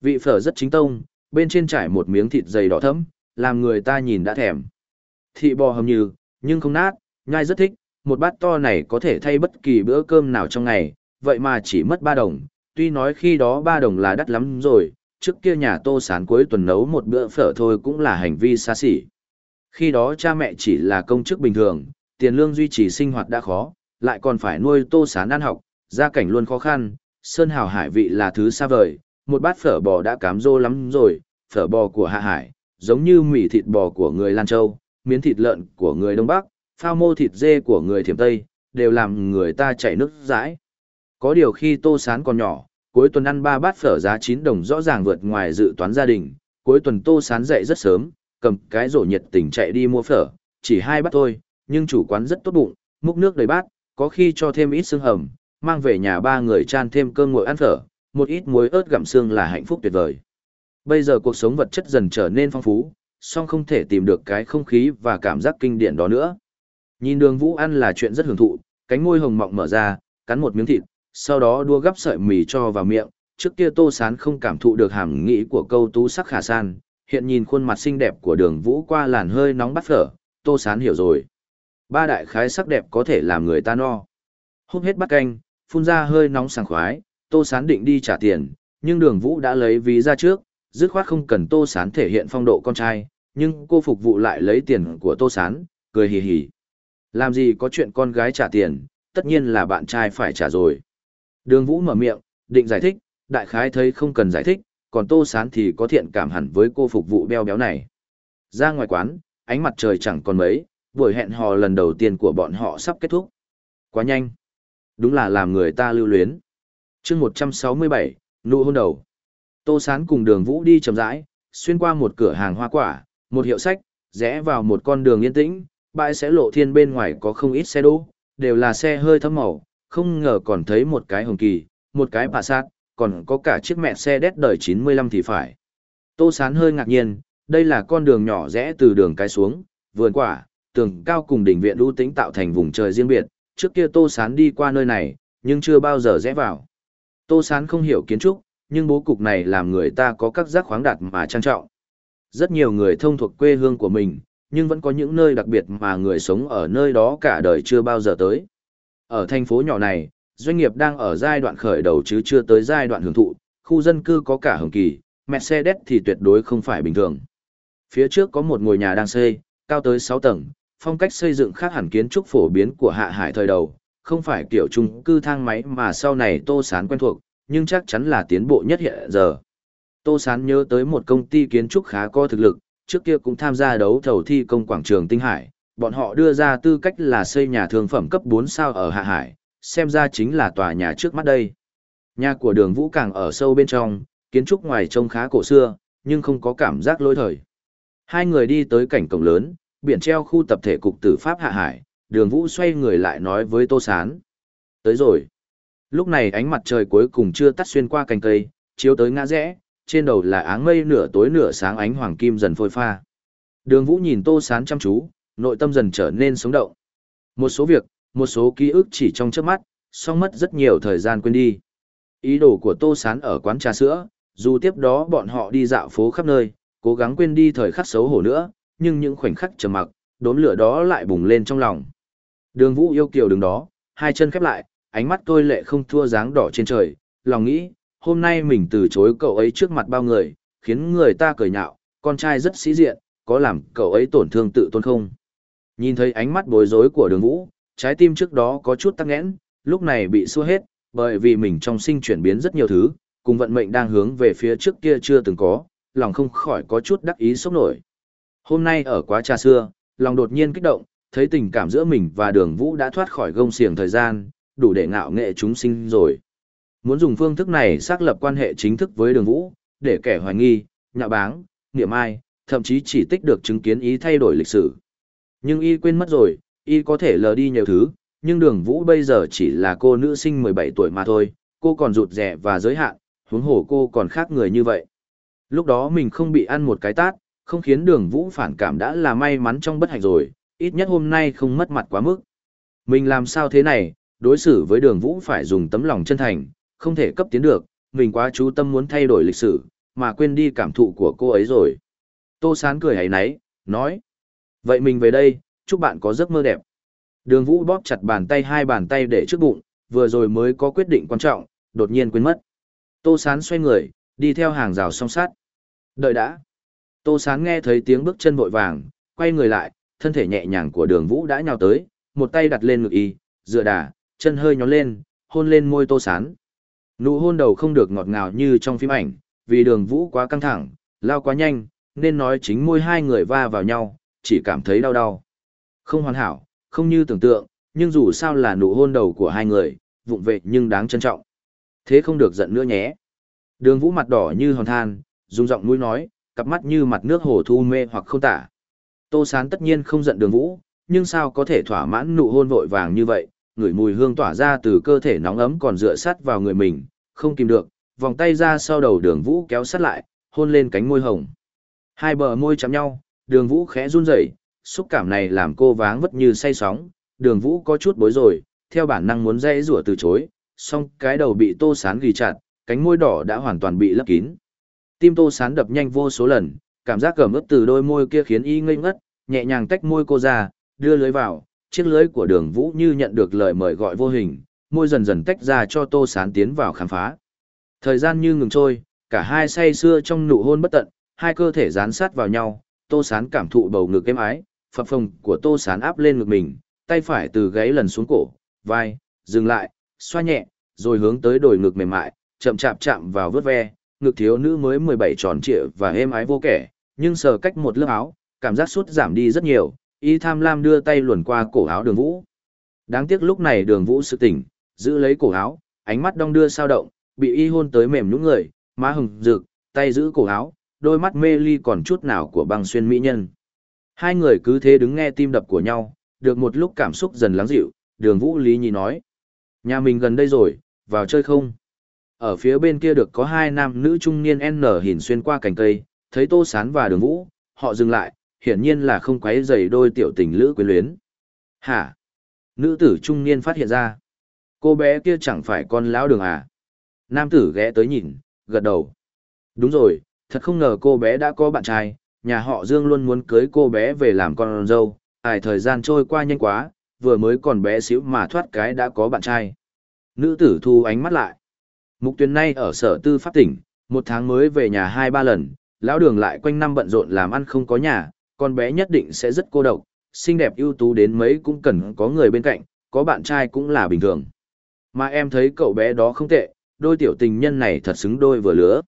Vị phở rất chính tông, bên trên trải một miếng thịt dày đỏ thẫm, làm người ta nhìn đã thèm. Thị bò hầm như, nhưng không nát, nhai rất thích, một bát to này có thể thay bất kỳ bữa cơm nào trong ngày, vậy mà chỉ mất 3 đồng, tuy nói khi đó 3 đồng là đắt lắm rồi, trước kia nhà tô sán cuối tuần nấu một bữa phở thôi cũng là hành vi xa xỉ. Khi đó cha mẹ chỉ là công chức bình thường, tiền lương duy trì sinh hoạt đã khó, lại còn phải nuôi tô sán ăn học, gia cảnh luôn khó khăn, sơn hào hải vị là thứ xa vời, một bát phở bò đã cám dô lắm rồi, phở bò của hạ hải, giống như mì thịt bò của người Lan Châu, miến thịt lợn của người Đông Bắc, phao mô thịt dê của người Thiểm Tây, đều làm người ta chảy nước dãi. Có điều khi tô sán còn nhỏ, cuối tuần ăn ba bát phở giá 9 đồng rõ ràng vượt ngoài dự toán gia đình, cuối tuần tô sán dậy rất sớm, cầm cái rổ nhiệt tình chạy đi mua phở, chỉ hai bát thôi, nhưng chủ quán rất tốt bụng, múc nước đầy bát, có khi cho thêm ít xương hầm, mang về nhà ba người chan thêm cơm nguội ăn phở, một ít muối ớt gặm xương là hạnh phúc tuyệt vời. Bây giờ cuộc sống vật chất dần trở nên phong phú, song không thể tìm được cái không khí và cảm giác kinh điển đó nữa. Nhìn đường vũ ăn là chuyện rất hưởng thụ, cánh môi hồng mọng mở ra, cắn một miếng thịt, sau đó đua gắp sợi mì cho vào miệng, trước kia tô sán không cảm thụ được hàm nghĩ của câu tú sắc khả san, hiện nhìn khuôn mặt xinh đẹp của đường vũ qua làn hơi nóng bắt phở, tô sán hiểu rồi. Ba đại khái sắc đẹp có thể làm người ta no. Hút hết bát canh, phun ra hơi nóng sảng khoái, tô sán định đi trả tiền, nhưng đường vũ đã lấy ví ra trước, dứt khoát không cần tô sán thể hiện phong độ con trai, nhưng cô phục vụ lại lấy tiền của tô sán, cười hì hì. Làm gì có chuyện con gái trả tiền, tất nhiên là bạn trai phải trả rồi. Đường vũ mở miệng, định giải thích, đại khái thấy không cần giải thích, còn tô sán thì có thiện cảm hẳn với cô phục vụ beo béo này. Ra ngoài quán, ánh mặt trời chẳng còn mấy, buổi hẹn hò lần đầu tiên của bọn họ sắp kết thúc. Quá nhanh. Đúng là làm người ta lưu luyến. chương 167, nụ hôn đầu. Tô Sán cùng đường Vũ đi chậm rãi, xuyên qua một cửa hàng hoa quả, một hiệu sách, rẽ vào một con đường yên tĩnh, bãi sẽ lộ thiên bên ngoài có không ít xe đỗ, đều là xe hơi thấm màu, không ngờ còn thấy một cái hồng kỳ, một cái bà sát, còn có cả chiếc mẹ xe đét đời 95 thì phải. Tô Sán hơi ngạc nhiên, đây là con đường nhỏ rẽ từ đường cái xuống, vườn quả, tường cao cùng đỉnh viện ưu tĩnh tạo thành vùng trời riêng biệt, trước kia Tô Sán đi qua nơi này, nhưng chưa bao giờ rẽ vào. Tô Sán không hiểu kiến trúc, nhưng bố cục này làm người ta có các giác khoáng đạt mà trang trọng. Rất nhiều người thông thuộc quê hương của mình, nhưng vẫn có những nơi đặc biệt mà người sống ở nơi đó cả đời chưa bao giờ tới. Ở thành phố nhỏ này, doanh nghiệp đang ở giai đoạn khởi đầu chứ chưa tới giai đoạn hưởng thụ, khu dân cư có cả hồng kỳ, Mercedes thì tuyệt đối không phải bình thường. Phía trước có một ngôi nhà đang xây, cao tới 6 tầng, phong cách xây dựng khác hẳn kiến trúc phổ biến của hạ hải thời đầu, không phải kiểu chung cư thang máy mà sau này Tô Sán quen thuộc, nhưng chắc chắn là tiến bộ nhất hiện giờ. Tô Sán nhớ tới một công ty kiến trúc khá có thực lực, trước kia cũng tham gia đấu thầu thi công quảng trường Tinh Hải, bọn họ đưa ra tư cách là xây nhà thương phẩm cấp 4 sao ở Hạ Hải, xem ra chính là tòa nhà trước mắt đây. Nhà của đường Vũ càng ở sâu bên trong, kiến trúc ngoài trông khá cổ xưa, nhưng không có cảm giác lỗi thời. Hai người đi tới cảnh cổng lớn, biển treo khu tập thể cục tử Pháp Hạ Hải, đường Vũ xoay người lại nói với Tô Sán. Tới rồi. Lúc này ánh mặt trời cuối cùng chưa tắt xuyên qua cành cây, chiếu tới ngã rẽ, trên đầu là áng mây nửa tối nửa sáng ánh hoàng kim dần phôi pha. Đường Vũ nhìn Tô Sán chăm chú, nội tâm dần trở nên sống động. Một số việc, một số ký ức chỉ trong chớp mắt, song mất rất nhiều thời gian quên đi. Ý đồ của Tô Sán ở quán trà sữa, dù tiếp đó bọn họ đi dạo phố khắp nơi, cố gắng quên đi thời khắc xấu hổ nữa, nhưng những khoảnh khắc trầm mặc, đốm lửa đó lại bùng lên trong lòng. Đường Vũ yêu kiều đứng đó, hai chân khép lại, ánh mắt tôi lệ không thua dáng đỏ trên trời, lòng nghĩ, hôm nay mình từ chối cậu ấy trước mặt bao người, khiến người ta cười nhạo, con trai rất sĩ diện, có làm cậu ấy tổn thương tự tôn không? Nhìn thấy ánh mắt bối rối của đường vũ, trái tim trước đó có chút tắc nghẽn, lúc này bị xua hết, bởi vì mình trong sinh chuyển biến rất nhiều thứ, cùng vận mệnh đang hướng về phía trước kia chưa từng có, lòng không khỏi có chút đắc ý sốc nổi. Hôm nay ở quá trà xưa, lòng đột nhiên kích động, thấy tình cảm giữa mình và đường vũ đã thoát khỏi gông xiềng thời gian, đủ để ngạo nghệ chúng sinh rồi. Muốn dùng phương thức này xác lập quan hệ chính thức với đường vũ, để kẻ hoài nghi, nhạo báng, niệm ai, thậm chí chỉ tích được chứng kiến ý thay đổi lịch sử. Nhưng y quên mất rồi, y có thể lờ đi nhiều thứ, nhưng đường vũ bây giờ chỉ là cô nữ sinh 17 tuổi mà thôi, cô còn rụt rẻ và giới hạn, huống hồ cô còn khác người như vậy. Lúc đó mình không bị ăn một cái tát, không khiến đường vũ phản cảm đã là may mắn trong bất hạnh rồi, ít nhất hôm nay không mất mặt quá mức. Mình làm sao thế này, đối xử với đường vũ phải dùng tấm lòng chân thành, không thể cấp tiến được, mình quá chú tâm muốn thay đổi lịch sử, mà quên đi cảm thụ của cô ấy rồi. Tô Sán cười hãy náy, nói. Vậy mình về đây, chúc bạn có giấc mơ đẹp. Đường Vũ bóp chặt bàn tay hai bàn tay để trước bụng, vừa rồi mới có quyết định quan trọng, đột nhiên quên mất. Tô Sán xoay người, đi theo hàng rào song sát. Đợi đã. Tô Sán nghe thấy tiếng bước chân vội vàng, quay người lại, thân thể nhẹ nhàng của đường Vũ đã nhào tới, một tay đặt lên ngực y, dựa đà, chân hơi nhón lên, hôn lên môi Tô Sán. Nụ hôn đầu không được ngọt ngào như trong phim ảnh, vì đường Vũ quá căng thẳng, lao quá nhanh, nên nói chính môi hai người va vào nhau, chỉ cảm thấy đau đau. Không hoàn hảo, không như tưởng tượng, nhưng dù sao là nụ hôn đầu của hai người, vụng vệ nhưng đáng trân trọng. Thế không được giận nữa nhé. Đường vũ mặt đỏ như hòn than, dùng giọng mũi nói, cặp mắt như mặt nước hồ thu mê hoặc không tả. Tô sán tất nhiên không giận đường vũ, nhưng sao có thể thỏa mãn nụ hôn vội vàng như vậy, ngửi mùi hương tỏa ra từ cơ thể nóng ấm còn dựa sát vào người mình, không kìm được, vòng tay ra sau đầu đường vũ kéo sát lại, hôn lên cánh môi hồng. Hai bờ môi chạm nhau, đường vũ khẽ run rẩy, xúc cảm này làm cô váng vất như say sóng. Đường vũ có chút bối rồi theo bản năng muốn dãy rủa từ chối, song cái đầu bị tô sán ghi chặt, cánh môi đỏ đã hoàn toàn bị lấp kín. Tim tô sán đập nhanh vô số lần, cảm giác cầm ướp từ đôi môi kia khiến y ngây ngất, nhẹ nhàng tách môi cô ra, đưa lưới vào, chiếc lưới của đường vũ như nhận được lời mời gọi vô hình, môi dần dần tách ra cho tô sán tiến vào khám phá. Thời gian như ngừng trôi, cả hai say sưa trong nụ hôn bất tận, hai cơ thể dán sát vào nhau tô sán cảm thụ bầu ngực êm ái, phập phồng của tô sán áp lên ngực mình, tay phải từ gáy lần xuống cổ, vai, dừng lại, xoa nhẹ, rồi hướng tới đồi ngực mềm mại, chậm chạp chạm vào vớt ve, ngực thiếu nữ mới mười bảy tròn trịa và êm ái vô kể nhưng sờ cách một lớp áo, cảm giác sút giảm đi rất nhiều, y tham lam đưa tay luồn qua cổ áo đường vũ. Đáng tiếc lúc này đường vũ sự tỉnh, giữ lấy cổ áo, ánh mắt đong đưa sao động, bị y hôn tới mềm nhũng người, má hừng rực, tay giữ cổ áo đôi mắt mê ly còn chút nào của băng xuyên mỹ nhân. Hai người cứ thế đứng nghe tim đập của nhau, được một lúc cảm xúc dần lắng dịu, đường vũ lý nhì nói. Nhà mình gần đây rồi, vào chơi không? Ở phía bên kia được có hai nam nữ trung niên N hình xuyên qua cành cây, thấy tô sán và đường vũ, họ dừng lại, hiển nhiên là không quấy dày đôi tiểu tình lữ quyến luyến. Hả? Nữ tử trung niên phát hiện ra. Cô bé kia chẳng phải con lão đường à? Nam tử ghé tới nhìn, gật đầu. Đúng rồi, Thật không ngờ cô bé đã có bạn trai, nhà họ Dương luôn muốn cưới cô bé về làm con dâu, ai thời gian trôi qua nhanh quá, vừa mới còn bé xíu mà thoát cái đã có bạn trai. Nữ tử thu ánh mắt lại. Mục tuyến nay ở sở tư pháp tỉnh, Một tháng mới về nhà hai ba lần, lão đường lại quanh năm bận rộn làm ăn không có nhà, con bé nhất định sẽ rất cô độc, xinh đẹp ưu tú đến mấy cũng cần có người bên cạnh, có bạn trai cũng là bình thường. Mà em thấy cậu bé đó không tệ, đôi tiểu tình nhân này thật xứng đôi vừa lứa.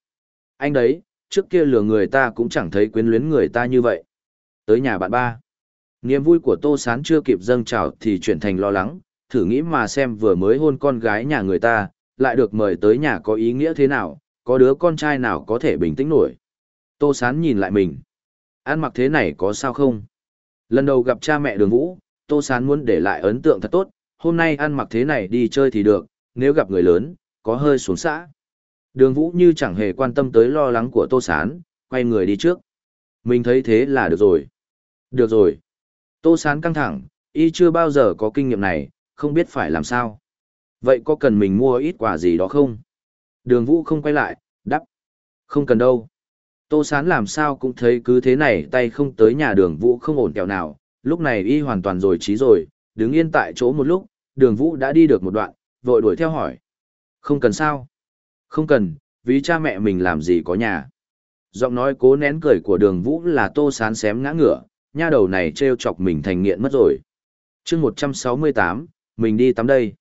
Anh đấy, trước kia lừa người ta cũng chẳng thấy quyến luyến người ta như vậy. Tới nhà bạn ba. Niềm vui của Tô Sán chưa kịp dâng trào thì chuyển thành lo lắng, thử nghĩ mà xem vừa mới hôn con gái nhà người ta, lại được mời tới nhà có ý nghĩa thế nào, có đứa con trai nào có thể bình tĩnh nổi. Tô Sán nhìn lại mình. Ăn mặc thế này có sao không? Lần đầu gặp cha mẹ đường vũ, Tô Sán muốn để lại ấn tượng thật tốt, hôm nay ăn mặc thế này đi chơi thì được, nếu gặp người lớn, có hơi xuống xã. Đường vũ như chẳng hề quan tâm tới lo lắng của Tô Sán, quay người đi trước. Mình thấy thế là được rồi. Được rồi. Tô Sán căng thẳng, y chưa bao giờ có kinh nghiệm này, không biết phải làm sao. Vậy có cần mình mua ít quà gì đó không? Đường vũ không quay lại, đắp. Không cần đâu. Tô Sán làm sao cũng thấy cứ thế này tay không tới nhà đường vũ không ổn kẹo nào, lúc này y hoàn toàn rồi trí rồi, đứng yên tại chỗ một lúc, đường vũ đã đi được một đoạn, vội đuổi theo hỏi. Không cần sao? Không cần, vì cha mẹ mình làm gì có nhà. Giọng nói cố nén cười của đường vũ là tô sán xém ngã ngửa, nha đầu này trêu chọc mình thành nghiện mất rồi. chương 168, mình đi tắm đây.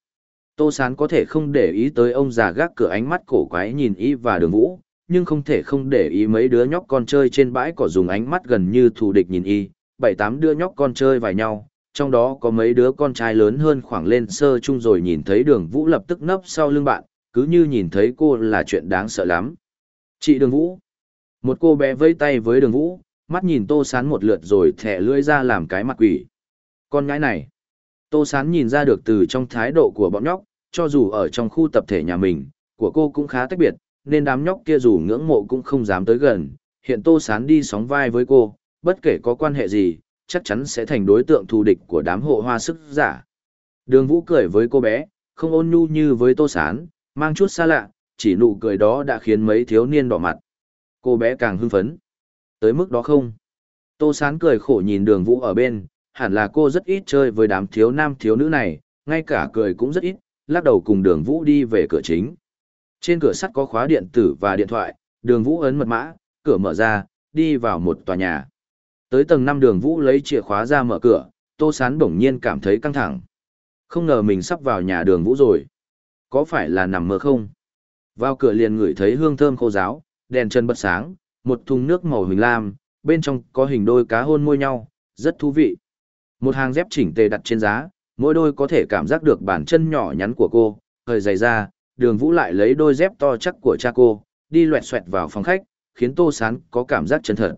Tô sán có thể không để ý tới ông già gác cửa ánh mắt cổ quái nhìn y và đường vũ, nhưng không thể không để ý mấy đứa nhóc con chơi trên bãi cỏ dùng ánh mắt gần như thù địch nhìn y, bảy tám đứa nhóc con chơi vài nhau, trong đó có mấy đứa con trai lớn hơn khoảng lên sơ chung rồi nhìn thấy đường vũ lập tức nấp sau lưng bạn, cứ như nhìn thấy cô là chuyện đáng sợ lắm. Chị đường vũ. Một cô bé vây tay với đường vũ, mắt nhìn tô sán một lượt rồi thẻ lưỡi ra làm cái mặt quỷ. Con ngãi này. Tô sán nhìn ra được từ trong thái độ của bọn nhóc, cho dù ở trong khu tập thể nhà mình, của cô cũng khá tách biệt, nên đám nhóc kia dù ngưỡng mộ cũng không dám tới gần. Hiện tô sán đi sóng vai với cô, bất kể có quan hệ gì, chắc chắn sẽ thành đối tượng thù địch của đám hộ hoa sức giả. Đường Vũ cười với cô bé, không ôn nhu như với Tô Sán, mang chút xa lạ, chỉ nụ cười đó đã khiến mấy thiếu niên đỏ mặt. Cô bé càng hưng phấn. Tới mức đó không? Tô Sán cười khổ nhìn đường Vũ ở bên, hẳn là cô rất ít chơi với đám thiếu nam thiếu nữ này, ngay cả cười cũng rất ít, lắc đầu cùng đường Vũ đi về cửa chính. Trên cửa sắt có khóa điện tử và điện thoại, đường Vũ ấn mật mã, cửa mở ra, đi vào một tòa nhà. Tới tầng 5 đường Vũ lấy chìa khóa ra mở cửa, Tô Sán bỗng nhiên cảm thấy căng thẳng. Không ngờ mình sắp vào nhà đường Vũ rồi. Có phải là nằm mơ không? Vào cửa liền ngửi thấy hương thơm khô giáo, đèn chân bật sáng, một thùng nước màu hình lam, bên trong có hình đôi cá hôn môi nhau, rất thú vị. Một hàng dép chỉnh tề đặt trên giá, mỗi đôi có thể cảm giác được bản chân nhỏ nhắn của cô, hơi dày ra, đường vũ lại lấy đôi dép to chắc của cha cô, đi loẹt xoẹt vào phòng khách, khiến tô sán có cảm giác chân thật.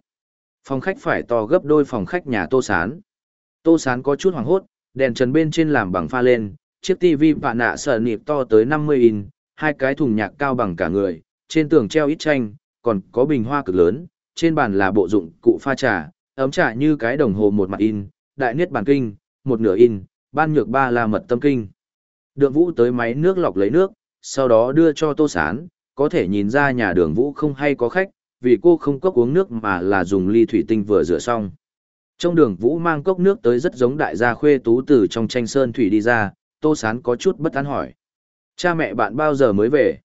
Phòng khách phải to gấp đôi phòng khách nhà Tô Sán. Tô Sán có chút hoảng hốt, đèn trần bên trên làm bằng pha lên, chiếc tivi bạ nạ sở nịp to tới 50 in, hai cái thùng nhạc cao bằng cả người, trên tường treo ít tranh, còn có bình hoa cực lớn, trên bàn là bộ dụng cụ pha trà, ấm trà như cái đồng hồ một mặt in, đại niết bàn kinh, một nửa in, ban nhược ba là mật tâm kinh. Đường vũ tới máy nước lọc lấy nước, sau đó đưa cho tô sán, có thể nhìn ra nhà đường vũ không hay có khách, vì cô không cốc uống nước mà là dùng ly thủy tinh vừa rửa xong. Trong đường Vũ mang cốc nước tới rất giống đại gia khuê tú từ trong tranh sơn thủy đi ra, Tô Sán có chút bất an hỏi. Cha mẹ bạn bao giờ mới về?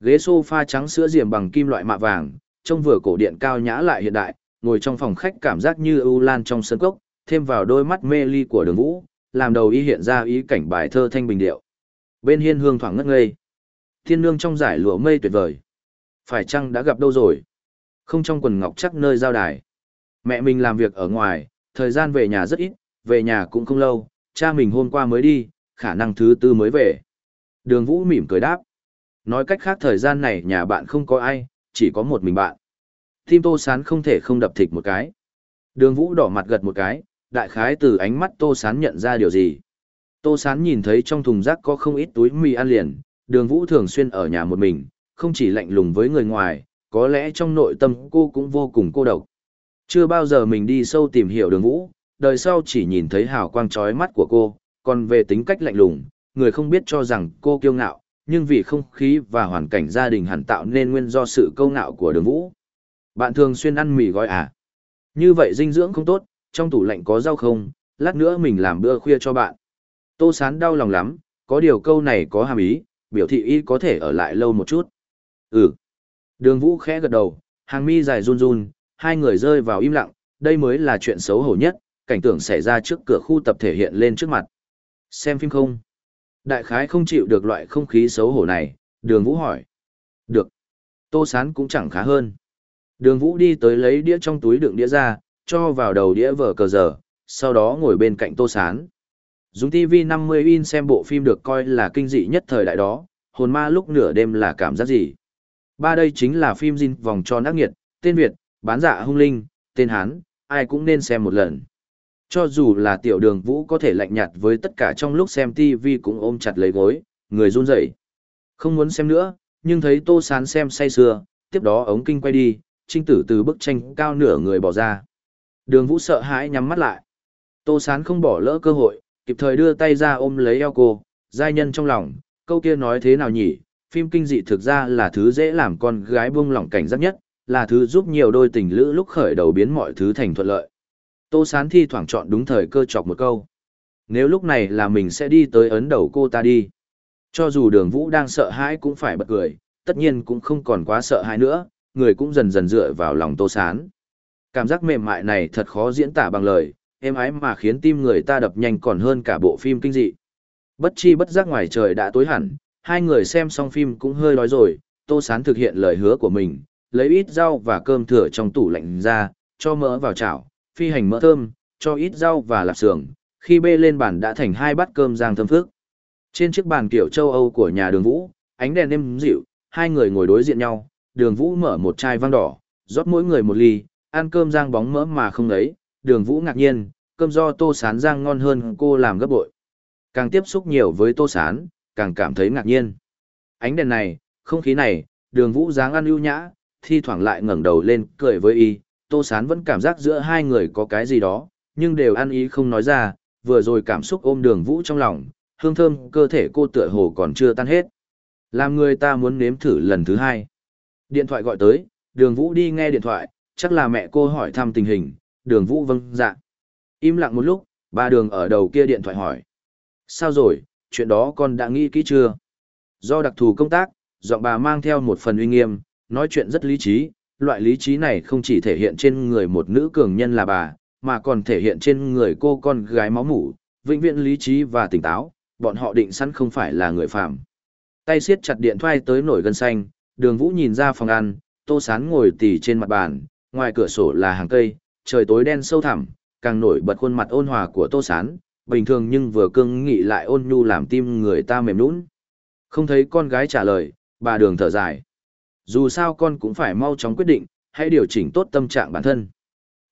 Ghế sofa trắng sữa diềm bằng kim loại mạ vàng, trông vừa cổ điện cao nhã lại hiện đại, ngồi trong phòng khách cảm giác như ưu lan trong sân cốc, thêm vào đôi mắt mê ly của đường Vũ, làm đầu y hiện ra ý cảnh bài thơ thanh bình điệu. Bên hiên hương thoảng ngất ngây. Thiên nương trong giải lụa mây tuyệt vời. Phải chăng đã gặp đâu rồi? Không trong quần ngọc chắc nơi giao đài. Mẹ mình làm việc ở ngoài, thời gian về nhà rất ít, về nhà cũng không lâu, cha mình hôm qua mới đi, khả năng thứ tư mới về. Đường Vũ mỉm cười đáp. Nói cách khác thời gian này nhà bạn không có ai, chỉ có một mình bạn. Tim Tô Sán không thể không đập thịt một cái. Đường Vũ đỏ mặt gật một cái, đại khái từ ánh mắt Tô Sán nhận ra điều gì. Tô Sán nhìn thấy trong thùng rác có không ít túi mì ăn liền, đường Vũ thường xuyên ở nhà một mình, không chỉ lạnh lùng với người ngoài, có lẽ trong nội tâm cô cũng vô cùng cô độc. Chưa bao giờ mình đi sâu tìm hiểu đường vũ, đời sau chỉ nhìn thấy hào quang trói mắt của cô, còn về tính cách lạnh lùng, người không biết cho rằng cô kiêu ngạo, nhưng vì không khí và hoàn cảnh gia đình hẳn tạo nên nguyên do sự câu ngạo của đường vũ. Bạn thường xuyên ăn mì gói à? Như vậy dinh dưỡng không tốt, trong tủ lạnh có rau không, lát nữa mình làm bữa khuya cho bạn. Tô sán đau lòng lắm, có điều câu này có hàm ý, biểu thị y có thể ở lại lâu một chút. Ừ. Đường Vũ khẽ gật đầu, hàng mi dài run run, hai người rơi vào im lặng, đây mới là chuyện xấu hổ nhất, cảnh tượng xảy ra trước cửa khu tập thể hiện lên trước mặt. Xem phim không? Đại khái không chịu được loại không khí xấu hổ này, đường Vũ hỏi. Được. Tô Sán cũng chẳng khá hơn. Đường Vũ đi tới lấy đĩa trong túi đựng đĩa ra, cho vào đầu đĩa vở cờ giờ, sau đó ngồi bên cạnh Tô Sán. Dùng TV 50 in xem bộ phim được coi là kinh dị nhất thời đại đó, hồn ma lúc nửa đêm là cảm giác gì? Ba đây chính là phim Jin vòng tròn ác nghiệt, tên Việt, bán dạ hung linh, tên Hán, ai cũng nên xem một lần. Cho dù là tiểu đường vũ có thể lạnh nhạt với tất cả trong lúc xem TV cũng ôm chặt lấy gối, người run rẩy. Không muốn xem nữa, nhưng thấy tô sán xem say sưa, tiếp đó ống kinh quay đi, trinh tử từ bức tranh cao nửa người bỏ ra. Đường vũ sợ hãi nhắm mắt lại. Tô sán không bỏ lỡ cơ hội, kịp thời đưa tay ra ôm lấy eo cô, giai nhân trong lòng, câu kia nói thế nào nhỉ, phim kinh dị thực ra là thứ dễ làm con gái buông lỏng cảnh giác nhất, là thứ giúp nhiều đôi tình lữ lúc khởi đầu biến mọi thứ thành thuận lợi. Tô Sán thi thoảng chọn đúng thời cơ chọc một câu. Nếu lúc này là mình sẽ đi tới ấn đầu cô ta đi. Cho dù đường vũ đang sợ hãi cũng phải bật cười, tất nhiên cũng không còn quá sợ hãi nữa, người cũng dần dần dựa vào lòng Tô Sán. Cảm giác mềm mại này thật khó diễn tả bằng lời, êm ái mà khiến tim người ta đập nhanh còn hơn cả bộ phim kinh dị. Bất chi bất giác ngoài trời đã tối hẳn, hai người xem xong phim cũng hơi đói rồi, Tô Sán thực hiện lời hứa của mình, lấy ít rau và cơm thừa trong tủ lạnh ra, cho mỡ vào chảo, phi hành mỡ thơm, cho ít rau và lạp xưởng, khi bê lên bàn đã thành hai bát cơm rang thơm phức. Trên chiếc bàn kiểu châu Âu của nhà đường Vũ, ánh đèn êm dịu, hai người ngồi đối diện nhau, đường Vũ mở một chai vang đỏ, rót mỗi người một ly, ăn cơm rang bóng mỡ mà không ấy, đường Vũ ngạc nhiên, cơm do tô sán rang ngon hơn cô làm gấp bội. Càng tiếp xúc nhiều với tô sán, càng cảm thấy ngạc nhiên. Ánh đèn này, không khí này, đường Vũ dáng ăn ưu nhã, thi thoảng lại ngẩng đầu lên, cười với y, Tô Sán vẫn cảm giác giữa hai người có cái gì đó, nhưng đều ăn ý không nói ra, vừa rồi cảm xúc ôm đường vũ trong lòng, hương thơm cơ thể cô tựa hồ còn chưa tan hết. Làm người ta muốn nếm thử lần thứ hai. Điện thoại gọi tới, đường vũ đi nghe điện thoại, chắc là mẹ cô hỏi thăm tình hình, đường vũ vâng dạ. Im lặng một lúc, ba đường ở đầu kia điện thoại hỏi. Sao rồi, chuyện đó con đã nghĩ kỹ chưa? Do đặc thù công tác, giọng bà mang theo một phần uy nghiêm, nói chuyện rất lý trí, loại lý trí này không chỉ thể hiện trên người một nữ cường nhân là bà, mà còn thể hiện trên người cô con gái máu mủ, vĩnh viễn lý trí và tỉnh táo, bọn họ định sẵn không phải là người phạm. Tay siết chặt điện thoại tới nổi gân xanh, đường vũ nhìn ra phòng ăn, tô sán ngồi tỉ trên mặt bàn, ngoài cửa sổ là hàng cây, trời tối đen sâu thẳm, càng nổi bật khuôn mặt ôn hòa của tô sán, bình thường nhưng vừa cương nghị lại ôn nhu làm tim người ta mềm nũng. Không thấy con gái trả lời, bà đường thở dài. Dù sao con cũng phải mau chóng quyết định, hãy điều chỉnh tốt tâm trạng bản thân.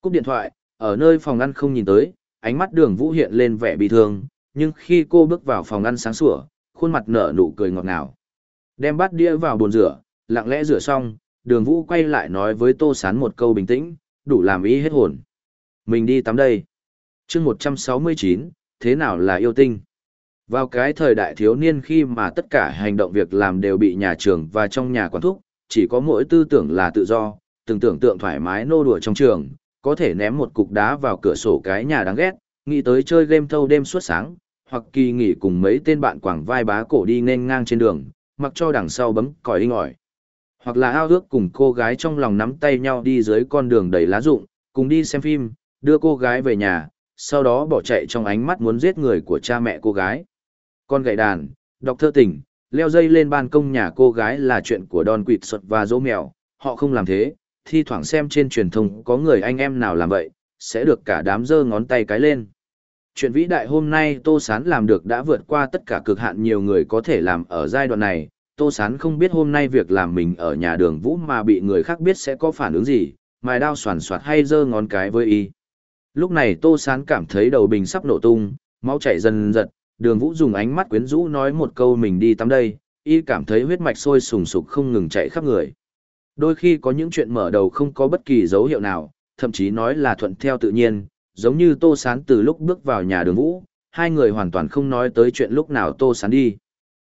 Cúp điện thoại, ở nơi phòng ăn không nhìn tới, ánh mắt đường vũ hiện lên vẻ bị thương, nhưng khi cô bước vào phòng ăn sáng sủa, khuôn mặt nở nụ cười ngọt ngào. Đem bát đĩa vào bồn rửa, lặng lẽ rửa xong, đường vũ quay lại nói với tô sán một câu bình tĩnh, đủ làm ý hết hồn. Mình đi tắm đây. chương 169, thế nào là yêu tinh? Vào cái thời đại thiếu niên khi mà tất cả hành động việc làm đều bị nhà trường và trong nhà quản thúc, chỉ có mỗi tư tưởng là tự do, từng tưởng tượng thoải mái nô đùa trong trường, có thể ném một cục đá vào cửa sổ cái nhà đáng ghét, nghĩ tới chơi game thâu đêm suốt sáng, hoặc kỳ nghỉ cùng mấy tên bạn quảng vai bá cổ đi nên ngang trên đường, mặc cho đằng sau bấm còi inh ỏi. Hoặc là ao ước cùng cô gái trong lòng nắm tay nhau đi dưới con đường đầy lá rụng, cùng đi xem phim, đưa cô gái về nhà, sau đó bỏ chạy trong ánh mắt muốn giết người của cha mẹ cô gái. Con gậy đàn, đọc thơ tình, leo dây lên ban công nhà cô gái là chuyện của Don Quỵt Xuất và Dỗ Mèo, họ không làm thế, thi thoảng xem trên truyền thông có người anh em nào làm vậy, sẽ được cả đám giơ ngón tay cái lên. Chuyện vĩ đại hôm nay Tô Sán làm được đã vượt qua tất cả cực hạn nhiều người có thể làm ở giai đoạn này, Tô Sán không biết hôm nay việc làm mình ở nhà đường vũ mà bị người khác biết sẽ có phản ứng gì, mài đao soàn soạt hay giơ ngón cái với y. Lúc này Tô Sán cảm thấy đầu bình sắp nổ tung, máu chảy dần dật, Đường Vũ dùng ánh mắt quyến rũ nói một câu mình đi tắm đây, y cảm thấy huyết mạch sôi sùng sục không ngừng chạy khắp người. Đôi khi có những chuyện mở đầu không có bất kỳ dấu hiệu nào, thậm chí nói là thuận theo tự nhiên, giống như Tô Sán từ lúc bước vào nhà đường Vũ, hai người hoàn toàn không nói tới chuyện lúc nào Tô Sán đi.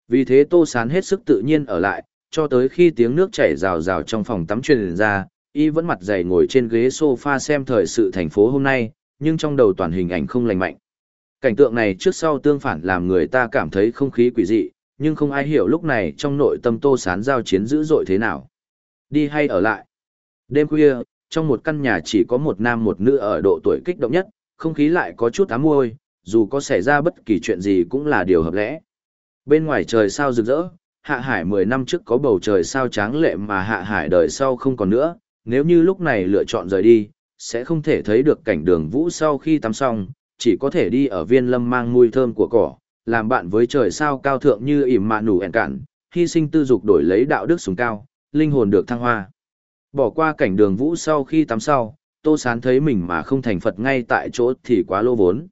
Vì thế Tô Sán hết sức tự nhiên ở lại, cho tới khi tiếng nước chảy rào rào trong phòng tắm truyền ra, y vẫn mặt dày ngồi trên ghế sofa xem thời sự thành phố hôm nay, nhưng trong đầu toàn hình ảnh không lành mạnh. Cảnh tượng này trước sau tương phản làm người ta cảm thấy không khí quỷ dị, nhưng không ai hiểu lúc này trong nội tâm Tô Sán giao chiến dữ dội thế nào. Đi hay ở lại? Đêm khuya, trong một căn nhà chỉ có một nam một nữ ở độ tuổi kích động nhất, không khí lại có chút ám môi, dù có xảy ra bất kỳ chuyện gì cũng là điều hợp lẽ. Bên ngoài trời sao rực rỡ, hạ hải 10 năm trước có bầu trời sao tráng lệ mà hạ hải đời sau không còn nữa, nếu như lúc này lựa chọn rời đi, sẽ không thể thấy được cảnh đường vũ sau khi tắm xong, chỉ có thể đi ở viên lâm mang mùi thơm của cỏ, làm bạn với trời sao cao thượng như ỉm mạ nủ ẻn cạn, hy sinh tư dục đổi lấy đạo đức sùng cao, linh hồn được thăng hoa. Bỏ qua cảnh đường vũ sau khi tắm sau, Tô Sán thấy mình mà không thành Phật ngay tại chỗ thì quá lô vốn.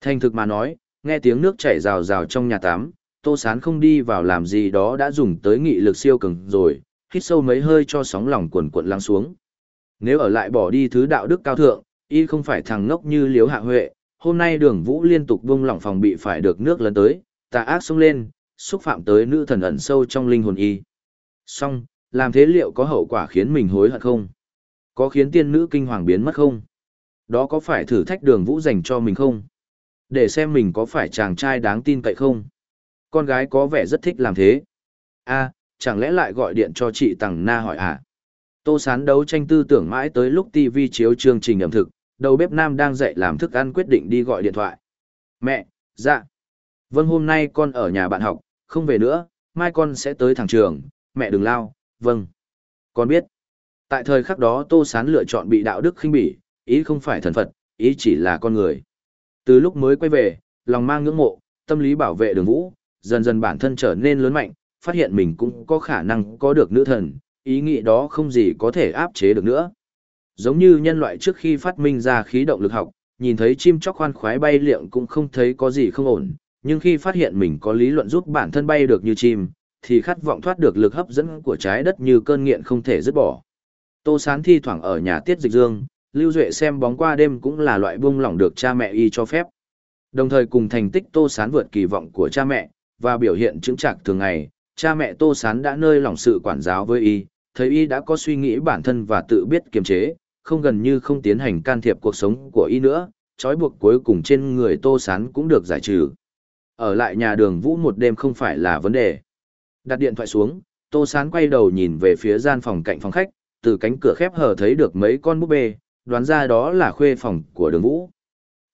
Thành thực mà nói, nghe tiếng nước chảy rào rào trong nhà tắm, Tô Sán không đi vào làm gì đó đã dùng tới nghị lực siêu cường rồi, hít sâu mấy hơi cho sóng lòng cuộn cuộn lắng xuống. Nếu ở lại bỏ đi thứ đạo đức cao thượng, y không phải thằng ngốc như Liếu Hạ Huệ, hôm nay đường vũ liên tục buông lỏng phòng bị phải được nước lấn tới, tà ác xông lên, xúc phạm tới nữ thần ẩn sâu trong linh hồn y. Song làm thế liệu có hậu quả khiến mình hối hận không? Có khiến tiên nữ kinh hoàng biến mất không? Đó có phải thử thách đường vũ dành cho mình không? Để xem mình có phải chàng trai đáng tin cậy không? Con gái có vẻ rất thích làm thế. a chẳng lẽ lại gọi điện cho chị Tằng Na hỏi à? Tô Sán đấu tranh tư tưởng mãi tới lúc TV chiếu chương trình ẩm thực, đầu bếp nam đang dậy làm thức ăn quyết định đi gọi điện thoại. Mẹ, dạ. Vâng hôm nay con ở nhà bạn học, không về nữa, mai con sẽ tới thẳng trường, mẹ đừng lao, vâng. Con biết. Tại thời khắc đó Tô Sán lựa chọn bị đạo đức khinh bỉ, ý không phải thần Phật, ý chỉ là con người. Từ lúc mới quay về, lòng mang ngưỡng mộ, tâm lý bảo vệ đường vũ, dần dần bản thân trở nên lớn mạnh, phát hiện mình cũng có khả năng có được nữ thần, ý nghĩ đó không gì có thể áp chế được nữa. Giống như nhân loại trước khi phát minh ra khí động lực học, nhìn thấy chim chóc khoan khoái bay liệng cũng không thấy có gì không ổn, nhưng khi phát hiện mình có lý luận giúp bản thân bay được như chim, thì khát vọng thoát được lực hấp dẫn của trái đất như cơn nghiện không thể dứt bỏ. Tô Sán thi thoảng ở nhà Tiết Dịch Dương, Lưu Duệ xem bóng qua đêm cũng là loại buông lỏng được cha mẹ y cho phép. Đồng thời cùng thành tích Tô Sán vượt kỳ vọng của cha mẹ, và biểu hiện chứng trạc thường ngày, cha mẹ Tô Sán đã nơi lòng sự quản giáo với y, thấy y đã có suy nghĩ bản thân và tự biết kiềm chế, không gần như không tiến hành can thiệp cuộc sống của y nữa, trói buộc cuối cùng trên người Tô Sán cũng được giải trừ. Ở lại nhà đường Vũ một đêm không phải là vấn đề. Đặt điện thoại xuống, Tô Sán quay đầu nhìn về phía gian phòng cạnh phòng khách, từ cánh cửa khép hở thấy được mấy con búp bê, đoán ra đó là khuê phòng của đường Vũ.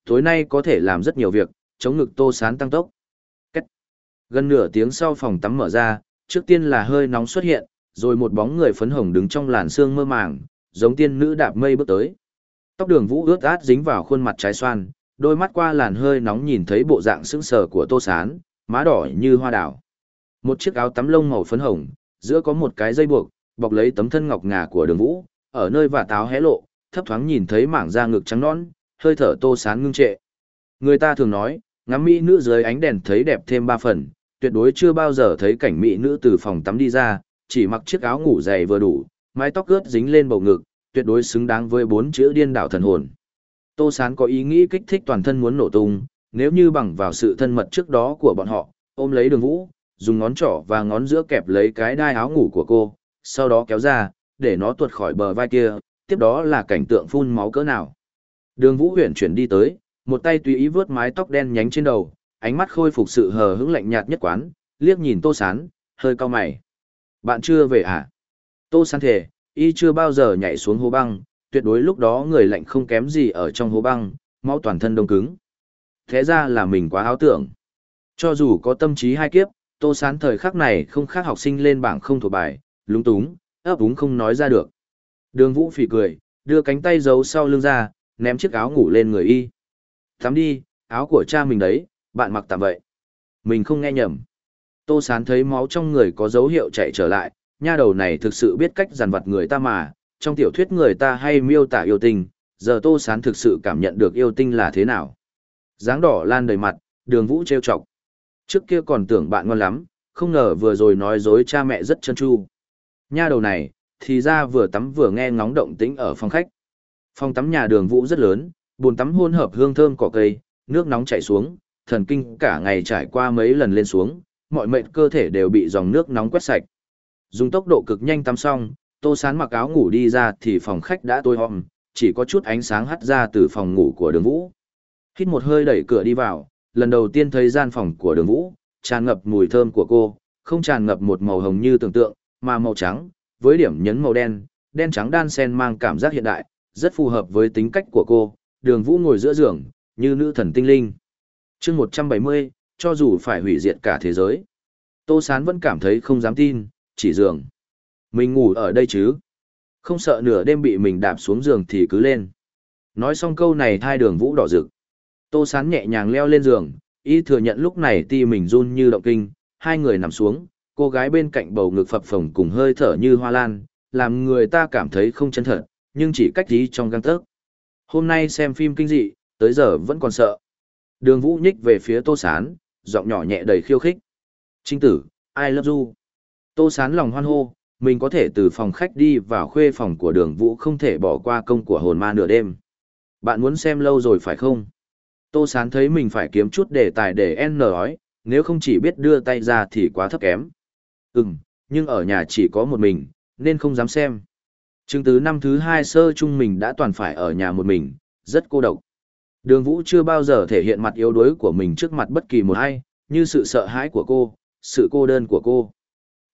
Tối nay có thể làm rất nhiều việc, chống ngực Tô Sán tăng tốc. Cách. Gần nửa tiếng sau phòng tắm mở ra, trước tiên là hơi nóng xuất hiện, rồi một bóng người phấn hồng đứng trong làn sương mơ màng, giống tiên nữ đạp mây bước tới. Tóc đường vũ ướt át dính vào khuôn mặt trái xoan, đôi mắt qua làn hơi nóng nhìn thấy bộ dạng sững sờ của tô sán, má đỏ như hoa đào. Một chiếc áo tắm lông màu phấn hồng, giữa có một cái dây buộc, bọc lấy tấm thân ngọc ngà của đường vũ, ở nơi và táo hé lộ, thấp thoáng nhìn thấy mảng da ngực trắng nõn, hơi thở tô sán ngưng trệ. Người ta thường nói, ngắm mỹ nữ dưới ánh đèn thấy đẹp thêm ba phần, tuyệt đối chưa bao giờ thấy cảnh mỹ nữ từ phòng tắm đi ra, chỉ mặc chiếc áo ngủ dày vừa đủ, mái tóc ướt dính lên bầu ngực, tuyệt đối xứng đáng với bốn chữ điên đảo thần hồn. Tô Sán có ý nghĩ kích thích toàn thân muốn nổ tung, nếu như bằng vào sự thân mật trước đó của bọn họ, ôm lấy đường vũ, dùng ngón trỏ và ngón giữa kẹp lấy cái đai áo ngủ của cô, sau đó kéo ra, để nó tuột khỏi bờ vai kia, tiếp đó là cảnh tượng phun máu cỡ nào. Đường vũ huyền chuyển đi tới, một tay tùy ý vướt mái tóc đen nhánh trên đầu, ánh mắt khôi phục sự hờ hững lạnh nhạt nhất quán, liếc nhìn Tô Sán, hơi cau mày. Bạn chưa về à? Tô San thể, y chưa bao giờ nhảy xuống hố băng, tuyệt đối lúc đó người lạnh không kém gì ở trong hố băng, máu toàn thân đông cứng. Thế ra là mình quá áo tưởng. Cho dù có tâm trí hai kiếp, Tô Sán thời khắc này không khác học sinh lên bảng không thuộc bài, lúng túng, ấp úng không nói ra được. Đường Vũ phỉ cười, đưa cánh tay giấu sau lưng ra, ném chiếc áo ngủ lên người y. Tắm đi, áo của cha mình đấy, bạn mặc tạm vậy. Mình không nghe nhầm. Tô Sán thấy máu trong người có dấu hiệu chạy trở lại, nha đầu này thực sự biết cách dằn vặt người ta mà, trong tiểu thuyết người ta hay miêu tả yêu tinh, giờ Tô Sán thực sự cảm nhận được yêu tinh là thế nào. dáng đỏ lan đầy mặt, đường vũ trêu chọc. Trước kia còn tưởng bạn ngon lắm, không ngờ vừa rồi nói dối cha mẹ rất chân chu. Nha đầu này, thì ra vừa tắm vừa nghe ngóng động tĩnh ở phòng khách. Phòng tắm nhà đường vũ rất lớn, bồn tắm hôn hợp hương thơm cỏ cây, nước nóng chảy xuống, thần kinh cả ngày trải qua mấy lần lên xuống, mọi mệnh cơ thể đều bị dòng nước nóng quét sạch. Dùng tốc độ cực nhanh tắm xong, Tô Sán mặc áo ngủ đi ra thì phòng khách đã tối hòm, chỉ có chút ánh sáng hắt ra từ phòng ngủ của đường vũ. Hít một hơi đẩy cửa đi vào, lần đầu tiên thấy gian phòng của đường vũ, tràn ngập mùi thơm của cô, không tràn ngập một màu hồng như tưởng tượng, mà màu trắng, với điểm nhấn màu đen, đen trắng đan sen mang cảm giác hiện đại, rất phù hợp với tính cách của cô, đường vũ ngồi giữa giường, như nữ thần tinh linh. chương 170, cho dù phải hủy diệt cả thế giới. Tô Sán vẫn cảm thấy không dám tin, chỉ giường. Mình ngủ ở đây chứ. Không sợ nửa đêm bị mình đạp xuống giường thì cứ lên. Nói xong câu này thai đường vũ đỏ rực. Tô Sán nhẹ nhàng leo lên giường, y thừa nhận lúc này ti mình run như động kinh, hai người nằm xuống, cô gái bên cạnh bầu ngực phập phồng cùng hơi thở như hoa lan, làm người ta cảm thấy không chân thật, nhưng chỉ cách tí trong găng tớc. Hôm nay xem phim kinh dị, tới giờ vẫn còn sợ. Đường Vũ nhích về phía Tô Sán, giọng nhỏ nhẹ đầy khiêu khích. Trinh tử, I love you. Tô Sán lòng hoan hô, mình có thể từ phòng khách đi vào khuê phòng của đường Vũ không thể bỏ qua công của hồn ma nửa đêm. Bạn muốn xem lâu rồi phải không? Tô Sán thấy mình phải kiếm chút đề tài để N nói, nếu không chỉ biết đưa tay ra thì quá thấp kém. Ừm, nhưng ở nhà chỉ có một mình, nên không dám xem. Chứng từ năm thứ hai sơ chung mình đã toàn phải ở nhà một mình, rất cô độc. Đường Vũ chưa bao giờ thể hiện mặt yếu đuối của mình trước mặt bất kỳ một ai, như sự sợ hãi của cô, sự cô đơn của cô.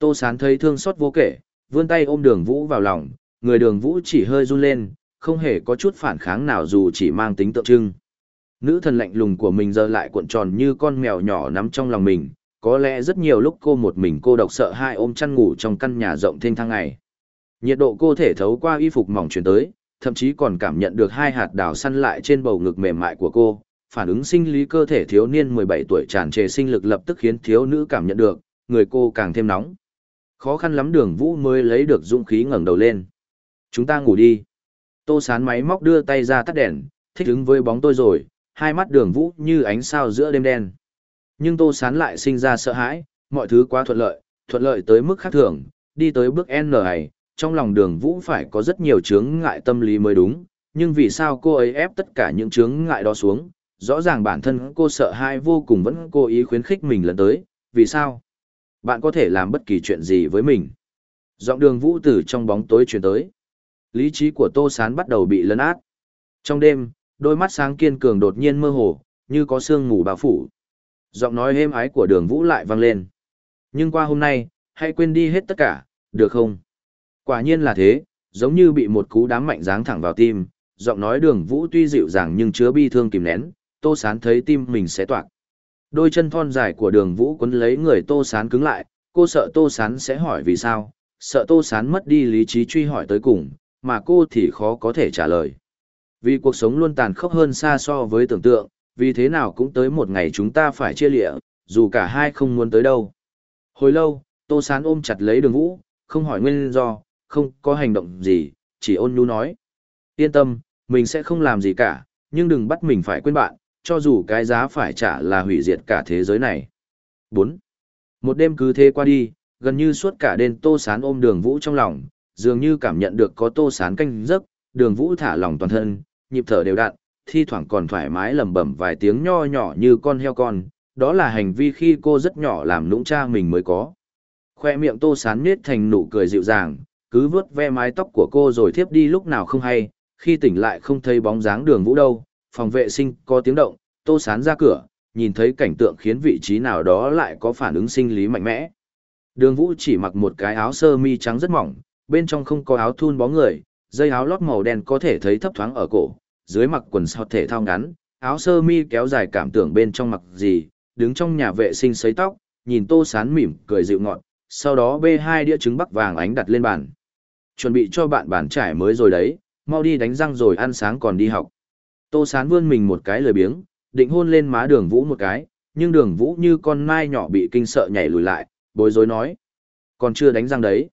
Tô Sán thấy thương xót vô kể, vươn tay ôm đường Vũ vào lòng, người đường Vũ chỉ hơi run lên, không hề có chút phản kháng nào dù chỉ mang tính tượng trưng. Nữ thần lạnh lùng của mình giờ lại cuộn tròn như con mèo nhỏ nắm trong lòng mình, có lẽ rất nhiều lúc cô một mình cô độc sợ hai ôm chăn ngủ trong căn nhà rộng thênh thang ngày. Nhiệt độ cô thể thấu qua y phục mỏng truyền tới, thậm chí còn cảm nhận được hai hạt đào săn lại trên bầu ngực mềm mại của cô. Phản ứng sinh lý cơ thể thiếu niên 17 tuổi tràn trề sinh lực lập tức khiến thiếu nữ cảm nhận được, người cô càng thêm nóng. Khó khăn lắm đường vũ mới lấy được dũng khí ngẩng đầu lên. Chúng ta ngủ đi. Tô sán máy móc đưa tay ra tắt đèn, thích ứng với bóng tôi rồi, hai mắt đường vũ như ánh sao giữa đêm đen. Nhưng tô sán lại sinh ra sợ hãi, mọi thứ quá thuận lợi, thuận lợi tới mức khác thường, đi tới bước N này, trong lòng đường vũ phải có rất nhiều chướng ngại tâm lý mới đúng, nhưng vì sao cô ấy ép tất cả những chướng ngại đó xuống, rõ ràng bản thân cô sợ hãi vô cùng vẫn cố ý khuyến khích mình lần tới, vì sao? Bạn có thể làm bất kỳ chuyện gì với mình. Giọng đường vũ từ trong bóng tối truyền tới. Lý trí của Tô Sán bắt đầu bị lấn át. Trong đêm, đôi mắt sáng kiên cường đột nhiên mơ hồ, như có sương mù bao phủ. Giọng nói êm ái của đường vũ lại vang lên. Nhưng qua hôm nay, hãy quên đi hết tất cả, được không? Quả nhiên là thế, giống như bị một cú đám mạnh giáng thẳng vào tim, giọng nói đường vũ tuy dịu dàng nhưng chứa bi thương kìm nén, tô sán thấy tim mình sẽ toạc. Đôi chân thon dài của đường vũ quấn lấy người tô sán cứng lại, cô sợ tô sán sẽ hỏi vì sao, sợ tô sán mất đi lý trí truy hỏi tới cùng, mà cô thì khó có thể trả lời. Vì cuộc sống luôn tàn khốc hơn xa so với tưởng tượng, vì thế nào cũng tới một ngày chúng ta phải chia lịa, dù cả hai không muốn tới đâu. Hồi lâu, Tô Sán ôm chặt lấy đường vũ, không hỏi nguyên do, không có hành động gì, chỉ ôn nhu nói. Yên tâm, mình sẽ không làm gì cả, nhưng đừng bắt mình phải quên bạn, cho dù cái giá phải trả là hủy diệt cả thế giới này. 4. Một đêm cứ thế qua đi, gần như suốt cả đêm Tô Sán ôm đường vũ trong lòng, dường như cảm nhận được có Tô Sán canh giấc, đường vũ thả lòng toàn thân, nhịp thở đều đặn, thi thoảng còn thoải mái lẩm bẩm vài tiếng nho nhỏ như con heo con, đó là hành vi khi cô rất nhỏ làm lũng cha mình mới có. Khoe miệng Tô Sán nết thành nụ cười dịu dàng, cứ vớt ve mái tóc của cô rồi thiếp đi lúc nào không hay, khi tỉnh lại không thấy bóng dáng đường vũ đâu, phòng vệ sinh có tiếng động, tô sán ra cửa, nhìn thấy cảnh tượng khiến vị trí nào đó lại có phản ứng sinh lý mạnh mẽ. Đường vũ chỉ mặc một cái áo sơ mi trắng rất mỏng, bên trong không có áo thun bó người, dây áo lót màu đen có thể thấy thấp thoáng ở cổ, dưới mặc quần sọt thể thao ngắn, áo sơ mi kéo dài cảm tưởng bên trong mặc gì, đứng trong nhà vệ sinh sấy tóc, nhìn tô sán mỉm cười dịu ngọt, sau đó bê hai đĩa trứng bắc vàng ánh đặt lên bàn chuẩn bị cho bạn bàn trải mới rồi đấy, mau đi đánh răng rồi ăn sáng còn đi học. Tô Sán vươn mình một cái lười biếng, định hôn lên má đường vũ một cái, nhưng đường vũ như con mai nhỏ bị kinh sợ nhảy lùi lại, bối rối nói. Còn chưa đánh răng đấy.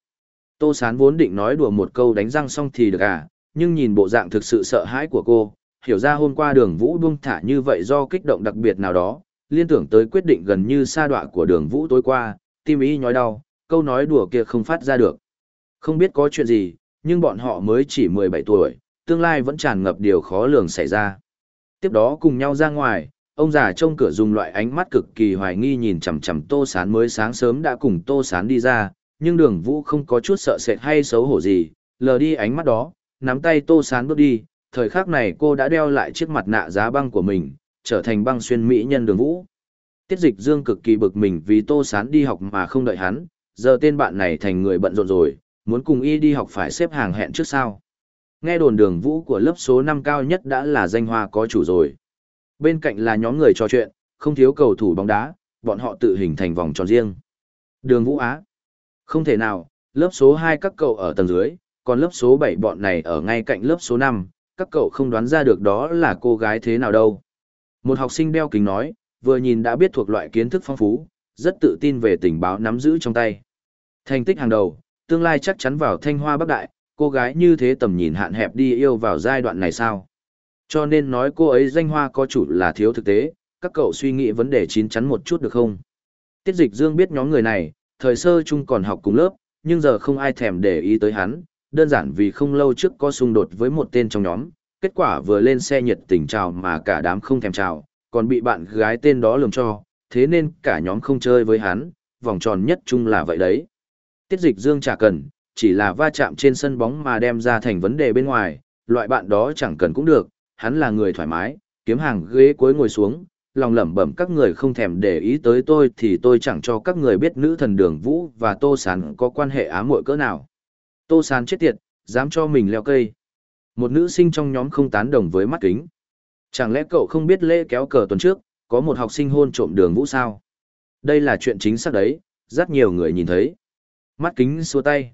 Tô Sán vốn định nói đùa một câu đánh răng xong thì được à, nhưng nhìn bộ dạng thực sự sợ hãi của cô, hiểu ra hôm qua đường vũ buông thả như vậy do kích động đặc biệt nào đó, liên tưởng tới quyết định gần như sa đọa của đường vũ tối qua, tim ý nhói đau, câu nói đùa kia không phát ra được. Không biết có chuyện gì, nhưng bọn họ mới chỉ 17 tuổi, tương lai vẫn tràn ngập điều khó lường xảy ra. Tiếp đó cùng nhau ra ngoài, ông già trông cửa dùng loại ánh mắt cực kỳ hoài nghi nhìn chằm chằm Tô Sán mới sáng sớm đã cùng Tô Sán đi ra, nhưng đường vũ không có chút sợ sệt hay xấu hổ gì, lờ đi ánh mắt đó, nắm tay Tô Sán bước đi, thời khắc này cô đã đeo lại chiếc mặt nạ giá băng của mình, trở thành băng xuyên mỹ nhân đường vũ. Tiết dịch dương cực kỳ bực mình vì Tô Sán đi học mà không đợi hắn, giờ tên bạn này thành người bận rộn rồi, muốn cùng y đi học phải xếp hàng hẹn trước sao. Nghe đồn đường vũ của lớp số 5 cao nhất đã là danh hoa có chủ rồi. Bên cạnh là nhóm người trò chuyện, không thiếu cầu thủ bóng đá, bọn họ tự hình thành vòng tròn riêng. Đường Vũ Á. Không thể nào, lớp số 2 các cậu ở tầng dưới, còn lớp số 7 bọn này ở ngay cạnh lớp số 5, các cậu không đoán ra được đó là cô gái thế nào đâu. Một học sinh đeo kính nói, vừa nhìn đã biết thuộc loại kiến thức phong phú, rất tự tin về tình báo nắm giữ trong tay. Thành tích hàng đầu, tương lai chắc chắn vào thanh hoa bắc đại, cô gái như thế tầm nhìn hạn hẹp đi yêu vào giai đoạn này sao? Cho nên nói cô ấy danh hoa có chủ là thiếu thực tế, các cậu suy nghĩ vấn đề chín chắn một chút được không? Tiết dịch dương biết nhóm người này, thời sơ chung còn học cùng lớp, nhưng giờ không ai thèm để ý tới hắn, đơn giản vì không lâu trước có xung đột với một tên trong nhóm, kết quả vừa lên xe nhiệt tình chào mà cả đám không thèm chào, còn bị bạn gái tên đó lường cho, thế nên cả nhóm không chơi với hắn, vòng tròn nhất chung là vậy đấy. Tiết dịch dương chả cần, chỉ là va chạm trên sân bóng mà đem ra thành vấn đề bên ngoài, loại bạn đó chẳng cần cũng được, hắn là người thoải mái, kiếm hàng ghế cuối ngồi xuống, lòng lẩm bẩm các người không thèm để ý tới tôi thì tôi chẳng cho các người biết nữ thần đường vũ và tô sán có quan hệ ám muội cỡ nào. Tô sán chết tiệt, dám cho mình leo cây. Một nữ sinh trong nhóm không tán đồng với mắt kính. Chẳng lẽ cậu không biết lễ kéo cờ tuần trước, có một học sinh hôn trộm đường vũ sao? Đây là chuyện chính xác đấy, rất nhiều người nhìn thấy. Mắt kính xua tay.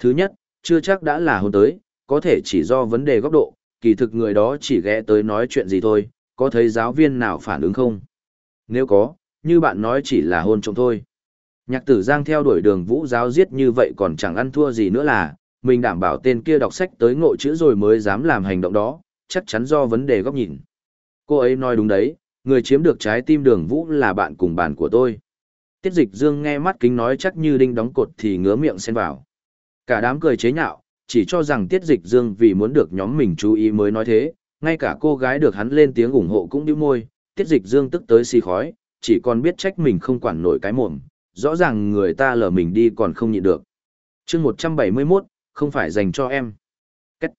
Thứ nhất, chưa chắc đã là hôn tới, có thể chỉ do vấn đề góc độ, kỳ thực người đó chỉ ghé tới nói chuyện gì thôi, có thấy giáo viên nào phản ứng không? Nếu có, như bạn nói chỉ là hôn trộm thôi. Nhạc tử giang theo đuổi đường vũ giáo giết như vậy còn chẳng ăn thua gì nữa là, mình đảm bảo tên kia đọc sách tới ngộ chữ rồi mới dám làm hành động đó, chắc chắn do vấn đề góc nhìn. Cô ấy nói đúng đấy, người chiếm được trái tim đường vũ là bạn cùng bàn của tôi. Tiết dịch dương nghe mắt kính nói chắc như đinh đóng cột thì ngứa miệng xen vào. Cả đám cười chế nhạo, chỉ cho rằng tiết dịch dương vì muốn được nhóm mình chú ý mới nói thế, ngay cả cô gái được hắn lên tiếng ủng hộ cũng đĩu môi, tiết dịch dương tức tới xì khói, chỉ còn biết trách mình không quản nổi cái mồm, rõ ràng người ta lờ mình đi còn không nhịn được. chương 171, không phải dành cho em. Cách.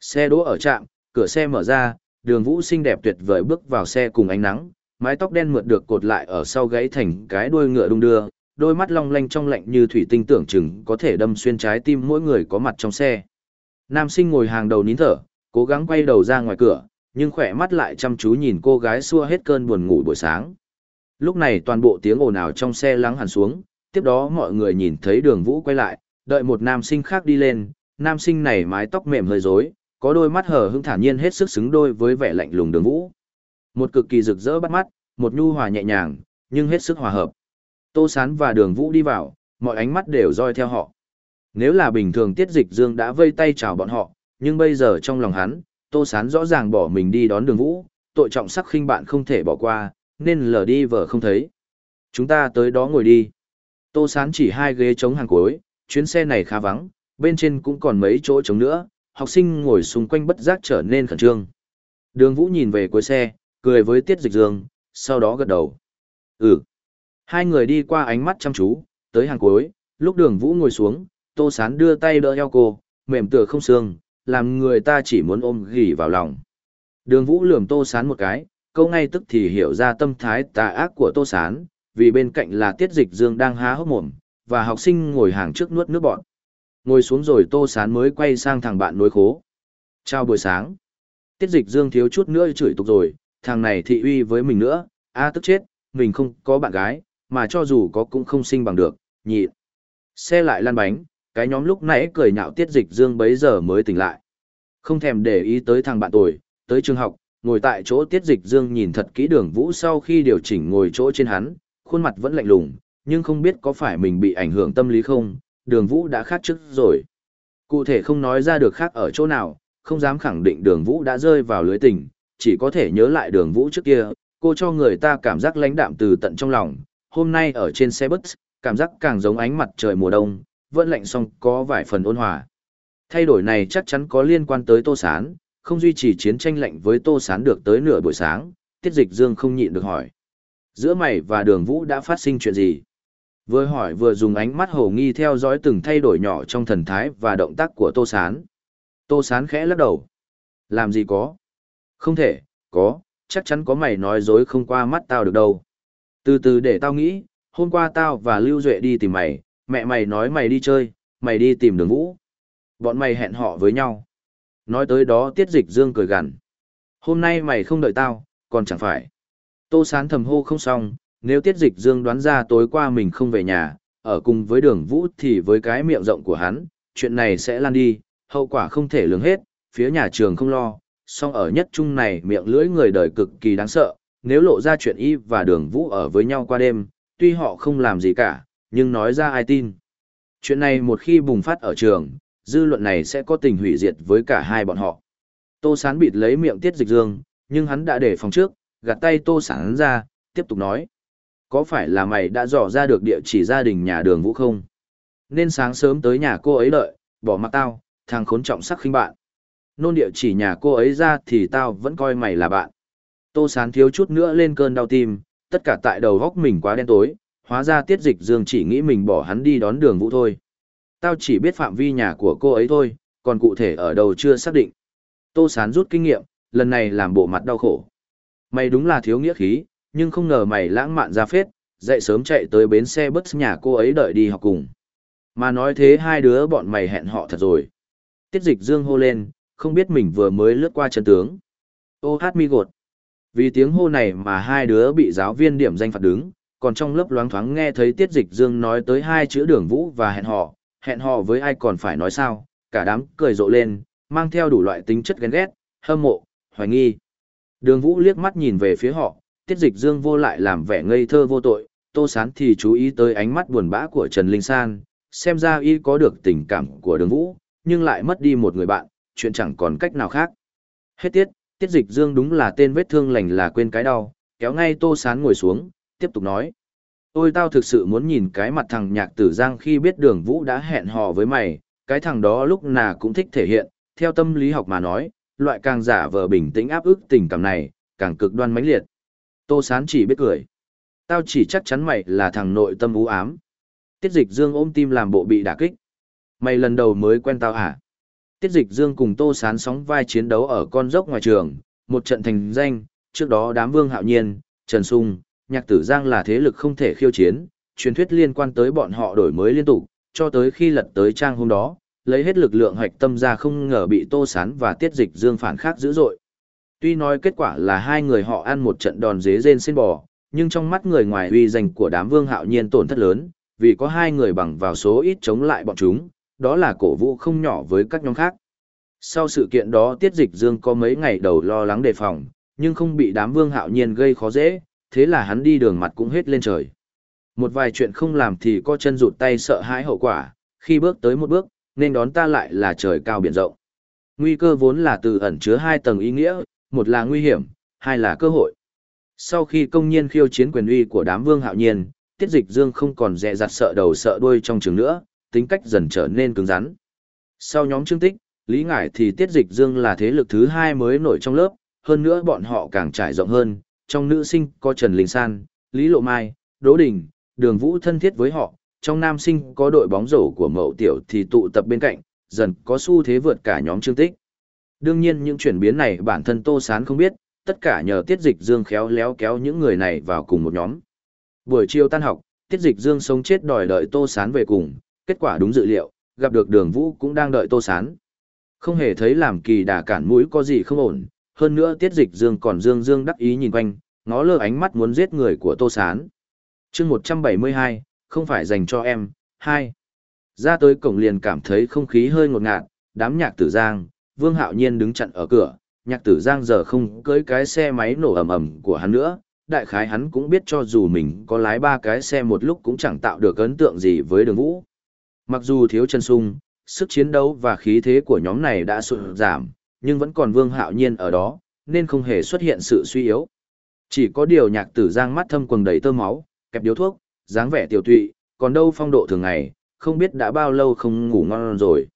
Xe đỗ ở trạm, cửa xe mở ra, đường vũ xinh đẹp tuyệt vời bước vào xe cùng ánh nắng, mái tóc đen mượt được cột lại ở sau gáy thành cái đuôi ngựa đung đưa, đôi mắt long lanh trong lạnh như thủy tinh tưởng chừng có thể đâm xuyên trái tim mỗi người có mặt trong xe. Nam sinh ngồi hàng đầu nín thở, cố gắng quay đầu ra ngoài cửa, nhưng khỏe mắt lại chăm chú nhìn cô gái xua hết cơn buồn ngủ buổi sáng. Lúc này toàn bộ tiếng ồn ào trong xe lắng hẳn xuống, tiếp đó mọi người nhìn thấy đường vũ quay lại, đợi một nam sinh khác đi lên, nam sinh này mái tóc mềm hơi rối, có đôi mắt hở hững thản nhiên hết sức xứng đôi với vẻ lạnh lùng đường vũ. Một cực kỳ rực rỡ bắt mắt, một nhu hòa nhẹ nhàng, nhưng hết sức hòa hợp. Tô Sán và đường vũ đi vào, mọi ánh mắt đều roi theo họ. Nếu là bình thường tiết dịch dương đã vây tay chào bọn họ, nhưng bây giờ trong lòng hắn, Tô Sán rõ ràng bỏ mình đi đón đường vũ, tội trọng sắc khinh bạn không thể bỏ qua, nên lờ đi vợ không thấy. Chúng ta tới đó ngồi đi. Tô Sán chỉ hai ghế chống hàng cuối, chuyến xe này khá vắng, bên trên cũng còn mấy chỗ trống nữa, học sinh ngồi xung quanh bất giác trở nên khẩn trương. Đường Vũ nhìn về cuối xe, cười với Tiết Dịch Dương, sau đó gật đầu. Ừ. Hai người đi qua ánh mắt chăm chú, tới hàng cuối, lúc đường Vũ ngồi xuống, Tô Sán đưa tay đỡ eo cô, mềm tựa không xương, làm người ta chỉ muốn ôm gỉ vào lòng. Đường Vũ lườm Tô Sán một cái, câu ngay tức thì hiểu ra tâm thái tà ác của Tô Sán, vì bên cạnh là Tiết Dịch Dương đang há hốc mồm, và học sinh ngồi hàng trước nuốt nước bọn. Ngồi xuống rồi Tô Sán mới quay sang thằng bạn nối khố. Chào buổi sáng. Tiết Dịch Dương thiếu chút nữa chửi tục rồi, thằng này thị uy với mình nữa, a tức chết, mình không có bạn gái, mà cho dù có cũng không sinh bằng được, nhị. Xe lại lăn bánh, cái nhóm lúc nãy cười nhạo Tiết Dịch Dương bấy giờ mới tỉnh lại. Không thèm để ý tới thằng bạn tuổi, tới trường học, ngồi tại chỗ Tiết Dịch Dương nhìn thật kỹ đường vũ sau khi điều chỉnh ngồi chỗ trên hắn, khuôn mặt vẫn lạnh lùng, nhưng không biết có phải mình bị ảnh hưởng tâm lý không, đường vũ đã khác trước rồi. Cụ thể không nói ra được khác ở chỗ nào, không dám khẳng định đường vũ đã rơi vào lưới tình, chỉ có thể nhớ lại đường vũ trước kia, cô cho người ta cảm giác lãnh đạm từ tận trong lòng, hôm nay ở trên xe bus, cảm giác càng giống ánh mặt trời mùa đông, vẫn lạnh song có vài phần ôn hòa. Thay đổi này chắc chắn có liên quan tới Tô Sán, không duy trì chiến tranh lạnh với Tô Sán được tới nửa buổi sáng, Tiết Dịch Dương không nhịn được hỏi. Giữa mày và đường vũ đã phát sinh chuyện gì? Vừa hỏi vừa dùng ánh mắt hồ nghi theo dõi từng thay đổi nhỏ trong thần thái và động tác của Tô Sán. Tô Sán khẽ lắc đầu. Làm gì có? Không thể, có, chắc chắn có mày nói dối không qua mắt tao được đâu. Từ từ để tao nghĩ, hôm qua tao và Lưu Duệ đi tìm mày, mẹ mày nói mày đi chơi, mày đi tìm đường vũ. Bọn mày hẹn họ với nhau. Nói tới đó tiết dịch dương cười gằn. Hôm nay mày không đợi tao, còn chẳng phải. Tô sán thầm hô không xong, nếu tiết dịch dương đoán ra tối qua mình không về nhà, ở cùng với đường vũ thì với cái miệng rộng của hắn, chuyện này sẽ lan đi, hậu quả không thể lường hết, phía nhà trường không lo, song ở nhất trung này miệng lưỡi người đời cực kỳ đáng sợ, nếu lộ ra chuyện y và đường vũ ở với nhau qua đêm, tuy họ không làm gì cả, nhưng nói ra ai tin. Chuyện này một khi bùng phát ở trường, dư luận này sẽ có tình hủy diệt với cả hai bọn họ. Tô Sán bịt lấy miệng Tiết Dịch Dương, nhưng hắn đã để phòng trước, gạt tay Tô Sán ra, tiếp tục nói. Có phải là mày đã dò ra được địa chỉ gia đình nhà đường vũ không? Nên sáng sớm tới nhà cô ấy đợi, bỏ mặc tao, thằng khốn trọng sắc khinh bạn. Nôn địa chỉ nhà cô ấy ra thì tao vẫn coi mày là bạn. Tô Sán thiếu chút nữa lên cơn đau tim, tất cả tại đầu góc mình quá đen tối, hóa ra Tiết Dịch Dương chỉ nghĩ mình bỏ hắn đi đón đường vũ thôi. Tao chỉ biết phạm vi nhà của cô ấy thôi, còn cụ thể ở đâu chưa xác định. Tô Sán rút kinh nghiệm, lần này làm bộ mặt đau khổ. Mày đúng là thiếu nghĩa khí, nhưng không ngờ mày lãng mạn ra phết, dậy sớm chạy tới bến xe bus nhà cô ấy đợi đi học cùng. Mà nói thế hai đứa bọn mày hẹn họ thật rồi. Tiết dịch dương hô lên, không biết mình vừa mới lướt qua chân tướng. Ô hát mi gột. Vì tiếng hô này mà hai đứa bị giáo viên điểm danh phạt đứng, còn trong lớp loáng thoáng nghe thấy tiết dịch dương nói tới hai chữ đường vũ và hẹn họ, hẹn họ với ai còn phải nói sao, cả đám cười rộ lên, mang theo đủ loại tính chất ghen ghét, hâm mộ, hoài nghi. Đường Vũ liếc mắt nhìn về phía họ, tiết dịch dương vô lại làm vẻ ngây thơ vô tội, tô sán thì chú ý tới ánh mắt buồn bã của Trần Linh San, xem ra y có được tình cảm của đường Vũ, nhưng lại mất đi một người bạn, chuyện chẳng còn cách nào khác. Hết tiết, tiết dịch dương đúng là tên vết thương lành là quên cái đau, kéo ngay tô sán ngồi xuống, tiếp tục nói. Ôi tao thực sự muốn nhìn cái mặt thằng nhạc tử giang khi biết đường Vũ đã hẹn hò với mày, cái thằng đó lúc nào cũng thích thể hiện, theo tâm lý học mà nói, loại càng giả vờ bình tĩnh áp ức tình cảm này, càng cực đoan mãnh liệt. Tô Sán chỉ biết cười. Tao chỉ chắc chắn mày là thằng nội tâm u ám. Tiết dịch dương ôm tim làm bộ bị đả kích. Mày lần đầu mới quen tao hả? Tiết dịch dương cùng Tô Sán sóng vai chiến đấu ở con dốc ngoài trường, một trận thành danh, trước đó đám vương hạo nhiên, Trần Sung, nhạc tử giang là thế lực không thể khiêu chiến, truyền thuyết liên quan tới bọn họ đổi mới liên tục, cho tới khi lật tới trang hôm đó, lấy hết lực lượng hoạch tâm ra không ngờ bị Tô Sán và Tiết Dịch Dương phản khác dữ dội. Tuy nói kết quả là hai người họ ăn một trận đòn dế rên xin bò, nhưng trong mắt người ngoài uy danh của đám vương hạo nhiên tổn thất lớn, vì có hai người bằng vào số ít chống lại bọn chúng, đó là cổ vũ không nhỏ với các nhóm khác. Sau sự kiện đó Tiết Dịch Dương có mấy ngày đầu lo lắng đề phòng, nhưng không bị đám vương hạo nhiên gây khó dễ, thế là hắn đi đường mặt cũng hết lên trời. Một vài chuyện không làm thì có chân rụt tay sợ hãi hậu quả, khi bước tới một bước, nên đón ta lại là trời cao biển rộng. Nguy cơ vốn là từ ẩn chứa hai tầng ý nghĩa, một là nguy hiểm, hai là cơ hội. Sau khi công nhiên khiêu chiến quyền uy của đám vương hạo nhiên, tiết dịch dương không còn dè dặt sợ đầu sợ đuôi trong trường nữa, tính cách dần trở nên cứng rắn. Sau nhóm trương tích, Lý Ngải thì tiết dịch dương là thế lực thứ hai mới nổi trong lớp, hơn nữa bọn họ càng trải rộng hơn, trong nữ sinh có Trần Linh San, Lý Lộ Mai, Đỗ Đình, Đường Vũ thân thiết với họ, trong nam sinh có đội bóng rổ của mậu tiểu thì tụ tập bên cạnh, dần có xu thế vượt cả nhóm trương tích. Đương nhiên những chuyển biến này bản thân Tô Sán không biết, tất cả nhờ Tiết Dịch Dương khéo léo kéo những người này vào cùng một nhóm. Buổi chiều tan học, Tiết Dịch Dương sống chết đòi đợi Tô Sán về cùng, kết quả đúng dự liệu, gặp được Đường Vũ cũng đang đợi Tô Sán. Không hề thấy làm kỳ đà cản mũi có gì không ổn, hơn nữa Tiết Dịch Dương còn Dương Dương đắc ý nhìn quanh, ngó lơ ánh mắt muốn giết người của Tô Sán. chương 172, không phải dành cho em. Hai. Ra tới cổng liền cảm thấy không khí hơi ngột ngạt, đám nhạc tử giang, vương hạo nhiên đứng chặn ở cửa, nhạc tử giang giờ không cưới cái xe máy nổ ầm ầm của hắn nữa, đại khái hắn cũng biết cho dù mình có lái ba cái xe một lúc cũng chẳng tạo được ấn tượng gì với đường vũ. Mặc dù thiếu chân sung, sức chiến đấu và khí thế của nhóm này đã sụt giảm, nhưng vẫn còn vương hạo nhiên ở đó, nên không hề xuất hiện sự suy yếu. Chỉ có điều nhạc tử giang mắt thâm quầng đầy tơ máu, kẹp điếu thuốc, dáng vẻ tiểu tụy, còn đâu phong độ thường ngày, không biết đã bao lâu không ngủ ngon rồi.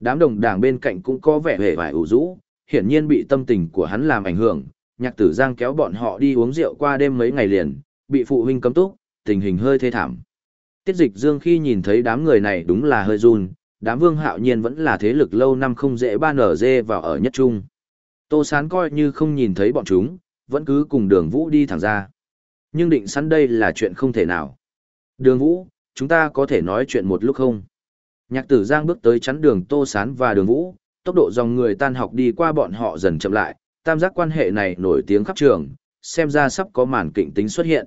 Đám đồng đảng bên cạnh cũng có vẻ hề vải ủ rũ, hiển nhiên bị tâm tình của hắn làm ảnh hưởng, nhạc tử giang kéo bọn họ đi uống rượu qua đêm mấy ngày liền, bị phụ huynh cấm túc, tình hình hơi thê thảm. Tiết dịch dương khi nhìn thấy đám người này đúng là hơi run, đám vương hạo nhiên vẫn là thế lực lâu năm không dễ ban ở dê vào ở nhất trung. Tô sán coi như không nhìn thấy bọn chúng, vẫn cứ cùng đường vũ đi thẳng ra. Nhưng định sẵn đây là chuyện không thể nào. Đường Vũ, chúng ta có thể nói chuyện một lúc không? Nhạc tử Giang bước tới chắn đường Tô Sán và đường Vũ, tốc độ dòng người tan học đi qua bọn họ dần chậm lại, tam giác quan hệ này nổi tiếng khắp trường, xem ra sắp có màn kịch tính xuất hiện.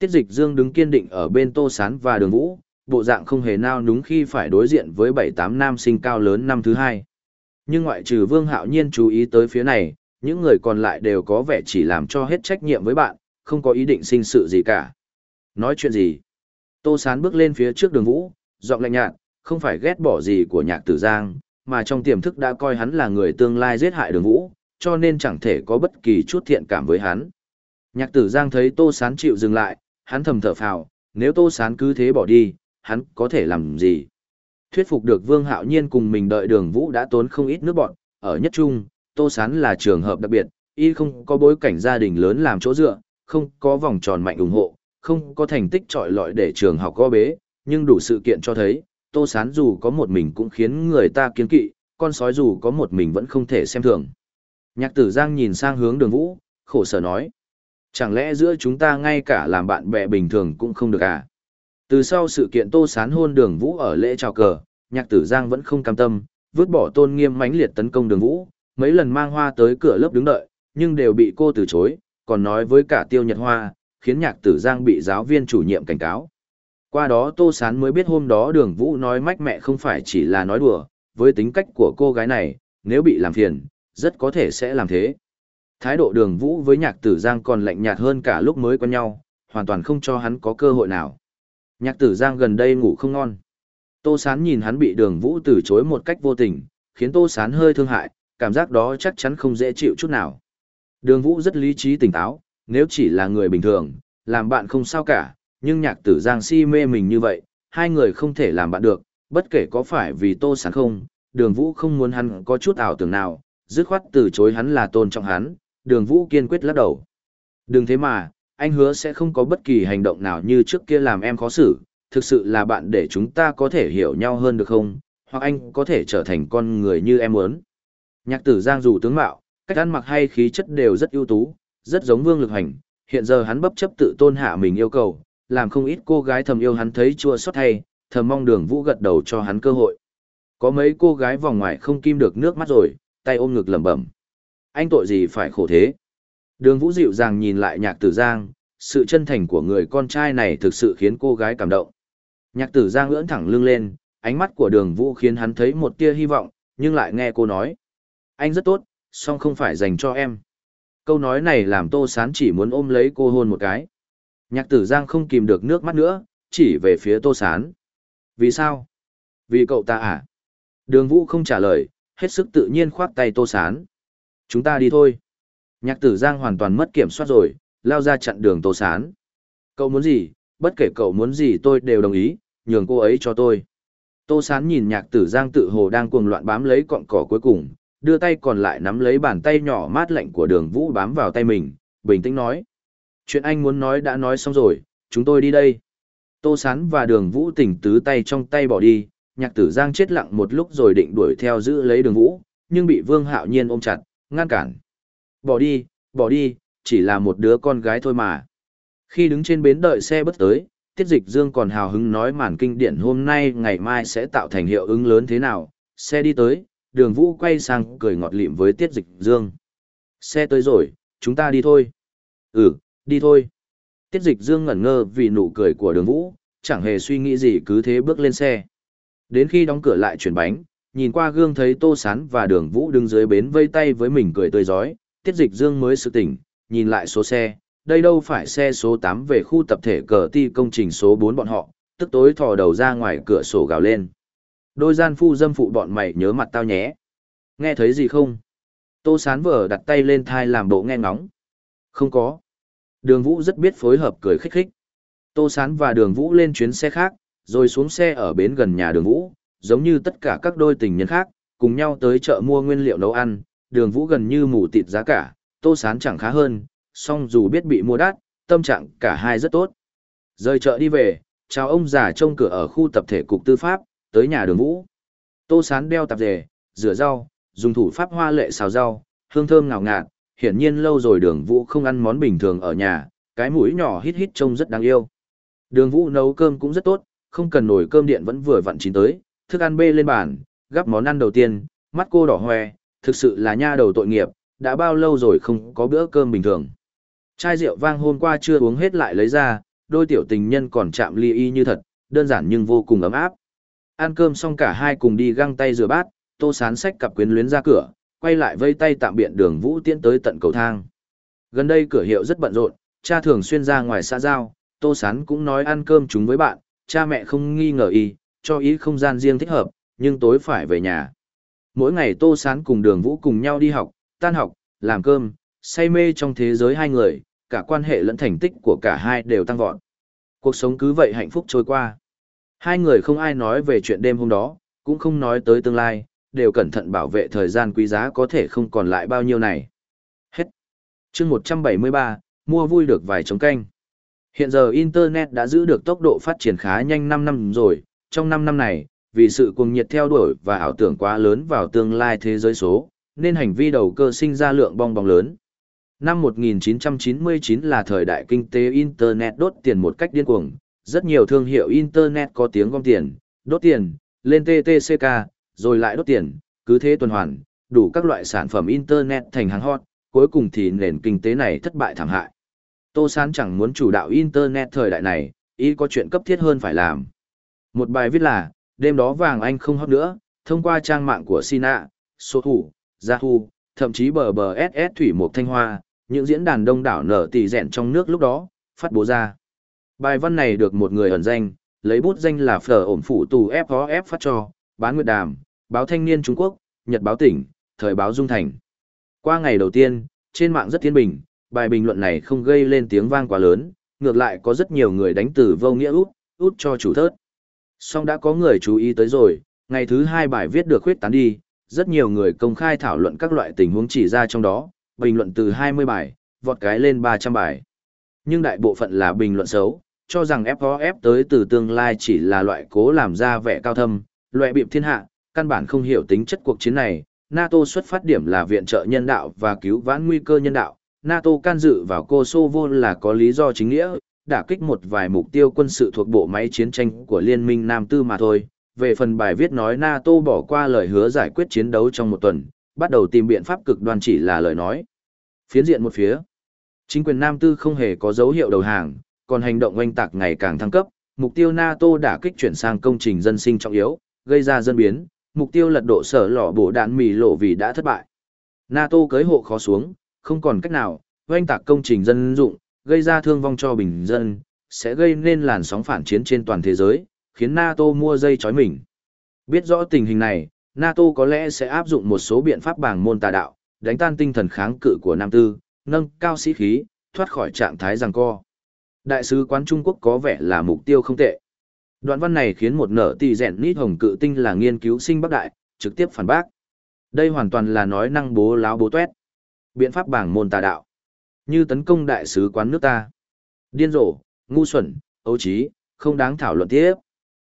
Tiết dịch Dương đứng kiên định ở bên Tô Sán và đường Vũ, bộ dạng không hề nao núng khi phải đối diện với bảy tám nam sinh cao lớn năm thứ hai. Nhưng ngoại trừ Vương Hạo Nhiên chú ý tới phía này, những người còn lại đều có vẻ chỉ làm cho hết trách nhiệm với bạn, không có ý định sinh sự gì cả. Nói chuyện gì? Tô Sán bước lên phía trước đường Vũ, giọng lạnh nhạt, không phải ghét bỏ gì của nhạc tử giang, mà trong tiềm thức đã coi hắn là người tương lai giết hại đường Vũ, cho nên chẳng thể có bất kỳ chút thiện cảm với hắn. Nhạc tử giang thấy Tô Sán chịu dừng lại, hắn thầm thở phào, nếu Tô Sán cứ thế bỏ đi, hắn có thể làm gì? Thuyết phục được Vương Hạo Nhiên cùng mình đợi đường Vũ đã tốn không ít nước bọn, ở nhất trung, Tô Sán là trường hợp đặc biệt, y không có bối cảnh gia đình lớn làm chỗ dựa, không có vòng tròn mạnh ủng hộ, không có thành tích trọi lọi để trường học có bế, nhưng đủ sự kiện cho thấy, Tô Sán dù có một mình cũng khiến người ta kiên kỵ, con sói dù có một mình vẫn không thể xem thường. Nhạc tử Giang nhìn sang hướng đường Vũ, khổ sở nói. Chẳng lẽ giữa chúng ta ngay cả làm bạn bè bình thường cũng không được à? Từ sau sự kiện Tô Sán hôn đường Vũ ở lễ trào cờ, nhạc tử Giang vẫn không cam tâm, vứt bỏ tôn nghiêm mãnh liệt tấn công đường Vũ, mấy lần mang hoa tới cửa lớp đứng đợi, nhưng đều bị cô từ chối, còn nói với cả tiêu nhật hoa, khiến nhạc tử Giang bị giáo viên chủ nhiệm cảnh cáo. Qua đó Tô Sán mới biết hôm đó đường Vũ nói mách mẹ không phải chỉ là nói đùa, với tính cách của cô gái này, nếu bị làm phiền, rất có thể sẽ làm thế. Thái độ đường Vũ với nhạc tử Giang còn lạnh nhạt hơn cả lúc mới quen nhau, hoàn toàn không cho hắn có cơ hội nào. Nhạc tử Giang gần đây ngủ không ngon. Tô Sán nhìn hắn bị đường Vũ từ chối một cách vô tình, khiến Tô Sán hơi thương hại, cảm giác đó chắc chắn không dễ chịu chút nào. Đường Vũ rất lý trí tỉnh táo, nếu chỉ là người bình thường, làm bạn không sao cả, nhưng nhạc tử Giang si mê mình như vậy, hai người không thể làm bạn được, bất kể có phải vì Tô Sán không, đường Vũ không muốn hắn có chút ảo tưởng nào, dứt khoát từ chối hắn là tôn trọng hắn, đường Vũ kiên quyết lắc đầu. Đừng thế mà, anh hứa sẽ không có bất kỳ hành động nào như trước kia làm em khó xử, thực sự là bạn để chúng ta có thể hiểu nhau hơn được không, hoặc anh có thể trở thành con người như em muốn. Nhạc tử Giang dù tướng mạo, cách ăn mặc hay khí chất đều rất ưu tú, rất giống Vương Lực Hành, hiện giờ hắn bấp chấp tự tôn hạ mình yêu cầu, làm không ít cô gái thầm yêu hắn thấy chua xót hay, thầm mong đường vũ gật đầu cho hắn cơ hội. Có mấy cô gái vòng ngoài không kim được nước mắt rồi, tay ôm ngực lẩm bẩm. Anh tội gì phải khổ thế? Đường vũ dịu dàng nhìn lại nhạc tử giang, sự chân thành của người con trai này thực sự khiến cô gái cảm động. Nhạc tử giang ưỡn thẳng lưng lên, ánh mắt của đường vũ khiến hắn thấy một tia hy vọng, nhưng lại nghe cô nói. Anh rất tốt, song không phải dành cho em. Câu nói này làm Tô Sán chỉ muốn ôm lấy cô hôn một cái. Nhạc tử Giang không kìm được nước mắt nữa, chỉ về phía Tô Sán. Vì sao? Vì cậu ta à? Đường Vũ không trả lời, hết sức tự nhiên khoát tay Tô Sán. Chúng ta đi thôi. Nhạc tử Giang hoàn toàn mất kiểm soát rồi, lao ra chặn đường Tô Sán. Cậu muốn gì, bất kể cậu muốn gì tôi đều đồng ý, nhường cô ấy cho tôi. Tô Sán nhìn nhạc tử Giang tự hồ đang cuồng loạn bám lấy cọng cỏ cuối cùng, đưa tay còn lại nắm lấy bàn tay nhỏ mát lạnh của đường vũ bám vào tay mình, bình tĩnh nói. Chuyện anh muốn nói đã nói xong rồi, chúng tôi đi đây. Tô Sán và đường vũ tỉnh tứ tay trong tay bỏ đi, nhạc tử giang chết lặng một lúc rồi định đuổi theo giữ lấy đường vũ, nhưng bị vương hạo nhiên ôm chặt, ngăn cản. Bỏ đi, bỏ đi, chỉ là một đứa con gái thôi mà. Khi đứng trên bến đợi xe bất tới, Tiết Dịch Dương còn hào hứng nói màn kinh điển hôm nay ngày mai sẽ tạo thành hiệu ứng lớn thế nào. Xe đi tới, đường vũ quay sang cười ngọt lịm với tiết dịch dương xe tới rồi chúng ta đi thôi ừ đi thôi tiết dịch dương ngẩn ngơ vì nụ cười của đường vũ chẳng hề suy nghĩ gì cứ thế bước lên xe đến khi đóng cửa lại chuyển bánh nhìn qua gương thấy tô sán và đường vũ đứng dưới bến vây tay với mình cười tươi rói tiết dịch dương mới sự tỉnh nhìn lại số xe đây đâu phải xe số tám về khu tập thể cờ ti công trình số bốn bọn họ tức tối thò đầu ra ngoài cửa sổ gào lên Đôi gian phu dâm phụ bọn mày nhớ mặt tao nhé. Nghe thấy gì không? Tô sán vờ đặt tay lên thai làm bộ nghe ngóng. Không có. Đường Vũ rất biết phối hợp cười khích khích. Tô sán và đường Vũ lên chuyến xe khác, rồi xuống xe ở bến gần nhà đường Vũ, giống như tất cả các đôi tình nhân khác, cùng nhau tới chợ mua nguyên liệu nấu ăn. Đường Vũ gần như mù tịt giá cả, tô sán chẳng khá hơn, song dù biết bị mua đắt, tâm trạng cả hai rất tốt. Rời chợ đi về, chào ông già trông cửa ở khu tập thể cục tư pháp, tới nhà đường vũ. Tô sán đeo tạp dề, rửa rau, dùng thủ pháp hoa lệ xào rau, hương thơm ngào ngạt, hiển nhiên lâu rồi đường vũ không ăn món bình thường ở nhà, cái mũi nhỏ hít hít trông rất đáng yêu. Đường vũ nấu cơm cũng rất tốt, không cần nồi cơm điện vẫn vừa vặn chín tới, thức ăn bê lên bàn, gắp món ăn đầu tiên, mắt cô đỏ hoe, thực sự là nha đầu tội nghiệp, đã bao lâu rồi không có bữa cơm bình thường. Chai rượu vang hôm qua chưa uống hết lại lấy ra, đôi tiểu tình nhân còn chạm ly y như thật, đơn giản nhưng vô cùng ấm áp. Ăn cơm xong cả hai cùng đi găng tay rửa bát, tô sán sách cặp quyến luyến ra cửa, quay lại vây tay tạm biệt đường vũ tiến tới tận cầu thang. Gần đây cửa hiệu rất bận rộn, cha thường xuyên ra ngoài xã giao, tô sán cũng nói ăn cơm chúng với bạn, cha mẹ không nghi ngờ y, cho ý không gian riêng thích hợp, nhưng tối phải về nhà. Mỗi ngày tô sán cùng đường vũ cùng nhau đi học, tan học, làm cơm, say mê trong thế giới hai người, cả quan hệ lẫn thành tích của cả hai đều tăng vọt. Cuộc sống cứ vậy hạnh phúc trôi qua. Hai người không ai nói về chuyện đêm hôm đó, cũng không nói tới tương lai, đều cẩn thận bảo vệ thời gian quý giá có thể không còn lại bao nhiêu này. Hết. chương 173, mua vui được vài trống canh. Hiện giờ Internet đã giữ được tốc độ phát triển khá nhanh 5 năm rồi, trong 5 năm này, vì sự cuồng nhiệt theo đuổi và ảo tưởng quá lớn vào tương lai thế giới số, nên hành vi đầu cơ sinh ra lượng bong bóng lớn. Năm 1999 là thời đại kinh tế Internet đốt tiền một cách điên cuồng, rất nhiều thương hiệu Internet có tiếng gom tiền, đốt tiền, lên TTCK, rồi lại đốt tiền, cứ thế tuần hoàn, đủ các loại sản phẩm Internet thành hàng hot, cuối cùng thì nền kinh tế này thất bại thảm hại. Tô Sán chẳng muốn chủ đạo Internet thời đại này, ý có chuyện cấp thiết hơn phải làm. Một bài viết là, đêm đó vàng anh không hấp nữa, thông qua trang mạng của Sina, số thủ, gia thu, thậm chí bờ bờ SS Thủy Mộc Thanh Hoa, những diễn đàn đông đảo nở tỷ rẹn trong nước lúc đó, phát bố ra. Bài văn này được một người ẩn danh, lấy bút danh là Phở ổn phủ tù FOF phát cho, bán nguyệt đàm, báo thanh niên Trung Quốc, Nhật báo tỉnh, thời báo Dung Thành. Qua ngày đầu tiên, trên mạng rất thiên bình, bài bình luận này không gây lên tiếng vang quá lớn, ngược lại có rất nhiều người đánh từ vô nghĩa út, út cho chủ thớt. Song đã có người chú ý tới rồi, ngày thứ hai bài viết được khuyết tán đi, rất nhiều người công khai thảo luận các loại tình huống chỉ ra trong đó, bình luận từ 20 bài, vọt cái lên 300 bài. Nhưng đại bộ phận là bình luận xấu, cho rằng FOF tới từ tương lai chỉ là loại cố làm ra vẻ cao thâm, loại bịp thiên hạ, căn bản không hiểu tính chất cuộc chiến này. NATO xuất phát điểm là viện trợ nhân đạo và cứu vãn nguy cơ nhân đạo. NATO can dự vào Kosovo là có lý do chính nghĩa, đả kích một vài mục tiêu quân sự thuộc bộ máy chiến tranh của Liên minh Nam Tư mà thôi. Về phần bài viết nói NATO bỏ qua lời hứa giải quyết chiến đấu trong một tuần, bắt đầu tìm biện pháp cực đoan chỉ là lời nói. Phiến diện một phía. Chính quyền Nam Tư không hề có dấu hiệu đầu hàng, còn hành động oanh tạc ngày càng thăng cấp, mục tiêu NATO đã kích chuyển sang công trình dân sinh trọng yếu, gây ra dân biến, mục tiêu lật độ sở lò bổ đạn mì lộ vì đã thất bại. NATO cưới hộ khó xuống, không còn cách nào, oanh tạc công trình dân dụng, gây ra thương vong cho bình dân, sẽ gây nên làn sóng phản chiến trên toàn thế giới, khiến NATO mua dây chói mình. Biết rõ tình hình này, NATO có lẽ sẽ áp dụng một số biện pháp bảng môn tà đạo, đánh tan tinh thần kháng cự của Nam Tư, nâng cao sĩ khí, thoát khỏi trạng thái giằng co. Đại sứ quán Trung Quốc có vẻ là mục tiêu không tệ. Đoạn văn này khiến một nở tỷ rèn nít hồng cự tinh là nghiên cứu sinh Bắc Đại, trực tiếp phản bác. Đây hoàn toàn là nói năng bố láo bố tuét. Biện pháp bảng môn tà đạo. Như tấn công đại sứ quán nước ta. Điên rồ, ngu xuẩn, ấu trí, không đáng thảo luận tiếp.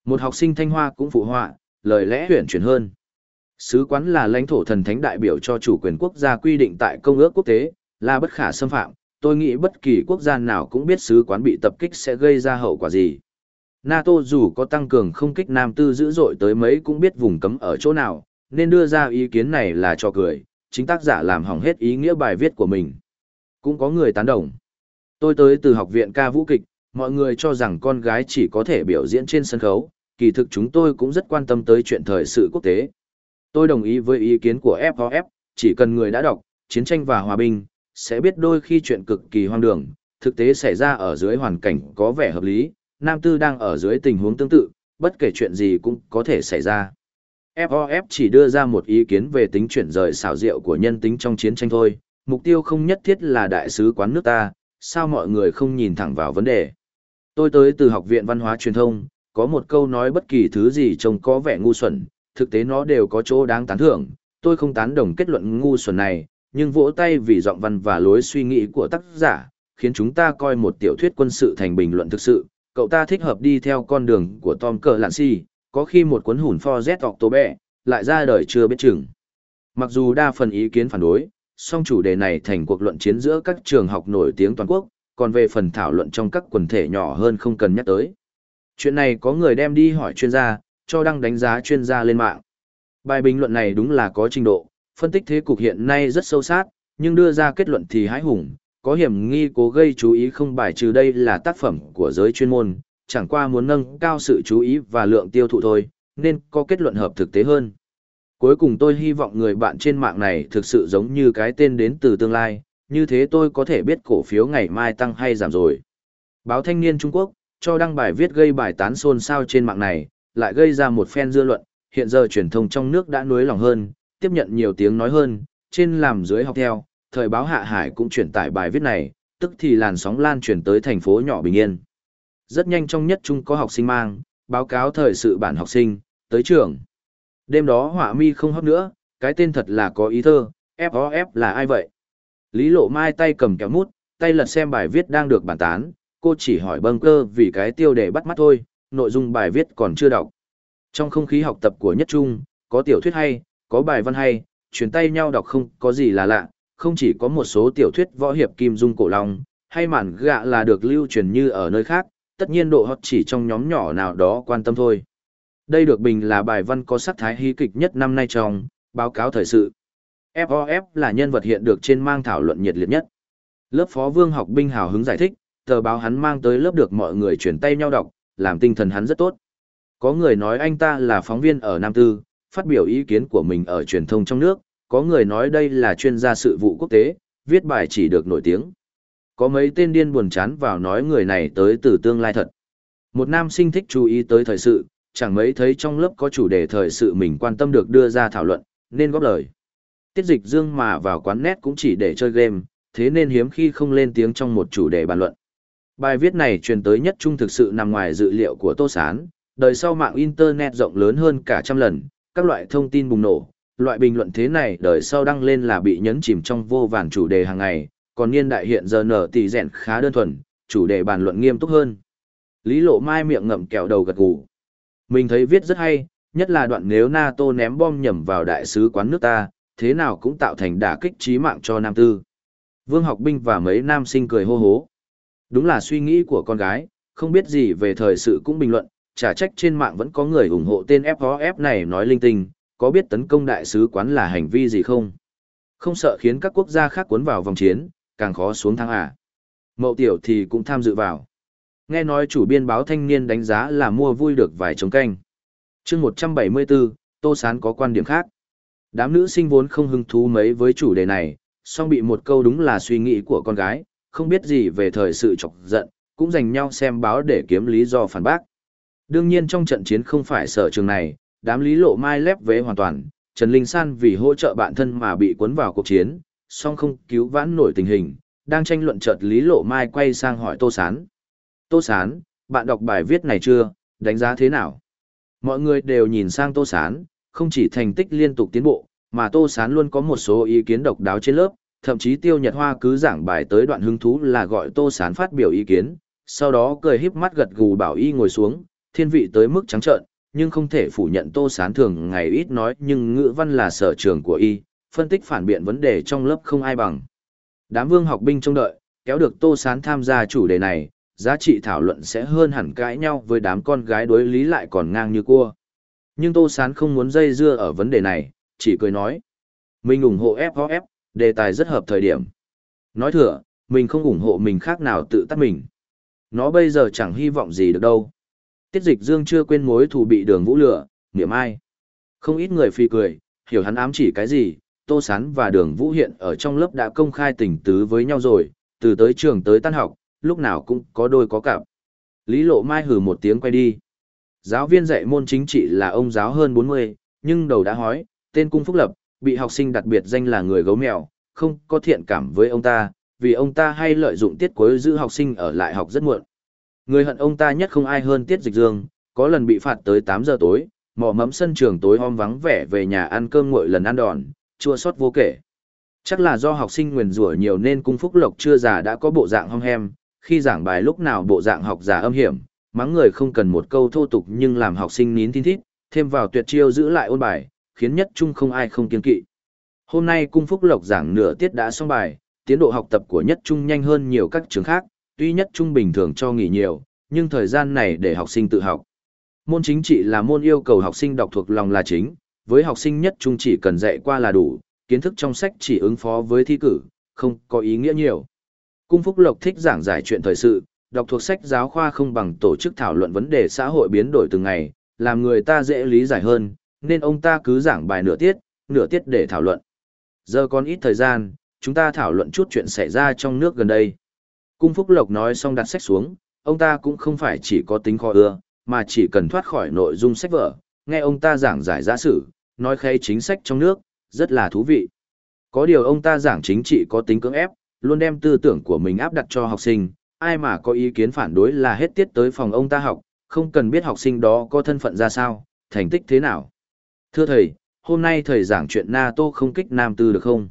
Một học sinh thanh hoa cũng phụ họa, lời lẽ huyển chuyển hơn. Sứ quán là lãnh thổ thần thánh đại biểu cho chủ quyền quốc gia quy định tại công ước quốc tế, là bất khả xâm phạm. Tôi nghĩ bất kỳ quốc gia nào cũng biết sứ quán bị tập kích sẽ gây ra hậu quả gì. NATO dù có tăng cường không kích Nam Tư dữ dội tới mấy cũng biết vùng cấm ở chỗ nào, nên đưa ra ý kiến này là cho cười, chính tác giả làm hỏng hết ý nghĩa bài viết của mình. Cũng có người tán đồng. Tôi tới từ học viện ca vũ kịch, mọi người cho rằng con gái chỉ có thể biểu diễn trên sân khấu, kỳ thực chúng tôi cũng rất quan tâm tới chuyện thời sự quốc tế. Tôi đồng ý với ý kiến của FOF, chỉ cần người đã đọc, chiến tranh và hòa bình, sẽ biết đôi khi chuyện cực kỳ hoang đường, thực tế xảy ra ở dưới hoàn cảnh có vẻ hợp lý, Nam Tư đang ở dưới tình huống tương tự, bất kể chuyện gì cũng có thể xảy ra. FOF chỉ đưa ra một ý kiến về tính chuyển rời xảo diệu của nhân tính trong chiến tranh thôi, mục tiêu không nhất thiết là đại sứ quán nước ta, sao mọi người không nhìn thẳng vào vấn đề. Tôi tới từ học viện văn hóa truyền thông, có một câu nói bất kỳ thứ gì trông có vẻ ngu xuẩn, thực tế nó đều có chỗ đáng tán thưởng, tôi không tán đồng kết luận ngu xuẩn này, nhưng vỗ tay vì giọng văn và lối suy nghĩ của tác giả, khiến chúng ta coi một tiểu thuyết quân sự thành bình luận thực sự, cậu ta thích hợp đi theo con đường của Tom Cờ Lạn Si, có khi một cuốn hùn for Z October, lại ra đời chưa biết chừng. Mặc dù đa phần ý kiến phản đối, song chủ đề này thành cuộc luận chiến giữa các trường học nổi tiếng toàn quốc, còn về phần thảo luận trong các quần thể nhỏ hơn không cần nhắc tới. Chuyện này có người đem đi hỏi chuyên gia, cho đăng đánh giá chuyên gia lên mạng. Bài bình luận này đúng là có trình độ, phân tích thế cục hiện nay rất sâu sát, nhưng đưa ra kết luận thì hái hùng, có hiểm nghi cố gây chú ý không bài trừ đây là tác phẩm của giới chuyên môn, chẳng qua muốn nâng cao sự chú ý và lượng tiêu thụ thôi, nên có kết luận hợp thực tế hơn. Cuối cùng tôi hy vọng người bạn trên mạng này thực sự giống như cái tên đến từ tương lai, như thế tôi có thể biết cổ phiếu ngày mai tăng hay giảm rồi. Báo Thanh niên Trung Quốc, cho đăng bài viết gây bài tán xôn xao trên mạng này, lại gây ra một phen dư luận, hiện giờ truyền thông trong nước đã nuối lòng hơn, tiếp nhận nhiều tiếng nói hơn, trên làm dưới học theo, thời báo Hạ Hải cũng truyền tải bài viết này, tức thì làn sóng lan truyền tới thành phố nhỏ Bình Yên. Rất nhanh trong nhất trung có học sinh mang, báo cáo thời sự bản học sinh, tới trường. Đêm đó họa mi không hấp nữa, cái tên thật là có ý thơ, FOF là ai vậy? Lý lộ mai tay cầm kéo mút, tay lật xem bài viết đang được bàn tán, cô chỉ hỏi bâng cơ vì cái tiêu đề bắt mắt thôi, nội dung bài viết còn chưa đọc. Trong không khí học tập của nhất trung, có tiểu thuyết hay, có bài văn hay, chuyển tay nhau đọc không có gì là lạ, không chỉ có một số tiểu thuyết võ hiệp kim dung cổ long, hay mản gạ là được lưu truyền như ở nơi khác, tất nhiên độ hot chỉ trong nhóm nhỏ nào đó quan tâm thôi. Đây được bình là bài văn có sắc thái hí kịch nhất năm nay trong báo cáo thời sự. FOF là nhân vật hiện được trên mang thảo luận nhiệt liệt nhất. Lớp phó vương học binh hào hứng giải thích, tờ báo hắn mang tới lớp được mọi người chuyển tay nhau đọc, làm tinh thần hắn rất tốt. Có người nói anh ta là phóng viên ở Nam Tư, phát biểu ý kiến của mình ở truyền thông trong nước, có người nói đây là chuyên gia sự vụ quốc tế, viết bài chỉ được nổi tiếng. Có mấy tên điên buồn chán vào nói người này tới từ tương lai thật. Một nam sinh thích chú ý tới thời sự, chẳng mấy thấy trong lớp có chủ đề thời sự mình quan tâm được đưa ra thảo luận, nên góp lời. Tiết dịch dương mà vào quán net cũng chỉ để chơi game, thế nên hiếm khi không lên tiếng trong một chủ đề bàn luận. Bài viết này truyền tới nhất trung thực sự nằm ngoài dự liệu của Tô Sán, đời sau mạng Internet rộng lớn hơn cả trăm lần, các loại thông tin bùng nổ, loại bình luận thế này đời sau đăng lên là bị nhấn chìm trong vô vàn chủ đề hàng ngày, còn niên đại hiện giờ nở tỷ rèn khá đơn thuần, chủ đề bàn luận nghiêm túc hơn. Lý Lộ Mai miệng ngậm kẹo đầu gật gù. Mình thấy viết rất hay, nhất là đoạn nếu NATO ném bom nhầm vào đại sứ quán nước ta, thế nào cũng tạo thành đả kích trí mạng cho Nam Tư. Vương học binh và mấy nam sinh cười hô hố. Đúng là suy nghĩ của con gái, không biết gì về thời sự cũng bình luận, trả trách trên mạng vẫn có người ủng hộ tên FOF này nói linh tinh, có biết tấn công đại sứ quán là hành vi gì không? Không sợ khiến các quốc gia khác cuốn vào vòng chiến, càng khó xuống thang à. Mậu tiểu thì cũng tham dự vào. Nghe nói chủ biên báo thanh niên đánh giá là mua vui được vài trống canh. chương 174, Tô Sán có quan điểm khác. Đám nữ sinh vốn không hứng thú mấy với chủ đề này, song bị một câu đúng là suy nghĩ của con gái, không biết gì về thời sự chọc giận, cũng dành nhau xem báo để kiếm lý do phản bác. Đương nhiên trong trận chiến không phải sở trường này, đám lý lộ mai lép vế hoàn toàn, Trần Linh San vì hỗ trợ bạn thân mà bị cuốn vào cuộc chiến, song không cứu vãn nổi tình hình, đang tranh luận chợt lý lộ mai quay sang hỏi Tô Sán. Tô Sán, bạn đọc bài viết này chưa, đánh giá thế nào? Mọi người đều nhìn sang Tô Sán, không chỉ thành tích liên tục tiến bộ, mà Tô Sán luôn có một số ý kiến độc đáo trên lớp, thậm chí Tiêu Nhật Hoa cứ giảng bài tới đoạn hứng thú là gọi Tô Sán phát biểu ý kiến, sau đó cười híp mắt gật gù bảo y ngồi xuống, thiên vị tới mức trắng trợn, nhưng không thể phủ nhận Tô Sán thường ngày ít nói nhưng ngữ văn là sở trường của y, phân tích phản biện vấn đề trong lớp không ai bằng. Đám vương học binh trông đợi, kéo được Tô Sán tham gia chủ đề này, giá trị thảo luận sẽ hơn hẳn cãi nhau với đám con gái đối lý lại còn ngang như cua. Nhưng Tô Sán không muốn dây dưa ở vấn đề này, chỉ cười nói. Mình ủng hộ FOF, đề tài rất hợp thời điểm. Nói thừa, mình không ủng hộ mình khác nào tự tắt mình. Nó bây giờ chẳng hy vọng gì được đâu. Tiết dịch dương chưa quên mối thù bị đường vũ lửa, niệm ai. Không ít người phi cười, hiểu hắn ám chỉ cái gì, Tô Sán và đường vũ hiện ở trong lớp đã công khai tình tứ với nhau rồi, từ tới trường tới tan học, lúc nào cũng có đôi có cặp. Lý Lộ Mai hừ một tiếng quay đi. Giáo viên dạy môn chính trị là ông giáo hơn 40, nhưng đầu đã hói, tên cung phúc lập, bị học sinh đặc biệt danh là người gấu mèo, không có thiện cảm với ông ta, vì ông ta hay lợi dụng tiết cuối giữ học sinh ở lại học rất muộn. Người hận ông ta nhất không ai hơn tiết dịch dương, có lần bị phạt tới 8 giờ tối, mò mẫm sân trường tối om vắng vẻ về nhà ăn cơm nguội lần ăn đòn, chua xót vô kể. Chắc là do học sinh nguyền rủa nhiều nên cung phúc lộc chưa già đã có bộ dạng hong hem, khi giảng bài lúc nào bộ dạng học giả âm hiểm, mắng người không cần một câu thô tục nhưng làm học sinh nín tin thít, thêm vào tuyệt chiêu giữ lại ôn bài, khiến nhất trung không ai không kiên kỵ. Hôm nay cung phúc lộc giảng nửa tiết đã xong bài, tiến độ học tập của nhất trung nhanh hơn nhiều các trường khác, tuy nhất trung bình thường cho nghỉ nhiều, nhưng thời gian này để học sinh tự học. Môn chính trị là môn yêu cầu học sinh đọc thuộc lòng là chính, với học sinh nhất trung chỉ cần dạy qua là đủ, kiến thức trong sách chỉ ứng phó với thi cử, không có ý nghĩa nhiều. Cung Phúc Lộc thích giảng giải chuyện thời sự, đọc thuộc sách giáo khoa không bằng tổ chức thảo luận vấn đề xã hội biến đổi từng ngày, làm người ta dễ lý giải hơn, nên ông ta cứ giảng bài nửa tiết, nửa tiết để thảo luận. Giờ còn ít thời gian, chúng ta thảo luận chút chuyện xảy ra trong nước gần đây. Cung Phúc Lộc nói xong đặt sách xuống, ông ta cũng không phải chỉ có tính khó ưa, mà chỉ cần thoát khỏi nội dung sách vở, nghe ông ta giảng giải giả sử, nói khay chính sách trong nước, rất là thú vị. Có điều ông ta giảng chính trị có tính cưỡng ép, luôn đem tư tưởng của mình áp đặt cho học sinh, ai mà có ý kiến phản đối là hết tiết tới phòng ông ta học, không cần biết học sinh đó có thân phận ra sao, thành tích thế nào. Thưa thầy, hôm nay thầy giảng chuyện NATO không kích Nam Tư được không?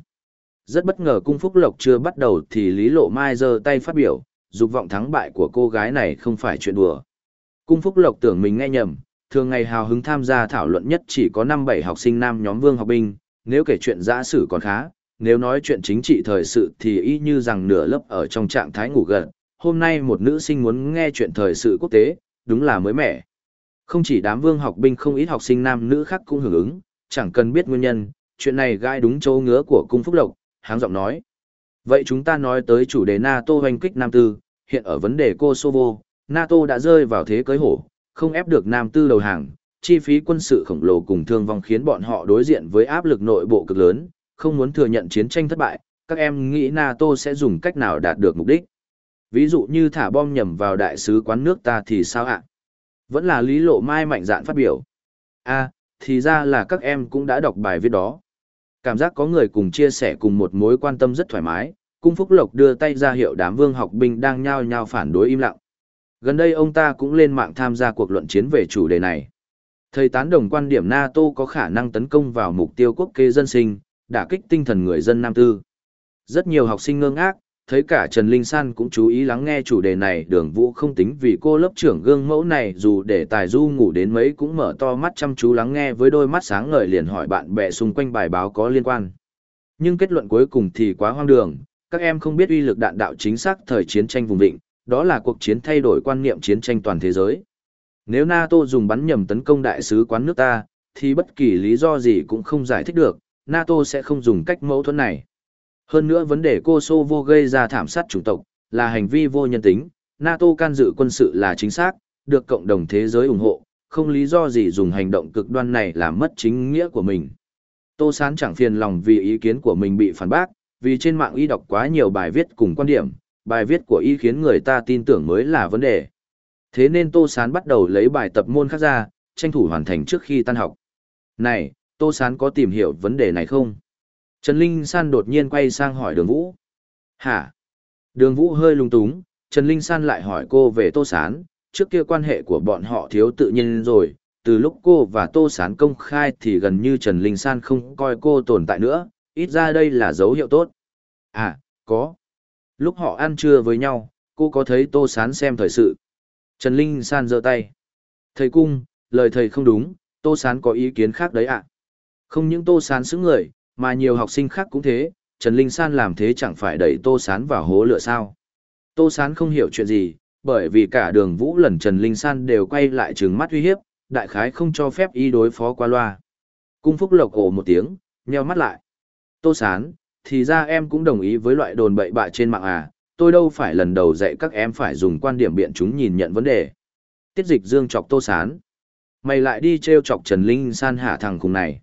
Rất bất ngờ cung phúc lộc chưa bắt đầu thì Lý Lộ Mai giơ tay phát biểu, dục vọng thắng bại của cô gái này không phải chuyện đùa. Cung phúc lộc tưởng mình nghe nhầm, thường ngày hào hứng tham gia thảo luận nhất chỉ có 5-7 học sinh nam nhóm vương học binh, nếu kể chuyện giã sử còn khá, nếu nói chuyện chính trị thời sự thì y như rằng nửa lớp ở trong trạng thái ngủ gần. Hôm nay một nữ sinh muốn nghe chuyện thời sự quốc tế, đúng là mới mẻ. Không chỉ đám vương học binh không ít học sinh nam nữ khác cũng hưởng ứng, chẳng cần biết nguyên nhân, chuyện này gai đúng chỗ ngứa của cung phúc lộc, háng giọng nói. Vậy chúng ta nói tới chủ đề NATO hoành kích Nam Tư, hiện ở vấn đề Kosovo, NATO đã rơi vào thế cưới hổ, không ép được Nam Tư đầu hàng, chi phí quân sự khổng lồ cùng thương vong khiến bọn họ đối diện với áp lực nội bộ cực lớn, không muốn thừa nhận chiến tranh thất bại, các em nghĩ NATO sẽ dùng cách nào đạt được mục đích. Ví dụ như thả bom nhầm vào đại sứ quán nước ta thì sao ạ? Vẫn là lý lộ mai mạnh dạn phát biểu. a thì ra là các em cũng đã đọc bài viết đó. Cảm giác có người cùng chia sẻ cùng một mối quan tâm rất thoải mái, cung phúc lộc đưa tay ra hiệu đám vương học binh đang nhao nhao phản đối im lặng. Gần đây ông ta cũng lên mạng tham gia cuộc luận chiến về chủ đề này. Thầy tán đồng quan điểm NATO có khả năng tấn công vào mục tiêu quốc kế dân sinh, đả kích tinh thần người dân Nam Tư. Rất nhiều học sinh ngơ ngác, thấy cả Trần Linh San cũng chú ý lắng nghe chủ đề này đường vũ không tính vì cô lớp trưởng gương mẫu này dù để tài du ngủ đến mấy cũng mở to mắt chăm chú lắng nghe với đôi mắt sáng ngời liền hỏi bạn bè xung quanh bài báo có liên quan. Nhưng kết luận cuối cùng thì quá hoang đường, các em không biết uy lực đạn đạo chính xác thời chiến tranh vùng vịnh, đó là cuộc chiến thay đổi quan niệm chiến tranh toàn thế giới. Nếu NATO dùng bắn nhầm tấn công đại sứ quán nước ta, thì bất kỳ lý do gì cũng không giải thích được, NATO sẽ không dùng cách mâu thuẫn này. Hơn nữa vấn đề Kosovo gây ra thảm sát chủng tộc, là hành vi vô nhân tính, NATO can dự quân sự là chính xác, được cộng đồng thế giới ủng hộ, không lý do gì dùng hành động cực đoan này làm mất chính nghĩa của mình. Tô Sán chẳng phiền lòng vì ý kiến của mình bị phản bác, vì trên mạng y đọc quá nhiều bài viết cùng quan điểm, bài viết của y khiến người ta tin tưởng mới là vấn đề. Thế nên Tô Sán bắt đầu lấy bài tập môn khác ra, tranh thủ hoàn thành trước khi tan học. Này, Tô Sán có tìm hiểu vấn đề này không? Trần Linh San đột nhiên quay sang hỏi đường Vũ. Hả? Đường Vũ hơi lung túng, Trần Linh San lại hỏi cô về Tô Sán, trước kia quan hệ của bọn họ thiếu tự nhiên rồi, từ lúc cô và Tô Sán công khai thì gần như Trần Linh San không coi cô tồn tại nữa, ít ra đây là dấu hiệu tốt. À, có. Lúc họ ăn trưa với nhau, cô có thấy Tô Sán xem thời sự. Trần Linh San giơ tay. Thầy cung, lời thầy không đúng, Tô Sán có ý kiến khác đấy ạ. Không những Tô Sán xứng người, mà nhiều học sinh khác cũng thế, Trần Linh San làm thế chẳng phải đẩy Tô Sán vào hố lửa sao. Tô Sán không hiểu chuyện gì, bởi vì cả đường vũ lần Trần Linh San đều quay lại trừng mắt uy hiếp, đại khái không cho phép y đối phó qua loa. Cung Phúc lộc ổ một tiếng, nheo mắt lại. Tô Sán, thì ra em cũng đồng ý với loại đồn bậy bạ trên mạng à, tôi đâu phải lần đầu dạy các em phải dùng quan điểm biện chúng nhìn nhận vấn đề. Tiết dịch dương chọc Tô Sán. Mày lại đi treo chọc Trần Linh San hạ thằng cùng này.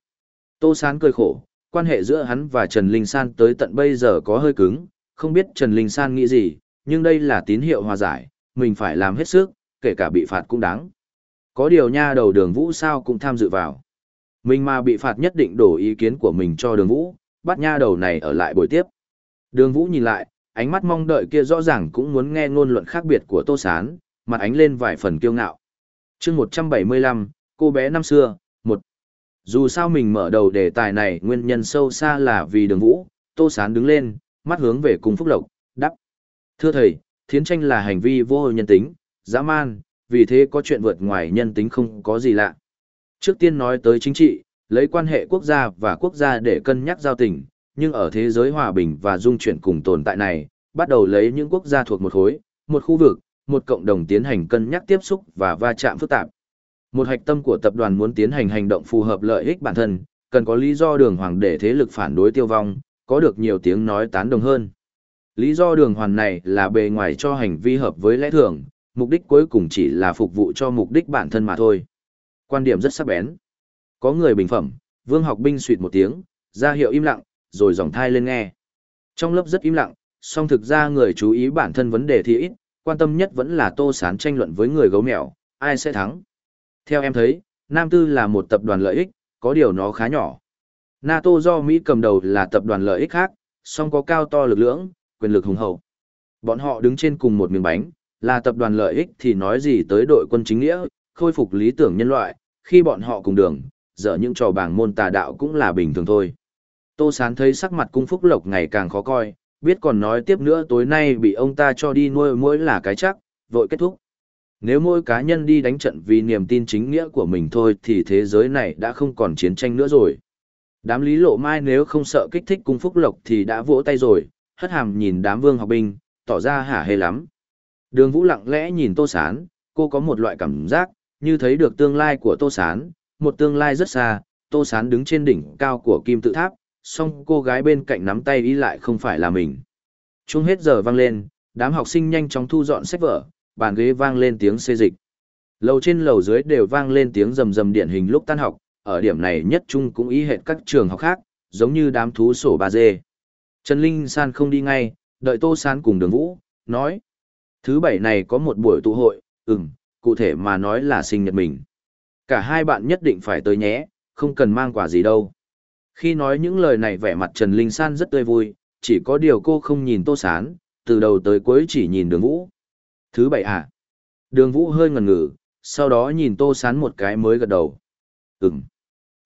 Tô Sán cười khổ, quan hệ giữa hắn và Trần Linh San tới tận bây giờ có hơi cứng, không biết Trần Linh San nghĩ gì, nhưng đây là tín hiệu hòa giải, mình phải làm hết sức, kể cả bị phạt cũng đáng. Có điều nha đầu đường vũ sao cũng tham dự vào. Mình mà bị phạt nhất định đổ ý kiến của mình cho đường vũ, bắt nha đầu này ở lại buổi tiếp. Đường vũ nhìn lại, ánh mắt mong đợi kia rõ ràng cũng muốn nghe ngôn luận khác biệt của Tô Sán, mặt ánh lên vài phần kiêu ngạo. chương 175, cô bé năm xưa, một dù sao mình mở đầu đề tài này nguyên nhân sâu xa là vì đường vũ, Tô Sán đứng lên, mắt hướng về cung Phúc Lộc, đắp. Thưa thầy, thiến tranh là hành vi vô nhân tính, dã man, vì thế có chuyện vượt ngoài nhân tính không có gì lạ. Trước tiên nói tới chính trị, lấy quan hệ quốc gia và quốc gia để cân nhắc giao tình, nhưng ở thế giới hòa bình và dung chuyển cùng tồn tại này, bắt đầu lấy những quốc gia thuộc một khối, một khu vực, một cộng đồng tiến hành cân nhắc tiếp xúc và va chạm phức tạp. Một hạch tâm của tập đoàn muốn tiến hành hành động phù hợp lợi ích bản thân, cần có lý do đường hoàng để thế lực phản đối tiêu vong, có được nhiều tiếng nói tán đồng hơn. Lý do đường hoàn này là bề ngoài cho hành vi hợp với lẽ thường, mục đích cuối cùng chỉ là phục vụ cho mục đích bản thân mà thôi. Quan điểm rất sắc bén. Có người bình phẩm, vương học binh suýt một tiếng, ra hiệu im lặng, rồi dòng thai lên nghe. Trong lớp rất im lặng, song thực ra người chú ý bản thân vấn đề thì ít, quan tâm nhất vẫn là tô sán tranh luận với người gấu mèo, ai sẽ thắng. Theo em thấy, Nam Tư là một tập đoàn lợi ích, có điều nó khá nhỏ. NATO do Mỹ cầm đầu là tập đoàn lợi ích khác, song có cao to lực lượng, quyền lực hùng hậu. Bọn họ đứng trên cùng một miếng bánh, là tập đoàn lợi ích thì nói gì tới đội quân chính nghĩa, khôi phục lý tưởng nhân loại, khi bọn họ cùng đường, dở những trò bảng môn tà đạo cũng là bình thường thôi. Tô Sán thấy sắc mặt cung phúc lộc ngày càng khó coi, biết còn nói tiếp nữa tối nay bị ông ta cho đi nuôi mỗi là cái chắc, vội kết thúc. Nếu mỗi cá nhân đi đánh trận vì niềm tin chính nghĩa của mình thôi thì thế giới này đã không còn chiến tranh nữa rồi. Đám lý lộ mai nếu không sợ kích thích cung phúc lộc thì đã vỗ tay rồi, hất hàm nhìn đám vương học binh, tỏ ra hả hê lắm. Đường vũ lặng lẽ nhìn tô sán, cô có một loại cảm giác, như thấy được tương lai của tô sán, một tương lai rất xa, tô sán đứng trên đỉnh cao của kim tự tháp, song cô gái bên cạnh nắm tay ý lại không phải là mình. Chung hết giờ vang lên, đám học sinh nhanh chóng thu dọn sách vở, bàn ghế vang lên tiếng xê dịch. Lầu trên lầu dưới đều vang lên tiếng rầm rầm điển hình lúc tan học, ở điểm này nhất trung cũng ý hệt các trường học khác, giống như đám thú sổ ba dê. Trần Linh San không đi ngay, đợi Tô San cùng đường vũ, nói. Thứ bảy này có một buổi tụ hội, ừm, cụ thể mà nói là sinh nhật mình. Cả hai bạn nhất định phải tới nhé, không cần mang quà gì đâu. Khi nói những lời này vẻ mặt Trần Linh San rất tươi vui, chỉ có điều cô không nhìn Tô Sán, từ đầu tới cuối chỉ nhìn đường vũ. Thứ bảy à? Đường vũ hơi ngần ngừ, sau đó nhìn Tô Sán một cái mới gật đầu. Ừm.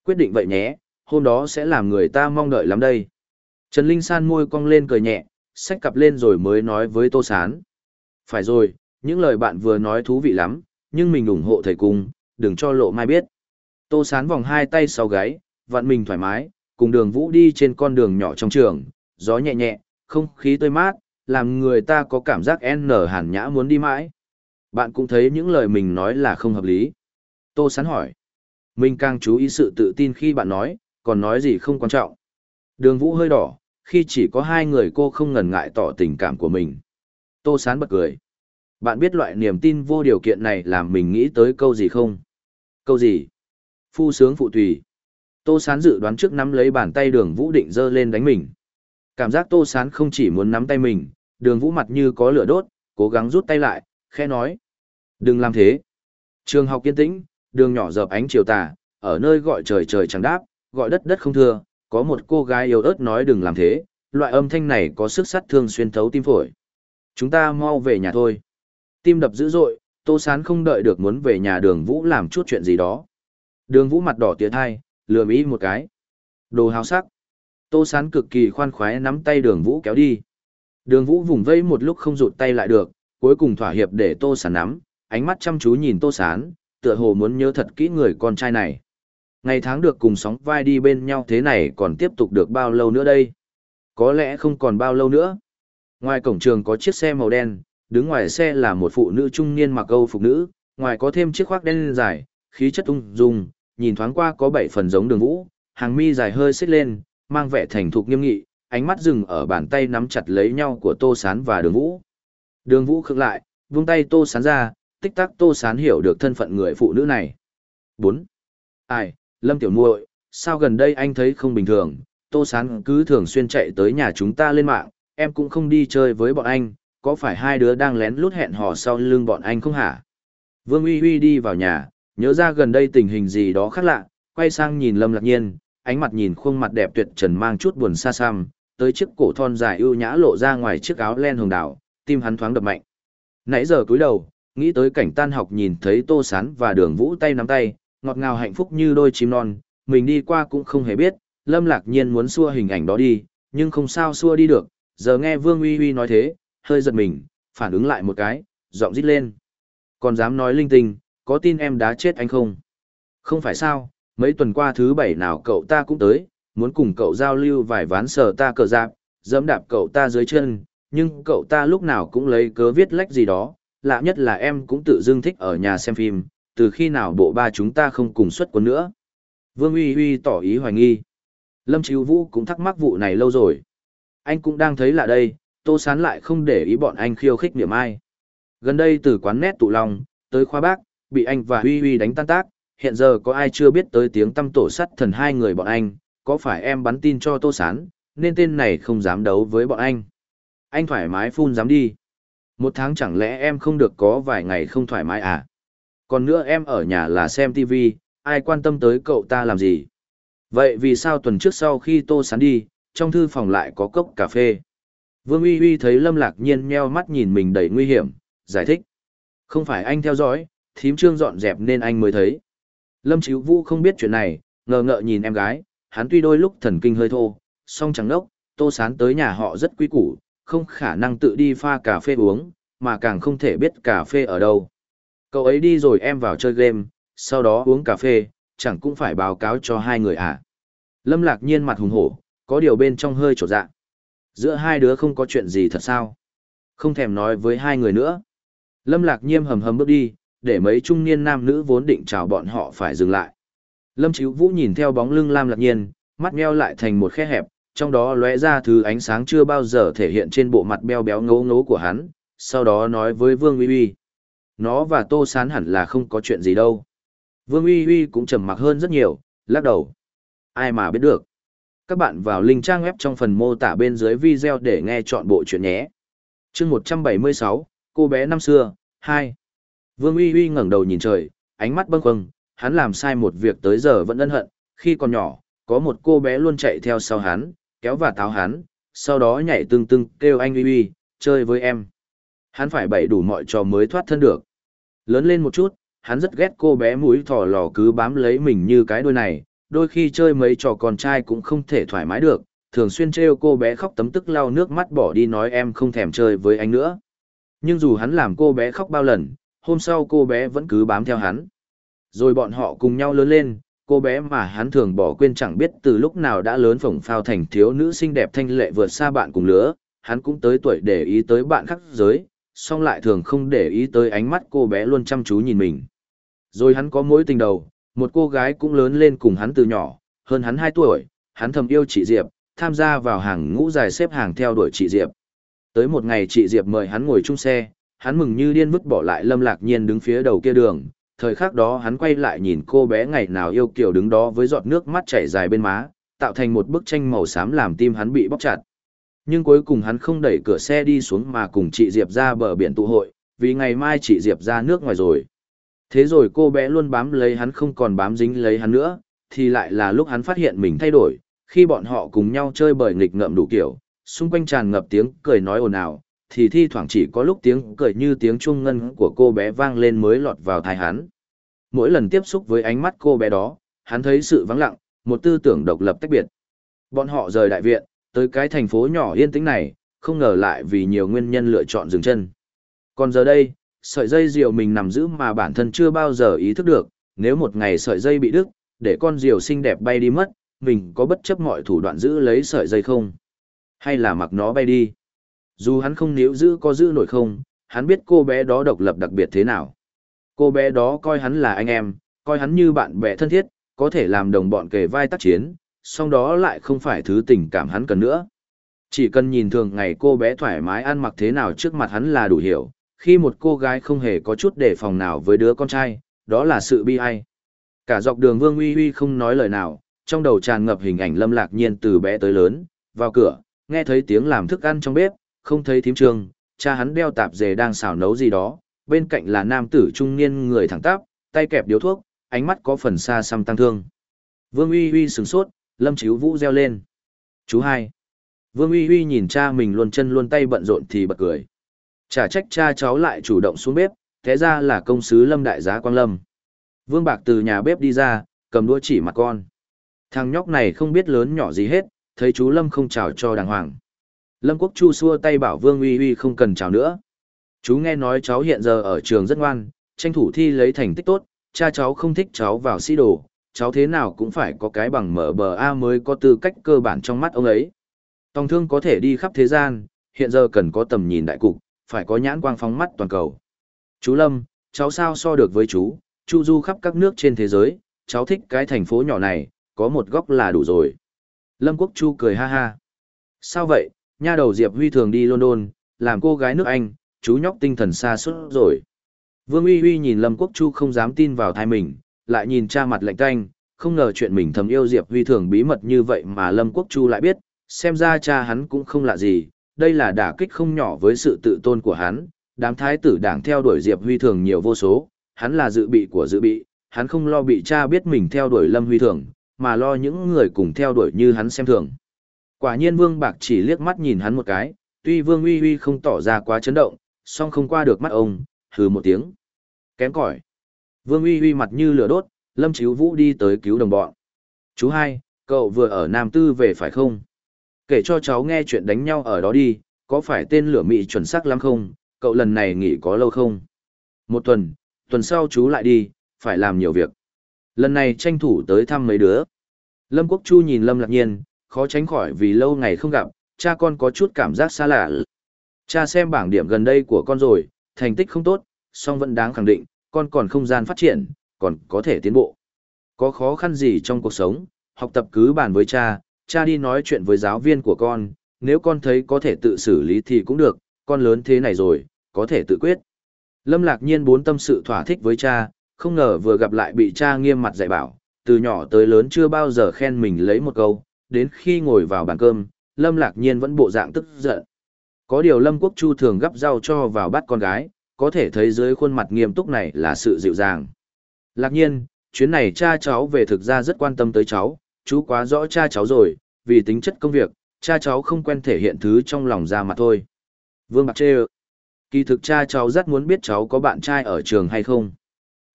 Quyết định vậy nhé, hôm đó sẽ làm người ta mong đợi lắm đây. Trần Linh San môi cong lên cười nhẹ, xách cặp lên rồi mới nói với Tô Sán. Phải rồi, những lời bạn vừa nói thú vị lắm, nhưng mình ủng hộ thầy cung, đừng cho lộ mai biết. Tô Sán vòng hai tay sau gáy, vặn mình thoải mái, cùng đường vũ đi trên con đường nhỏ trong trường, gió nhẹ nhẹ, không khí tươi mát, làm người ta có cảm giác n hàn nhã muốn đi mãi. Bạn cũng thấy những lời mình nói là không hợp lý. Tô Sán hỏi. Mình càng chú ý sự tự tin khi bạn nói, còn nói gì không quan trọng. Đường vũ hơi đỏ, khi chỉ có hai người cô không ngần ngại tỏ tình cảm của mình. Tô Sán bật cười. Bạn biết loại niềm tin vô điều kiện này làm mình nghĩ tới câu gì không? Câu gì? Phu sướng phụ tùy. Tô Sán dự đoán trước nắm lấy bàn tay đường vũ định dơ lên đánh mình. Cảm giác Tô Sán không chỉ muốn nắm tay mình, đường vũ mặt như có lửa đốt, cố gắng rút tay lại, khẽ nói. Đừng làm thế. Trường học kiên tĩnh, đường nhỏ dợp ánh chiều tà, ở nơi gọi trời trời chẳng đáp, gọi đất đất không thưa, có một cô gái yếu ớt nói đừng làm thế, loại âm thanh này có sức sát thương xuyên thấu tim phổi. Chúng ta mau về nhà thôi. Tim đập dữ dội, Tô Sán không đợi được muốn về nhà đường Vũ làm chút chuyện gì đó. Đường Vũ mặt đỏ tía hai, lừa ý một cái. Đồ hào sắc. Tô Sán cực kỳ khoan khoái nắm tay đường Vũ kéo đi. Đường Vũ vùng vây một lúc không rụt tay lại được, cuối cùng thỏa hiệp để Tô Sán nắm, ánh mắt chăm chú nhìn Tô Sán, tựa hồ muốn nhớ thật kỹ người con trai này. Ngày tháng được cùng sóng vai đi bên nhau thế này còn tiếp tục được bao lâu nữa đây? Có lẽ không còn bao lâu nữa. Ngoài cổng trường có chiếc xe màu đen, đứng ngoài xe là một phụ nữ trung niên mặc âu phục nữ, ngoài có thêm chiếc khoác đen dài, khí chất ung dung, nhìn thoáng qua có bảy phần giống đường vũ, hàng mi dài hơi xích lên, mang vẻ thành thục nghiêm nghị, ánh mắt dừng ở bàn tay nắm chặt lấy nhau của Tô Sán và đường vũ. Đường vũ khựng lại, vung tay Tô Sán ra, tích tắc Tô Sán hiểu được thân phận người phụ nữ này. 4. Ai, Lâm Tiểu muội sao gần đây anh thấy không bình thường, Tô Sán cứ thường xuyên chạy tới nhà chúng ta lên mạng, em cũng không đi chơi với bọn anh, có phải hai đứa đang lén lút hẹn hò sau lưng bọn anh không hả? Vương Uy Uy đi vào nhà, nhớ ra gần đây tình hình gì đó khác lạ, quay sang nhìn Lâm Lạc Nhiên, ánh mặt nhìn khuôn mặt đẹp tuyệt trần mang chút buồn xa xăm, tới chiếc cổ thon dài ưu nhã lộ ra ngoài chiếc áo len hồng đảo, tim hắn thoáng đập mạnh. Nãy giờ cúi đầu, nghĩ tới cảnh tan học nhìn thấy Tô Sán và Đường Vũ tay nắm tay, ngọt ngào hạnh phúc như đôi chim non, mình đi qua cũng không hề biết, Lâm Lạc Nhiên muốn xua hình ảnh đó đi, nhưng không sao xua đi được, giờ nghe Vương Uy Uy nói thế, hơi giật mình, phản ứng lại một cái, giọng rít lên. Còn dám nói linh tinh, có tin em đã chết anh không? Không phải sao, mấy tuần qua thứ bảy nào cậu ta cũng tới, muốn cùng cậu giao lưu vài ván sờ ta cờ dạp, dẫm đạp cậu ta dưới chân, nhưng cậu ta lúc nào cũng lấy cớ viết lách gì đó, lạ nhất là em cũng tự dưng thích ở nhà xem phim, từ khi nào bộ ba chúng ta không cùng xuất quân nữa. Vương Uy Uy tỏ ý hoài nghi. Lâm Chíu Vũ cũng thắc mắc vụ này lâu rồi. Anh cũng đang thấy lạ đây, Tô Sán lại không để ý bọn anh khiêu khích niệm ai. Gần đây từ quán nét tụ long, tới khoa bác, bị anh và Huy Huy đánh tan tác, hiện giờ có ai chưa biết tới tiếng tâm tổ sắt thần hai người bọn anh, có phải em bắn tin cho Tô Sán, nên tên này không dám đấu với bọn anh. Anh thoải mái phun dám đi. Một tháng chẳng lẽ em không được có vài ngày không thoải mái à? Còn nữa em ở nhà là xem TV, ai quan tâm tới cậu ta làm gì? Vậy vì sao tuần trước sau khi Tô Sán đi, trong thư phòng lại có cốc cà phê? Vương Uy Uy thấy Lâm Lạc Nhiên nheo mắt nhìn mình đầy nguy hiểm, giải thích. Không phải anh theo dõi, thím trương dọn dẹp nên anh mới thấy. Lâm Chíu Vũ không biết chuyện này, ngờ ngợ nhìn em gái, hắn tuy đôi lúc thần kinh hơi thô, song chẳng đốc, Tô Sán tới nhà họ rất quý củ, không khả năng tự đi pha cà phê uống, mà càng không thể biết cà phê ở đâu. Cậu ấy đi rồi em vào chơi game, sau đó uống cà phê, chẳng cũng phải báo cáo cho hai người à. Lâm lạc nhiên mặt hùng hổ, có điều bên trong hơi trột dạ. Giữa hai đứa không có chuyện gì thật sao? Không thèm nói với hai người nữa. Lâm lạc nhiên hầm hầm bước đi, để mấy trung niên nam nữ vốn định chào bọn họ phải dừng lại. Lâm Chíu Vũ nhìn theo bóng lưng Lam Lạc Nhiên, mắt meo lại thành một khe hẹp, trong đó lóe ra thứ ánh sáng chưa bao giờ thể hiện trên bộ mặt beo béo ngấu ngấu của hắn, sau đó nói với Vương Uy Uy. Nó và Tô Sán hẳn là không có chuyện gì đâu. Vương Uy Uy cũng trầm mặc hơn rất nhiều, lắc đầu. Ai mà biết được. Các bạn vào link trang web trong phần mô tả bên dưới video để nghe chọn bộ chuyện nhé. chương 176, cô bé năm xưa, 2. Vương Uy Uy ngẩng đầu nhìn trời, ánh mắt bâng khuâng, hắn làm sai một việc tới giờ vẫn ân hận, khi còn nhỏ, có một cô bé luôn chạy theo sau hắn, kéo và táo hắn, sau đó nhảy tưng tưng kêu anh Uy Uy, chơi với em. Hắn phải bày đủ mọi trò mới thoát thân được. Lớn lên một chút, hắn rất ghét cô bé mũi thỏ lò cứ bám lấy mình như cái đôi này, đôi khi chơi mấy trò con trai cũng không thể thoải mái được, thường xuyên trêu cô bé khóc tấm tức lau nước mắt bỏ đi nói em không thèm chơi với anh nữa. Nhưng dù hắn làm cô bé khóc bao lần, hôm sau cô bé vẫn cứ bám theo hắn. Rồi bọn họ cùng nhau lớn lên, cô bé mà hắn thường bỏ quên chẳng biết từ lúc nào đã lớn phồng phao thành thiếu nữ xinh đẹp thanh lệ vượt xa bạn cùng lứa, hắn cũng tới tuổi để ý tới bạn khác giới, song lại thường không để ý tới ánh mắt cô bé luôn chăm chú nhìn mình. Rồi hắn có mối tình đầu, một cô gái cũng lớn lên cùng hắn từ nhỏ, hơn hắn 2 tuổi, hắn thầm yêu chị Diệp, tham gia vào hàng ngũ dài xếp hàng theo đuổi chị Diệp. Tới một ngày chị Diệp mời hắn ngồi chung xe, hắn mừng như điên vứt bỏ lại Lâm Lạc Nhiên đứng phía đầu kia đường, thời khắc đó hắn quay lại nhìn cô bé ngày nào yêu kiều đứng đó với giọt nước mắt chảy dài bên má, tạo thành một bức tranh màu xám làm tim hắn bị bóc chặt. Nhưng cuối cùng hắn không đẩy cửa xe đi xuống mà cùng chị Diệp ra bờ biển tụ hội, vì ngày mai chị Diệp ra nước ngoài rồi. Thế rồi cô bé luôn bám lấy hắn không còn bám dính lấy hắn nữa, thì lại là lúc hắn phát hiện mình thay đổi, khi bọn họ cùng nhau chơi bời nghịch ngợm đủ kiểu, xung quanh tràn ngập tiếng cười nói ồn ào, thì thi thoảng chỉ có lúc tiếng cười như tiếng chuông ngân của cô bé vang lên mới lọt vào tai hắn. Mỗi lần tiếp xúc với ánh mắt cô bé đó, hắn thấy sự vắng lặng, một tư tưởng độc lập tách biệt. Bọn họ rời đại viện, tới cái thành phố nhỏ yên tĩnh này, không ngờ lại vì nhiều nguyên nhân lựa chọn dừng chân. Còn giờ đây, sợi dây diều mình nằm giữ mà bản thân chưa bao giờ ý thức được, nếu một ngày sợi dây bị đứt, để con diều xinh đẹp bay đi mất, mình có bất chấp mọi thủ đoạn giữ lấy sợi dây không? Hay là mặc nó bay đi? Dù hắn không níu giữ có giữ nổi không, hắn biết cô bé đó độc lập đặc biệt thế nào. Cô bé đó coi hắn là anh em, coi hắn như bạn bè thân thiết, có thể làm đồng bọn kề vai tác chiến, song đó lại không phải thứ tình cảm hắn cần nữa. Chỉ cần nhìn thường ngày cô bé thoải mái ăn mặc thế nào trước mặt hắn là đủ hiểu, khi một cô gái không hề có chút đề phòng nào với đứa con trai, đó là sự bi ai. Cả dọc đường Vương Uy Uy không nói lời nào, trong đầu tràn ngập hình ảnh Lâm Lạc Nhiên từ bé tới lớn, vào cửa, nghe thấy tiếng làm thức ăn trong bếp, không thấy thím trương, cha hắn đeo tạp dề đang xào nấu gì đó, bên cạnh là nam tử trung niên người thẳng tắp, tay kẹp điếu thuốc, ánh mắt có phần xa xăm tăng thương. Vương Uy Uy sửng sốt, Lâm Chíu Vũ reo lên. Chú hai. Vương Uy Uy nhìn cha mình luôn chân luôn tay bận rộn thì bật cười. Chả trách cha cháu lại chủ động xuống bếp, thế ra là công sứ Lâm đại giá Quang Lâm. Vương Bạc từ nhà bếp đi ra, cầm đũa chỉ mặt con. Thằng nhóc này không biết lớn nhỏ gì hết, thấy chú Lâm không chào cho đàng hoàng. Lâm Quốc Chu xua tay bảo Vương Uy Uy không cần chào nữa. Chú nghe nói cháu hiện giờ ở trường rất ngoan, tranh thủ thi lấy thành tích tốt, cha cháu không thích cháu vào sĩ đồ, cháu thế nào cũng phải có cái bằng mở bờ A mới có tư cách cơ bản trong mắt ông ấy. Tòng thương có thể đi khắp thế gian, hiện giờ cần có tầm nhìn đại cục, phải có nhãn quang phóng mắt toàn cầu. Chú Lâm, cháu sao so được với chú, chu du khắp các nước trên thế giới, cháu thích cái thành phố nhỏ này, có một góc là đủ rồi. Lâm Quốc Chu cười ha ha. Sao vậy, nha đầu Diệp Huy thường đi London, làm cô gái nước Anh, chú nhóc tinh thần xa suốt rồi. Vương Uy Uy nhìn Lâm Quốc Chu không dám tin vào thai mình, lại nhìn cha mặt lạnh tanh, không ngờ chuyện mình thầm yêu Diệp Huy thường bí mật như vậy mà Lâm Quốc Chu lại biết, xem ra cha hắn cũng không lạ gì, đây là đả kích không nhỏ với sự tự tôn của hắn, đám thái tử đảng theo đuổi Diệp Huy thường nhiều vô số, hắn là dự bị của dự bị, hắn không lo bị cha biết mình theo đuổi Lâm Huy thường, mà lo những người cùng theo đuổi như hắn xem thường. Quả nhiên Vương Bạc chỉ liếc mắt nhìn hắn một cái, tuy Vương Uy Uy không tỏ ra quá chấn động, song không qua được mắt ông, hừ một tiếng. Kém cỏi. Vương Uy Uy mặt như lửa đốt, Lâm Chíu Vũ đi tới cứu đồng bọn. Chú hai, cậu vừa ở Nam Tư về phải không? Kể cho cháu nghe chuyện đánh nhau ở đó đi, có phải tên lửa mị chuẩn xác lắm không? Cậu lần này nghỉ có lâu không? Một tuần, tuần sau chú lại đi, phải làm nhiều việc. Lần này tranh thủ tới thăm mấy đứa. Lâm Quốc Chu nhìn Lâm Lạc Nhiên, khó tránh khỏi vì lâu ngày không gặp, cha con có chút cảm giác xa lạ. Cha xem bảng điểm gần đây của con rồi, thành tích không tốt, song vẫn đáng khẳng định, con còn không gian phát triển, còn có thể tiến bộ. Có khó khăn gì trong cuộc sống, học tập cứ bàn với cha, cha đi nói chuyện với giáo viên của con, nếu con thấy có thể tự xử lý thì cũng được, con lớn thế này rồi, có thể tự quyết. Lâm lạc nhiên bốn tâm sự thỏa thích với cha, không ngờ vừa gặp lại bị cha nghiêm mặt dạy bảo, từ nhỏ tới lớn chưa bao giờ khen mình lấy một câu, đến khi ngồi vào bàn cơm, Lâm lạc nhiên vẫn bộ dạng tức giận. Có điều Lâm Quốc Chu thường gắp rau cho vào bát con gái, có thể thấy dưới khuôn mặt nghiêm túc này là sự dịu dàng. Lạc nhiên, chuyến này cha cháu về thực ra rất quan tâm tới cháu, chú quá rõ cha cháu rồi, vì tính chất công việc, cha cháu không quen thể hiện thứ trong lòng ra mà thôi. Vương Bạc Trê Kỳ thực cha cháu rất muốn biết cháu có bạn trai ở trường hay không.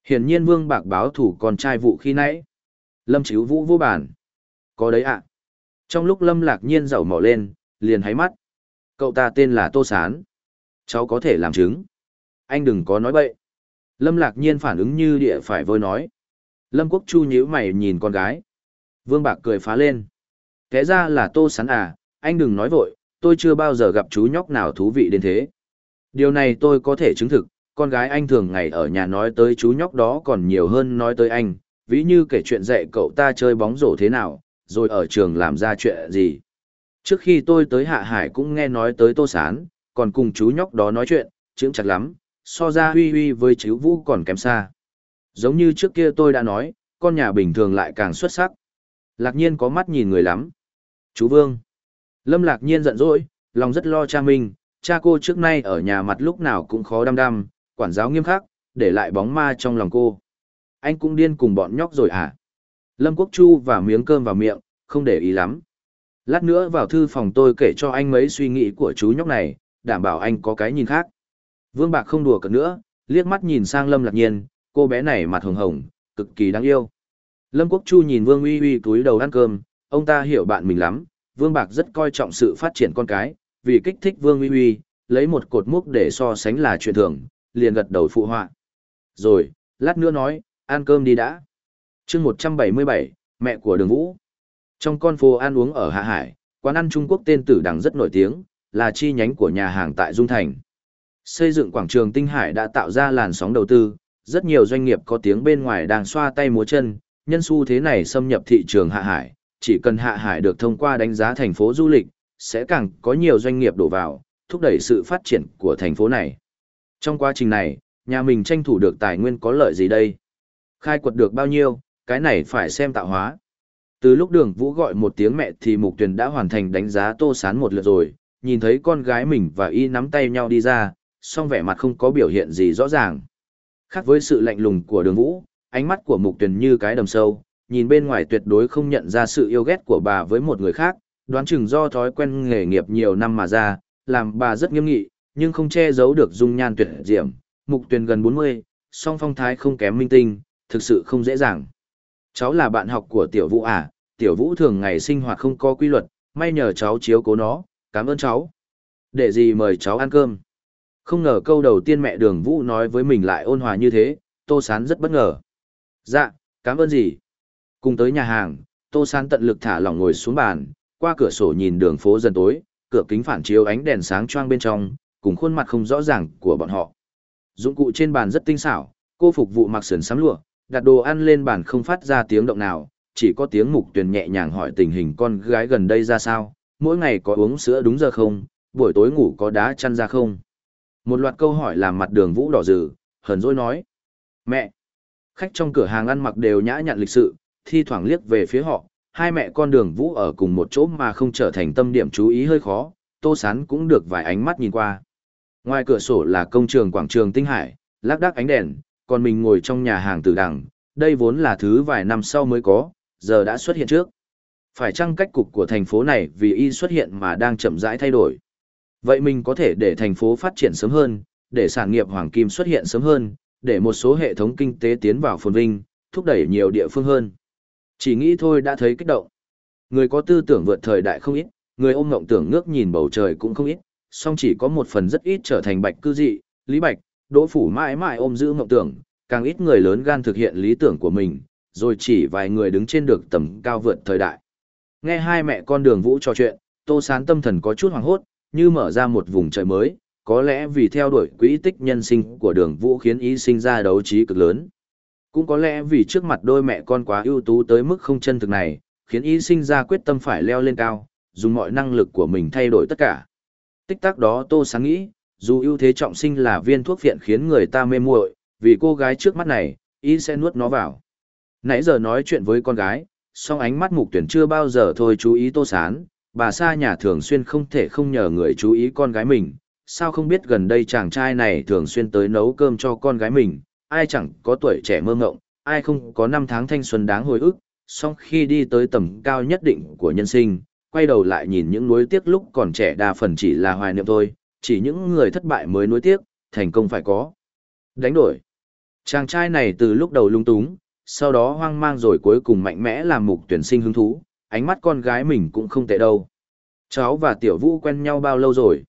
Hiển nhiên Vương Bạc báo thủ con trai vụ khi nãy. Lâm Chíu Vũ vô bản. Có đấy ạ. Trong lúc Lâm lạc nhiên giàu mỏ lên, liền háy mắt. Cậu ta tên là Tô Sán. Cháu có thể làm chứng. Anh đừng có nói bậy. Lâm lạc nhiên phản ứng như địa phải vôi nói. Lâm Quốc Chu nhíu mày nhìn con gái. Vương Bạc cười phá lên. Thế ra là Tô Sán à, anh đừng nói vội, tôi chưa bao giờ gặp chú nhóc nào thú vị đến thế. Điều này tôi có thể chứng thực, con gái anh thường ngày ở nhà nói tới chú nhóc đó còn nhiều hơn nói tới anh, ví như kể chuyện dạy cậu ta chơi bóng rổ thế nào, rồi ở trường làm ra chuyện gì. Trước khi tôi tới Hạ Hải cũng nghe nói tới Tô Sán, còn cùng chú nhóc đó nói chuyện, chứng chặt lắm, so ra huy huy với chú Vũ còn kém xa. Giống như trước kia tôi đã nói, con nhà bình thường lại càng xuất sắc. Lạc nhiên có mắt nhìn người lắm. Chú Vương. Lâm lạc nhiên giận dỗi, lòng rất lo cha mình, cha cô trước nay ở nhà mặt lúc nào cũng khó đăm đăm, quản giáo nghiêm khắc, để lại bóng ma trong lòng cô. Anh cũng điên cùng bọn nhóc rồi à? Lâm Quốc Chu và miếng cơm vào miệng, không để ý lắm. Lát nữa vào thư phòng tôi kể cho anh mấy suy nghĩ của chú nhóc này, đảm bảo anh có cái nhìn khác. Vương Bạc không đùa cợt nữa, liếc mắt nhìn sang Lâm Lạc Nhiên, cô bé này mặt hồng hồng, cực kỳ đáng yêu. Lâm Quốc Chu nhìn Vương Uy Uy túi đầu ăn cơm, ông ta hiểu bạn mình lắm, Vương Bạc rất coi trọng sự phát triển con cái, vì kích thích Vương Uy Uy, lấy một cột múc để so sánh là chuyện thường, liền gật đầu phụ họa. Rồi, lát nữa nói, ăn cơm đi đã chương 177, mẹ của đường Vũ. Trong con phố ăn uống ở Hạ Hải, quán ăn Trung Quốc tên tử đằng rất nổi tiếng, là chi nhánh của nhà hàng tại Dung Thành. Xây dựng quảng trường Tinh Hải đã tạo ra làn sóng đầu tư, rất nhiều doanh nghiệp có tiếng bên ngoài đang xoa tay múa chân, nhân xu thế này xâm nhập thị trường Hạ Hải, chỉ cần Hạ Hải được thông qua đánh giá thành phố du lịch, sẽ càng có nhiều doanh nghiệp đổ vào, thúc đẩy sự phát triển của thành phố này. Trong quá trình này, nhà mình tranh thủ được tài nguyên có lợi gì đây? Khai quật được bao nhiêu, cái này phải xem tạo hóa. Từ lúc đường vũ gọi một tiếng mẹ thì mục tuyền đã hoàn thành đánh giá tô sán một lượt rồi, nhìn thấy con gái mình và y nắm tay nhau đi ra, song vẻ mặt không có biểu hiện gì rõ ràng. Khác với sự lạnh lùng của đường vũ, ánh mắt của mục tuyền như cái đầm sâu, nhìn bên ngoài tuyệt đối không nhận ra sự yêu ghét của bà với một người khác, đoán chừng do thói quen nghề nghiệp nhiều năm mà ra, làm bà rất nghiêm nghị, nhưng không che giấu được dung nhan tuyệt diệm. Mục tuyền gần 40, song phong thái không kém minh tinh, thực sự không dễ dàng. Cháu là bạn học của tiểu vũ à, tiểu vũ thường ngày sinh hoạt không có quy luật, may nhờ cháu chiếu cố nó, cảm ơn cháu. Để gì mời cháu ăn cơm. Không ngờ câu đầu tiên mẹ đường vũ nói với mình lại ôn hòa như thế, tô sán rất bất ngờ. Dạ, cảm ơn gì. Cùng tới nhà hàng, tô sán tận lực thả lỏng ngồi xuống bàn, qua cửa sổ nhìn đường phố dần tối, cửa kính phản chiếu ánh đèn sáng choang bên trong, cùng khuôn mặt không rõ ràng của bọn họ. Dụng cụ trên bàn rất tinh xảo, Cô phục vụ mặc sườn sắm lụa, đặt đồ ăn lên bàn không phát ra tiếng động nào, chỉ có tiếng mục tuyền nhẹ nhàng hỏi tình hình con gái gần đây ra sao, mỗi ngày có uống sữa đúng giờ không, buổi tối ngủ có đá chăn ra không. Một loạt câu hỏi làm mặt đường vũ đỏ rừ, hờn dỗi nói. Mẹ! Khách trong cửa hàng ăn mặc đều nhã nhặn lịch sự, thi thoảng liếc về phía họ, hai mẹ con đường vũ ở cùng một chỗ mà không trở thành tâm điểm chú ý hơi khó, tô sán cũng được vài ánh mắt nhìn qua. Ngoài cửa sổ là công trường quảng trường Tinh Hải, lác đác ánh đèn, còn mình ngồi trong nhà hàng tử đằng, đây vốn là thứ vài năm sau mới có, giờ đã xuất hiện trước. Phải chăng cách cục của thành phố này vì y xuất hiện mà đang chậm rãi thay đổi? Vậy mình có thể để thành phố phát triển sớm hơn, để sản nghiệp hoàng kim xuất hiện sớm hơn, để một số hệ thống kinh tế tiến vào phồn vinh, thúc đẩy nhiều địa phương hơn. Chỉ nghĩ thôi đã thấy kích động. Người có tư tưởng vượt thời đại không ít, người ôm ngộng tưởng ngước nhìn bầu trời cũng không ít, song chỉ có một phần rất ít trở thành bạch cư dị, Lý Bạch, Đỗ Phủ mãi mãi ôm giữ mộng tưởng, càng ít người lớn gan thực hiện lý tưởng của mình, rồi chỉ vài người đứng trên được tầm cao vượt thời đại. Nghe hai mẹ con đường vũ trò chuyện, Tô Sán tâm thần có chút hoàng hốt, như mở ra một vùng trời mới, có lẽ vì theo đuổi quỹ tích nhân sinh của đường vũ khiến ý sinh ra đấu trí cực lớn. Cũng có lẽ vì trước mặt đôi mẹ con quá ưu tú tới mức không chân thực này, khiến ý sinh ra quyết tâm phải leo lên cao, dùng mọi năng lực của mình thay đổi tất cả. Tích tắc đó Tô Sáng nghĩ, dù ưu thế trọng sinh là viên thuốc phiện khiến người ta mê muội, vì cô gái trước mắt này, ý sẽ nuốt nó vào. Nãy giờ nói chuyện với con gái, song ánh mắt mục tuyển chưa bao giờ thôi chú ý Tô Sán, bà xa nhà thường xuyên không thể không nhờ người chú ý con gái mình, sao không biết gần đây chàng trai này thường xuyên tới nấu cơm cho con gái mình, ai chẳng có tuổi trẻ mơ ngộng, ai không có năm tháng thanh xuân đáng hồi ức, song khi đi tới tầm cao nhất định của nhân sinh, quay đầu lại nhìn những nuối tiếc lúc còn trẻ đa phần chỉ là hoài niệm thôi, chỉ những người thất bại mới nuối tiếc, thành công phải có. Đánh đổi. Chàng trai này từ lúc đầu lung túng, sau đó hoang mang rồi cuối cùng mạnh mẽ làm mục tuyển sinh hứng thú, ánh mắt con gái mình cũng không tệ đâu. Cháu và tiểu vũ quen nhau bao lâu rồi?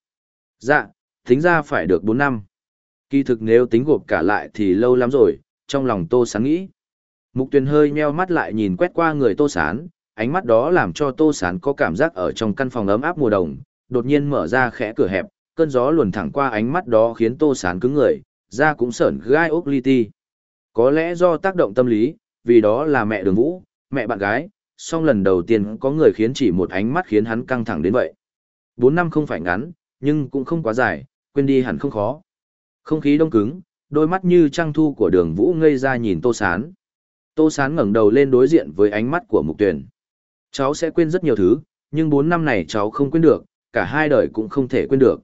Dạ, tính ra phải được 4 năm. Kỳ thực nếu tính gộp cả lại thì lâu lắm rồi, trong lòng Tô Sán nghĩ. Mục tuyển hơi nheo mắt lại nhìn quét qua người Tô Sán, ánh mắt đó làm cho Tô Sán có cảm giác ở trong căn phòng ấm áp mùa đông, đột nhiên mở ra khẽ cửa hẹp, cơn gió luồn thẳng qua ánh mắt đó khiến Tô Sán cứng người, da cũng sởn gai ốc li ti. Có lẽ do tác động tâm lý, vì đó là mẹ đường vũ, mẹ bạn gái, song lần đầu tiên có người khiến chỉ một ánh mắt khiến hắn căng thẳng đến vậy. Bốn năm không phải ngắn, nhưng cũng không quá dài, quên đi hẳn không khó. Không khí đông cứng, đôi mắt như trăng thu của đường vũ ngây ra nhìn tô sán. Tô sán ngẩng đầu lên đối diện với ánh mắt của mục Tuyền. Cháu sẽ quên rất nhiều thứ, nhưng bốn năm này cháu không quên được, cả hai đời cũng không thể quên được.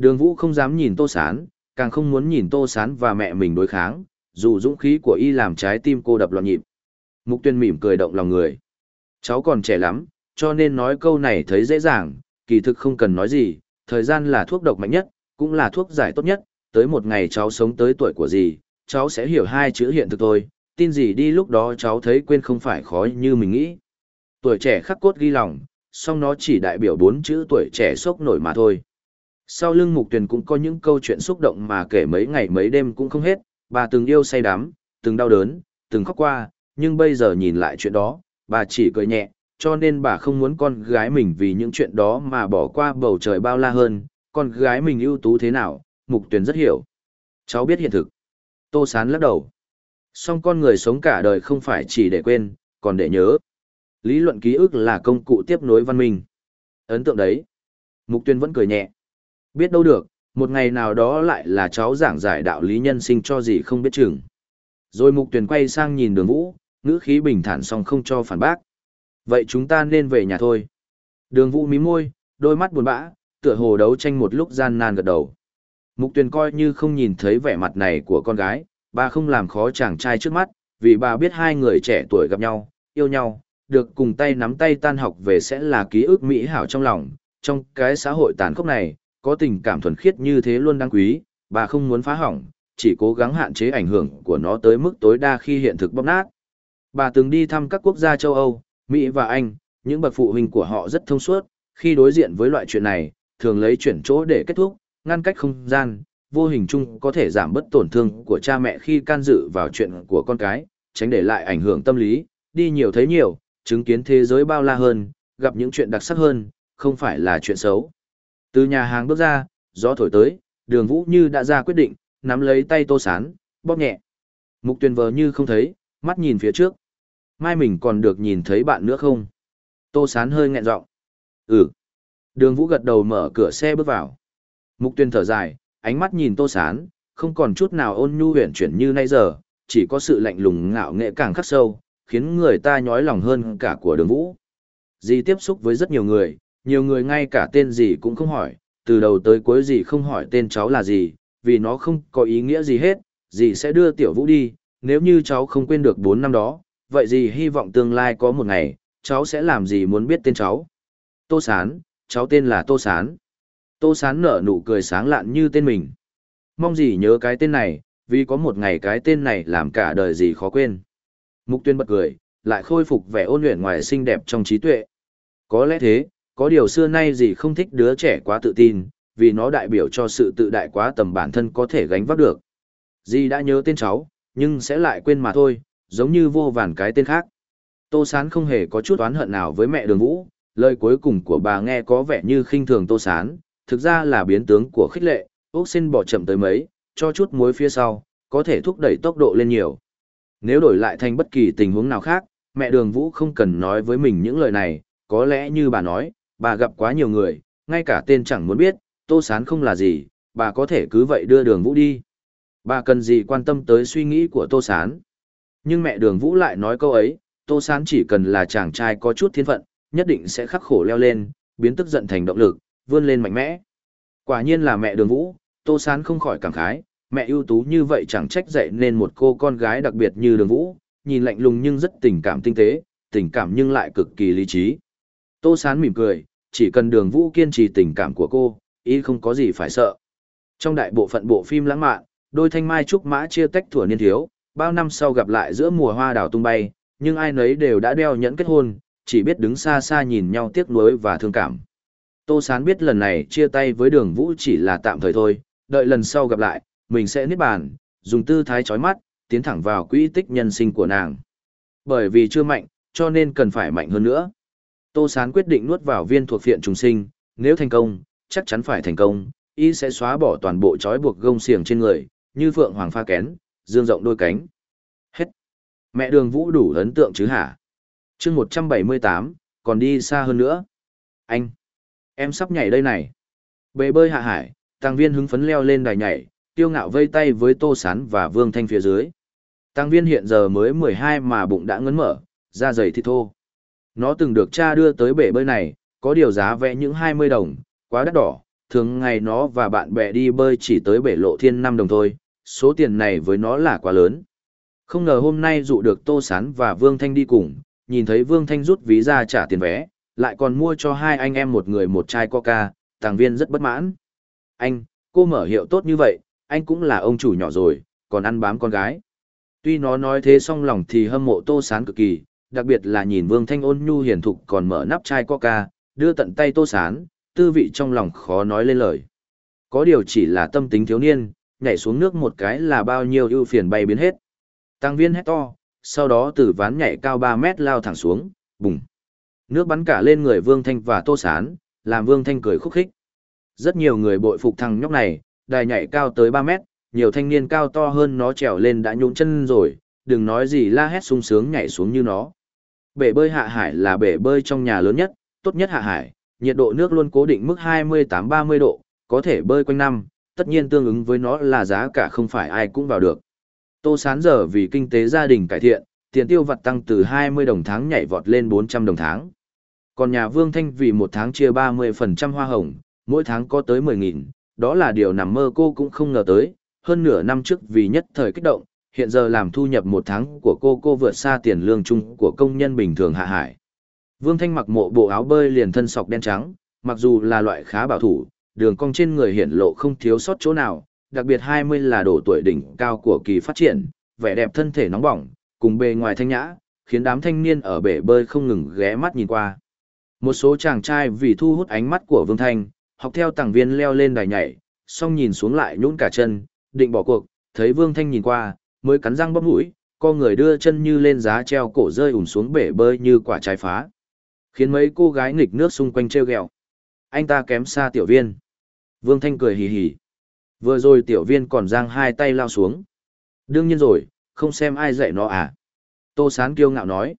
Đường vũ không dám nhìn tô sán, càng không muốn nhìn tô sán và mẹ mình đối kháng, dù dũng khí của y làm trái tim cô đập loạn nhịp. Mục tuyên mỉm cười động lòng người. Cháu còn trẻ lắm, cho nên nói câu này thấy dễ dàng, kỳ thực không cần nói gì, thời gian là thuốc độc mạnh nhất, cũng là thuốc giải tốt nhất, tới một ngày cháu sống tới tuổi của gì, cháu sẽ hiểu hai chữ hiện thực thôi, tin gì đi lúc đó cháu thấy quên không phải khó như mình nghĩ. Tuổi trẻ khắc cốt ghi lòng, song nó chỉ đại biểu bốn chữ tuổi trẻ sốc nổi mà thôi. Sau lưng mục tuyển cũng có những câu chuyện xúc động mà kể mấy ngày mấy đêm cũng không hết, bà từng yêu say đắm, từng đau đớn, từng khóc qua, nhưng bây giờ nhìn lại chuyện đó, bà chỉ cười nhẹ, cho nên bà không muốn con gái mình vì những chuyện đó mà bỏ qua bầu trời bao la hơn, con gái mình ưu tú thế nào, mục tuyển rất hiểu. Cháu biết hiện thực. Tô Sán lắc đầu. Song con người sống cả đời không phải chỉ để quên, còn để nhớ. Lý luận ký ức là công cụ tiếp nối văn minh. Ấn tượng đấy. Mục tuyền vẫn cười nhẹ. Biết đâu được, một ngày nào đó lại là cháu giảng giải đạo lý nhân sinh cho gì không biết chừng. Rồi mục tuyển quay sang nhìn đường vũ, ngữ khí bình thản song không cho phản bác. Vậy chúng ta nên về nhà thôi. Đường vũ mí môi, đôi mắt buồn bã, tựa hồ đấu tranh một lúc gian nan gật đầu. Mục tuyển coi như không nhìn thấy vẻ mặt này của con gái, bà không làm khó chàng trai trước mắt, vì bà biết hai người trẻ tuổi gặp nhau, yêu nhau, được cùng tay nắm tay tan học về sẽ là ký ức mỹ hảo trong lòng. Trong cái xã hội tàn khốc này, có tình cảm thuần khiết như thế luôn đáng quý, bà không muốn phá hỏng, chỉ cố gắng hạn chế ảnh hưởng của nó tới mức tối đa khi hiện thực bóp nát. Bà từng đi thăm các quốc gia châu Âu, Mỹ và Anh, những bậc phụ huynh của họ rất thông suốt, khi đối diện với loại chuyện này, thường lấy chuyển chỗ để kết thúc, ngăn cách không gian, vô hình chung có thể giảm bớt tổn thương của cha mẹ khi can dự vào chuyện của con cái, tránh để lại ảnh hưởng tâm lý, đi nhiều thấy nhiều, chứng kiến thế giới bao la hơn, gặp những chuyện đặc sắc hơn, không phải là chuyện xấu. Từ nhà hàng bước ra, gió thổi tới, đường vũ như đã ra quyết định, nắm lấy tay tô sán, bóp nhẹ. Mục tuyền vờ như không thấy, mắt nhìn phía trước. Mai mình còn được nhìn thấy bạn nữa không? Tô sán hơi nghẹn giọng. Ừ. Đường vũ gật đầu mở cửa xe bước vào. Mục tuyền thở dài, ánh mắt nhìn tô sán, không còn chút nào ôn nhu huyền chuyển như nay giờ, chỉ có sự lạnh lùng ngạo nghệ càng khắc sâu, khiến người ta nhói lòng hơn cả của đường vũ. Dì tiếp xúc với rất nhiều người, nhiều người ngay cả tên gì cũng không hỏi, từ đầu tới cuối gì không hỏi tên cháu là gì, vì nó không có ý nghĩa gì hết, dì sẽ đưa tiểu vũ đi, nếu như cháu không quên được 4 năm đó, vậy dì hy vọng tương lai có một ngày, cháu sẽ làm gì muốn biết tên cháu. Tô Sán, cháu tên là Tô Sán. Tô Sán nở nụ cười sáng lạn như tên mình. Mong gì nhớ cái tên này, vì có một ngày cái tên này làm cả đời gì khó quên. Mục tuyên bật cười, lại khôi phục vẻ ôn luyện ngoài xinh đẹp trong trí tuệ. Có lẽ thế, có điều xưa nay gì không thích đứa trẻ quá tự tin, vì nó đại biểu cho sự tự đại quá tầm bản thân có thể gánh vác được. Dì đã nhớ tên cháu, nhưng sẽ lại quên mà thôi, giống như vô vàn cái tên khác. Tô Sán không hề có chút oán hận nào với mẹ đường vũ, lời cuối cùng của bà nghe có vẻ như khinh thường Tô Sán, thực ra là biến tướng của khích lệ, ốc xin bỏ chậm tới mấy, cho chút muối phía sau, có thể thúc đẩy tốc độ lên nhiều. Nếu đổi lại thành bất kỳ tình huống nào khác, mẹ đường vũ không cần nói với mình những lời này, có lẽ như bà nói, bà gặp quá nhiều người, ngay cả tên chẳng muốn biết, Tô Sán không là gì, bà có thể cứ vậy đưa đường vũ đi. Bà cần gì quan tâm tới suy nghĩ của Tô Sán. Nhưng mẹ đường vũ lại nói câu ấy, Tô Sán chỉ cần là chàng trai có chút thiên phận, nhất định sẽ khắc khổ leo lên, biến tức giận thành động lực, vươn lên mạnh mẽ. Quả nhiên là mẹ đường vũ, Tô Sán không khỏi cảm khái, mẹ ưu tú như vậy chẳng trách dạy nên một cô con gái đặc biệt như đường vũ, nhìn lạnh lùng nhưng rất tình cảm tinh tế, tình cảm nhưng lại cực kỳ lý trí. Tô Sán mỉm cười, chỉ cần đường vũ kiên trì tình cảm của cô, ý không có gì phải sợ. Trong đại bộ phận bộ phim lãng mạn, đôi thanh mai trúc mã chia tách thủa niên thiếu, bao năm sau gặp lại giữa mùa hoa đào tung bay, nhưng ai nấy đều đã đeo nhẫn kết hôn, chỉ biết đứng xa xa nhìn nhau tiếc nuối và thương cảm. Tô Sán biết lần này chia tay với đường vũ chỉ là tạm thời thôi, đợi lần sau gặp lại, mình sẽ niết bàn, dùng tư thái chói mắt, tiến thẳng vào quỹ tích nhân sinh của nàng. Bởi vì chưa mạnh, cho nên cần phải mạnh hơn nữa. Tô Sán quyết định nuốt vào viên thuộc phiện trùng sinh, nếu thành công, chắc chắn phải thành công, y sẽ xóa bỏ toàn bộ trói buộc gông xiềng trên người, như phượng hoàng pha kén, dương rộng đôi cánh. Hết. Mẹ đường vũ đủ ấn tượng chứ hả? chương 178, còn đi xa hơn nữa. Anh, em sắp nhảy đây này. Bề bơi hạ hải, tăng viên hứng phấn leo lên đài nhảy, tiêu ngạo vây tay với tô sán và vương thanh phía dưới. Tăng viên hiện giờ mới 12 mà bụng đã ngấn mở, da dày thịt thô. Nó từng được cha đưa tới bể bơi này, có điều giá vẽ những 20 đồng, quá đắt đỏ, thường ngày nó và bạn bè đi bơi chỉ tới bể lộ thiên 5 đồng thôi, số tiền này với nó là quá lớn. Không ngờ hôm nay dụ được Tô Sán và Vương Thanh đi cùng, nhìn thấy Vương Thanh rút ví ra trả tiền vé, lại còn mua cho hai anh em một người một chai coca, tàng viên rất bất mãn. Anh, cô mở hiệu tốt như vậy, anh cũng là ông chủ nhỏ rồi, còn ăn bám con gái. Tuy nó nói thế xong lòng thì hâm mộ Tô Sán cực kỳ, đặc biệt là nhìn Vương Thanh ôn nhu hiền thục còn mở nắp chai coca, đưa tận tay Tô Sán, tư vị trong lòng khó nói lên lời. Có điều chỉ là tâm tính thiếu niên, nhảy xuống nước một cái là bao nhiêu ưu phiền bay biến hết. Tăng viên hét to, sau đó từ ván nhảy cao 3 mét lao thẳng xuống, bùng. Nước bắn cả lên người Vương Thanh và Tô Sán, làm Vương Thanh cười khúc khích. Rất nhiều người bội phục thằng nhóc này, đài nhảy cao tới 3 mét, nhiều thanh niên cao to hơn nó trèo lên đã nhũng chân rồi, đừng nói gì la hét sung sướng nhảy xuống như nó. Bể bơi hạ hải là bể bơi trong nhà lớn nhất, tốt nhất hạ hải, nhiệt độ nước luôn cố định mức 28-30 độ, có thể bơi quanh năm, tất nhiên tương ứng với nó là giá cả không phải ai cũng vào được. Tô sán giờ vì kinh tế gia đình cải thiện, tiền tiêu vặt tăng từ 20 đồng tháng nhảy vọt lên 400 đồng tháng. Còn nhà Vương Thanh vì một tháng chia 30% hoa hồng, mỗi tháng có tới 10.000, đó là điều nằm mơ cô cũng không ngờ tới, hơn nửa năm trước vì nhất thời kích động, hiện giờ làm thu nhập một tháng của cô cô vượt xa tiền lương chung của công nhân bình thường hạ hải. Vương Thanh mặc mộ bộ áo bơi liền thân sọc đen trắng, mặc dù là loại khá bảo thủ, đường cong trên người hiện lộ không thiếu sót chỗ nào, đặc biệt 20 là độ tuổi đỉnh cao của kỳ phát triển, vẻ đẹp thân thể nóng bỏng, cùng bề ngoài thanh nhã, khiến đám thanh niên ở bể bơi không ngừng ghé mắt nhìn qua. Một số chàng trai vì thu hút ánh mắt của Vương Thanh, học theo tàng viên leo lên đài nhảy, xong nhìn xuống lại nhũn cả chân, định bỏ cuộc, thấy Vương Thanh nhìn qua, mới cắn răng bóp mũi, co người đưa chân như lên giá treo cổ rơi ủn xuống bể bơi như quả trái phá. Khiến mấy cô gái nghịch nước xung quanh treo ghẹo. Anh ta kém xa tiểu viên. Vương Thanh cười hì hì. Vừa rồi tiểu viên còn giang hai tay lao xuống. Đương nhiên rồi, không xem ai dạy nó à. Tô Sán kiêu ngạo nói.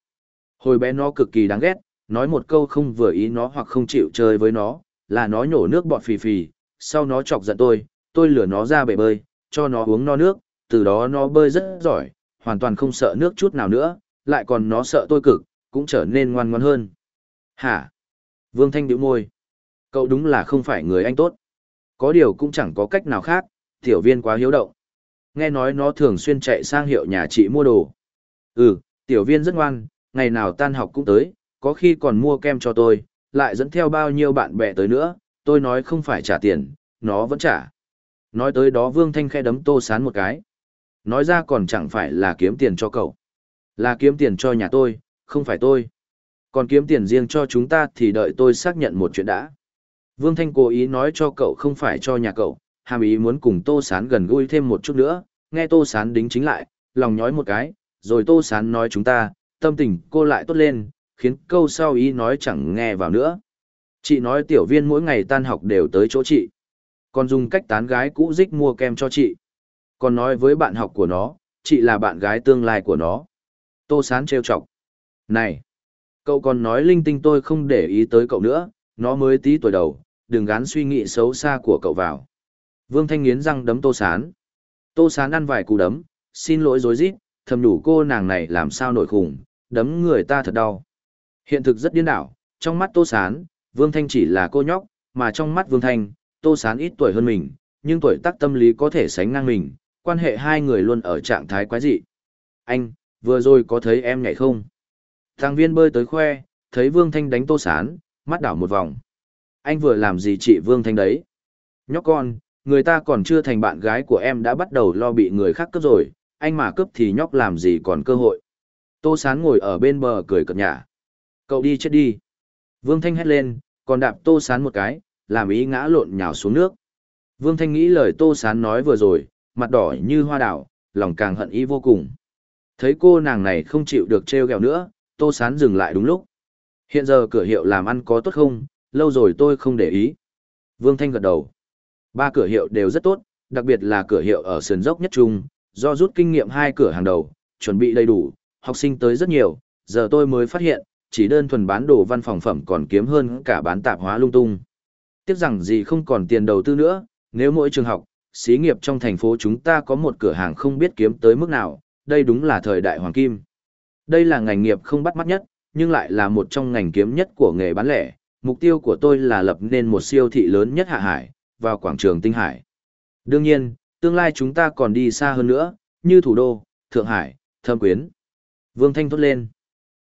Hồi bé nó cực kỳ đáng ghét, nói một câu không vừa ý nó hoặc không chịu chơi với nó, là nó nhổ nước bọt phì phì, sau nó chọc giận tôi, tôi lửa nó ra bể bơi, cho nó uống no nước, từ đó nó bơi rất giỏi, hoàn toàn không sợ nước chút nào nữa, lại còn nó sợ tôi cực, cũng trở nên ngoan ngoan hơn. Hả? Vương Thanh điệu môi. Cậu đúng là không phải người anh tốt. Có điều cũng chẳng có cách nào khác, tiểu viên quá hiếu động. Nghe nói nó thường xuyên chạy sang hiệu nhà chị mua đồ. Ừ, tiểu viên rất ngoan, ngày nào tan học cũng tới, có khi còn mua kem cho tôi, lại dẫn theo bao nhiêu bạn bè tới nữa, tôi nói không phải trả tiền, nó vẫn trả. Nói tới đó Vương Thanh khe đấm tô sán một cái. Nói ra còn chẳng phải là kiếm tiền cho cậu. Là kiếm tiền cho nhà tôi, không phải tôi. Còn kiếm tiền riêng cho chúng ta thì đợi tôi xác nhận một chuyện đã. Vương Thanh cố ý nói cho cậu không phải cho nhà cậu, hàm ý muốn cùng Tô Sán gần gũi thêm một chút nữa, nghe Tô Sán đính chính lại, lòng nhói một cái, rồi Tô Sán nói chúng ta, tâm tình cô lại tốt lên, khiến câu sau ý nói chẳng nghe vào nữa. Chị nói tiểu viên mỗi ngày tan học đều tới chỗ chị. Còn dùng cách tán gái cũ dích mua kem cho chị. Còn nói với bạn học của nó, chị là bạn gái tương lai của nó. Tô Sán trêu chọc. Này! Cậu còn nói linh tinh tôi không để ý tới cậu nữa, nó mới tí tuổi đầu, đừng gán suy nghĩ xấu xa của cậu vào. Vương Thanh nghiến răng đấm Tô Sán. Tô Sán ăn vài cú đấm, xin lỗi dối rít thầm đủ cô nàng này làm sao nổi khủng, đấm người ta thật đau. Hiện thực rất điên đảo, trong mắt Tô Sán, Vương Thanh chỉ là cô nhóc, mà trong mắt Vương Thanh, Tô Sán ít tuổi hơn mình, nhưng tuổi tác tâm lý có thể sánh ngang mình, quan hệ hai người luôn ở trạng thái quái dị. Anh, vừa rồi có thấy em nhảy không? Thằng viên bơi tới khoe, thấy Vương Thanh đánh Tô Sán, mắt đảo một vòng. Anh vừa làm gì chị Vương Thanh đấy? Nhóc con, người ta còn chưa thành bạn gái của em đã bắt đầu lo bị người khác cướp rồi, anh mà cướp thì nhóc làm gì còn cơ hội. Tô Sán ngồi ở bên bờ cười cợt nhả. Cậu đi chết đi. Vương Thanh hét lên, còn đạp Tô Sán một cái, làm ý ngã lộn nhào xuống nước. Vương Thanh nghĩ lời Tô Sán nói vừa rồi, mặt đỏ như hoa đảo, lòng càng hận ý vô cùng. Thấy cô nàng này không chịu được treo gẹo nữa, Tô Sán dừng lại đúng lúc. Hiện giờ cửa hiệu làm ăn có tốt không, lâu rồi tôi không để ý. Vương Thanh gật đầu. Ba cửa hiệu đều rất tốt, đặc biệt là cửa hiệu ở sườn dốc nhất trung, do rút kinh nghiệm hai cửa hàng đầu, chuẩn bị đầy đủ, học sinh tới rất nhiều, giờ tôi mới phát hiện, chỉ đơn thuần bán đồ văn phòng phẩm còn kiếm hơn cả bán tạp hóa lung tung. Tiếc rằng gì không còn tiền đầu tư nữa, nếu mỗi trường học, xí nghiệp trong thành phố chúng ta có một cửa hàng không biết kiếm tới mức nào, đây đúng là thời đại hoàng kim. Đây là ngành nghiệp không bắt mắt nhất, nhưng lại là một trong ngành kiếm nhất của nghề bán lẻ. Mục tiêu của tôi là lập nên một siêu thị lớn nhất hạ hải, vào quảng trường Tinh Hải. Đương nhiên, tương lai chúng ta còn đi xa hơn nữa, như thủ đô, Thượng Hải, Thâm Quyến. Vương Thanh thốt lên.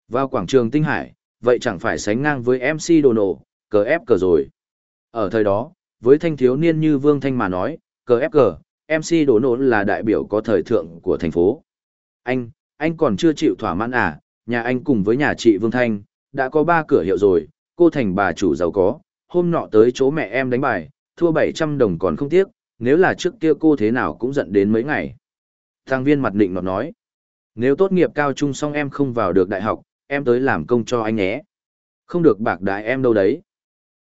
Vào quảng trường Tinh Hải, vậy chẳng phải sánh ngang với MC Đồ Nổ, cờ ép cờ rồi. Ở thời đó, với thanh thiếu niên như Vương Thanh mà nói, cờ ép cờ, MC Đồ Nổ là đại biểu có thời thượng của thành phố. Anh, anh còn chưa chịu thỏa mãn à, nhà anh cùng với nhà chị Vương Thanh, đã có ba cửa hiệu rồi, cô thành bà chủ giàu có, hôm nọ tới chỗ mẹ em đánh bài, thua 700 đồng còn không tiếc, nếu là trước kia cô thế nào cũng giận đến mấy ngày. Thang viên mặt định nọ nói, nếu tốt nghiệp cao trung xong em không vào được đại học, em tới làm công cho anh nhé. Không được bạc đại em đâu đấy.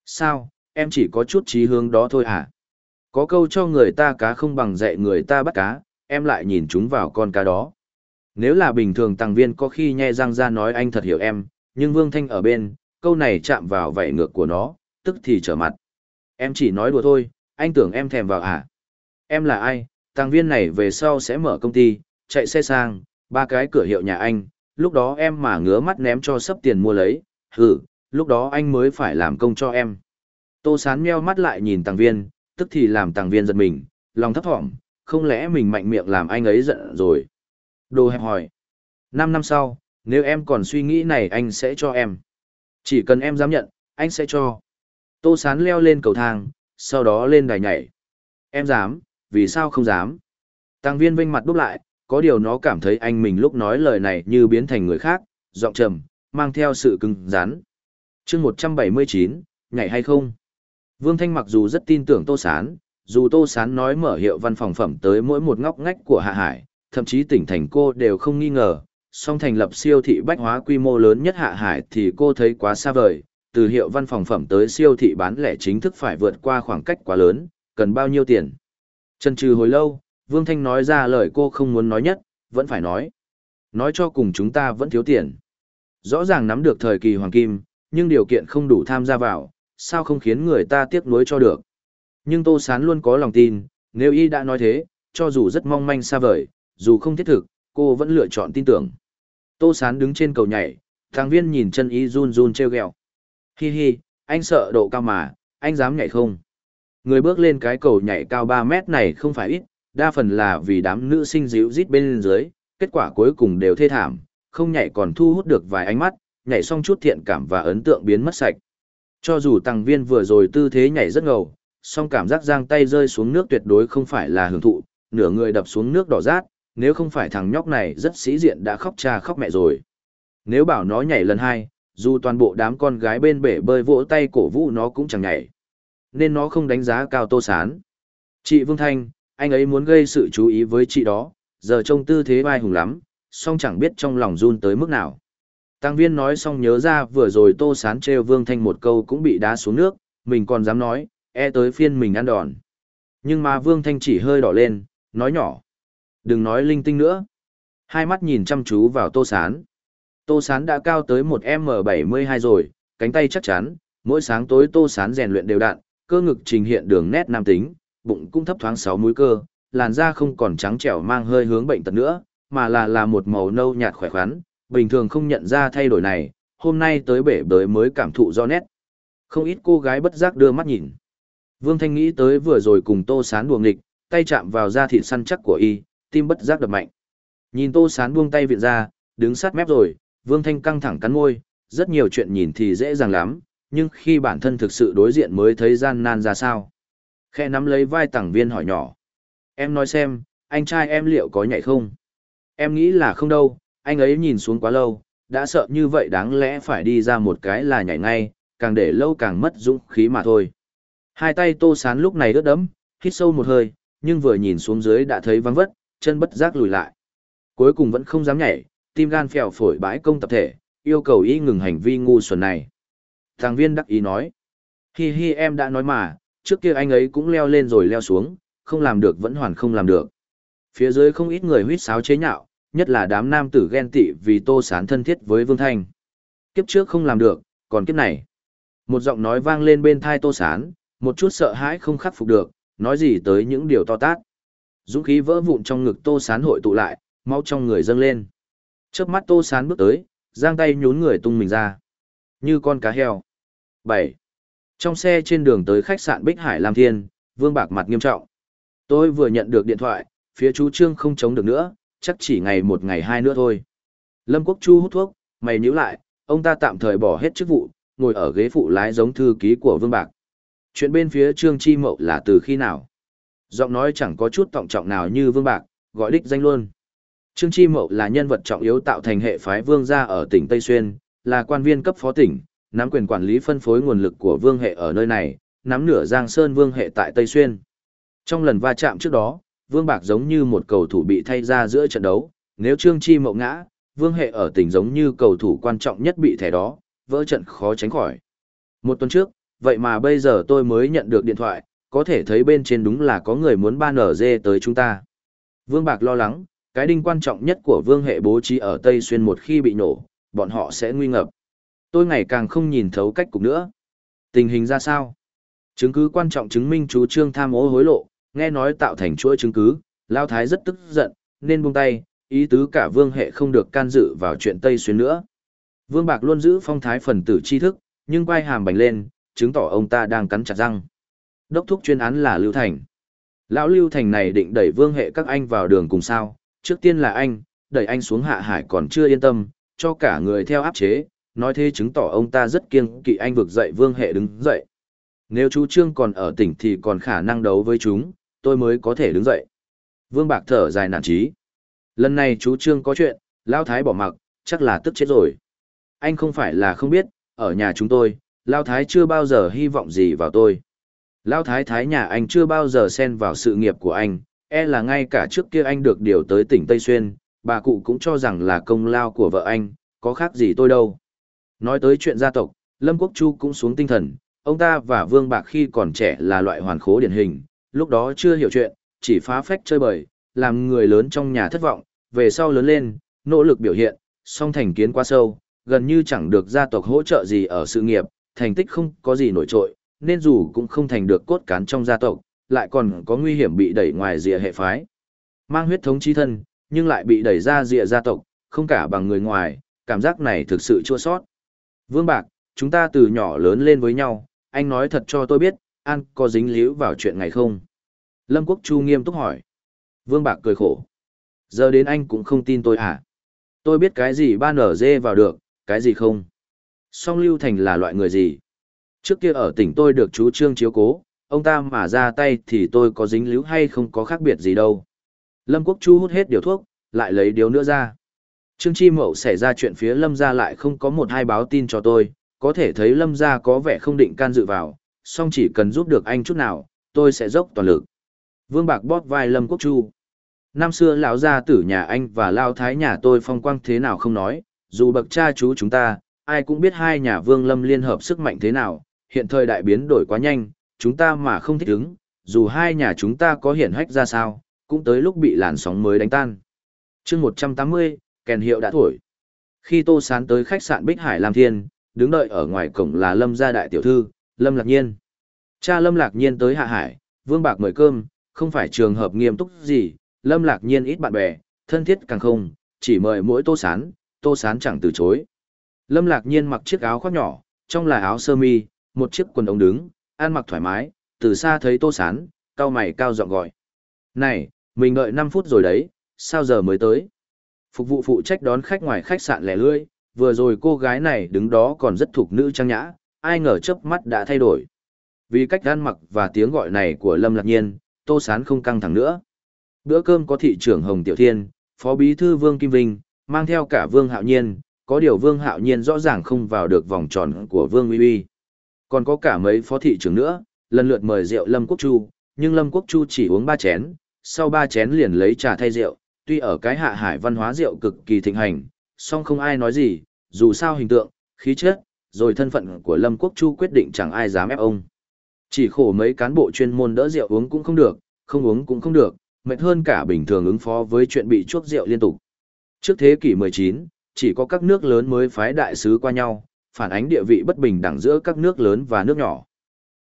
Sao, em chỉ có chút trí hướng đó thôi à? Có câu cho người ta cá không bằng dạy người ta bắt cá, em lại nhìn chúng vào con cá đó. Nếu là bình thường tăng viên có khi nhe răng ra nói anh thật hiểu em, nhưng Vương Thanh ở bên, câu này chạm vào vảy ngược của nó, tức thì trở mặt. Em chỉ nói đùa thôi, anh tưởng em thèm vào à? Em là ai? tăng viên này về sau sẽ mở công ty, chạy xe sang, ba cái cửa hiệu nhà anh, lúc đó em mà ngứa mắt ném cho sấp tiền mua lấy, hử, lúc đó anh mới phải làm công cho em. Tô sán meo mắt lại nhìn tăng viên, tức thì làm tàng viên giật mình, lòng thấp thỏm, không lẽ mình mạnh miệng làm anh ấy giận rồi. Đồ hẹp hỏi. Năm năm sau, nếu em còn suy nghĩ này anh sẽ cho em. Chỉ cần em dám nhận, anh sẽ cho. Tô sán leo lên cầu thang, sau đó lên đài nhảy. Em dám, vì sao không dám? Tăng viên vinh mặt đúc lại, có điều nó cảm thấy anh mình lúc nói lời này như biến thành người khác, giọng trầm, mang theo sự cứng rắn. chương 179, nhảy hay không? Vương Thanh mặc dù rất tin tưởng Tô Sán, dù Tô Sán nói mở hiệu văn phòng phẩm tới mỗi một ngóc ngách của Hạ Hải, thậm chí tỉnh thành cô đều không nghi ngờ, song thành lập siêu thị bách hóa quy mô lớn nhất Hạ Hải thì cô thấy quá xa vời, từ hiệu văn phòng phẩm tới siêu thị bán lẻ chính thức phải vượt qua khoảng cách quá lớn, cần bao nhiêu tiền. Chân trừ hồi lâu, Vương Thanh nói ra lời cô không muốn nói nhất, vẫn phải nói. Nói cho cùng chúng ta vẫn thiếu tiền. Rõ ràng nắm được thời kỳ hoàng kim, nhưng điều kiện không đủ tham gia vào, sao không khiến người ta tiếc nuối cho được. Nhưng Tô Sán luôn có lòng tin, nếu y đã nói thế, cho dù rất mong manh xa vời, dù không thiết thực, cô vẫn lựa chọn tin tưởng. Tô Sán đứng trên cầu nhảy, thằng viên nhìn chân y run run treo ghẹo. Hi hi, anh sợ độ cao mà, anh dám nhảy không? Người bước lên cái cầu nhảy cao 3 mét này không phải ít, đa phần là vì đám nữ sinh díu rít bên dưới, kết quả cuối cùng đều thê thảm, không nhảy còn thu hút được vài ánh mắt, nhảy xong chút thiện cảm và ấn tượng biến mất sạch. Cho dù tăng viên vừa rồi tư thế nhảy rất ngầu, song cảm giác giang tay rơi xuống nước tuyệt đối không phải là hưởng thụ, nửa người đập xuống nước đỏ rát, nếu không phải thằng nhóc này rất sĩ diện đã khóc cha khóc mẹ rồi. Nếu bảo nó nhảy lần hai, dù toàn bộ đám con gái bên bể bơi vỗ tay cổ vũ nó cũng chẳng nhảy. Nên nó không đánh giá cao tô sán. Chị Vương Thanh, anh ấy muốn gây sự chú ý với chị đó, giờ trông tư thế vai hùng lắm, song chẳng biết trong lòng run tới mức nào. Tăng viên nói xong nhớ ra vừa rồi tô sán treo Vương Thanh một câu cũng bị đá xuống nước, mình còn dám nói, e tới phiên mình ăn đòn. Nhưng mà Vương Thanh chỉ hơi đỏ lên, nói nhỏ. Đừng nói linh tinh nữa. Hai mắt nhìn chăm chú vào tô sán. Tô sán đã cao tới một m bảy mươi hai rồi, cánh tay chắc chắn, mỗi sáng tối tô sán rèn luyện đều đặn, cơ ngực trình hiện đường nét nam tính, bụng cũng thấp thoáng sáu múi cơ, làn da không còn trắng trẻo mang hơi hướng bệnh tật nữa, mà là là một màu nâu nhạt khỏe khoắn, bình thường không nhận ra thay đổi này, hôm nay tới bể bới mới cảm thụ rõ nét. Không ít cô gái bất giác đưa mắt nhìn. Vương Thanh nghĩ tới vừa rồi cùng Tô Sán buồng nghịch, tay chạm vào da thịt săn chắc của y, tim bất giác đập mạnh. Nhìn Tô Sán buông tay viện ra, đứng sát mép rồi, Vương Thanh căng thẳng cắn môi, rất nhiều chuyện nhìn thì dễ dàng lắm, nhưng khi bản thân thực sự đối diện mới thấy gian nan ra sao. Khe nắm lấy vai tảng viên hỏi nhỏ. Em nói xem, anh trai em liệu có nhảy không? Em nghĩ là không đâu, anh ấy nhìn xuống quá lâu, đã sợ như vậy đáng lẽ phải đi ra một cái là nhảy ngay, càng để lâu càng mất dũng khí mà thôi. Hai tay tô sán lúc này ướt đẫm, hít sâu một hơi, nhưng vừa nhìn xuống dưới đã thấy vắng vất, chân bất giác lùi lại. Cuối cùng vẫn không dám nhảy, tim gan phèo phổi bãi công tập thể, yêu cầu y ngừng hành vi ngu xuẩn này. Thằng viên đắc ý nói. Hi hi em đã nói mà, trước kia anh ấy cũng leo lên rồi leo xuống, không làm được vẫn hoàn không làm được. Phía dưới không ít người huýt sáo chế nhạo, nhất là đám nam tử ghen tị vì tô sán thân thiết với Vương Thanh. Kiếp trước không làm được, còn kiếp này. Một giọng nói vang lên bên thai tô sán, một chút sợ hãi không khắc phục được, nói gì tới những điều to tát. Dũng khí vỡ vụn trong ngực tô sán hội tụ lại, mau trong người dâng lên. Chớp mắt tô sán bước tới, giang tay nhún người tung mình ra. Như con cá heo. bảy Trong xe trên đường tới khách sạn Bích Hải Lam Thiên, Vương Bạc mặt nghiêm trọng. Tôi vừa nhận được điện thoại, phía chú Trương không chống được nữa, chắc chỉ ngày một ngày hai nữa thôi. Lâm Quốc Chu hút thuốc, mày nhíu lại, ông ta tạm thời bỏ hết chức vụ, ngồi ở ghế phụ lái giống thư ký của Vương Bạc. Chuyện bên phía Trương Chi Mậu là từ khi nào? Giọng nói chẳng có chút trọng trọng nào như Vương Bạc, gọi đích danh luôn. Trương Chi Mậu là nhân vật trọng yếu tạo thành hệ phái Vương gia ở tỉnh Tây Xuyên, là quan viên cấp phó tỉnh, nắm quyền quản lý phân phối nguồn lực của Vương hệ ở nơi này, nắm nửa Giang Sơn Vương hệ tại Tây Xuyên. Trong lần va chạm trước đó, Vương Bạc giống như một cầu thủ bị thay ra giữa trận đấu, nếu Trương Chi Mậu ngã, Vương hệ ở tỉnh giống như cầu thủ quan trọng nhất bị thẻ đó, vỡ trận khó tránh khỏi. Một tuần trước, vậy mà bây giờ tôi mới nhận được điện thoại, có thể thấy bên trên đúng là có người muốn ban ở dê tới chúng ta. Vương Bạc lo lắng, cái đinh quan trọng nhất của vương hệ bố trí ở Tây Xuyên một khi bị nổ, bọn họ sẽ nguy ngập. Tôi ngày càng không nhìn thấu cách cục nữa. Tình hình ra sao? Chứng cứ quan trọng chứng minh chú trương tham ô hối lộ, nghe nói tạo thành chuỗi chứng cứ, Lao Thái rất tức giận, nên buông tay, ý tứ cả vương hệ không được can dự vào chuyện Tây Xuyên nữa. Vương Bạc luôn giữ phong thái phần tử tri thức, nhưng quay hàm bành lên, chứng tỏ ông ta đang cắn chặt răng. Đốc thúc chuyên án là Lưu Thành. Lão Lưu Thành này định đẩy vương hệ các anh vào đường cùng sao, trước tiên là anh, đẩy anh xuống hạ hải còn chưa yên tâm, cho cả người theo áp chế, nói thế chứng tỏ ông ta rất kiêng kỵ anh vực dậy vương hệ đứng dậy. Nếu chú Trương còn ở tỉnh thì còn khả năng đấu với chúng, tôi mới có thể đứng dậy. Vương Bạc thở dài nản trí. Lần này chú Trương có chuyện, Lao Thái bỏ mặc, chắc là tức chết rồi. Anh không phải là không biết, ở nhà chúng tôi, Lao Thái chưa bao giờ hy vọng gì vào tôi. Lao Thái Thái nhà anh chưa bao giờ xen vào sự nghiệp của anh, e là ngay cả trước kia anh được điều tới tỉnh Tây Xuyên, bà cụ cũng cho rằng là công lao của vợ anh, có khác gì tôi đâu. Nói tới chuyện gia tộc, Lâm Quốc Chu cũng xuống tinh thần, ông ta và Vương Bạc khi còn trẻ là loại hoàn khố điển hình, lúc đó chưa hiểu chuyện, chỉ phá phách chơi bời, làm người lớn trong nhà thất vọng, về sau lớn lên, nỗ lực biểu hiện, song thành kiến quá sâu, gần như chẳng được gia tộc hỗ trợ gì ở sự nghiệp, thành tích không có gì nổi trội, nên dù cũng không thành được cốt cán trong gia tộc, lại còn có nguy hiểm bị đẩy ngoài rìa hệ phái. Mang huyết thống chi thân, nhưng lại bị đẩy ra rìa gia tộc, không cả bằng người ngoài, cảm giác này thực sự chua sót. Vương Bạc, chúng ta từ nhỏ lớn lên với nhau, anh nói thật cho tôi biết, An có dính líu vào chuyện này không? Lâm Quốc Chu nghiêm túc hỏi. Vương Bạc cười khổ. Giờ đến anh cũng không tin tôi à? Tôi biết cái gì ba nở dê vào được, cái gì không? Song Lưu Thành là loại người gì? Trước kia ở tỉnh tôi được chú Trương chiếu cố, ông ta mà ra tay thì tôi có dính líu hay không có khác biệt gì đâu. Lâm Quốc Chu hút hết điều thuốc, lại lấy điếu nữa ra. Trương Chi Mậu xảy ra chuyện phía Lâm gia lại không có một hai báo tin cho tôi, có thể thấy Lâm gia có vẻ không định can dự vào, song chỉ cần giúp được anh chút nào, tôi sẽ dốc toàn lực. Vương Bạc bóp vai Lâm Quốc Chu. Năm xưa lão gia tử nhà anh và lao thái nhà tôi phong quang thế nào không nói, dù bậc cha chú chúng ta, ai cũng biết hai nhà Vương Lâm liên hợp sức mạnh thế nào, hiện thời đại biến đổi quá nhanh, chúng ta mà không thích ứng, dù hai nhà chúng ta có hiển hách ra sao, cũng tới lúc bị làn sóng mới đánh tan. chương 180, kèn hiệu đã thổi. Khi Tô Sán tới khách sạn Bích Hải Lam Thiên, đứng đợi ở ngoài cổng là Lâm gia đại tiểu thư, Lâm Lạc Nhiên. Cha Lâm Lạc Nhiên tới Hạ Hải, Vương Bạc mời cơm, không phải trường hợp nghiêm túc gì, Lâm Lạc Nhiên ít bạn bè, thân thiết càng không, chỉ mời mỗi Tô Sán, Tô Sán chẳng từ chối. Lâm Lạc Nhiên mặc chiếc áo khoác nhỏ, trong là áo sơ mi, một chiếc quần ống đứng, ăn mặc thoải mái, từ xa thấy Tô Sán, cao mày cao giọng gọi. Này, mình đợi 5 phút rồi đấy, sao giờ mới tới? Phục vụ phụ trách đón khách ngoài khách sạn lẻ lươi, vừa rồi cô gái này đứng đó còn rất thuộc nữ trang nhã, ai ngờ chớp mắt đã thay đổi. Vì cách ăn mặc và tiếng gọi này của Lâm Lạc Nhiên, Tô Sán không căng thẳng nữa. Bữa cơm có thị trưởng Hồng Tiểu Thiên, phó bí thư Vương Kim Vinh, mang theo cả Vương Hạo Nhiên, có điều Vương Hạo Nhiên rõ ràng không vào được vòng tròn của Vương Uy Uy. Còn có cả mấy phó thị trưởng nữa, lần lượt mời rượu Lâm Quốc Chu, nhưng Lâm Quốc Chu chỉ uống ba chén, sau ba chén liền lấy trà thay rượu, tuy ở cái hạ hải văn hóa rượu cực kỳ thịnh hành, song không ai nói gì, dù sao hình tượng, khí chất, rồi thân phận của Lâm Quốc Chu quyết định chẳng ai dám ép ông. Chỉ khổ mấy cán bộ chuyên môn đỡ rượu uống cũng không được, không uống cũng không được, mệt hơn cả bình thường ứng phó với chuyện bị chuốc rượu liên tục. Trước thế kỷ 19, chỉ có các nước lớn mới phái đại sứ qua nhau, phản ánh địa vị bất bình đẳng giữa các nước lớn và nước nhỏ.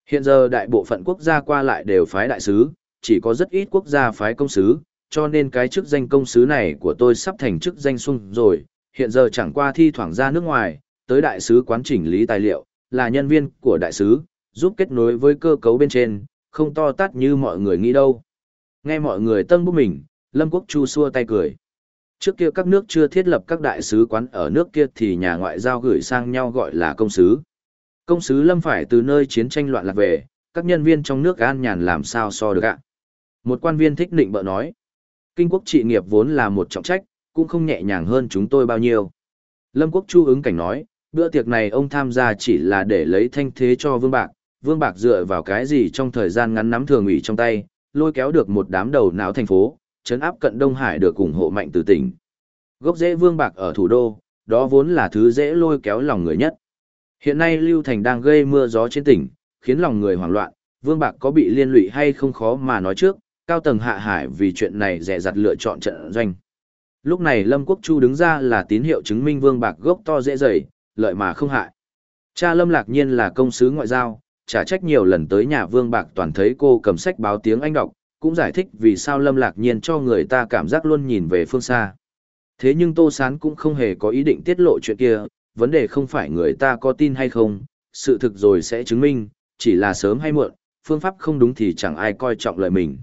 Hiện giờ đại bộ phận quốc gia qua lại đều phái đại sứ, chỉ có rất ít quốc gia phái công sứ, cho nên cái chức danh công sứ này của tôi sắp thành chức danh sung rồi, hiện giờ chẳng qua thi thoảng ra nước ngoài, tới đại sứ quán chỉnh lý tài liệu, là nhân viên của đại sứ, giúp kết nối với cơ cấu bên trên, không to tát như mọi người nghĩ đâu. Nghe mọi người tân bút mình, Lâm Quốc Chu xua tay cười. Trước kia các nước chưa thiết lập các đại sứ quán ở nước kia thì nhà ngoại giao gửi sang nhau gọi là công sứ. Công sứ Lâm phải từ nơi chiến tranh loạn lạc về, các nhân viên trong nước an nhàn làm sao so được ạ. Một quan viên thích định bợ nói. Kinh quốc trị nghiệp vốn là một trọng trách, cũng không nhẹ nhàng hơn chúng tôi bao nhiêu. Lâm Quốc Chu ứng cảnh nói, bữa tiệc này ông tham gia chỉ là để lấy thanh thế cho Vương Bạc, Vương Bạc dựa vào cái gì trong thời gian ngắn nắm thường ủy trong tay, lôi kéo được một đám đầu não thành phố, chấn áp cận Đông Hải được ủng hộ mạnh từ tỉnh. Gốc rễ Vương Bạc ở thủ đô, đó vốn là thứ dễ lôi kéo lòng người nhất. Hiện nay Lưu Thành đang gây mưa gió trên tỉnh, khiến lòng người hoảng loạn, Vương Bạc có bị liên lụy hay không khó mà nói trước, cao tầng hạ hải vì chuyện này dè dặt lựa chọn trận doanh. Lúc này Lâm Quốc Chu đứng ra là tín hiệu chứng minh Vương Bạc gốc to dễ dày, lợi mà không hại. Cha Lâm Lạc Nhiên là công sứ ngoại giao, trả trách nhiều lần tới nhà Vương Bạc toàn thấy cô cầm sách báo tiếng Anh đọc, cũng giải thích vì sao Lâm Lạc Nhiên cho người ta cảm giác luôn nhìn về phương xa. Thế nhưng Tô Sán cũng không hề có ý định tiết lộ chuyện kia, vấn đề không phải người ta có tin hay không, sự thực rồi sẽ chứng minh, chỉ là sớm hay muộn, phương pháp không đúng thì chẳng ai coi trọng lời mình.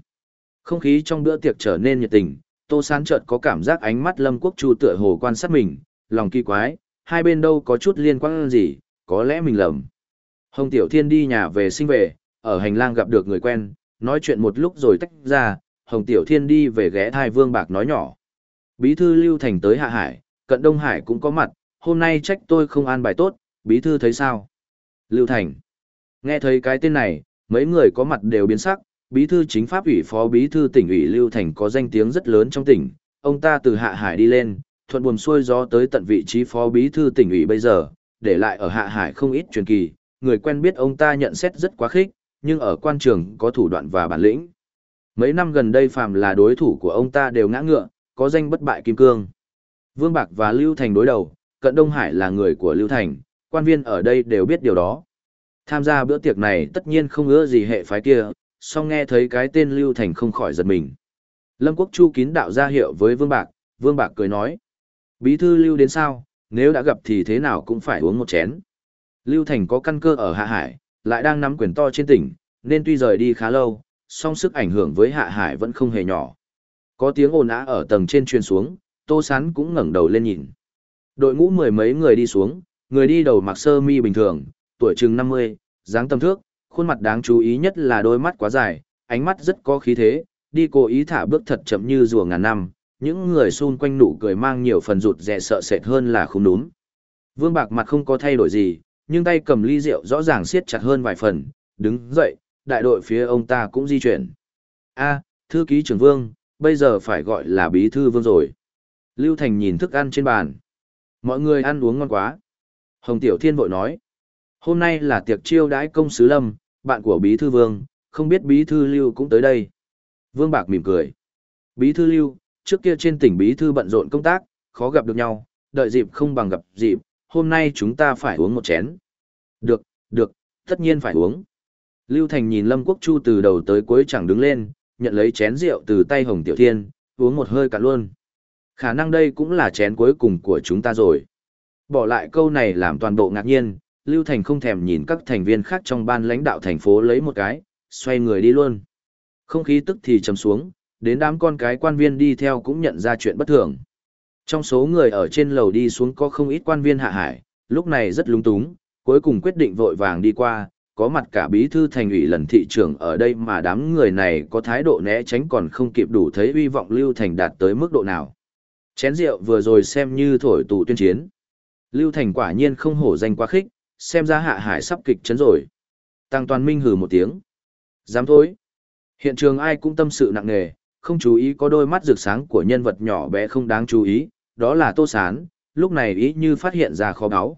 Không khí trong bữa tiệc trở nên nhiệt tình, Tô Sán chợt có cảm giác ánh mắt Lâm Quốc Chu tựa hồ quan sát mình, lòng kỳ quái, hai bên đâu có chút liên quan gì, có lẽ mình lầm. Hồng Tiểu Thiên đi nhà về sinh về, ở hành lang gặp được người quen, nói chuyện một lúc rồi tách ra, Hồng Tiểu Thiên đi về ghé thai Vương Bạc nói nhỏ. Bí thư Lưu Thành tới Hạ Hải, cận Đông Hải cũng có mặt, hôm nay trách tôi không an bài tốt, bí thư thấy sao? Lưu Thành. Nghe thấy cái tên này, mấy người có mặt đều biến sắc, bí thư chính pháp ủy phó bí thư tỉnh ủy Lưu Thành có danh tiếng rất lớn trong tỉnh, ông ta từ Hạ Hải đi lên, thuận buồm xuôi gió tới tận vị trí phó bí thư tỉnh ủy bây giờ, để lại ở Hạ Hải không ít truyền kỳ, người quen biết ông ta nhận xét rất quá khích, nhưng ở quan trường có thủ đoạn và bản lĩnh. Mấy năm gần đây phàm là đối thủ của ông ta đều ngã ngựa, có danh bất bại kim cương. Vương Bạc và Lưu Thành đối đầu, Cận Đông Hải là người của Lưu Thành, quan viên ở đây đều biết điều đó. Tham gia bữa tiệc này tất nhiên không ưa gì hệ phái kia, song nghe thấy cái tên Lưu Thành không khỏi giật mình. Lâm Quốc Chu kín đạo ra hiệu với Vương Bạc, Vương Bạc cười nói. Bí thư Lưu đến sao, nếu đã gặp thì thế nào cũng phải uống một chén. Lưu Thành có căn cơ ở Hạ Hải, lại đang nắm quyền to trên tỉnh, nên tuy rời đi khá lâu, song sức ảnh hưởng với Hạ Hải vẫn không hề nhỏ. Có tiếng ồn ào ở tầng trên truyền xuống, Tô Sán cũng ngẩng đầu lên nhìn. Đội ngũ mười mấy người đi xuống, người đi đầu mặc sơ mi bình thường, tuổi chừng 50, dáng tầm thước, khuôn mặt đáng chú ý nhất là đôi mắt quá dài, ánh mắt rất có khí thế, đi cố ý thả bước thật chậm như rùa ngàn năm, những người xung quanh nụ cười mang nhiều phần rụt rè sợ sệt hơn là không đúng. Vương Bạc mặt không có thay đổi gì, nhưng tay cầm ly rượu rõ ràng siết chặt hơn vài phần, đứng dậy, đại đội phía ông ta cũng di chuyển. A, thư ký trưởng Vương, bây giờ phải gọi là bí thư Vương rồi. Lưu Thành nhìn thức ăn trên bàn. Mọi người ăn uống ngon quá. Hồng Tiểu Thiên vội nói. Hôm nay là tiệc chiêu đãi công sứ lâm, bạn của bí thư Vương, không biết bí thư Lưu cũng tới đây. Vương Bạc mỉm cười. Bí thư Lưu, trước kia trên tỉnh bí thư bận rộn công tác, khó gặp được nhau, đợi dịp không bằng gặp dịp, hôm nay chúng ta phải uống một chén. Được, được, tất nhiên phải uống. Lưu Thành nhìn Lâm Quốc Chu từ đầu tới cuối chẳng đứng lên, nhận lấy chén rượu từ tay Hồng Tiểu Thiên, uống một hơi cả luôn. Khả năng đây cũng là chén cuối cùng của chúng ta rồi. Bỏ lại câu này làm toàn bộ ngạc nhiên, Lưu Thành không thèm nhìn các thành viên khác trong ban lãnh đạo thành phố lấy một cái, xoay người đi luôn. Không khí tức thì trầm xuống, đến đám con cái quan viên đi theo cũng nhận ra chuyện bất thường. Trong số người ở trên lầu đi xuống có không ít quan viên hạ hải, lúc này rất lúng túng, cuối cùng quyết định vội vàng đi qua, có mặt cả bí thư thành ủy lần thị trưởng ở đây mà đám người này có thái độ né tránh còn không kịp đủ thấy uy vọng Lưu Thành đạt tới mức độ nào. Chén rượu vừa rồi xem như thổi tụ tuyên chiến. Lưu Thành quả nhiên không hổ danh quá khích, xem ra hạ hải sắp kịch chấn rồi. Tăng toàn minh hừ một tiếng. Dám thôi. Hiện trường ai cũng tâm sự nặng nề, không chú ý có đôi mắt rực sáng của nhân vật nhỏ bé không đáng chú ý, đó là Tô Sán, lúc này ý như phát hiện ra khó báo.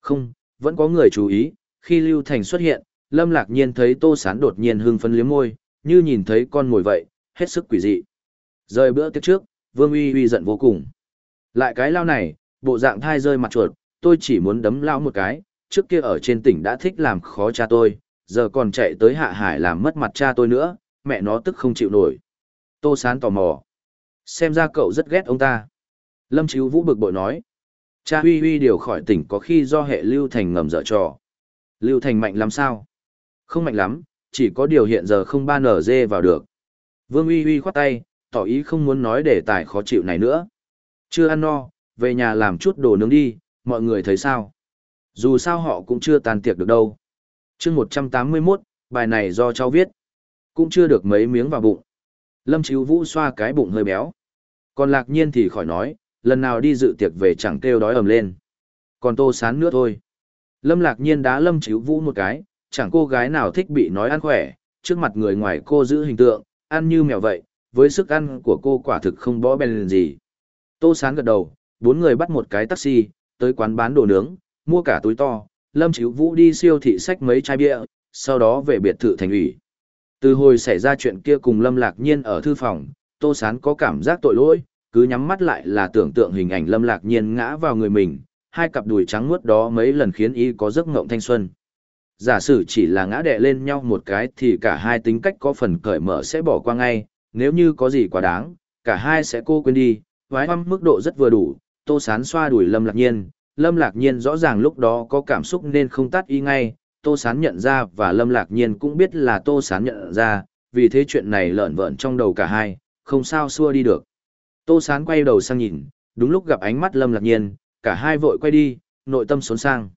Không, vẫn có người chú ý, khi Lưu Thành xuất hiện, Lâm Lạc Nhiên thấy Tô Sán đột nhiên hưng phấn liếm môi, như nhìn thấy con mồi vậy, hết sức quỷ dị. Rời bữa tiếp trước, Vương Uy Uy giận vô cùng. Lại cái lao này, bộ dạng thai rơi mặt chuột, tôi chỉ muốn đấm lao một cái, trước kia ở trên tỉnh đã thích làm khó cha tôi, giờ còn chạy tới hạ hải làm mất mặt cha tôi nữa, mẹ nó tức không chịu nổi. Tô Sán tò mò. Xem ra cậu rất ghét ông ta. Lâm Chíu Vũ bực bội nói. Cha Huy Huy điều khỏi tỉnh có khi do hệ Lưu Thành ngầm dở trò. Lưu Thành mạnh lắm sao? Không mạnh lắm, chỉ có điều hiện giờ không ba nở dê vào được. Vương Huy Huy khoát tay, tỏ ý không muốn nói đề tài khó chịu này nữa. Chưa ăn no, về nhà làm chút đồ nướng đi, mọi người thấy sao? Dù sao họ cũng chưa tàn tiệc được đâu. chương 181, bài này do cháu viết. Cũng chưa được mấy miếng vào bụng. Lâm Chíu Vũ xoa cái bụng hơi béo. Còn lạc nhiên thì khỏi nói, lần nào đi dự tiệc về chẳng kêu đói ầm lên. Còn tô sán nữa thôi. Lâm lạc nhiên đá Lâm Chíu Vũ một cái, chẳng cô gái nào thích bị nói ăn khỏe, trước mặt người ngoài cô giữ hình tượng, ăn như mèo vậy, với sức ăn của cô quả thực không bó bèn gì. Tô sán gật đầu, bốn người bắt một cái taxi, tới quán bán đồ nướng, mua cả túi to, Lâm Chíu Vũ đi siêu thị sách mấy chai bia, sau đó về biệt thự thành ủy. Từ hồi xảy ra chuyện kia cùng Lâm Lạc Nhiên ở thư phòng, Tô Sán có cảm giác tội lỗi, cứ nhắm mắt lại là tưởng tượng hình ảnh Lâm Lạc Nhiên ngã vào người mình, hai cặp đùi trắng muốt đó mấy lần khiến y có giấc ngộng thanh xuân. Giả sử chỉ là ngã đè lên nhau một cái thì cả hai tính cách có phần cởi mở sẽ bỏ qua ngay, nếu như có gì quá đáng, cả hai sẽ cô quên đi, vái hoăm mức độ rất vừa đủ, Tô Sán xoa đùi Lâm Lạc Nhiên, Lâm Lạc Nhiên rõ ràng lúc đó có cảm xúc nên không tắt y ngay, Tô Sán nhận ra và Lâm Lạc Nhiên cũng biết là Tô Sán nhận ra, vì thế chuyện này lợn vợn trong đầu cả hai, không sao xua đi được. Tô Sán quay đầu sang nhìn, đúng lúc gặp ánh mắt Lâm Lạc Nhiên, cả hai vội quay đi, nội tâm xốn sang.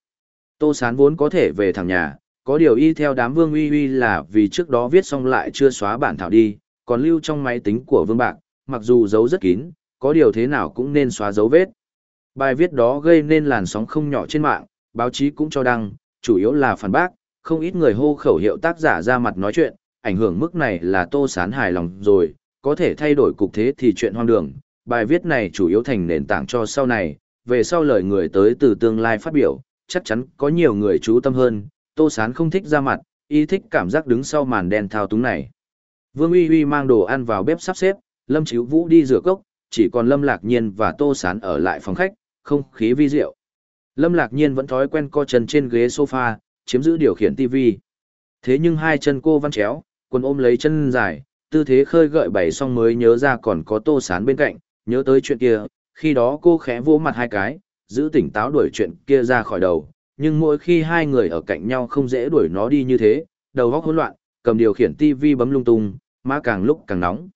Tô Sán vốn có thể về thẳng nhà, có điều y theo đám Vương Uy Uy là vì trước đó viết xong lại chưa xóa bản thảo đi, còn lưu trong máy tính của Vương Bạc, mặc dù giấu rất kín, có điều thế nào cũng nên xóa dấu vết. Bài viết đó gây nên làn sóng không nhỏ trên mạng, báo chí cũng cho đăng, chủ yếu là phản bác, không ít người hô khẩu hiệu tác giả ra mặt nói chuyện, ảnh hưởng mức này là tô sán hài lòng rồi, có thể thay đổi cục thế thì chuyện hoang đường. Bài viết này chủ yếu thành nền tảng cho sau này, về sau lời người tới từ tương lai phát biểu, chắc chắn có nhiều người chú tâm hơn, tô sán không thích ra mặt, y thích cảm giác đứng sau màn đen thao túng này. Vương Uy Uy mang đồ ăn vào bếp sắp xếp, Lâm Chíu Vũ đi rửa cốc, chỉ còn Lâm Lạc Nhiên và Tô Sán ở lại phòng khách, không khí vi diệu. Lâm Lạc Nhiên vẫn thói quen co chân trên ghế sofa, chiếm giữ điều khiển TV. Thế nhưng hai chân cô văn chéo, quần ôm lấy chân dài, tư thế khơi gợi bày xong mới nhớ ra còn có Tô Sán bên cạnh, nhớ tới chuyện kia, khi đó cô khẽ vỗ mặt hai cái, giữ tỉnh táo đuổi chuyện kia ra khỏi đầu, nhưng mỗi khi hai người ở cạnh nhau không dễ đuổi nó đi như thế, đầu óc hỗn loạn, cầm điều khiển TV bấm lung tung, má càng lúc càng nóng.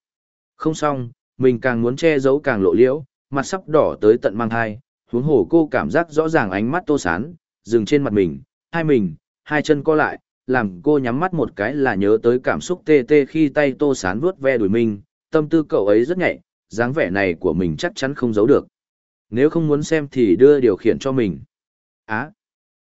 Không xong, mình càng muốn che giấu càng lộ liễu, mặt sắp đỏ tới tận mang hai, huống hồ cô cảm giác rõ ràng ánh mắt tô sán, dừng trên mặt mình, hai mình, hai chân co lại, làm cô nhắm mắt một cái là nhớ tới cảm xúc tê tê khi tay tô sán vuốt ve đùi mình, tâm tư cậu ấy rất nhạy, dáng vẻ này của mình chắc chắn không giấu được. Nếu không muốn xem thì đưa điều khiển cho mình. Á,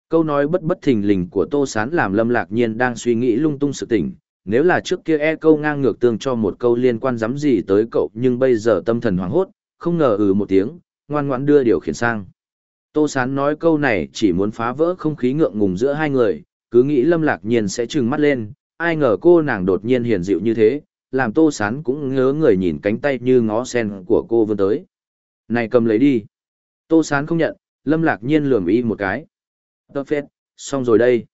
câu nói bất bất thình lình của tô sán làm lâm lạc nhiên đang suy nghĩ lung tung sự tỉnh, nếu là trước kia e câu ngang ngược tương cho một câu liên quan dám gì tới cậu nhưng bây giờ tâm thần hoảng hốt, không ngờ ừ một tiếng, ngoan ngoãn đưa điều khiển sang. Tô Sán nói câu này chỉ muốn phá vỡ không khí ngượng ngùng giữa hai người, cứ nghĩ Lâm Lạc Nhiên sẽ trừng mắt lên, ai ngờ cô nàng đột nhiên hiền dịu như thế, làm Tô Sán cũng ngớ người nhìn cánh tay như ngó sen của cô vươn tới. Này cầm lấy đi. Tô Sán không nhận, Lâm Lạc Nhiên lườm y một cái. Tơ phết, xong rồi đây.